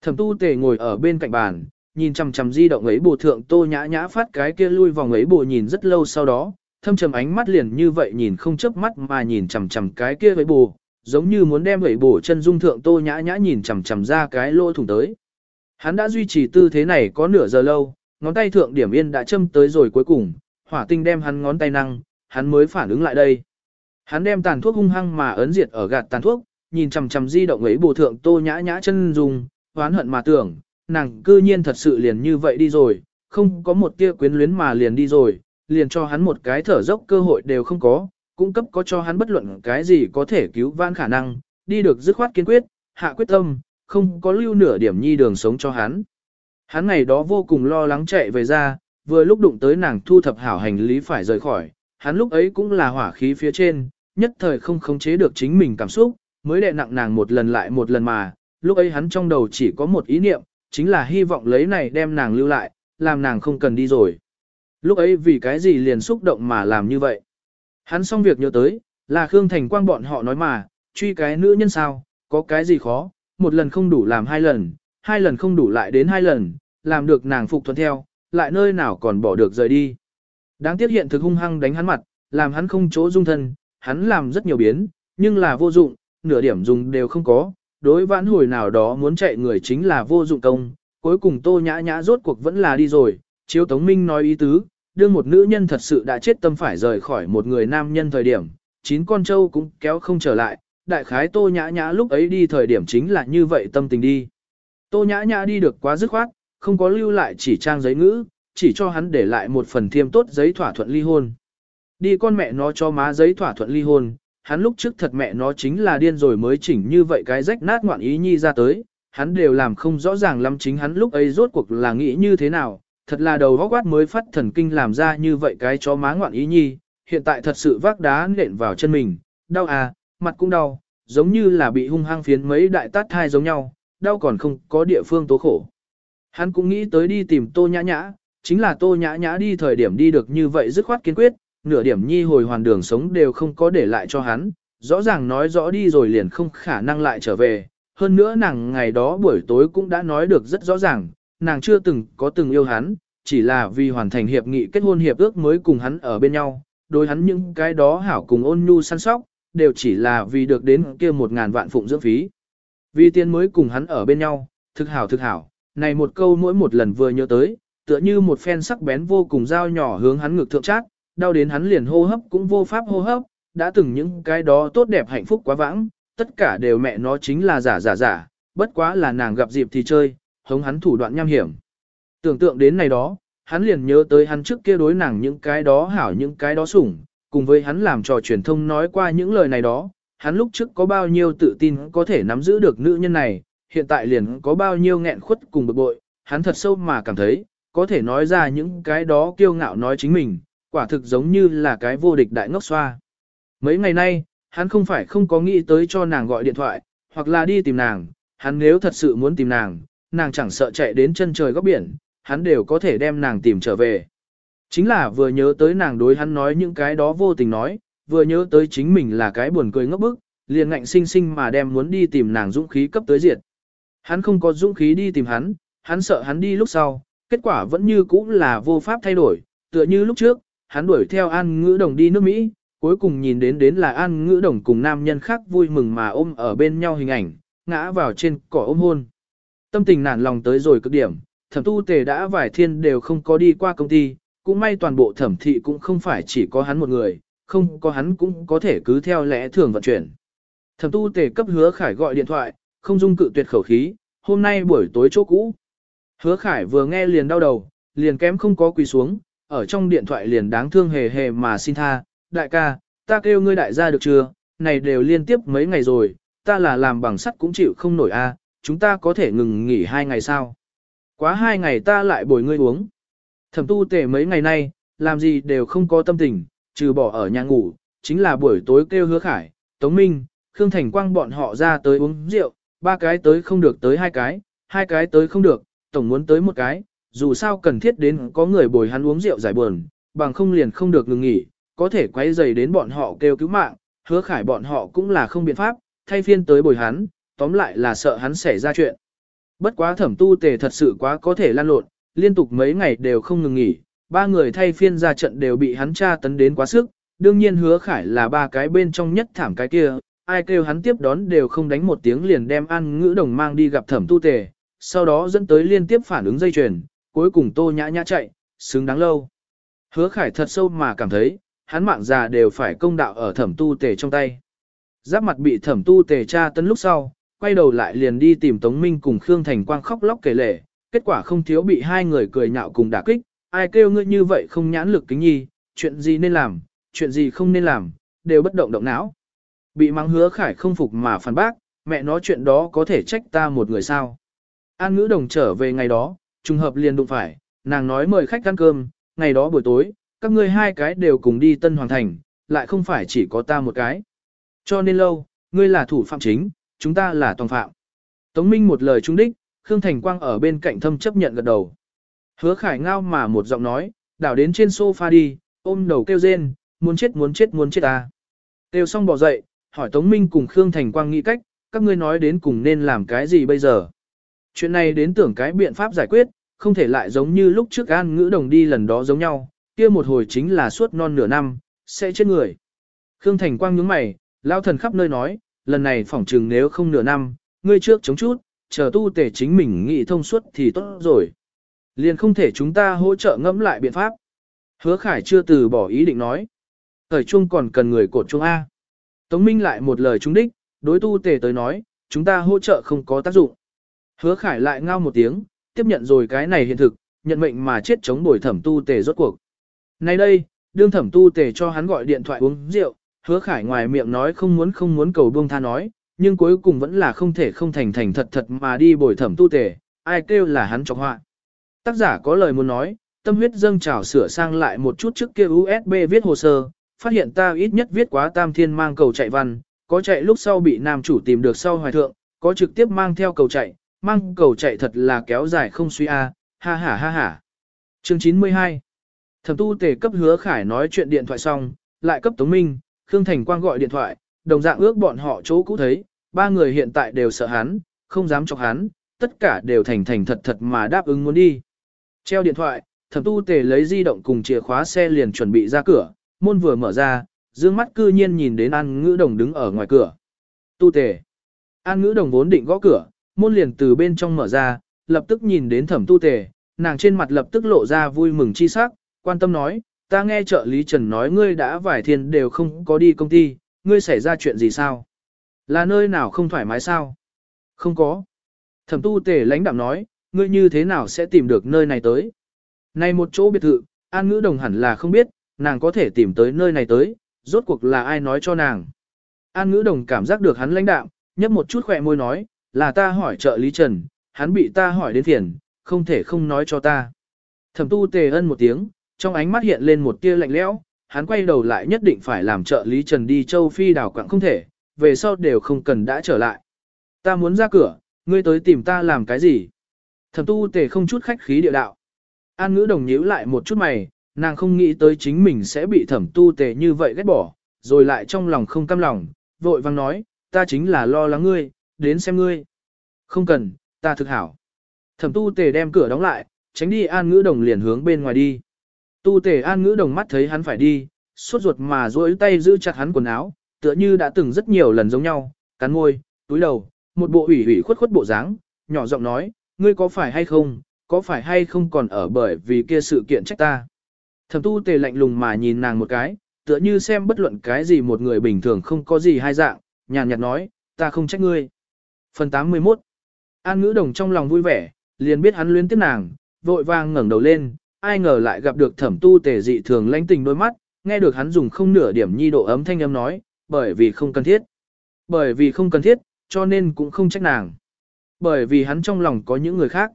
Thẩm tu tề ngồi ở bên cạnh bàn, nhìn chằm chằm di động ấy bù thượng tô nhã nhã phát cái kia lui vòng ấy bù nhìn rất lâu sau đó, thâm trầm ánh mắt liền như vậy nhìn không chớp mắt mà nhìn chằm chằm cái kia ấy bù, giống như muốn đem ấy bù chân dung thượng tô nhã nhã nhìn chằm chằm ra cái lỗ thủng tới. Hắn đã duy trì tư thế này có nửa giờ lâu, ngón tay thượng điểm yên đã châm tới rồi cuối cùng, hỏa tinh đem hắn ngón tay năng, hắn mới phản ứng lại đây. Hắn đem tàn thuốc hung hăng mà ấn diệt ở gạt tàn thuốc, nhìn chằm chằm di động ấy bù thượng tô nhã nhã chân dùng, hoán hận mà tưởng, nàng cư nhiên thật sự liền như vậy đi rồi, không có một tia quyến luyến mà liền đi rồi, liền cho hắn một cái thở dốc cơ hội đều không có, cung cấp có cho hắn bất luận cái gì có thể cứu vãn khả năng, đi được dứt khoát kiên quyết, hạ quyết tâm, không có lưu nửa điểm nhi đường sống cho hắn. Hắn ngày đó vô cùng lo lắng chạy về ra, vừa lúc đụng tới nàng thu thập hảo hành lý phải rời khỏi, hắn lúc ấy cũng là hỏa khí phía trên, nhất thời không khống chế được chính mình cảm xúc, mới đè nặng nàng một lần lại một lần mà, lúc ấy hắn trong đầu chỉ có một ý niệm, chính là hy vọng lấy này đem nàng lưu lại, làm nàng không cần đi rồi. Lúc ấy vì cái gì liền xúc động mà làm như vậy. Hắn xong việc nhớ tới, là Khương Thành Quang bọn họ nói mà, truy cái nữ nhân sao, có cái gì khó, một lần không đủ làm hai lần, hai lần không đủ lại đến hai lần, làm được nàng phục thuận theo, lại nơi nào còn bỏ được rời đi. Đáng tiếc hiện thực hung hăng đánh hắn mặt, làm hắn không chỗ dung thân, hắn làm rất nhiều biến, nhưng là vô dụng, nửa điểm dùng đều không có, đối vãn hồi nào đó muốn chạy người chính là vô dụng công, cuối cùng tô nhã nhã rốt cuộc vẫn là đi rồi, chiếu Tống Minh nói ý tứ, đương một nữ nhân thật sự đã chết tâm phải rời khỏi một người nam nhân thời điểm, chín con trâu cũng kéo không trở lại, đại khái tô nhã nhã lúc ấy đi thời điểm chính là như vậy tâm tình đi. Tô nhã nhã đi được quá dứt khoát, không có lưu lại chỉ trang giấy ngữ, chỉ cho hắn để lại một phần thiêm tốt giấy thỏa thuận ly hôn. Đi con mẹ nó cho má giấy thỏa thuận ly hôn, hắn lúc trước thật mẹ nó chính là điên rồi mới chỉnh như vậy cái rách nát ngoạn ý nhi ra tới, hắn đều làm không rõ ràng lắm chính hắn lúc ấy rốt cuộc là nghĩ như thế nào, thật là đầu góc quát mới phát thần kinh làm ra như vậy cái chó má ngoạn ý nhi, hiện tại thật sự vác đá nện vào chân mình, đau à, mặt cũng đau, giống như là bị hung hăng phiến mấy đại tát thai giống nhau, đau còn không có địa phương tố khổ. Hắn cũng nghĩ tới đi tìm tô nhã nhã, chính là tô nhã nhã đi thời điểm đi được như vậy dứt khoát kiên quyết, nửa điểm nhi hồi hoàn đường sống đều không có để lại cho hắn, rõ ràng nói rõ đi rồi liền không khả năng lại trở về. Hơn nữa nàng ngày đó buổi tối cũng đã nói được rất rõ ràng, nàng chưa từng có từng yêu hắn, chỉ là vì hoàn thành hiệp nghị kết hôn hiệp ước mới cùng hắn ở bên nhau, đối hắn những cái đó hảo cùng ôn nhu săn sóc, đều chỉ là vì được đến kia một ngàn vạn phụng dưỡng phí. Vì tiền mới cùng hắn ở bên nhau, thực hảo thực hảo, này một câu mỗi một lần vừa nhớ tới, tựa như một phen sắc bén vô cùng dao nhỏ hướng hắn ngực thượng chát, đau đến hắn liền hô hấp cũng vô pháp hô hấp, đã từng những cái đó tốt đẹp hạnh phúc quá vãng, tất cả đều mẹ nó chính là giả giả giả, bất quá là nàng gặp dịp thì chơi, hống hắn thủ đoạn nham hiểm. Tưởng tượng đến này đó, hắn liền nhớ tới hắn trước kia đối nàng những cái đó hảo những cái đó sủng, cùng với hắn làm trò truyền thông nói qua những lời này đó, hắn lúc trước có bao nhiêu tự tin có thể nắm giữ được nữ nhân này, hiện tại liền có bao nhiêu nghẹn khuất cùng bực bội, hắn thật sâu mà cảm thấy, có thể nói ra những cái đó kiêu ngạo nói chính mình, quả thực giống như là cái vô địch đại ngốc xoa. Mấy ngày nay, hắn không phải không có nghĩ tới cho nàng gọi điện thoại, hoặc là đi tìm nàng, hắn nếu thật sự muốn tìm nàng, nàng chẳng sợ chạy đến chân trời góc biển, hắn đều có thể đem nàng tìm trở về. Chính là vừa nhớ tới nàng đối hắn nói những cái đó vô tình nói, vừa nhớ tới chính mình là cái buồn cười ngốc bức, liền ngạnh sinh sinh mà đem muốn đi tìm nàng dũng khí cấp tới diệt. Hắn không có dũng khí đi tìm hắn, hắn sợ hắn đi lúc sau, kết quả vẫn như cũ là vô pháp thay đổi, tựa như lúc trước, hắn đuổi theo An Ngữ Đồng đi nước Mỹ, cuối cùng nhìn đến đến là An Ngữ Đồng cùng nam nhân khác vui mừng mà ôm ở bên nhau hình ảnh, ngã vào trên cỏ ôm hôn. Tâm tình nản lòng tới rồi cực điểm, thẩm tu tề đã vài thiên đều không có đi qua công ty, cũng may toàn bộ thẩm thị cũng không phải chỉ có hắn một người, không có hắn cũng có thể cứ theo lẽ thường vận chuyển. Thẩm tu tề cấp hứa khải gọi điện thoại, không dung cự tuyệt khẩu khí, hôm nay buổi tối chỗ cũ. Hứa khải vừa nghe liền đau đầu, liền kém không có quỳ xuống, ở trong điện thoại liền đáng thương hề hề mà xin tha, đại ca, ta kêu ngươi đại gia được chưa, này đều liên tiếp mấy ngày rồi, ta là làm bằng sắt cũng chịu không nổi a, chúng ta có thể ngừng nghỉ hai ngày sao. Quá hai ngày ta lại bồi ngươi uống. Thẩm tu Tề mấy ngày nay, làm gì đều không có tâm tình, trừ bỏ ở nhà ngủ, chính là buổi tối kêu hứa khải, Tống Minh, Khương Thành Quang bọn họ ra tới uống rượu, ba cái tới không được tới hai cái, hai cái tới không được, tổng muốn tới một cái, dù sao cần thiết đến có người bồi hắn uống rượu giải buồn, bằng không liền không được ngừng nghỉ, có thể quay dày đến bọn họ kêu cứu mạng, hứa khải bọn họ cũng là không biện pháp, thay phiên tới bồi hắn, tóm lại là sợ hắn xảy ra chuyện. Bất quá thẩm tu tề thật sự quá có thể lan lộn, liên tục mấy ngày đều không ngừng nghỉ, ba người thay phiên ra trận đều bị hắn tra tấn đến quá sức, đương nhiên hứa khải là ba cái bên trong nhất thảm cái kia, ai kêu hắn tiếp đón đều không đánh một tiếng liền đem ăn ngữ đồng mang đi gặp thẩm tu tề, sau đó dẫn tới liên tiếp phản ứng dây chuyền, cuối cùng tô nhã nhã chạy, xứng đáng lâu. Hứa khải thật sâu mà cảm thấy, hắn mạng già đều phải công đạo ở thẩm tu tề trong tay. Giáp mặt bị thẩm tu tề tra tấn lúc sau, quay đầu lại liền đi tìm Tống Minh cùng Khương Thành Quang khóc lóc kể lể, kết quả không thiếu bị hai người cười nhạo cùng đả kích, ai kêu ngươi như vậy không nhãn lực kính nhi, chuyện gì nên làm, chuyện gì không nên làm, đều bất động động não. Bị mắng hứa khải không phục mà phản bác, mẹ nói chuyện đó có thể trách ta một người sao. An ngữ đồng trở về ngày đó, trùng hợp liền đụng phải, nàng nói mời khách ăn cơm, ngày đó buổi tối, các ngươi hai cái đều cùng đi Tân Hoàng Thành, lại không phải chỉ có ta một cái. Cho nên lâu, ngươi là thủ phạm chính, chúng ta là toàn phạm. Tống Minh một lời trung đích, Khương Thành Quang ở bên cạnh thâm chấp nhận gật đầu. Hứa khải ngao mà một giọng nói, đảo đến trên sofa đi, ôm đầu kêu rên, muốn chết muốn chết muốn chết ta. Kêu xong bỏ dậy, hỏi Tống Minh cùng Khương Thành Quang nghĩ cách, các ngươi nói đến cùng nên làm cái gì bây giờ. Chuyện này đến tưởng cái biện pháp giải quyết, không thể lại giống như lúc trước An Ngữ Đồng đi lần đó giống nhau, kia một hồi chính là suốt non nửa năm, sẽ chết người. Khương Thành Quang nhướng mày, lao thần khắp nơi nói, lần này phỏng trừng nếu không nửa năm, ngươi trước chống chút, chờ tu tể chính mình nghĩ thông suốt thì tốt rồi. Liền không thể chúng ta hỗ trợ ngẫm lại biện pháp. Hứa Khải chưa từ bỏ ý định nói. Thời chung còn cần người cột chung A. Tống Minh lại một lời trúng đích, đối tu tề tới nói, chúng ta hỗ trợ không có tác dụng. Hứa Khải lại ngao một tiếng, tiếp nhận rồi cái này hiện thực, nhận mệnh mà chết chống bồi thẩm tu tề rốt cuộc. Nay đây, đương thẩm tu tề cho hắn gọi điện thoại uống rượu, hứa khải ngoài miệng nói không muốn không muốn cầu buông tha nói, nhưng cuối cùng vẫn là không thể không thành thành thật thật mà đi bồi thẩm tu tề, ai kêu là hắn chọc họa. Tác giả có lời muốn nói, tâm huyết dâng trào sửa sang lại một chút trước kia USB viết hồ sơ, phát hiện ta ít nhất viết quá tam thiên mang cầu chạy văn, có chạy lúc sau bị nam chủ tìm được sau hoài thượng, có trực tiếp mang theo cầu chạy, mang cầu chạy thật là kéo dài không suy a, à. ha ha ha ha. Chương 92 Thẩm tu tề cấp hứa khải nói chuyện điện thoại xong, lại cấp Tống Minh, Khương Thành Quang gọi điện thoại, đồng dạng ước bọn họ chỗ cũ thấy, ba người hiện tại đều sợ hắn, không dám chọc hắn, tất cả đều thành thành thật thật mà đáp ứng muốn đi. Treo điện thoại, thẩm tu tề lấy di động cùng chìa khóa xe liền chuẩn bị ra cửa, môn vừa mở ra, dương mắt cư nhiên nhìn đến An Ngữ Đồng đứng ở ngoài cửa. Tu tề. An Ngữ Đồng vốn định gõ cửa, môn liền từ bên trong mở ra, lập tức nhìn đến thẩm tu tề, nàng trên mặt lập tức lộ ra vui mừng chi sắc, quan tâm nói, ta nghe trợ lý Trần nói ngươi đã vài thiên đều không có đi công ty, ngươi xảy ra chuyện gì sao? Là nơi nào không thoải mái sao? Không có. Thẩm tu tề lãnh đạm nói, ngươi như thế nào sẽ tìm được nơi này tới? Này một chỗ biệt thự, An Ngữ Đồng hẳn là không biết, nàng có thể tìm tới nơi này tới, rốt cuộc là ai nói cho nàng. An Ngữ Đồng cảm giác được hắn lãnh đạm, nhấp một chút khỏe môi nói, là ta hỏi trợ lý Trần, hắn bị ta hỏi đến phiền, không thể không nói cho ta. Thẩm tu tề ân một tiếng, trong ánh mắt hiện lên một tia lạnh lẽo, hắn quay đầu lại nhất định phải làm trợ lý Trần đi châu Phi đảo quặng không thể, về sau đều không cần đã trở lại. Ta muốn ra cửa, ngươi tới tìm ta làm cái gì? Thẩm tu tề không chút khách khí địa đạo. An ngữ đồng nhíu lại một chút mày, nàng không nghĩ tới chính mình sẽ bị thẩm tu tề như vậy ghét bỏ, rồi lại trong lòng không cam lòng, vội vang nói, ta chính là lo lắng ngươi, đến xem ngươi. Không cần, ta thực hảo. Thẩm tu tề đem cửa đóng lại, tránh đi an ngữ đồng liền hướng bên ngoài đi. Tu tề an ngữ đồng mắt thấy hắn phải đi, suốt ruột mà duỗi tay giữ chặt hắn quần áo, tựa như đã từng rất nhiều lần giống nhau, cắn môi, túi đầu, một bộ ủy ủy khuất khuất bộ dáng, nhỏ giọng nói, ngươi có phải hay không, có phải hay không còn ở bởi vì kia sự kiện trách ta. Thẩm tu tề lạnh lùng mà nhìn nàng một cái, tựa như xem bất luận cái gì một người bình thường không có gì hai dạng, nhàn nhạt nói, ta không trách ngươi. Phần 81 An ngữ đồng trong lòng vui vẻ, liền biết hắn luyến tiếc nàng, vội vàng ngẩng đầu lên, ai ngờ lại gặp được thẩm tu tề dị thường lãnh tình đôi mắt, nghe được hắn dùng không nửa điểm nhi độ ấm thanh âm nói, bởi vì không cần thiết. Bởi vì không cần thiết, cho nên cũng không trách nàng. Bởi vì hắn trong lòng có những người khác.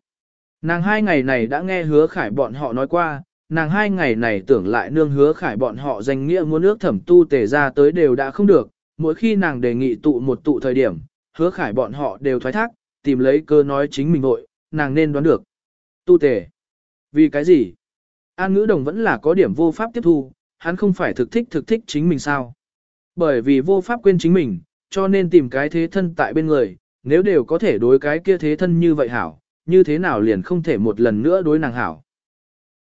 Nàng hai ngày này đã nghe hứa khải bọn họ nói qua, nàng hai ngày này tưởng lại nương hứa khải bọn họ danh nghĩa muốn nước thẩm tu tề ra tới đều đã không được, mỗi khi nàng đề nghị tụ một tụ thời điểm, hứa khải bọn họ đều thoái thác, tìm lấy cơ nói chính mình nội, nàng nên đoán được. Tu tề. Vì cái gì? An ngữ đồng vẫn là có điểm vô pháp tiếp thu, hắn không phải thực thích thực thích chính mình sao? Bởi vì vô pháp quên chính mình, cho nên tìm cái thế thân tại bên người, nếu đều có thể đối cái kia thế thân như vậy hảo, như thế nào liền không thể một lần nữa đối nàng hảo.